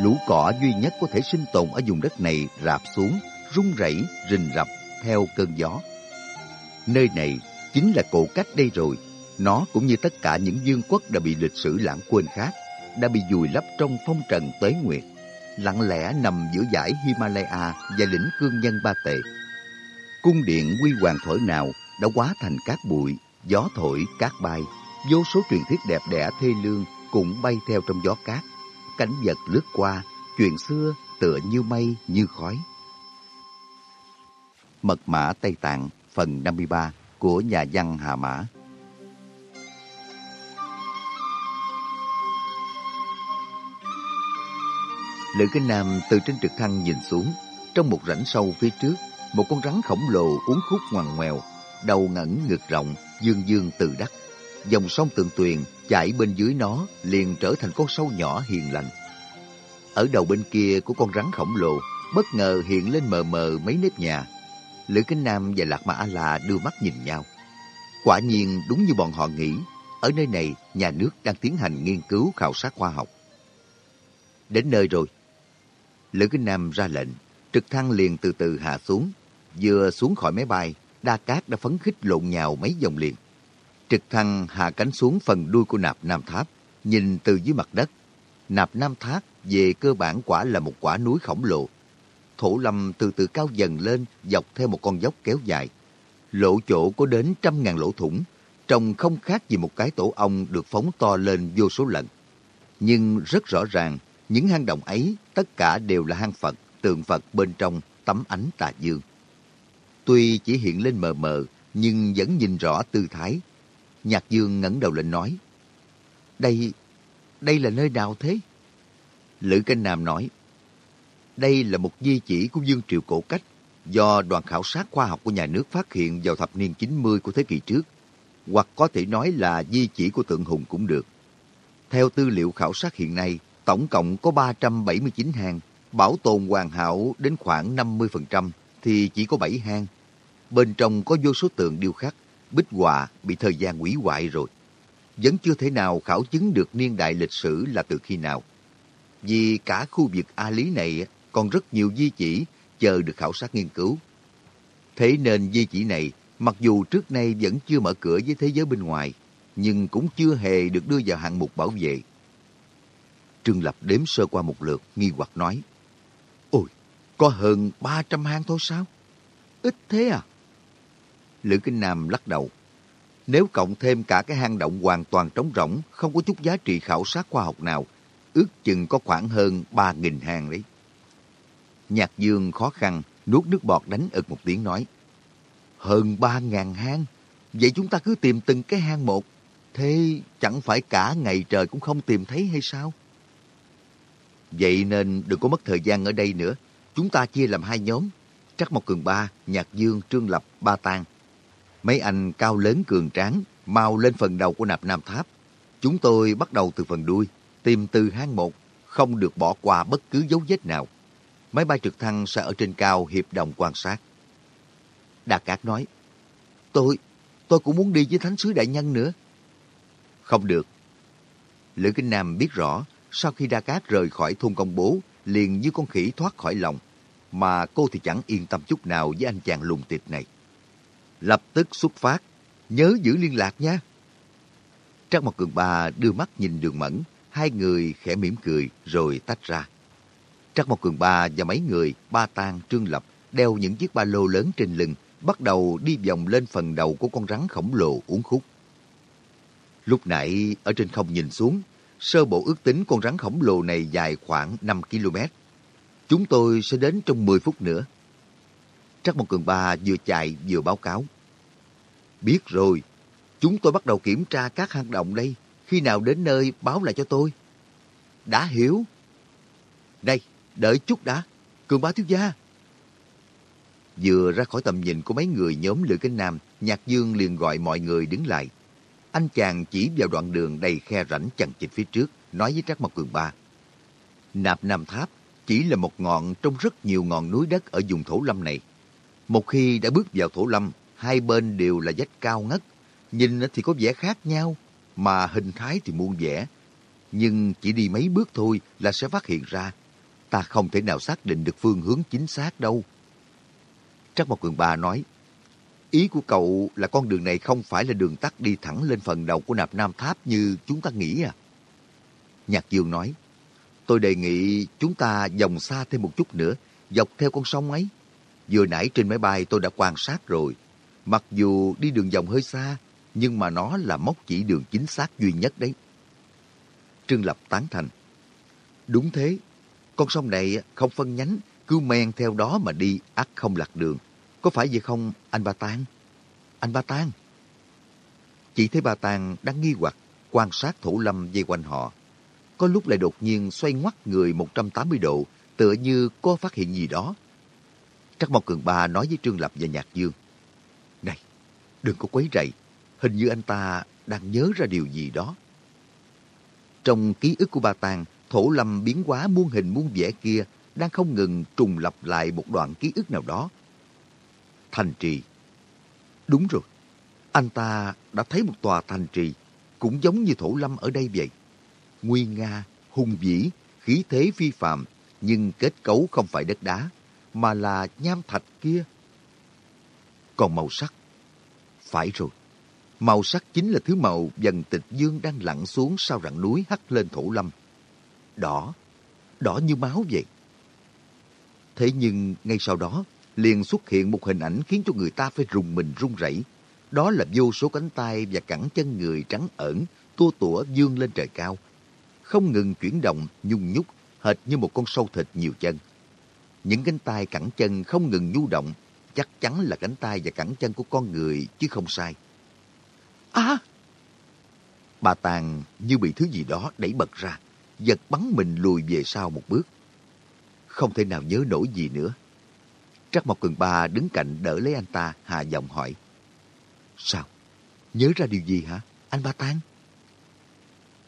Lũ cỏ duy nhất có thể sinh tồn ở vùng đất này rạp xuống, rung rẩy, rình rập theo cơn gió. Nơi này chính là cổ cách đây rồi. Nó cũng như tất cả những vương quốc đã bị lịch sử lãng quên khác, đã bị vùi lấp trong phong trần tuế nguyệt lặng lẽ nằm giữa dãy Himalaya và lĩnh cương nhân Ba Tệ. Cung điện quy hoàng thổi nào đã quá thành cát bụi, gió thổi, cát bay, vô số truyền thuyết đẹp đẽ thê lương cũng bay theo trong gió cát. Cảnh vật lướt qua, chuyện xưa tựa như mây như khói. Mật mã Tây Tạng phần 53 của nhà văn Hà Mã Lữ Kinh Nam từ trên trực thăng nhìn xuống, trong một rãnh sâu phía trước, một con rắn khổng lồ uốn khúc ngoằn ngoèo, đầu ngẩng ngực rộng, dương dương từ đắc. Dòng sông tượng tuyền chảy bên dưới nó liền trở thành con sâu nhỏ hiền lành. Ở đầu bên kia của con rắn khổng lồ, bất ngờ hiện lên mờ mờ mấy nếp nhà. Lữ Kinh Nam và Lạc Mã A-La đưa mắt nhìn nhau. Quả nhiên đúng như bọn họ nghĩ, ở nơi này nhà nước đang tiến hành nghiên cứu khảo sát khoa học. Đến nơi rồi, Lữ Kinh Nam ra lệnh, trực thăng liền từ từ hạ xuống. Vừa xuống khỏi máy bay, Đa Cát đã phấn khích lộn nhào mấy vòng liền. Trực thăng hạ cánh xuống phần đuôi của nạp Nam Tháp, nhìn từ dưới mặt đất. Nạp Nam Tháp về cơ bản quả là một quả núi khổng lồ. Thổ lâm từ từ cao dần lên dọc theo một con dốc kéo dài. Lỗ chỗ có đến trăm ngàn lỗ thủng, trông không khác gì một cái tổ ong được phóng to lên vô số lần. Nhưng rất rõ ràng, những hang động ấy tất cả đều là hang Phật, tượng Phật bên trong tấm ánh tà dương. Tuy chỉ hiện lên mờ mờ, nhưng vẫn nhìn rõ tư thái. Nhạc Dương ngẩng đầu lên nói, Đây, đây là nơi nào thế? Lữ Canh Nam nói, Đây là một di chỉ của Dương Triệu Cổ Cách, do đoàn khảo sát khoa học của nhà nước phát hiện vào thập niên 90 của thế kỷ trước, hoặc có thể nói là di chỉ của tượng hùng cũng được. Theo tư liệu khảo sát hiện nay, tổng cộng có 379 hang, bảo tồn hoàn hảo đến khoảng 50% thì chỉ có 7 hang. Bên trong có vô số tượng điêu khắc, bích họa bị thời gian hủy hoại rồi. Vẫn chưa thể nào khảo chứng được niên đại lịch sử là từ khi nào. Vì cả khu vực A Lý này còn rất nhiều di chỉ chờ được khảo sát nghiên cứu. Thế nên di chỉ này, mặc dù trước nay vẫn chưa mở cửa với thế giới bên ngoài, nhưng cũng chưa hề được đưa vào hạng mục bảo vệ. Trương Lập đếm sơ qua một lượt, nghi hoặc nói. Ôi, có hơn 300 hang thôi sao? Ít thế à? Lữ Kinh Nam lắc đầu. Nếu cộng thêm cả cái hang động hoàn toàn trống rỗng, không có chút giá trị khảo sát khoa học nào, ước chừng có khoảng hơn 3.000 hang đấy. Nhạc dương khó khăn, nuốt nước bọt đánh ực một tiếng nói. Hơn 3.000 hang, vậy chúng ta cứ tìm từng cái hang một. Thế chẳng phải cả ngày trời cũng không tìm thấy hay sao? Vậy nên đừng có mất thời gian ở đây nữa. Chúng ta chia làm hai nhóm. Trắc Mộc Cường Ba, Nhạc Dương, Trương Lập, Ba Tang. Mấy anh cao lớn cường tráng, mau lên phần đầu của nạp nam tháp. Chúng tôi bắt đầu từ phần đuôi, tìm từ hang một, không được bỏ qua bất cứ dấu vết nào. Máy bay trực thăng sẽ ở trên cao hiệp đồng quan sát. Đà Cát nói, tôi, tôi cũng muốn đi với Thánh sứ Đại Nhân nữa. Không được. Lữ Kinh Nam biết rõ, sau khi Đa Cát rời khỏi thôn công bố, liền như con khỉ thoát khỏi lòng, mà cô thì chẳng yên tâm chút nào với anh chàng lùng tịt này. Lập tức xuất phát, nhớ giữ liên lạc nha. Trang Mộc Cường Ba đưa mắt nhìn đường mẫn, hai người khẽ mỉm cười rồi tách ra. Trang Mộc Cường Ba và mấy người, Ba Tang, Trương Lập, đeo những chiếc ba lô lớn trên lưng, bắt đầu đi vòng lên phần đầu của con rắn khổng lồ uốn khúc. Lúc nãy ở trên không nhìn xuống, sơ bộ ước tính con rắn khổng lồ này dài khoảng 5 km. Chúng tôi sẽ đến trong 10 phút nữa. Trắc Mộc Cường Ba vừa chạy vừa báo cáo. Biết rồi, chúng tôi bắt đầu kiểm tra các hang động đây. Khi nào đến nơi báo lại cho tôi. Đã hiểu. Đây, đợi chút đã. Cường Ba thiếu gia. Vừa ra khỏi tầm nhìn của mấy người nhóm Lữ Kinh Nam, Nhạc Dương liền gọi mọi người đứng lại. Anh chàng chỉ vào đoạn đường đầy khe rãnh chằng chịt phía trước, nói với Trác Mộc Cường Ba. Nạp Nam Tháp chỉ là một ngọn trong rất nhiều ngọn núi đất ở vùng thổ lâm này. Một khi đã bước vào thổ lâm, hai bên đều là vách cao ngất. Nhìn thì có vẻ khác nhau, mà hình thái thì muôn vẻ. Nhưng chỉ đi mấy bước thôi là sẽ phát hiện ra. Ta không thể nào xác định được phương hướng chính xác đâu. Trắc Mộc Cường Ba nói, Ý của cậu là con đường này không phải là đường tắt đi thẳng lên phần đầu của nạp Nam Tháp như chúng ta nghĩ à? Nhạc Dương nói, tôi đề nghị chúng ta vòng xa thêm một chút nữa, dọc theo con sông ấy. Vừa nãy trên máy bay tôi đã quan sát rồi. Mặc dù đi đường vòng hơi xa, nhưng mà nó là mốc chỉ đường chính xác duy nhất đấy. Trương Lập tán thành. Đúng thế, con sông này không phân nhánh, cứ men theo đó mà đi, ắt không lạc đường. Có phải vậy không, anh Ba Tang? Anh Ba Tang? Chỉ thấy Ba Tang đang nghi hoặc quan sát thủ lâm dây quanh họ. Có lúc lại đột nhiên xoay ngoắt người 180 độ, tựa như có phát hiện gì đó. Trắc Mộc Cường Ba nói với Trương Lập và Nhạc Dương. Này, đừng có quấy rầy. Hình như anh ta đang nhớ ra điều gì đó. Trong ký ức của Ba Tàng, thổ lâm biến hóa muôn hình muôn vẻ kia đang không ngừng trùng lập lại một đoạn ký ức nào đó thành trì. Đúng rồi, anh ta đã thấy một tòa thành trì, cũng giống như thổ lâm ở đây vậy. Nguy nga, hùng vĩ, khí thế phi phạm, nhưng kết cấu không phải đất đá, mà là nham thạch kia. Còn màu sắc? Phải rồi, màu sắc chính là thứ màu dần tịch dương đang lặn xuống sau rặng núi hắt lên thổ lâm. Đỏ, đỏ như máu vậy. Thế nhưng ngay sau đó, liền xuất hiện một hình ảnh khiến cho người ta phải rùng mình run rẩy. Đó là vô số cánh tay và cẳng chân người trắng ẩn, tua tủa dương lên trời cao. Không ngừng chuyển động, nhung nhúc, hệt như một con sâu thịt nhiều chân. Những cánh tay cẳng chân không ngừng nhu động, chắc chắn là cánh tay và cẳng chân của con người chứ không sai. À! Bà Tàng như bị thứ gì đó đẩy bật ra, giật bắn mình lùi về sau một bước. Không thể nào nhớ nổi gì nữa. Trắc Mộc Cường Ba đứng cạnh đỡ lấy anh ta, hạ giọng hỏi. Sao? Nhớ ra điều gì hả, anh Ba tan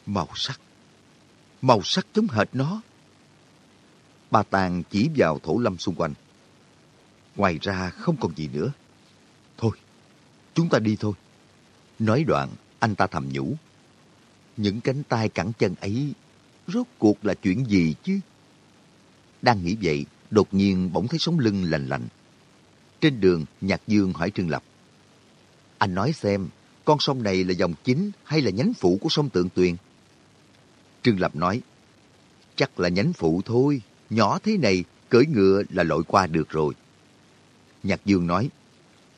Màu sắc. Màu sắc giống hệt nó. Ba tan chỉ vào thổ lâm xung quanh. Ngoài ra không còn gì nữa. Thôi, chúng ta đi thôi. Nói đoạn, anh ta thầm nhủ. Những cánh tay cẳng chân ấy rốt cuộc là chuyện gì chứ? Đang nghĩ vậy, đột nhiên bỗng thấy sống lưng lành lạnh. Trên đường, Nhạc Dương hỏi Trương Lập. Anh nói xem, con sông này là dòng chính hay là nhánh phụ của sông Tượng Tuyền? Trương Lập nói, chắc là nhánh phụ thôi, nhỏ thế này, cưỡi ngựa là lội qua được rồi. Nhạc Dương nói,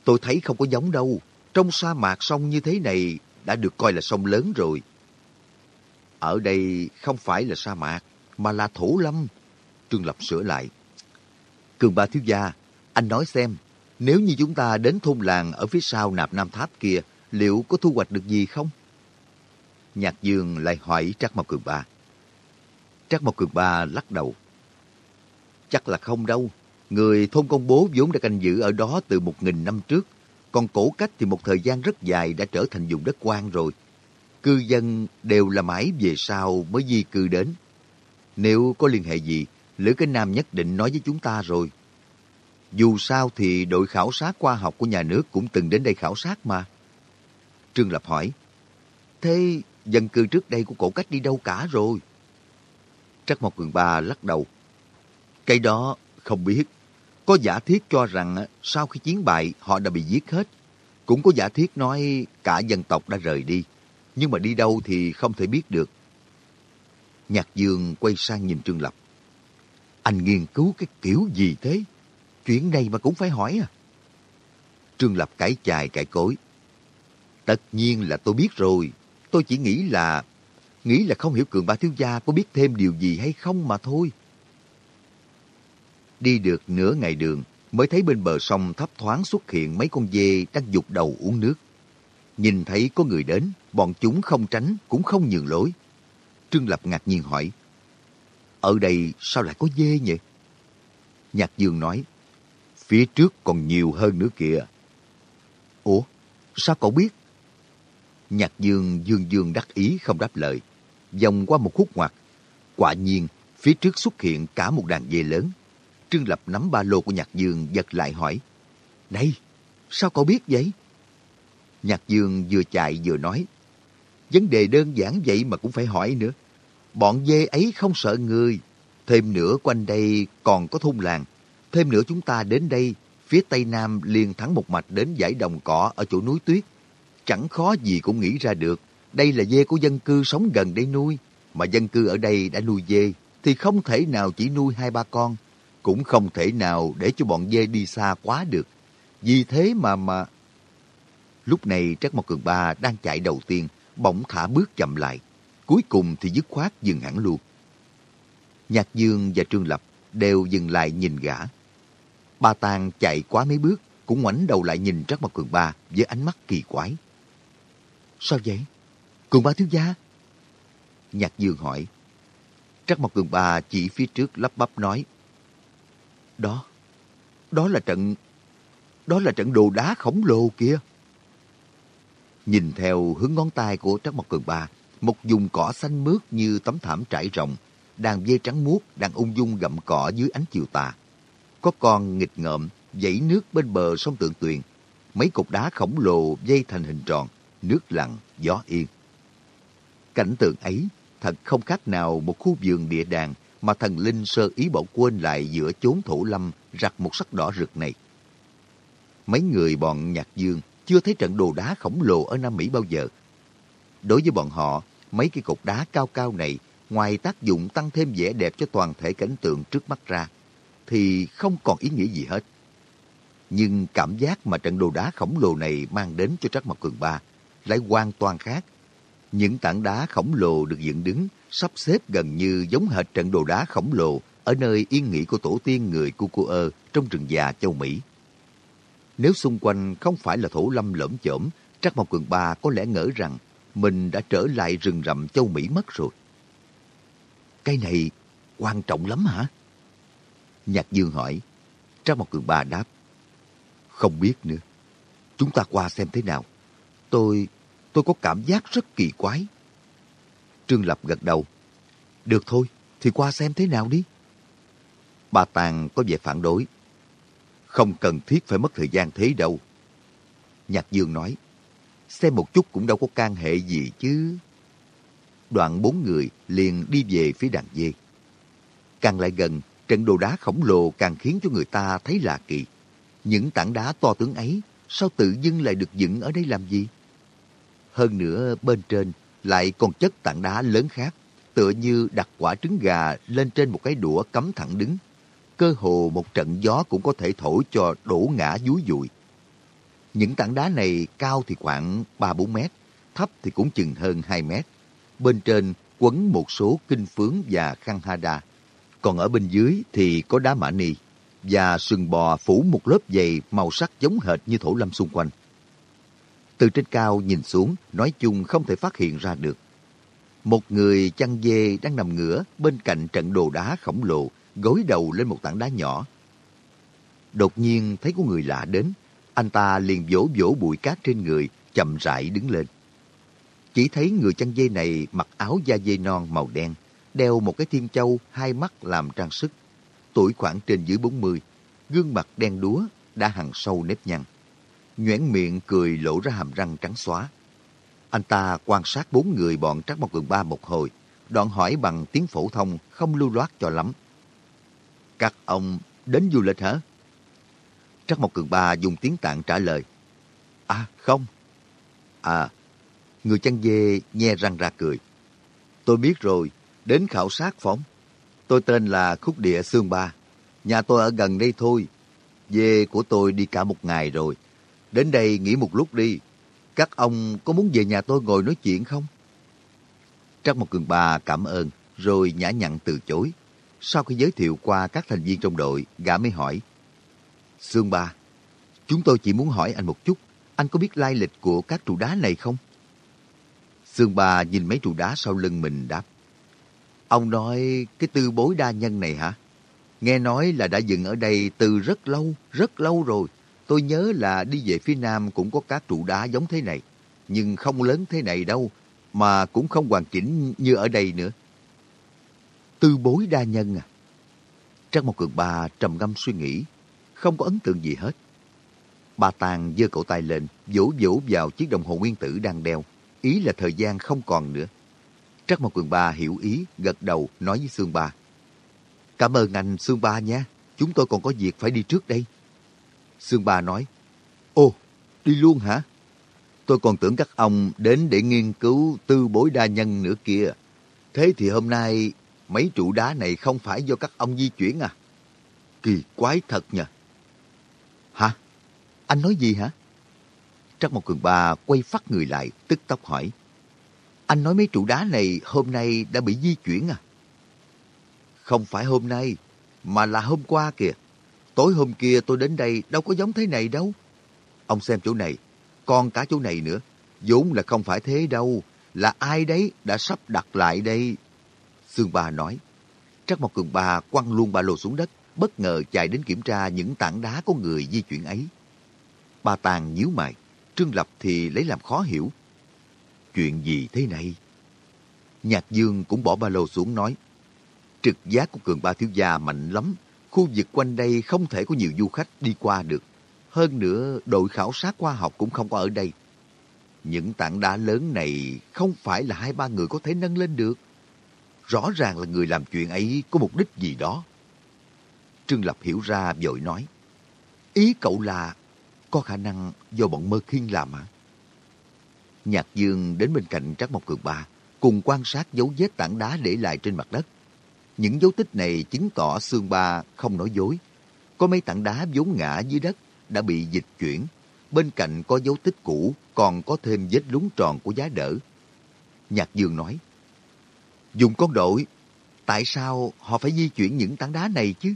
tôi thấy không có giống đâu, Trong sa mạc sông như thế này đã được coi là sông lớn rồi. Ở đây không phải là sa mạc, mà là thổ lâm. Trương Lập sửa lại. Cường ba thiếu gia, anh nói xem, nếu như chúng ta đến thôn làng ở phía sau nạp nam tháp kia, liệu có thu hoạch được gì không? Nhạc Dương lại hỏi Trắc Mộc Cường Ba. Trắc Mộc Cường Ba lắc đầu. Chắc là không đâu. Người thôn công bố vốn đã canh giữ ở đó từ một nghìn năm trước. Còn cổ cách thì một thời gian rất dài đã trở thành vùng đất quan rồi. Cư dân đều là mãi về sau mới di cư đến. Nếu có liên hệ gì, Lữ Cái Nam nhất định nói với chúng ta rồi. Dù sao thì đội khảo sát khoa học của nhà nước cũng từng đến đây khảo sát mà. Trương Lập hỏi, Thế dân cư trước đây của cổ cách đi đâu cả rồi? Trắc Mộc Cường Ba lắc đầu. Cái đó không biết. Có giả thiết cho rằng sau khi chiến bại họ đã bị giết hết. Cũng có giả thiết nói cả dân tộc đã rời đi. Nhưng mà đi đâu thì không thể biết được. Nhạc Dương quay sang nhìn Trương Lập. Anh nghiên cứu cái kiểu gì thế? Chuyện này mà cũng phải hỏi à? Trương Lập cãi chài cãi cối. Tất nhiên là tôi biết rồi. Tôi chỉ nghĩ là... Nghĩ là không hiểu Cường Ba Thiếu Gia có biết thêm điều gì hay không mà thôi. Đi được nửa ngày đường, mới thấy bên bờ sông thấp thoáng xuất hiện mấy con dê đang dục đầu uống nước. Nhìn thấy có người đến, bọn chúng không tránh, cũng không nhường lối. Trương Lập ngạc nhiên hỏi, ở đây sao lại có dê nhỉ? Nhạc Dương nói, Phía trước còn nhiều hơn nữa kìa. Ủa, sao cậu biết? Nhạc Dương dương dương đắc ý không đáp lời. Vòng qua một khúc ngoặt, quả nhiên phía trước xuất hiện cả một đàn dê lớn. Trương Lập nắm ba lô của Nhạc Dương giật lại hỏi. Này, sao cậu biết vậy? Nhạc Dương vừa chạy vừa nói. Vấn đề đơn giản vậy mà cũng phải hỏi nữa. Bọn dê ấy không sợ người. Thêm nữa quanh đây còn có thôn làng. Thêm nữa chúng ta đến đây, phía tây nam liền thắng một mạch đến dãy đồng cỏ ở chỗ núi tuyết. Chẳng khó gì cũng nghĩ ra được. Đây là dê của dân cư sống gần đây nuôi. Mà dân cư ở đây đã nuôi dê, thì không thể nào chỉ nuôi hai ba con cũng không thể nào để cho bọn dê đi xa quá được. Vì thế mà mà... Lúc này Trắc Mộc Cường Ba đang chạy đầu tiên, bỗng thả bước chậm lại. Cuối cùng thì dứt khoát dừng hẳn luôn. Nhạc Dương và Trương Lập đều dừng lại nhìn gã. Ba Tàng chạy quá mấy bước, cũng ngoảnh đầu lại nhìn Trắc Mộc Cường Ba với ánh mắt kỳ quái. Sao vậy? Cường Ba thiếu gia? Nhạc Dương hỏi. Trắc Mộc Cường Ba chỉ phía trước lắp bắp nói. Đó, đó là trận... Đó là trận đồ đá khổng lồ kia. Nhìn theo hướng ngón tay của Trắc Mộc Cường Ba, một vùng cỏ xanh mướt như tấm thảm trải rộng, đàn dê trắng muốt đang ung dung gặm cỏ dưới ánh chiều tà. Có con nghịch ngợm dãy nước bên bờ sông Tượng Tuyền, mấy cục đá khổng lồ dây thành hình tròn, nước lặng, gió yên. Cảnh tượng ấy thật không khác nào một khu vườn địa đàng mà thần linh sơ ý bỏ quên lại giữa chốn thổ lâm rặt một sắc đỏ rực này. Mấy người bọn Nhạc Dương chưa thấy trận đồ đá khổng lồ ở Nam Mỹ bao giờ. Đối với bọn họ, mấy cái cột đá cao cao này, ngoài tác dụng tăng thêm vẻ đẹp cho toàn thể cảnh tượng trước mắt ra, thì không còn ý nghĩa gì hết. Nhưng cảm giác mà trận đồ đá khổng lồ này mang đến cho Trắc Mộc Cường Ba lại hoàn toàn khác. Những tảng đá khổng lồ được dựng đứng sắp xếp gần như giống hệt trận đồ đá khổng lồ ở nơi yên nghỉ của tổ tiên người Cucuơ trong rừng già châu Mỹ. Nếu xung quanh không phải là thổ lâm lởm chởm, Trắc Mộc Cường Ba có lẽ ngỡ rằng mình đã trở lại rừng rậm châu Mỹ mất rồi. Cái này quan trọng lắm hả? Nhạc Dương hỏi. Trang một Cường Ba đáp. Không biết nữa. Chúng ta qua xem thế nào. Tôi, tôi có cảm giác rất kỳ quái. Trương Lập gật đầu. Được thôi, thì qua xem thế nào đi. Bà Tàng có vẻ phản đối. Không cần thiết phải mất thời gian thế đâu. Nhạc Dương nói, xem một chút cũng đâu có can hệ gì chứ. Đoạn bốn người liền đi về phía đàn dê. Càng lại gần, trận đồ đá khổng lồ càng khiến cho người ta thấy lạ kỳ. Những tảng đá to tướng ấy, sao tự dưng lại được dựng ở đây làm gì? Hơn nữa, bên trên lại còn chất tảng đá lớn khác, tựa như đặt quả trứng gà lên trên một cái đũa cắm thẳng đứng. Cơ hồ một trận gió cũng có thể thổi cho đổ ngã dúi dụi. Những tảng đá này cao thì khoảng 3-4 mét, thấp thì cũng chừng hơn 2 mét. Bên trên quấn một số kinh phướng và khăn hada. Còn ở bên dưới thì có đá mã ni và sừng bò phủ một lớp dày màu sắc giống hệt như thổ lâm xung quanh. Từ trên cao nhìn xuống, nói chung không thể phát hiện ra được. Một người chăn dê đang nằm ngửa bên cạnh trận đồ đá khổng lồ, gối đầu lên một tảng đá nhỏ. Đột nhiên thấy có người lạ đến, anh ta liền vỗ vỗ bụi cát trên người, chậm rãi đứng lên. Chỉ thấy người chăn dê này mặc áo da dê non màu đen, đeo một cái thiên châu, hai mắt làm trang sức. Tuổi khoảng trên dưới 40, gương mặt đen đúa, đã hằn sâu nếp nhăn. Nhoẻn miệng cười lộ ra hàm răng trắng xóa. Anh ta quan sát bốn người bọn Trắc Mộc Cường Ba một hồi, đoạn hỏi bằng tiếng phổ thông không lưu loát cho lắm. Các ông đến du lịch hả? Trắc Mộc Cường Ba dùng tiếng tạng trả lời. À, không. À, người chăn dê nhe răng ra cười. Tôi biết rồi, đến khảo sát phóng. Tôi tên là Khúc Địa Sương Ba. Nhà tôi ở gần đây thôi. Dê của tôi đi cả một ngày rồi. Đến đây nghỉ một lúc đi. Các ông có muốn về nhà tôi ngồi nói chuyện không? Trắc Mộc Cường Ba cảm ơn, rồi nhã nhặn từ chối. Sau khi giới thiệu qua các thành viên trong đội, gã mới hỏi. Sương Ba, chúng tôi chỉ muốn hỏi anh một chút, anh có biết lai lịch của các trụ đá này không? Sương Ba nhìn mấy trụ đá sau lưng mình đáp. Ông nói cái tư bối đa nhân này hả? Nghe nói là đã dựng ở đây từ rất lâu, rất lâu rồi. Tôi nhớ là đi về phía nam cũng có các trụ đá giống thế này. Nhưng không lớn thế này đâu, mà cũng không hoàn chỉnh như ở đây nữa. Tư bối đa nhân à? Trắc một Cường Ba trầm ngâm suy nghĩ, không có ấn tượng gì hết. bà Tàng giơ cậu tay lên, vỗ vỗ vào chiếc đồng hồ nguyên tử đang đeo. Ý là thời gian không còn nữa. Trắc Mộc Cường Ba hiểu ý, gật đầu nói với Sương Ba. Cảm ơn anh Sương Ba nha, chúng tôi còn có việc phải đi trước đây. Sương Ba nói, Ồ, đi luôn hả? Tôi còn tưởng các ông đến để nghiên cứu tư bối đa nhân nữa kia. Thế thì hôm nay mấy trụ đá này không phải do các ông di chuyển à? Kỳ quái thật nhỉ? Anh nói gì hả? Trắc một Cường Ba quay phát người lại, tức tốc hỏi. Anh nói mấy trụ đá này hôm nay đã bị di chuyển à? Không phải hôm nay, mà là hôm qua kìa. Tối hôm kia tôi đến đây đâu có giống thế này đâu. Ông xem chỗ này, còn cả chỗ này nữa. vốn là không phải thế đâu, là ai đấy đã sắp đặt lại đây. Sương Ba nói. Trắc Mộc Cường Ba quăng luôn ba lô xuống đất, bất ngờ chạy đến kiểm tra những tảng đá có người di chuyển ấy. Ba Tàng nhíu mày, Trương Lập thì lấy làm khó hiểu. Chuyện gì thế này? Nhạc Dương cũng bỏ ba lô xuống nói. Trực giác của Cường Ba Thiếu Gia mạnh lắm. Khu vực quanh đây không thể có nhiều du khách đi qua được. Hơn nữa, đội khảo sát khoa học cũng không có ở đây. Những tảng đá lớn này không phải là hai ba người có thể nâng lên được. Rõ ràng là người làm chuyện ấy có mục đích gì đó. Trương Lập hiểu ra vội nói. Ý cậu là có khả năng do bọn Mơ Khiên làm hả? Nhạc Dương đến bên cạnh Trác Mộc Cường Ba, cùng quan sát dấu vết tảng đá để lại trên mặt đất. Những dấu tích này chứng tỏ xương Ba không nói dối. Có mấy tảng đá vốn ngã dưới đất đã bị dịch chuyển. Bên cạnh có dấu tích cũ, còn có thêm vết lúng tròn của giá đỡ. Nhạc Dương nói, Dùng con đội, tại sao họ phải di chuyển những tảng đá này chứ?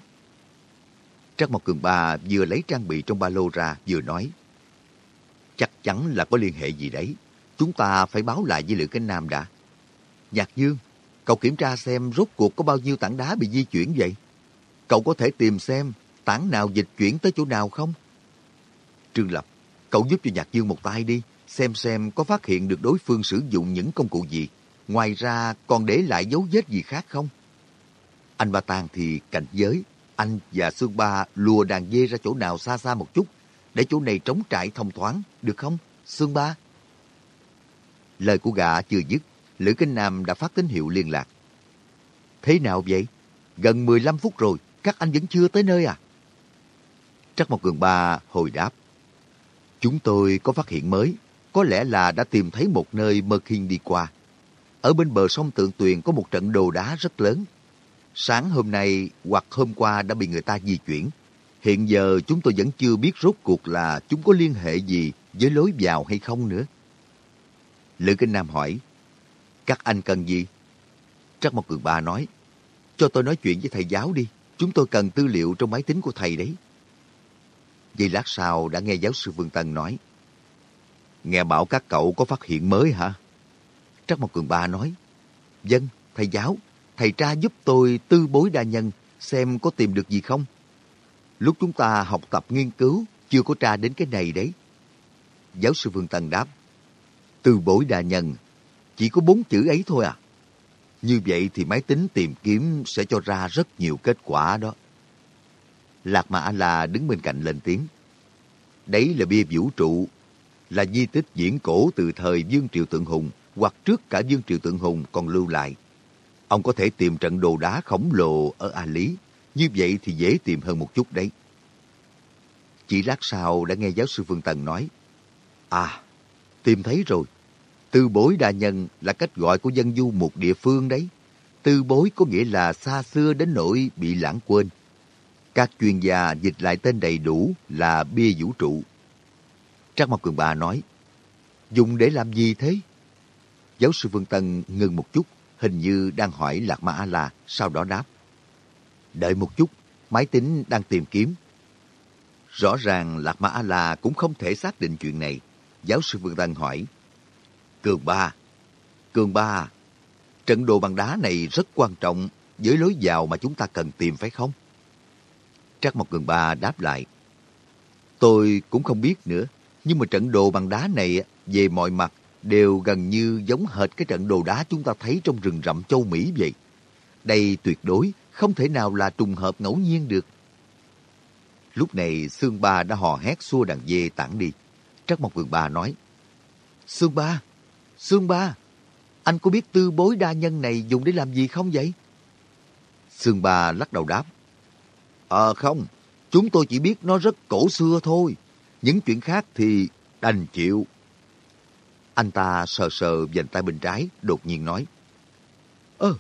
Trác Mộc Cường Ba vừa lấy trang bị trong ba lô ra, vừa nói, Chắc chắn là có liên hệ gì đấy. Chúng ta phải báo lại với Lữ Cánh Nam đã. Nhạc Dương, cậu kiểm tra xem rốt cuộc có bao nhiêu tảng đá bị di chuyển vậy? Cậu có thể tìm xem tảng nào dịch chuyển tới chỗ nào không? Trương Lập, cậu giúp cho Nhạc Dương một tay đi, xem xem có phát hiện được đối phương sử dụng những công cụ gì. Ngoài ra còn để lại dấu vết gì khác không? Anh Ba Tàng thì cảnh giới, anh và Sương Ba lùa đàn dê ra chỗ nào xa xa một chút, để chỗ này trống trải thông thoáng, được không, Sương Ba? Lời của gã chưa dứt, Lữ Kinh Nam đã phát tín hiệu liên lạc. Thế nào vậy? Gần 15 phút rồi, các anh vẫn chưa tới nơi à? Trắc Mộc Cường Ba hồi đáp. Chúng tôi có phát hiện mới, có lẽ là đã tìm thấy một nơi Mơ Khiên đi qua. Ở bên bờ sông Tượng Tuyền có một trận đồ đá rất lớn. Sáng hôm nay hoặc hôm qua đã bị người ta di chuyển. Hiện giờ chúng tôi vẫn chưa biết rốt cuộc là chúng có liên hệ gì với lối vào hay không nữa. Lữ Kinh Nam hỏi, các anh cần gì? Trắc Mộc Cường Ba nói, cho tôi nói chuyện với thầy giáo đi. Chúng tôi cần tư liệu trong máy tính của thầy đấy. Giây lát sau đã nghe giáo sư Vương Tân nói, Nghe bảo các cậu có phát hiện mới hả? Trắc Mộc Cường Ba nói, Dân, thầy giáo, thầy tra giúp tôi tư bối đa nhân xem có tìm được gì không? Lúc chúng ta học tập nghiên cứu, chưa có tra đến cái này đấy. Giáo sư Vương Tân đáp, Tư bối đa nhân, chỉ có bốn chữ ấy thôi à? Như vậy thì máy tính tìm kiếm sẽ cho ra rất nhiều kết quả đó. Lạc Mã La đứng bên cạnh lên tiếng. Đấy là bia vũ trụ, là di tích diễn cổ từ thời Dương Triều Tượng Hùng hoặc trước cả Dương Triều Tượng Hùng còn lưu lại. Ông có thể tìm trận đồ đá khổng lồ ở A Lý, như vậy thì dễ tìm hơn một chút đấy. Chỉ lát sau đã nghe giáo sư Phương Tần nói, À, tìm thấy rồi. Tư bối đa nhân là cách gọi của dân du một địa phương đấy. Tư bối có nghĩa là xa xưa đến nỗi bị lãng quên. Các chuyên gia dịch lại tên đầy đủ là bia vũ trụ. Trác Mộc Cường Bà nói, dùng để làm gì thế? Giáo sư Vương Tân ngừng một chút, hình như đang hỏi Lạc Ma A-la, sau đó đáp. Đợi một chút, máy tính đang tìm kiếm. Rõ ràng Lạc Ma A-la cũng không thể xác định chuyện này. Giáo sư Vương Tân hỏi, Cường Ba, Cường Ba, trận đồ bằng đá này rất quan trọng với lối vào mà chúng ta cần tìm phải không? Trác Mộc Cường Ba đáp lại, Tôi cũng không biết nữa, nhưng mà trận đồ bằng đá này về mọi mặt đều gần như giống hệt cái trận đồ đá chúng ta thấy trong rừng rậm châu Mỹ vậy. Đây tuyệt đối không thể nào là trùng hợp ngẫu nhiên được. Lúc này Sương Ba đã hò hét xua đàn dê tản đi. Trắc Mộc Cường Ba nói, Sương Ba, Sương Ba, anh có biết tư bối đa nhân này dùng để làm gì không vậy? Sương Ba lắc đầu đáp, Ờ không, chúng tôi chỉ biết nó rất cổ xưa thôi. Những chuyện khác thì đành chịu. Anh ta sờ sờ dành tay bên trái, đột nhiên nói. Ơ,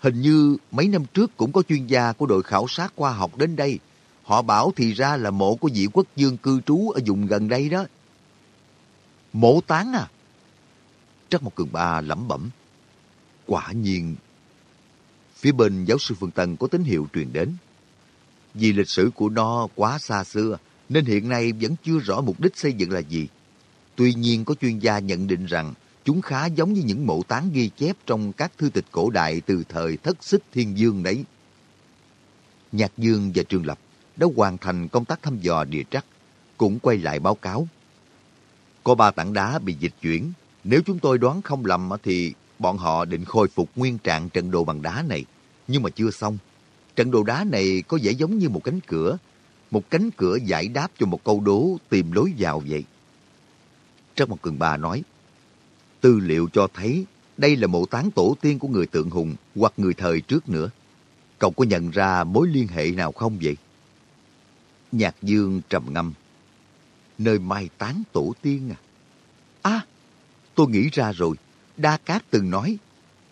hình như mấy năm trước cũng có chuyên gia của đội khảo sát khoa học đến đây. Họ bảo thì ra là mộ của vị quốc dương cư trú ở vùng gần đây đó. Mộ tán à? Trắc một cường ba lẩm bẩm. Quả nhiên, phía bên giáo sư Phương Tân có tín hiệu truyền đến. Vì lịch sử của nó quá xa xưa, nên hiện nay vẫn chưa rõ mục đích xây dựng là gì. Tuy nhiên có chuyên gia nhận định rằng chúng khá giống như những mộ tán ghi chép trong các thư tịch cổ đại từ thời thất xích thiên dương đấy. Nhạc Dương và Trương Lập đã hoàn thành công tác thăm dò địa trắc, cũng quay lại báo cáo. Có ba tảng đá bị dịch chuyển, nếu chúng tôi đoán không lầm thì bọn họ định khôi phục nguyên trạng trận đồ bằng đá này, nhưng mà chưa xong. Trận đồ đá này có vẻ giống như một cánh cửa, một cánh cửa giải đáp cho một câu đố tìm lối vào vậy. Trong một cường bà nói, tư liệu cho thấy đây là mộ tán tổ tiên của người tượng hùng hoặc người thời trước nữa. Cậu có nhận ra mối liên hệ nào không vậy? Nhạc dương trầm ngâm. Nơi mai tán tổ tiên à? À, tôi nghĩ ra rồi. Đa Cát từng nói,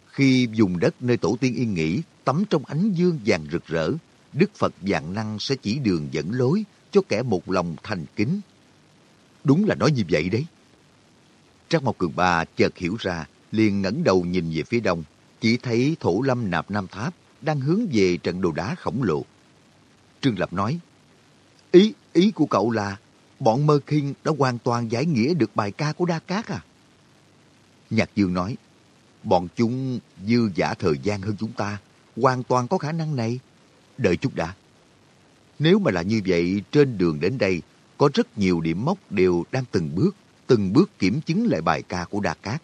khi dùng đất nơi tổ tiên yên nghỉ, tắm trong ánh dương vàng rực rỡ, Đức Phật dạng năng sẽ chỉ đường dẫn lối cho kẻ một lòng thành kính. Đúng là nói như vậy đấy. Trác Mộc Cường Ba chợt hiểu ra, liền ngẩng đầu nhìn về phía đông, chỉ thấy thổ lâm nạp nam tháp đang hướng về trận đồ đá khổng lồ. Trương Lập nói, ý, ý của cậu là bọn Mơ Kinh đã hoàn toàn giải nghĩa được bài ca của Đa Cát à? Nhạc Dương nói, bọn chúng dư giả thời gian hơn chúng ta, hoàn toàn có khả năng này. Đợi chút đã. Nếu mà là như vậy, trên đường đến đây, có rất nhiều điểm mốc đều đang từng bước, từng bước kiểm chứng lại bài ca của Đa Cát.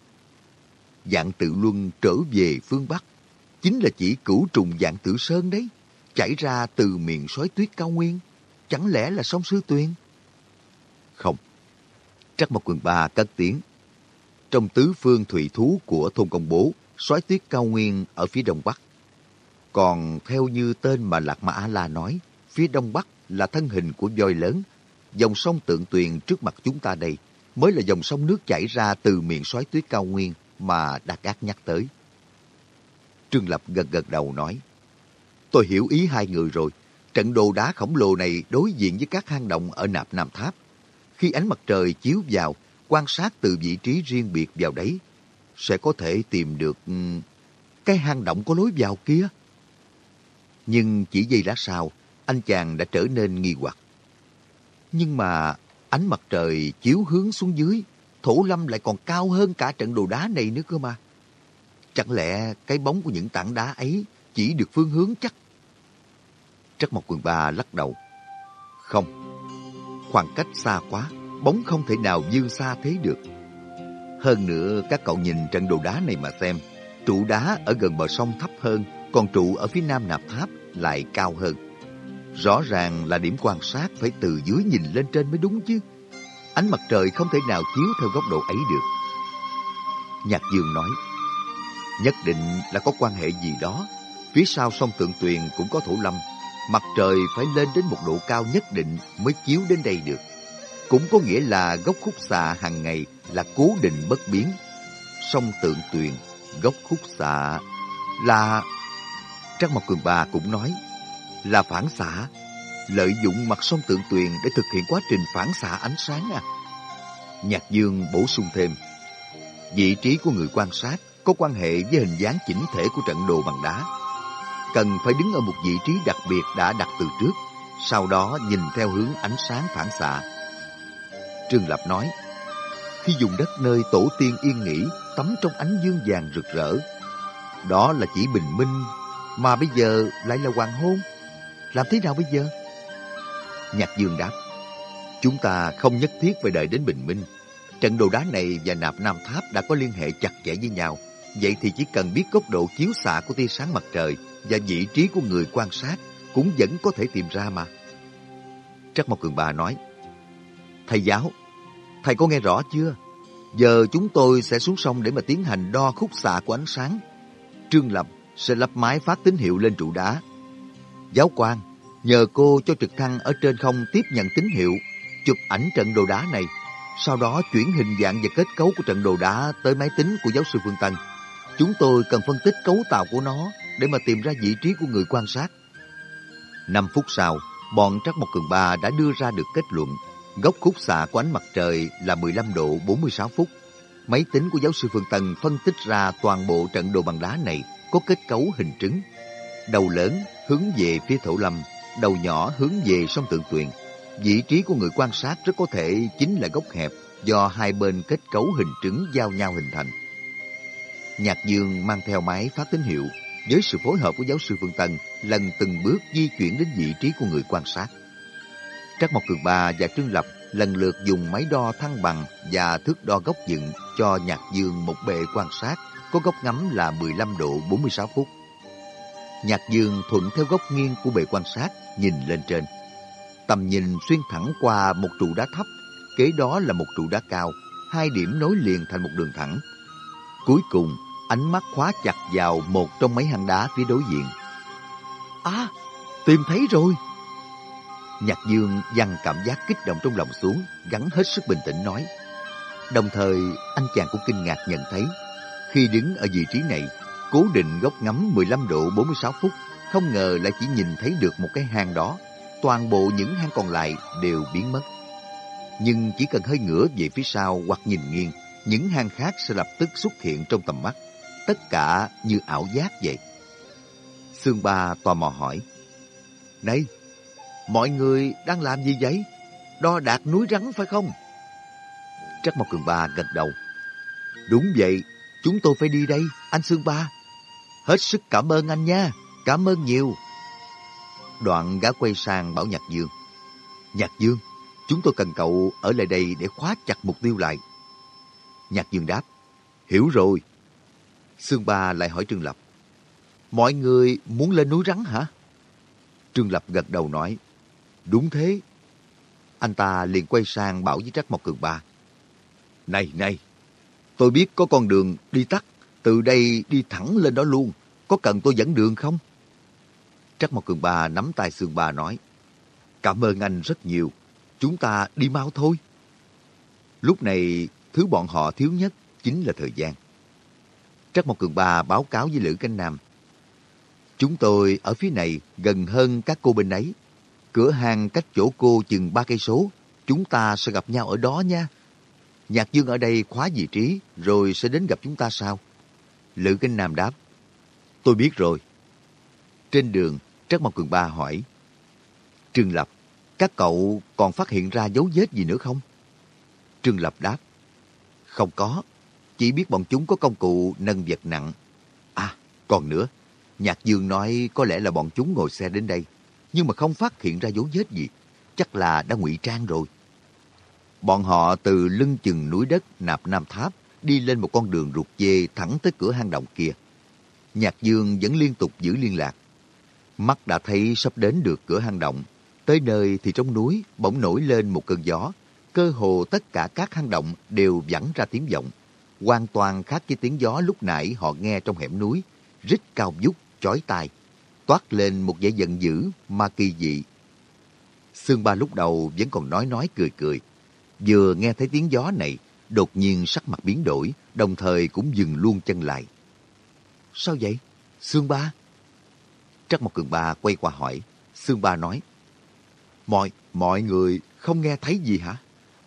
Dạng tự luân trở về phương Bắc, chính là chỉ cửu trùng dạng tử sơn đấy, chảy ra từ miệng sói tuyết cao nguyên. Chẳng lẽ là sông Sư Tuyên? Không. Trắc một quần ba cất tiếng. Trong tứ phương thủy thú của thôn công bố, sói tuyết cao nguyên ở phía đông bắc. Còn theo như tên mà Lạc mã A-la nói, phía đông bắc là thân hình của voi lớn. Dòng sông tượng tuyền trước mặt chúng ta đây mới là dòng sông nước chảy ra từ miệng xoáy tuyết cao nguyên mà Đa Cát nhắc tới. Trương Lập gật gật đầu nói, Tôi hiểu ý hai người rồi. Trận đồ đá khổng lồ này đối diện với các hang động ở nạp Nam Tháp. Khi ánh mặt trời chiếu vào, quan sát từ vị trí riêng biệt vào đấy, sẽ có thể tìm được ừ, cái hang động có lối vào kia. Nhưng chỉ giây lát sau, anh chàng đã trở nên nghi hoặc. Nhưng mà ánh mặt trời chiếu hướng xuống dưới, thổ lâm lại còn cao hơn cả trận đồ đá này nữa cơ mà. Chẳng lẽ cái bóng của những tảng đá ấy chỉ được phương hướng chắc? Trắc Mộc Quần Ba lắc đầu. Không, khoảng cách xa quá, bóng không thể nào dư xa thế được. Hơn nữa, các cậu nhìn trận đồ đá này mà xem. Trụ đá ở gần bờ sông thấp hơn, còn trụ ở phía nam nạp tháp lại cao hơn. Rõ ràng là điểm quan sát phải từ dưới nhìn lên trên mới đúng chứ. Ánh mặt trời không thể nào chiếu theo góc độ ấy được. Nhạc Dương nói, nhất định là có quan hệ gì đó. Phía sau sông Tượng Tuyền cũng có thổ lâm. Mặt trời phải lên đến một độ cao nhất định mới chiếu đến đây được. Cũng có nghĩa là góc khúc xạ hàng ngày là cố định bất biến. Sông Tượng Tuyền, góc khúc xạ là... Trác Mộc Cường bà cũng nói là phản xạ, lợi dụng mặt sông Tượng Tuyền để thực hiện quá trình phản xạ ánh sáng à. Nhạc Dương bổ sung thêm, vị trí của người quan sát có quan hệ với hình dáng chỉnh thể của trận đồ bằng đá. Cần phải đứng ở một vị trí đặc biệt đã đặt từ trước, sau đó nhìn theo hướng ánh sáng phản xạ. Trương Lập nói, khi dùng đất nơi tổ tiên yên nghỉ tắm trong ánh dương vàng rực rỡ, đó là chỉ bình minh, mà bây giờ lại là hoàng hôn. Làm thế nào bây giờ? Nhạc Dương đáp, chúng ta không nhất thiết phải đợi đến bình minh. Trận đồ đá này và nạp nam tháp đã có liên hệ chặt chẽ với nhau. Vậy thì chỉ cần biết góc độ chiếu xạ của tia sáng mặt trời và vị trí của người quan sát cũng vẫn có thể tìm ra mà. Trắc Mộc Cường Bà nói, Thầy giáo, thầy có nghe rõ chưa? Giờ chúng tôi sẽ xuống sông để mà tiến hành đo khúc xạ của ánh sáng. Trương Lập sẽ lắp máy phát tín hiệu lên trụ đá. Giáo quan, nhờ cô cho trực thăng ở trên không tiếp nhận tín hiệu, chụp ảnh trận đồ đá này, sau đó chuyển hình dạng và kết cấu của trận đồ đá tới máy tính của giáo sư Phương Tân. Chúng tôi cần phân tích cấu tạo của nó để mà tìm ra vị trí của người quan sát. 5 phút sau, bọn Trắc Mộc Cường Ba đã đưa ra được kết luận góc khúc xạ của ánh mặt trời là 15 độ 46 phút. Máy tính của giáo sư Phương Tân phân tích ra toàn bộ trận đồ bằng đá này có kết cấu hình trứng. Đầu lớn hướng về phía thổ lâm, đầu nhỏ hướng về sông Tượng Tuyền. Vị trí của người quan sát rất có thể chính là góc hẹp do hai bên kết cấu hình trứng giao nhau hình thành. Nhạc Dương mang theo máy phát tín hiệu với sự phối hợp của giáo sư Phương Tân lần từng bước di chuyển đến vị trí của người quan sát. Trắc Mộc Cường Ba và Trương Lập lần lượt dùng máy đo thăng bằng và thước đo góc dựng cho Nhạc Dương một bệ quan sát có góc ngắm là 15 độ 46 phút. Nhạc Dương thuận theo góc nghiêng của bệ quan sát nhìn lên trên. Tầm nhìn xuyên thẳng qua một trụ đá thấp, kế đó là một trụ đá cao, hai điểm nối liền thành một đường thẳng. Cuối cùng, ánh mắt khóa chặt vào một trong mấy hang đá phía đối diện. À, tìm thấy rồi! Nhạc Dương dằn cảm giác kích động trong lòng xuống, gắn hết sức bình tĩnh nói. Đồng thời, anh chàng cũng kinh ngạc nhận thấy, khi đứng ở vị trí này, cố định góc ngắm 15 độ 46 phút, không ngờ lại chỉ nhìn thấy được một cái hang đó. Toàn bộ những hang còn lại đều biến mất. Nhưng chỉ cần hơi ngửa về phía sau hoặc nhìn nghiêng, những hang khác sẽ lập tức xuất hiện trong tầm mắt. Tất cả như ảo giác vậy. Sương Ba tò mò hỏi. Này, mọi người đang làm gì vậy? Đo đạt núi rắn phải không? Trắc Mộc Cường Ba gật đầu. Đúng vậy, chúng tôi phải đi đây, anh Sương Ba. Hết sức cảm ơn anh nha, cảm ơn nhiều. Đoạn gã quay sang bảo Nhạc Dương. Nhạc Dương, chúng tôi cần cậu ở lại đây để khóa chặt mục tiêu lại. Nhạc Dương đáp, hiểu rồi. Sương Ba lại hỏi Trương Lập, mọi người muốn lên núi rắn hả? Trương Lập gật đầu nói, đúng thế. Anh ta liền quay sang bảo với Trắc Mộc Cường Ba, này này, tôi biết có con đường đi tắt, từ đây đi thẳng lên đó luôn, có cần tôi dẫn đường không? Trắc Mộc Cường Ba nắm tay Sương Ba nói, cảm ơn anh rất nhiều, chúng ta đi mau thôi. Lúc này, thứ bọn họ thiếu nhất chính là thời gian. Trắc Mộc Cường Ba báo cáo với Lữ Cánh Nam. Chúng tôi ở phía này gần hơn các cô bên ấy. Cửa hàng cách chỗ cô chừng ba cây số. Chúng ta sẽ gặp nhau ở đó nha. Nhạc Dương ở đây khóa vị trí rồi sẽ đến gặp chúng ta sau. Lữ Kinh Nam đáp. Tôi biết rồi. Trên đường, Trắc Mộc Cường Ba hỏi. Trương Lập, các cậu còn phát hiện ra dấu vết gì nữa không? Trương Lập đáp. Không có, chỉ biết bọn chúng có công cụ nâng vật nặng. À, còn nữa, Nhạc Dương nói có lẽ là bọn chúng ngồi xe đến đây, nhưng mà không phát hiện ra dấu vết gì. Chắc là đã ngụy trang rồi. Bọn họ từ lưng chừng núi đất nạp Nam Tháp đi lên một con đường ruột dê thẳng tới cửa hang động kia. Nhạc Dương vẫn liên tục giữ liên lạc. Mắt đã thấy sắp đến được cửa hang động. Tới nơi thì trong núi bỗng nổi lên một cơn gió. Cơ hồ tất cả các hang động đều vẳng ra tiếng vọng. Hoàn toàn khác với tiếng gió lúc nãy họ nghe trong hẻm núi. Rít cao vút, chói tai. Toát lên một vẻ giận dữ mà kỳ dị. Sương Ba lúc đầu vẫn còn nói nói cười cười. Vừa nghe thấy tiếng gió này, đột nhiên sắc mặt biến đổi, đồng thời cũng dừng luôn chân lại. Sao vậy? Sương Ba? Trắc Mộc Cường Ba quay qua hỏi. Sương Ba nói, Mọi, mọi người không nghe thấy gì hả?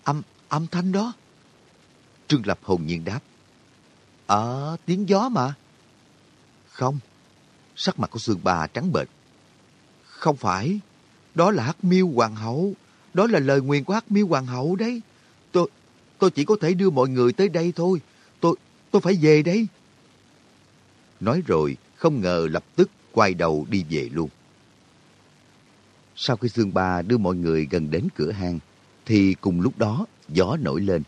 Âm, âm thanh đó. Trương Lập hồn nhiên đáp. Ờ, tiếng gió mà. Không. Sắc mặt của Sương Ba trắng bệch. Không phải. Đó là Hắc Miêu Hoàng hậu. Đó là lời nguyền của Hắc Miêu Hoàng hậu đấy. Tôi, tôi chỉ có thể đưa mọi người tới đây thôi. Tôi, tôi phải về đây. Nói rồi, không ngờ lập tức quay đầu đi về luôn. Sau khi Sương Ba đưa mọi người gần đến cửa hang, thì cùng lúc đó gió nổi lên.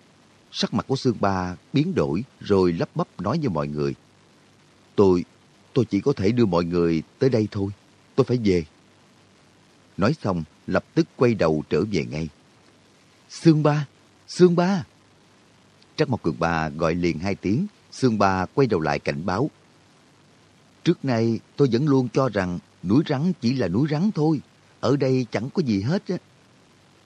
Sắc mặt của Sương Ba biến đổi rồi lắp bắp nói với mọi người. Tôi, tôi chỉ có thể đưa mọi người tới đây thôi. Tôi phải về. Nói xong, lập tức quay đầu trở về ngay. Sương Ba! Sương Ba! Trắc Mộc Cường Ba gọi liền hai tiếng, Sương Ba quay đầu lại cảnh báo. Trước nay tôi vẫn luôn cho rằng núi rắn chỉ là núi rắn thôi, ở đây chẳng có gì hết á.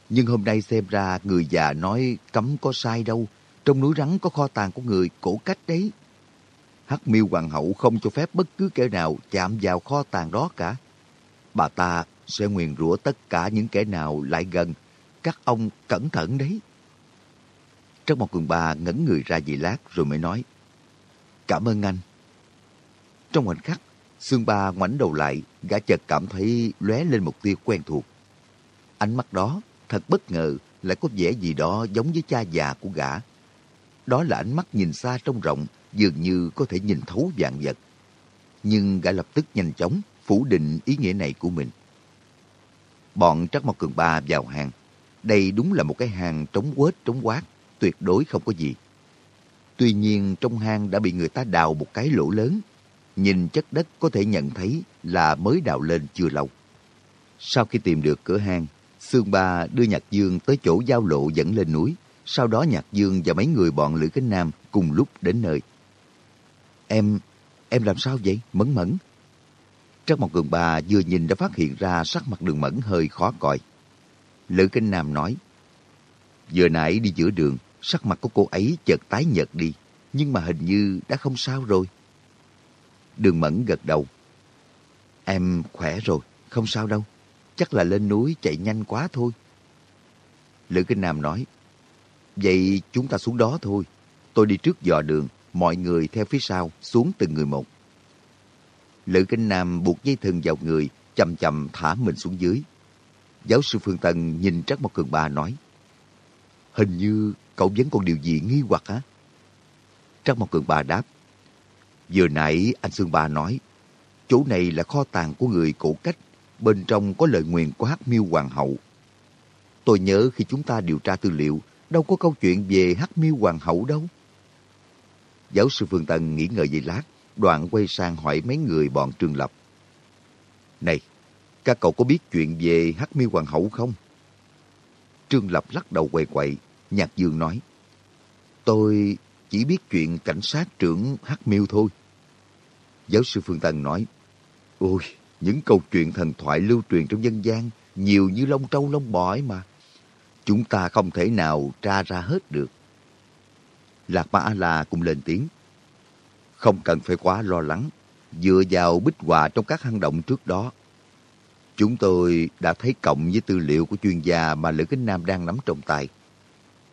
Nhưng hôm nay xem ra người già nói cấm có sai đâu, trong núi rắn có kho tàng của người cổ cách đấy. Hắc miêu hoàng hậu không cho phép bất cứ kẻ nào chạm vào kho tàng đó cả. Bà ta sẽ nguyền rủa tất cả những kẻ nào lại gần. Các ông cẩn thận đấy. Trong một cường bà ngẩn người ra dì lát rồi mới nói. Cảm ơn anh. Trong khoảnh khắc, Sương Ba ngoảnh đầu lại, gã chợt cảm thấy lóe lên một tia quen thuộc. Ánh mắt đó thật bất ngờ lại có vẻ gì đó giống với cha già của gã. Đó là ánh mắt nhìn xa trong rộng, dường như có thể nhìn thấu vạn vật. Nhưng gã lập tức nhanh chóng phủ định ý nghĩa này của mình. Bọn Trắc Mộc Cường Ba vào hàng. Đây đúng là một cái hang trống quết trống quát, tuyệt đối không có gì. Tuy nhiên trong hang đã bị người ta đào một cái lỗ lớn. Nhìn chất đất có thể nhận thấy là mới đào lên chưa lâu. Sau khi tìm được cửa hang, Sương Ba đưa Nhạc Dương tới chỗ giao lộ dẫn lên núi. Sau đó Nhạc Dương và mấy người bọn Lữ Cánh Nam cùng lúc đến nơi. Em, em làm sao vậy? Mẫn mẫn. Trắc một cường ba vừa nhìn đã phát hiện ra sắc mặt đường mẫn hơi khó coi. Lữ Kinh Nam nói, Vừa nãy đi giữa đường, sắc mặt của cô ấy chợt tái nhợt đi, nhưng mà hình như đã không sao rồi. Đường Mẫn gật đầu. Em khỏe rồi, không sao đâu. Chắc là lên núi chạy nhanh quá thôi. Lữ Kinh Nam nói, Vậy chúng ta xuống đó thôi. Tôi đi trước dò đường, mọi người theo phía sau, xuống từng người một. Lữ Kinh Nam buộc dây thừng vào người, chậm chậm thả mình xuống dưới. Giáo sư Phương Tân nhìn Trắc Mộc Cường Ba nói, Hình như cậu vẫn còn điều gì nghi hoặc á? Trắc Mộc Cường Ba đáp, Vừa nãy anh Sương Ba nói, chỗ này là kho tàng của người cổ cách, bên trong có lời nguyền của Hắc Miêu Hoàng hậu. Tôi nhớ khi chúng ta điều tra tư liệu, đâu có câu chuyện về Hắc Miêu Hoàng hậu đâu. Giáo sư Phương Tân nghĩ ngợi giây lát, đoạn quay sang hỏi mấy người bọn Trương Lập. Này, các cậu có biết chuyện về Hắc Miêu Hoàng hậu không? Trương Lập lắc đầu quậy quậy, Nhạc Dương nói. Tôi chỉ biết chuyện cảnh sát trưởng Hắc Miêu thôi. Giáo sư Phương Tân nói, Ôi, những câu chuyện thần thoại lưu truyền trong dân gian nhiều như lông trâu lông bò ấy mà. Chúng ta không thể nào tra ra hết được. Lạc Ma A-la cũng lên tiếng. Không cần phải quá lo lắng. dựa vào bích họa trong các hang động trước đó. Chúng tôi đã thấy cộng với tư liệu của chuyên gia mà Lữ Kính Nam đang nắm trong tay.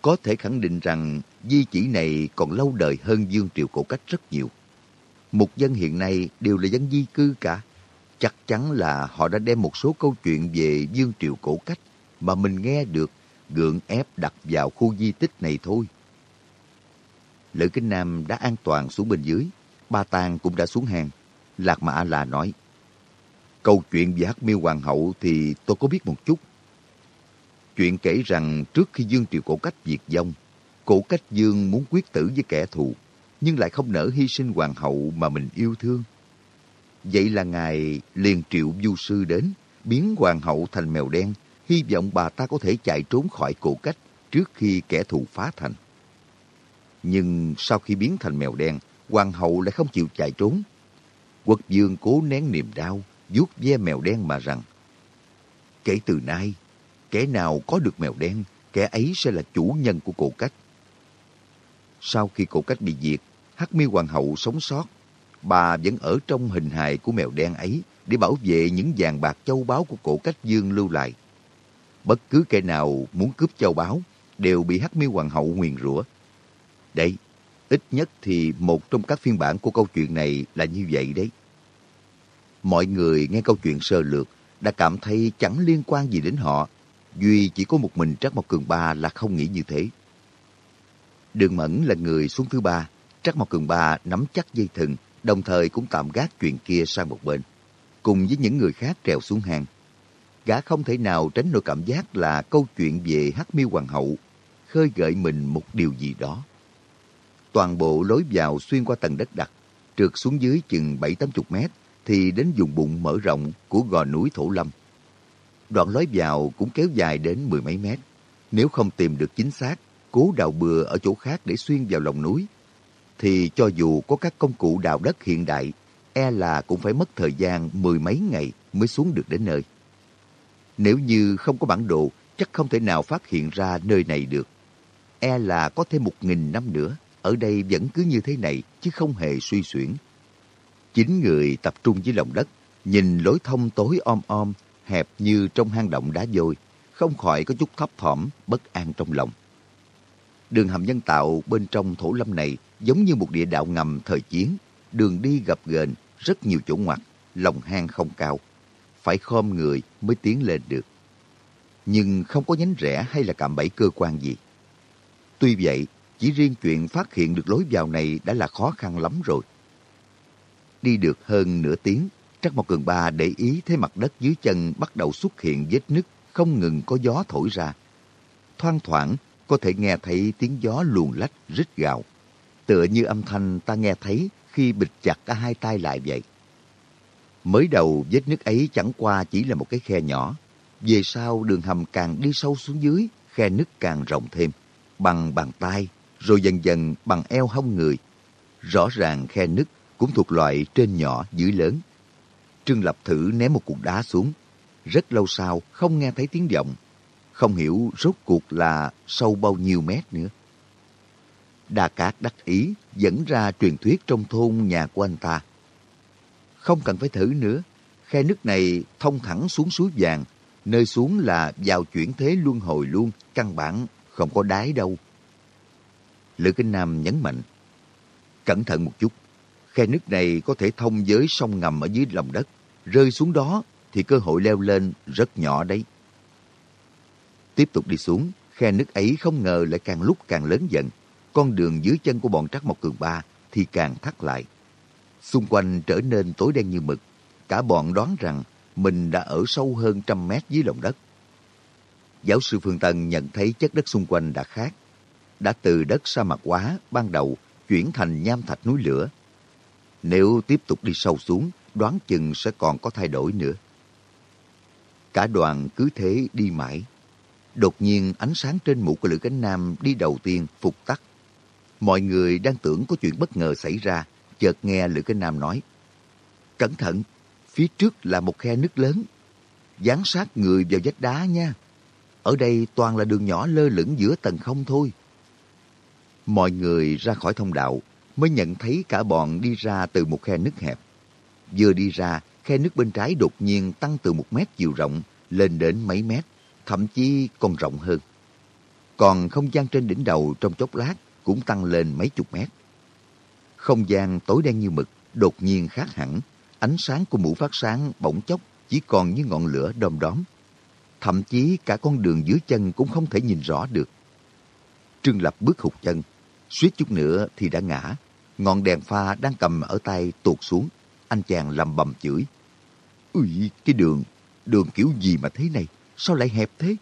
Có thể khẳng định rằng di chỉ này còn lâu đời hơn Dương Triều Cổ Cách rất nhiều. Mục dân hiện nay đều là dân di cư cả. Chắc chắn là họ đã đem một số câu chuyện về Dương Triều Cổ Cách mà mình nghe được gượng ép đặt vào khu di tích này thôi. Lữ Kinh Nam đã an toàn xuống bên dưới. Ba Tàng cũng đã xuống hàng, Lạc Mã là nói, Câu chuyện về Hắc Miêu Hoàng hậu thì tôi có biết một chút. Chuyện kể rằng trước khi Dương Triều Cổ Cách diệt vong, Cổ Cách Dương muốn quyết tử với kẻ thù, nhưng lại không nỡ hy sinh Hoàng hậu mà mình yêu thương. Vậy là ngài liền triệu du sư đến, biến Hoàng hậu thành mèo đen, hy vọng bà ta có thể chạy trốn khỏi Cổ Cách trước khi kẻ thù phá thành. Nhưng sau khi biến thành mèo đen, Hoàng hậu lại không chịu chạy trốn. Quật dương cố nén niềm đau, vuốt ve mèo đen mà rằng Kể từ nay, kẻ nào có được mèo đen, kẻ ấy sẽ là chủ nhân của cổ cách. Sau khi cổ cách bị diệt, Hắc Mi Hoàng hậu sống sót. Bà vẫn ở trong hình hài của mèo đen ấy để bảo vệ những vàng bạc châu báu của cổ cách dương lưu lại. Bất cứ kẻ nào muốn cướp châu báu đều bị Hắc Mi Hoàng hậu nguyền rủa. Đấy, ít nhất thì một trong các phiên bản của câu chuyện này là như vậy đấy. Mọi người nghe câu chuyện sơ lược đã cảm thấy chẳng liên quan gì đến họ. Duy chỉ có một mình Trác Mộc Cường Ba là không nghĩ như thế. Đường Mẫn là người xuống thứ ba. Trác Mộc Cường Ba nắm chắc dây thừng, đồng thời cũng tạm gác chuyện kia sang một bên. Cùng với những người khác trèo xuống hang. Gã không thể nào tránh nổi cảm giác là câu chuyện về Hắc Miêu Hoàng hậu khơi gợi mình một điều gì đó. Toàn bộ lối vào xuyên qua tầng đất đặc, trượt xuống dưới chừng bảy tám chục mét thì đến vùng bụng mở rộng của gò núi Thổ Lâm. Đoạn lối vào cũng kéo dài đến mười mấy mét. Nếu không tìm được chính xác, cố đào bừa ở chỗ khác để xuyên vào lòng núi, thì cho dù có các công cụ đào đất hiện đại, e là cũng phải mất thời gian mười mấy ngày mới xuống được đến nơi. Nếu như không có bản đồ, chắc không thể nào phát hiện ra nơi này được. E là có thêm một nghìn năm nữa, ở đây vẫn cứ như thế này, chứ không hề suy xuyển. Chín người tập trung dưới lòng đất, nhìn lối thông tối om om, hẹp như trong hang động đá vôi, không khỏi có chút thấp thỏm, bất an trong lòng. Đường hầm nhân tạo bên trong thổ lâm này giống như một địa đạo ngầm thời chiến, đường đi gập ghềnh, rất nhiều chỗ ngoặt, lòng hang không cao. Phải khom người mới tiến lên được. Nhưng không có nhánh rẽ hay là cạm bẫy cơ quan gì. Tuy vậy, chỉ riêng chuyện phát hiện được lối vào này đã là khó khăn lắm rồi. Đi được hơn nửa tiếng, Trắc Mộc Cường Ba để ý thấy mặt đất dưới chân bắt đầu xuất hiện vết nứt, không ngừng có gió thổi ra. Thoang thoảng, có thể nghe thấy tiếng gió luồn lách, rít gào. Tựa như âm thanh ta nghe thấy khi bịt chặt cả hai tay lại vậy. Mới đầu vết nứt ấy chẳng qua chỉ là một cái khe nhỏ. Về sau đường hầm càng đi sâu xuống dưới, khe nứt càng rộng thêm. Bằng bàn tay, rồi dần dần bằng eo hông người. Rõ ràng khe nứt cũng thuộc loại trên nhỏ dưới lớn. Trương Lập thử ném một cục đá xuống. Rất lâu sau không nghe thấy tiếng vọng. Không hiểu rốt cuộc là sâu bao nhiêu mét nữa. Đà Cát đắc ý, dẫn ra truyền thuyết trong thôn nhà của anh ta. Không cần phải thử nữa. Khe nước này thông thẳng xuống suối vàng. Nơi xuống là vào chuyển thế luân hồi luôn. Căn bản không có đáy đâu. Lữ Kinh Nam nhấn mạnh. Cẩn thận một chút. Khe nước này có thể thông với sông ngầm ở dưới lòng đất. Rơi xuống đó thì cơ hội leo lên rất nhỏ đấy. Tiếp tục đi xuống, khe nước ấy không ngờ lại càng lúc càng lớn dần. Con đường dưới chân của bọn Trắc Mộc Cường Ba thì càng thắt lại. Xung quanh trở nên tối đen như mực. Cả bọn đoán rằng mình đã ở sâu hơn trăm mét dưới lòng đất. Giáo sư Phương Tân nhận thấy chất đất xung quanh đã khác. Đã từ đất sa mạc quá ban đầu chuyển thành nham thạch núi lửa nếu tiếp tục đi sâu xuống, đoán chừng sẽ còn có thay đổi nữa. Cả đoàn cứ thế đi mãi. Đột nhiên ánh sáng trên mũ của Lữ Cánh Nam đi đầu tiên phục tắt. Mọi người đang tưởng có chuyện bất ngờ xảy ra, chợt nghe Lữ Cánh Nam nói. Cẩn thận, phía trước là một khe nứt lớn. Gián sát người vào vách đá nha. Ở đây toàn là đường nhỏ lơ lửng giữa tầng không thôi. Mọi người ra khỏi thông đạo, mới nhận thấy cả bọn đi ra từ một khe nứt hẹp. Vừa đi ra, khe nước bên trái đột nhiên tăng từ một mét chiều rộng lên đến mấy mét, thậm chí còn rộng hơn. Còn không gian trên đỉnh đầu trong chốc lát cũng tăng lên mấy chục mét. Không gian tối đen như mực, đột nhiên khác hẳn. Ánh sáng của mũ phát sáng bỗng chốc chỉ còn như ngọn lửa đom đóm. Thậm chí cả con đường dưới chân cũng không thể nhìn rõ được. Trương Lập bước hụt chân, suýt chút nữa thì đã ngã. Ngọn đèn pha đang cầm ở tay tuột xuống. Anh chàng lầm bầm chửi. Ui, cái đường, đường kiểu gì mà thế này? Sao lại hẹp thế?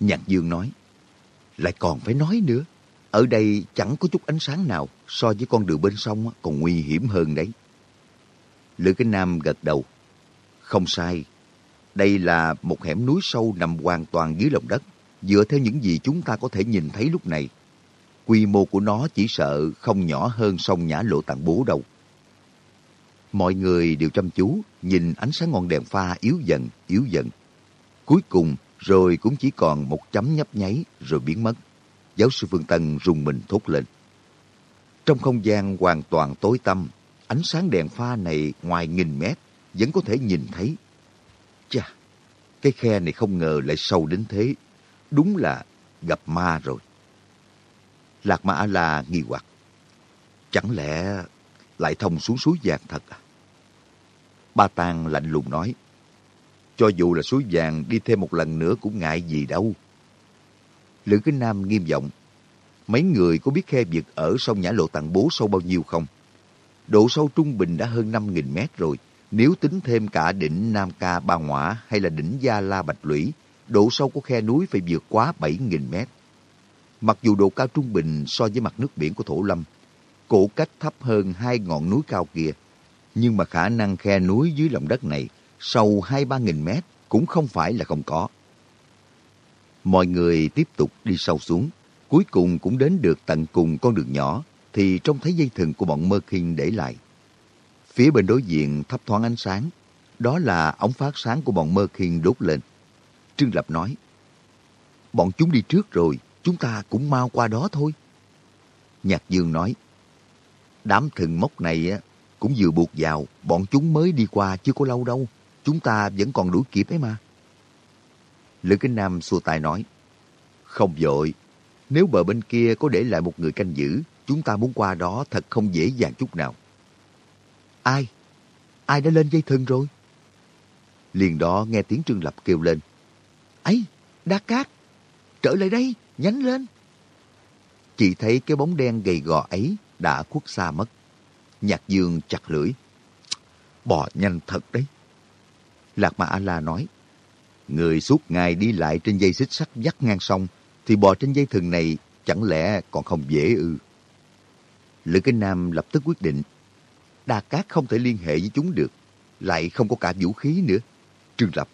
Nhạc Dương nói. Lại còn phải nói nữa. Ở đây chẳng có chút ánh sáng nào so với con đường bên sông còn nguy hiểm hơn đấy. Lữ Kinh Nam gật đầu. Không sai. Đây là một hẻm núi sâu nằm hoàn toàn dưới lòng đất. Dựa theo những gì chúng ta có thể nhìn thấy lúc này, quy mô của nó chỉ sợ không nhỏ hơn sông Nhã Lộ Tạng Bố đâu. Mọi người đều chăm chú nhìn ánh sáng ngọn đèn pha yếu dần, yếu dần. Cuối cùng rồi cũng chỉ còn một chấm nhấp nháy rồi biến mất. Giáo sư Phương Tân rùng mình thốt lên. Trong không gian hoàn toàn tối tăm, ánh sáng đèn pha này ngoài nghìn mét vẫn có thể nhìn thấy. Chà, cái khe này không ngờ lại sâu đến thế. Đúng là gặp ma rồi. Lạc Ma A-la nghi hoặc. Chẳng lẽ lại thông xuống suối vàng thật à? Ba Tàng lạnh lùng nói. Cho dù là suối vàng đi thêm một lần nữa cũng ngại gì đâu. Lữ Kính Nam nghiêm giọng. Mấy người có biết khe vực ở sông Nhã Lộ Tạng Bố sâu bao nhiêu không? Độ sâu trung bình đã hơn 5.000 mét rồi. Nếu tính thêm cả đỉnh Nam Ca Ba Ngoã hay là đỉnh Gia La Bạch Lũy, độ sâu của khe núi phải vượt quá 7.000 mét. Mặc dù độ cao trung bình so với mặt nước biển của Thổ Lâm, cổ cách thấp hơn hai ngọn núi cao kia, nhưng mà khả năng khe núi dưới lòng đất này sâu hai ba nghìn mét cũng không phải là không có. Mọi người tiếp tục đi sâu xuống, cuối cùng cũng đến được tận cùng con đường nhỏ, thì trông thấy dây thừng của bọn Mơ Kinh để lại. Phía bên đối diện thấp thoáng ánh sáng, đó là ống phát sáng của bọn Mơ Kinh đốt lên. Trương Lập nói, bọn chúng đi trước rồi, chúng ta cũng mau qua đó thôi. Nhạc Dương nói, đám thừng mốc này cũng vừa buộc vào, bọn chúng mới đi qua chưa có lâu đâu. Chúng ta vẫn còn đuổi kịp ấy mà. Lữ Kinh Nam xua tay nói, không vội, nếu bờ bên kia có để lại một người canh giữ, chúng ta muốn qua đó thật không dễ dàng chút nào. Ai? Ai đã lên dây thừng rồi? Liền đó nghe tiếng Trương Lập kêu lên. ấy Đa Cát! Trở lại đây! nhánh lên! Chỉ thấy cái bóng đen gầy gò ấy đã khuất xa mất. Nhạc Dương chặt lưỡi. Bò nhanh thật đấy. Lạc mà A-la nói. Người suốt ngày đi lại trên dây xích sắt dắt ngang sông thì bò trên dây thừng này chẳng lẽ còn không dễ ư? Lữ Kinh Nam lập tức quyết định. Đa Cát không thể liên hệ với chúng được. Lại không có cả vũ khí nữa. Trương Lập,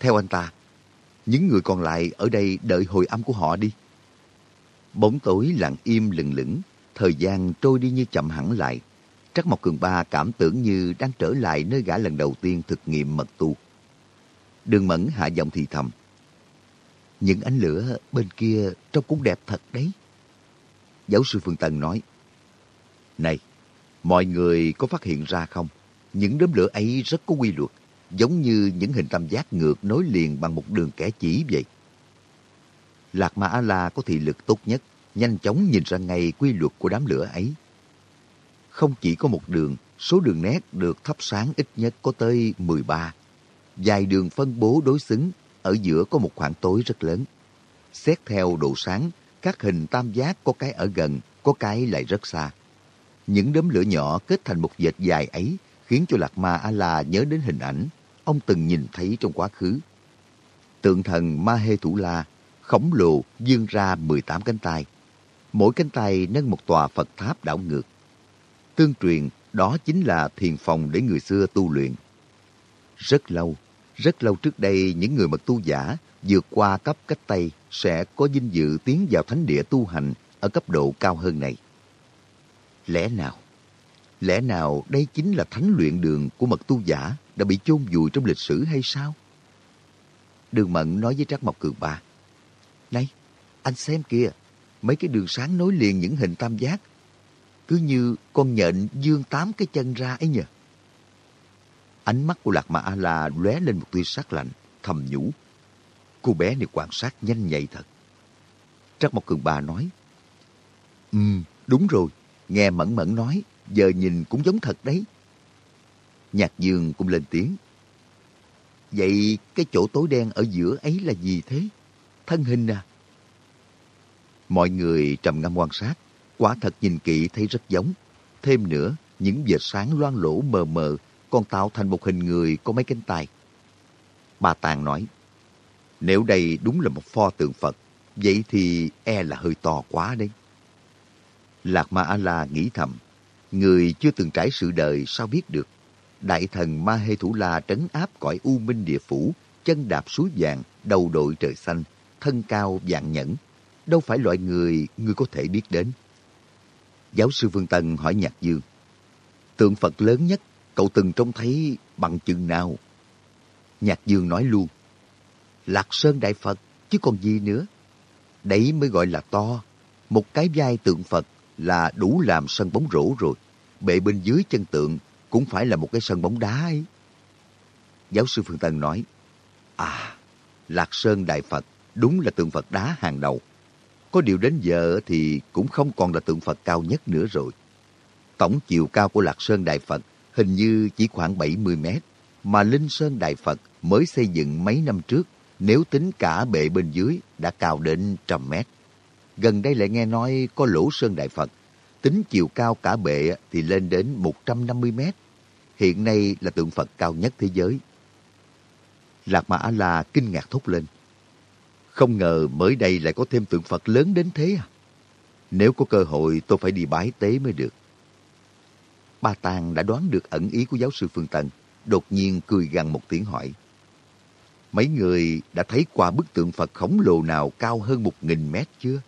theo anh ta, những người còn lại ở đây đợi hồi âm của họ đi. Bóng tối lặng im lừng lững, thời gian trôi đi như chậm hẳn lại. Trắc Mộc Cường Ba cảm tưởng như đang trở lại nơi gã lần đầu tiên thực nghiệm mật tu. Đường Mẫn hạ giọng thì thầm. Những ánh lửa bên kia trông cũng đẹp thật đấy. Giáo sư Phương Tân nói. Này, mọi người có phát hiện ra không? Những đốm lửa ấy rất có quy luật, giống như những hình tam giác ngược nối liền bằng một đường kẻ chỉ vậy. Lạc Ma A-la có thị lực tốt nhất, nhanh chóng nhìn ra ngay quy luật của đám lửa ấy. Không chỉ có một đường, số đường nét được thắp sáng ít nhất có tới 13. Dài đường phân bố đối xứng, ở giữa có một khoảng tối rất lớn. Xét theo độ sáng, các hình tam giác có cái ở gần, có cái lại rất xa. Những đốm lửa nhỏ kết thành một dệt dài ấy khiến cho Lạc Ma A-la nhớ đến hình ảnh ông từng nhìn thấy trong quá khứ. Tượng thần Ma Hê Thủ La khổng lồ dương ra 18 cánh tay. Mỗi cánh tay nâng một tòa Phật tháp đảo ngược. Tương truyền, đó chính là thiền phòng để người xưa tu luyện. Rất lâu, rất lâu trước đây, những người mật tu giả vượt qua cấp cách Tây sẽ có vinh dự tiến vào thánh địa tu hành ở cấp độ cao hơn này. Lẽ nào? Lẽ nào đây chính là thánh luyện đường của mật tu giả đã bị chôn vùi trong lịch sử hay sao? Đường Mận nói với Trác Mộc Cường Ba. Này, anh xem kìa, mấy cái đường sáng nối liền những hình tam giác. Cứ như con nhện dương tám cái chân ra ấy nhờ. Ánh mắt của Lạc Ma A-la lóe lên một tia sắc lạnh, thầm nhủ. Cô bé này quan sát nhanh nhạy thật. Trắc Mộc Cường Ba nói, Ừ, đúng rồi, nghe Mẫn Mẫn nói, giờ nhìn cũng giống thật đấy. Nhạc Dương cũng lên tiếng. Vậy cái chỗ tối đen ở giữa ấy là gì thế? Thân hình à? Mọi người trầm ngâm quan sát, quả thật nhìn kỹ thấy rất giống. Thêm nữa, những vệt sáng loang lỗ mờ mờ con tạo thành một hình người có mấy cánh tay. Bà Tàng nói, nếu đây đúng là một pho tượng Phật, vậy thì e là hơi to quá đấy. Lạc Ma A-la nghĩ thầm, người chưa từng trải sự đời sao biết được. Đại thần Ma Hê Thủ La trấn áp cõi U Minh Địa Phủ, chân đạp suối vàng, đầu đội trời xanh, thân cao vạn nhẫn. Đâu phải loại người người có thể biết đến. Giáo sư Vương Tân hỏi Nhạc Dương, tượng Phật lớn nhất cậu từng trông thấy bằng chừng nào? Nhạc Dương nói luôn, Lạc Sơn Đại Phật, chứ còn gì nữa. Đấy mới gọi là to. Một cái vai tượng Phật là đủ làm sân bóng rổ rồi. Bệ bên dưới chân tượng cũng phải là một cái sân bóng đá ấy. Giáo sư Phương Tân nói, À, Lạc Sơn Đại Phật đúng là tượng Phật đá hàng đầu. Có điều đến giờ thì cũng không còn là tượng Phật cao nhất nữa rồi. Tổng chiều cao của Lạc Sơn Đại Phật hình như chỉ khoảng 70 mét, mà Linh Sơn Đại Phật mới xây dựng mấy năm trước, nếu tính cả bệ bên dưới đã cao đến trăm mét. Gần đây lại nghe nói có lỗ Sơn Đại Phật, tính chiều cao cả bệ thì lên đến 150 mét. Hiện nay là tượng Phật cao nhất thế giới. Lạc mã A-la kinh ngạc thốt lên. Không ngờ mới đây lại có thêm tượng Phật lớn đến thế à? Nếu có cơ hội tôi phải đi bái tế mới được. Ba Tàng đã đoán được ẩn ý của giáo sư Phương Tân, đột nhiên cười gằn một tiếng hỏi. Mấy người đã thấy qua bức tượng Phật khổng lồ nào cao hơn một nghìn mét chưa?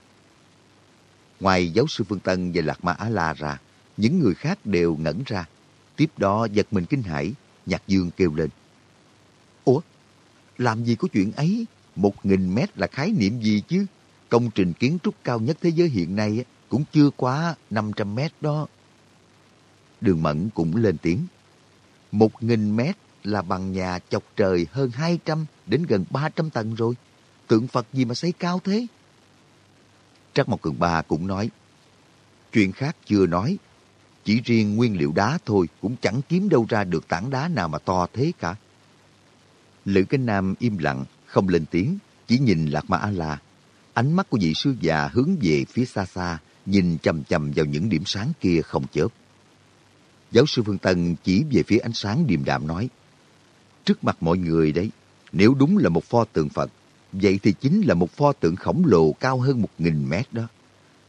Ngoài giáo sư Phương Tân và Lạc Ma Á-La ra, những người khác đều ngẩn ra. Tiếp đó giật mình kinh hãi, Nhạc Dương kêu lên. Ủa, làm gì có chuyện ấy? Một nghìn mét là khái niệm gì chứ? Công trình kiến trúc cao nhất thế giới hiện nay cũng chưa quá 500 mét đó. Đường Mẫn cũng lên tiếng. Một nghìn mét là bằng nhà chọc trời hơn 200 đến gần 300 tầng rồi. Tượng Phật gì mà xây cao thế? Trắc Mộc Cường Ba cũng nói, chuyện khác chưa nói, chỉ riêng nguyên liệu đá thôi cũng chẳng kiếm đâu ra được tảng đá nào mà to thế cả. Lữ Kinh Nam im lặng, không lên tiếng, chỉ nhìn Lạc Ma A-la. Ánh mắt của vị sư già hướng về phía xa xa, nhìn chầm chầm vào những điểm sáng kia không chớp. Giáo sư Phương Tân chỉ về phía ánh sáng điềm đạm nói, Trước mặt mọi người đấy, nếu đúng là một pho tượng Phật, vậy thì chính là một pho tượng khổng lồ cao hơn một nghìn mét đó.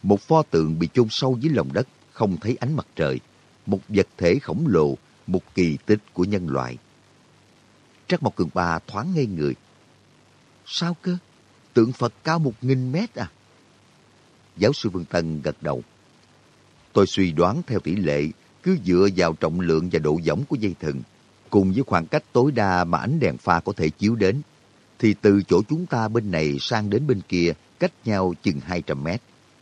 Một pho tượng bị chôn sâu dưới lòng đất, không thấy ánh mặt trời. Một vật thể khổng lồ, một kỳ tích của nhân loại. Trắc Mộc Cường Ba thoáng ngây người. Sao cơ? Tượng Phật cao một nghìn mét à? Giáo sư Vương Tân gật đầu. Tôi suy đoán theo tỷ lệ, cứ dựa vào trọng lượng và độ dõng của dây thừng, cùng với khoảng cách tối đa mà ánh đèn pha có thể chiếu đến, thì từ chỗ chúng ta bên này sang đến bên kia cách nhau chừng 200 mét.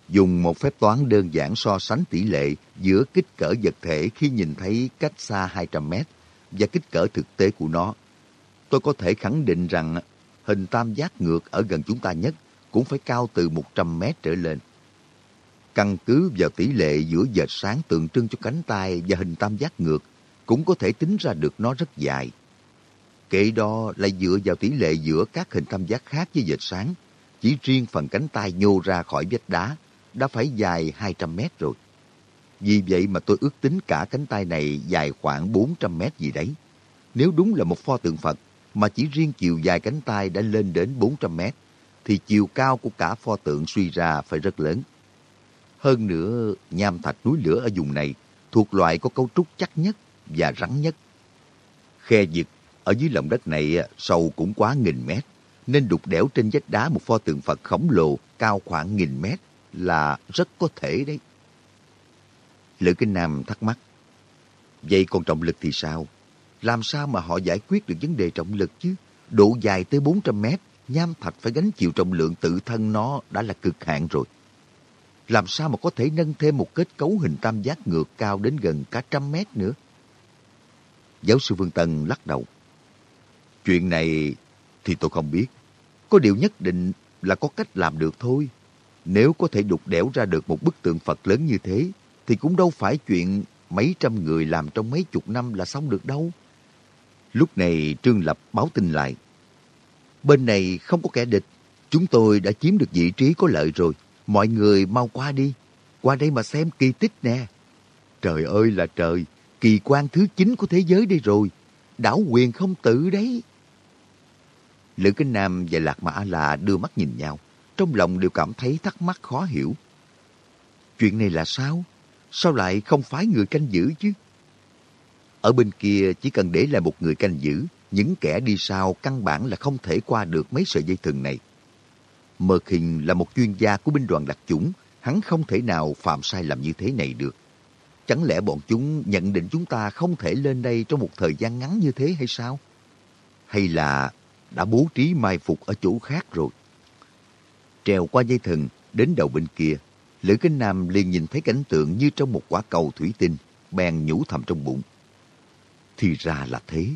Dùng một phép toán đơn giản so sánh tỷ lệ giữa kích cỡ vật thể khi nhìn thấy cách xa 200 mét và kích cỡ thực tế của nó. Tôi có thể khẳng định rằng hình tam giác ngược ở gần chúng ta nhất cũng phải cao từ 100 mét trở lên. Căn cứ vào tỷ lệ giữa dệt sáng tượng trưng cho cánh tay và hình tam giác ngược cũng có thể tính ra được nó rất dài. Kệ đo lại dựa vào tỷ lệ giữa các hình tam giác khác với dệt sáng. Chỉ riêng phần cánh tay nhô ra khỏi vách đá đã phải dài 200 mét rồi. Vì vậy mà tôi ước tính cả cánh tay này dài khoảng 400 mét gì đấy. Nếu đúng là một pho tượng Phật mà chỉ riêng chiều dài cánh tay đã lên đến 400 mét, thì chiều cao của cả pho tượng suy ra phải rất lớn. Hơn nữa, nham thạch núi lửa ở vùng này thuộc loại có cấu trúc chắc nhất và rắn nhất. Khe vực ở dưới lòng đất này à, sâu cũng quá nghìn mét, nên đục đẽo trên vách đá một pho tượng Phật khổng lồ cao khoảng nghìn mét là rất có thể đấy. Lữ Kinh Nam thắc mắc, vậy còn trọng lực thì sao? Làm sao mà họ giải quyết được vấn đề trọng lực chứ? Độ dài tới 400 mét, nham thạch phải gánh chịu trọng lượng tự thân nó đã là cực hạn rồi. Làm sao mà có thể nâng thêm một kết cấu hình tam giác ngược cao đến gần cả trăm mét nữa? Giáo sư Vương Tân lắc đầu. Chuyện này thì tôi không biết. Có điều nhất định là có cách làm được thôi. Nếu có thể đục đẽo ra được một bức tượng Phật lớn như thế, thì cũng đâu phải chuyện mấy trăm người làm trong mấy chục năm là xong được đâu. Lúc này Trương Lập báo tin lại. Bên này không có kẻ địch, chúng tôi đã chiếm được vị trí có lợi rồi. Mọi người mau qua đi, qua đây mà xem kỳ tích nè. Trời ơi là trời, kỳ quan thứ 9 của thế giới đây rồi. Đảo quyền không tự đấy. Lữ Kinh Nam và Lạc Mã là đưa mắt nhìn nhau. Trong lòng đều cảm thấy thắc mắc khó hiểu. Chuyện này là sao? Sao lại không phái người canh giữ chứ? Ở bên kia chỉ cần để lại một người canh giữ, những kẻ đi sau căn bản là không thể qua được mấy sợi dây thừng này. Mơ Khình là một chuyên gia của binh đoàn đặc chủng, hắn không thể nào phạm sai lầm như thế này được. Chẳng lẽ bọn chúng nhận định chúng ta không thể lên đây trong một thời gian ngắn như thế hay sao? Hay là đã bố trí mai phục ở chỗ khác rồi? Trèo qua dây thừng, đến đầu bên kia, Lữ Kinh Nam liền nhìn thấy cảnh tượng như trong một quả cầu thủy tinh, bèn nhủ thầm trong bụng. Thì ra là thế.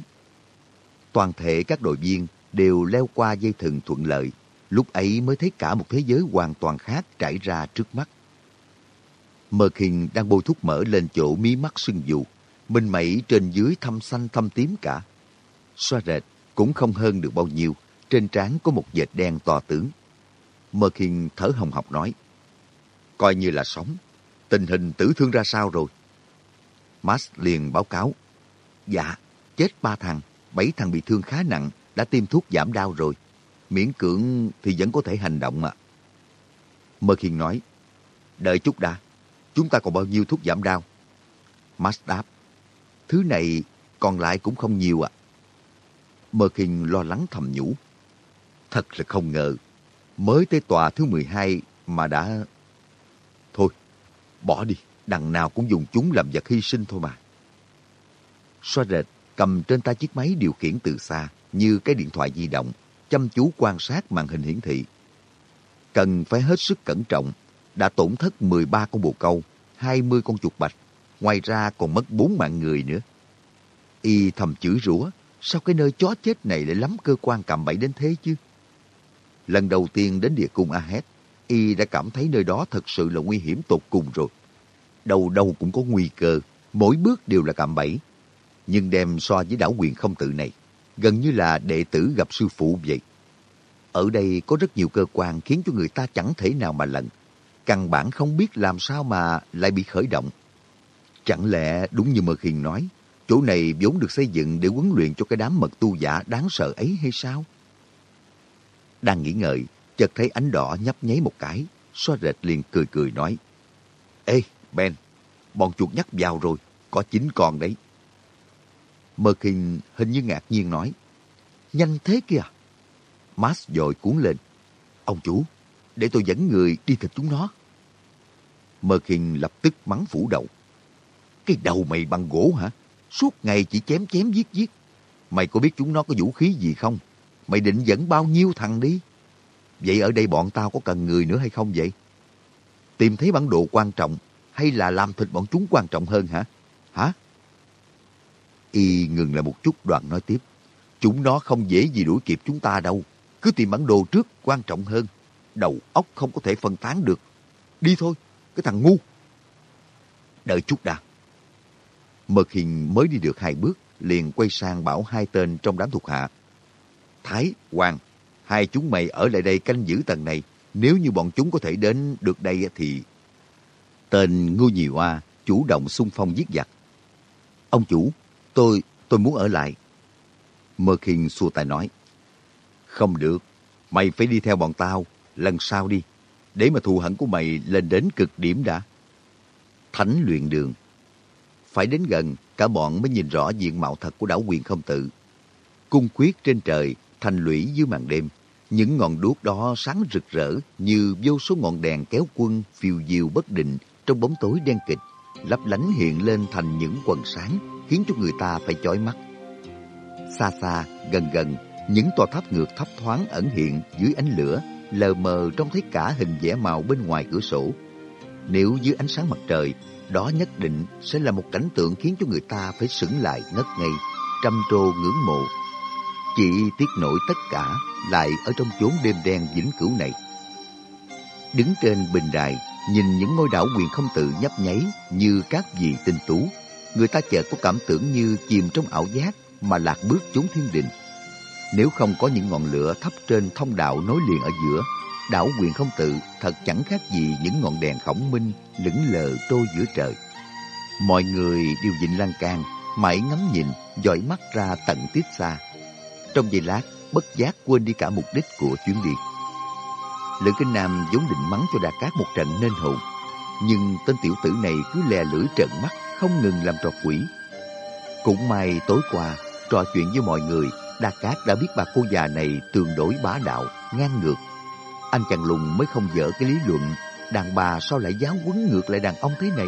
Toàn thể các đội viên đều leo qua dây thừng thuận lợi, lúc ấy mới thấy cả một thế giới hoàn toàn khác trải ra trước mắt. Mơ khinh đang bôi thuốc mỡ lên chỗ mí mắt sưng dù, minh mẩy trên dưới thâm xanh thâm tím cả. Xoa rệt cũng không hơn được bao nhiêu, trên trán có một vệt đen to tướng. Mơ khinh thở hồng hộc nói, coi như là sống. Tình hình tử thương ra sao rồi? Max liền báo cáo, dạ, chết ba thằng, bảy thằng bị thương khá nặng, đã tiêm thuốc giảm đau rồi. Miễn cưỡng thì vẫn có thể hành động mà. Mơ Khiên nói, đợi chút đã, chúng ta còn bao nhiêu thuốc giảm đau? Max đáp, thứ này còn lại cũng không nhiều ạ. À. Mơ Khiên lo lắng thầm nhủ, thật là không ngờ, mới tới tòa thứ 12 mà đã... Thôi, bỏ đi, đằng nào cũng dùng chúng làm vật hy sinh thôi mà. Xoa rệt cầm trên tay chiếc máy điều khiển từ xa như cái điện thoại di động, chăm chú quan sát màn hình hiển thị. Cần phải hết sức cẩn trọng, đã tổn thất 13 con bồ câu, 20 con chuột bạch, ngoài ra còn mất 4 mạng người nữa. Y thầm chửi rủa, sao cái nơi chó chết này lại lắm cơ quan cạm bẫy đến thế chứ? Lần đầu tiên đến địa cung Ahed, Y đã cảm thấy nơi đó thật sự là nguy hiểm tột cùng rồi. Đầu đâu cũng có nguy cơ, mỗi bước đều là cạm bẫy, nhưng đem so với đảo quyền không tự này, gần như là đệ tử gặp sư phụ vậy. Ở đây có rất nhiều cơ quan khiến cho người ta chẳng thể nào mà lận. Căn bản không biết làm sao mà lại bị khởi động. Chẳng lẽ đúng như Mơ Khiên nói, chỗ này vốn được xây dựng để huấn luyện cho cái đám mật tu giả đáng sợ ấy hay sao? Đang nghĩ ngợi, chợt thấy ánh đỏ nhấp nháy một cái, xoa rệt liền cười cười nói. Ê, Ben, bọn chuột nhắt vào rồi, có chín con đấy. Mơ Kinh hình như ngạc nhiên nói. Nhanh thế kìa. Max dội cuốn lên. Ông chủ, để tôi dẫn người đi thịt chúng nó. Mơ Kinh lập tức mắng phủ đầu. Cái đầu mày bằng gỗ hả? Suốt ngày chỉ chém chém giết giết. Mày có biết chúng nó có vũ khí gì không? Mày định dẫn bao nhiêu thằng đi? Vậy ở đây bọn tao có cần người nữa hay không vậy? Tìm thấy bản đồ quan trọng hay là làm thịt bọn chúng quan trọng hơn hả? Hả? Y ngừng lại một chút đoạn nói tiếp. Chúng nó không dễ gì đuổi kịp chúng ta đâu. Cứ tìm bản đồ trước quan trọng hơn. Đầu óc không có thể phân tán được. Đi thôi, cái thằng ngu. Đợi chút đã. Mật hình mới đi được hai bước, liền quay sang bảo hai tên trong đám thuộc hạ. Thái, Hoàng, hai chúng mày ở lại đây canh giữ tầng này. Nếu như bọn chúng có thể đến được đây thì... Tên Ngô Nhì Hoa chủ động xung phong giết giặc. Ông chủ, Tôi, tôi muốn ở lại. Mơ Khiên xua tay nói. Không được, mày phải đi theo bọn tao, lần sau đi, để mà thù hận của mày lên đến cực điểm đã. Thánh luyện đường. Phải đến gần, cả bọn mới nhìn rõ diện mạo thật của đảo quyền không tự. Cung quyết trên trời, thành lũy dưới màn đêm. Những ngọn đuốc đó sáng rực rỡ như vô số ngọn đèn kéo quân phiêu diêu bất định trong bóng tối đen kịch, lấp lánh hiện lên thành những quần sáng khiến cho người ta phải chói mắt. Xa xa, gần gần, những tòa tháp ngược thấp thoáng ẩn hiện dưới ánh lửa, lờ mờ trông thấy cả hình vẽ màu bên ngoài cửa sổ. Nếu dưới ánh sáng mặt trời, đó nhất định sẽ là một cảnh tượng khiến cho người ta phải sững lại ngất ngây, trầm trồ ngưỡng mộ. Chỉ tiếc nổi tất cả lại ở trong chốn đêm đen vĩnh cửu này. Đứng trên bình đài, nhìn những ngôi đảo quyền không tự nhấp nháy như các vị tinh tú, người ta chợt có cảm tưởng như chìm trong ảo giác mà lạc bước chốn thiên đình. Nếu không có những ngọn lửa thấp trên thông đạo nối liền ở giữa, đảo quyền không tự thật chẳng khác gì những ngọn đèn khổng minh lững lờ trôi giữa trời. Mọi người đều dịnh lan can, mãi ngắm nhìn, dõi mắt ra tận tiết xa. Trong giây lát, bất giác quên đi cả mục đích của chuyến đi. Lữ Kinh Nam vốn định mắng cho Đà Cát một trận nên hồn, nhưng tên tiểu tử này cứ lè lưỡi trợn mắt, không ngừng làm trò quỷ. Cũng may tối qua, trò chuyện với mọi người, Đa Cát đã biết bà cô già này tương đối bá đạo, ngang ngược. Anh chàng lùng mới không dở cái lý luận đàn bà sao lại giáo quấn ngược lại đàn ông thế này.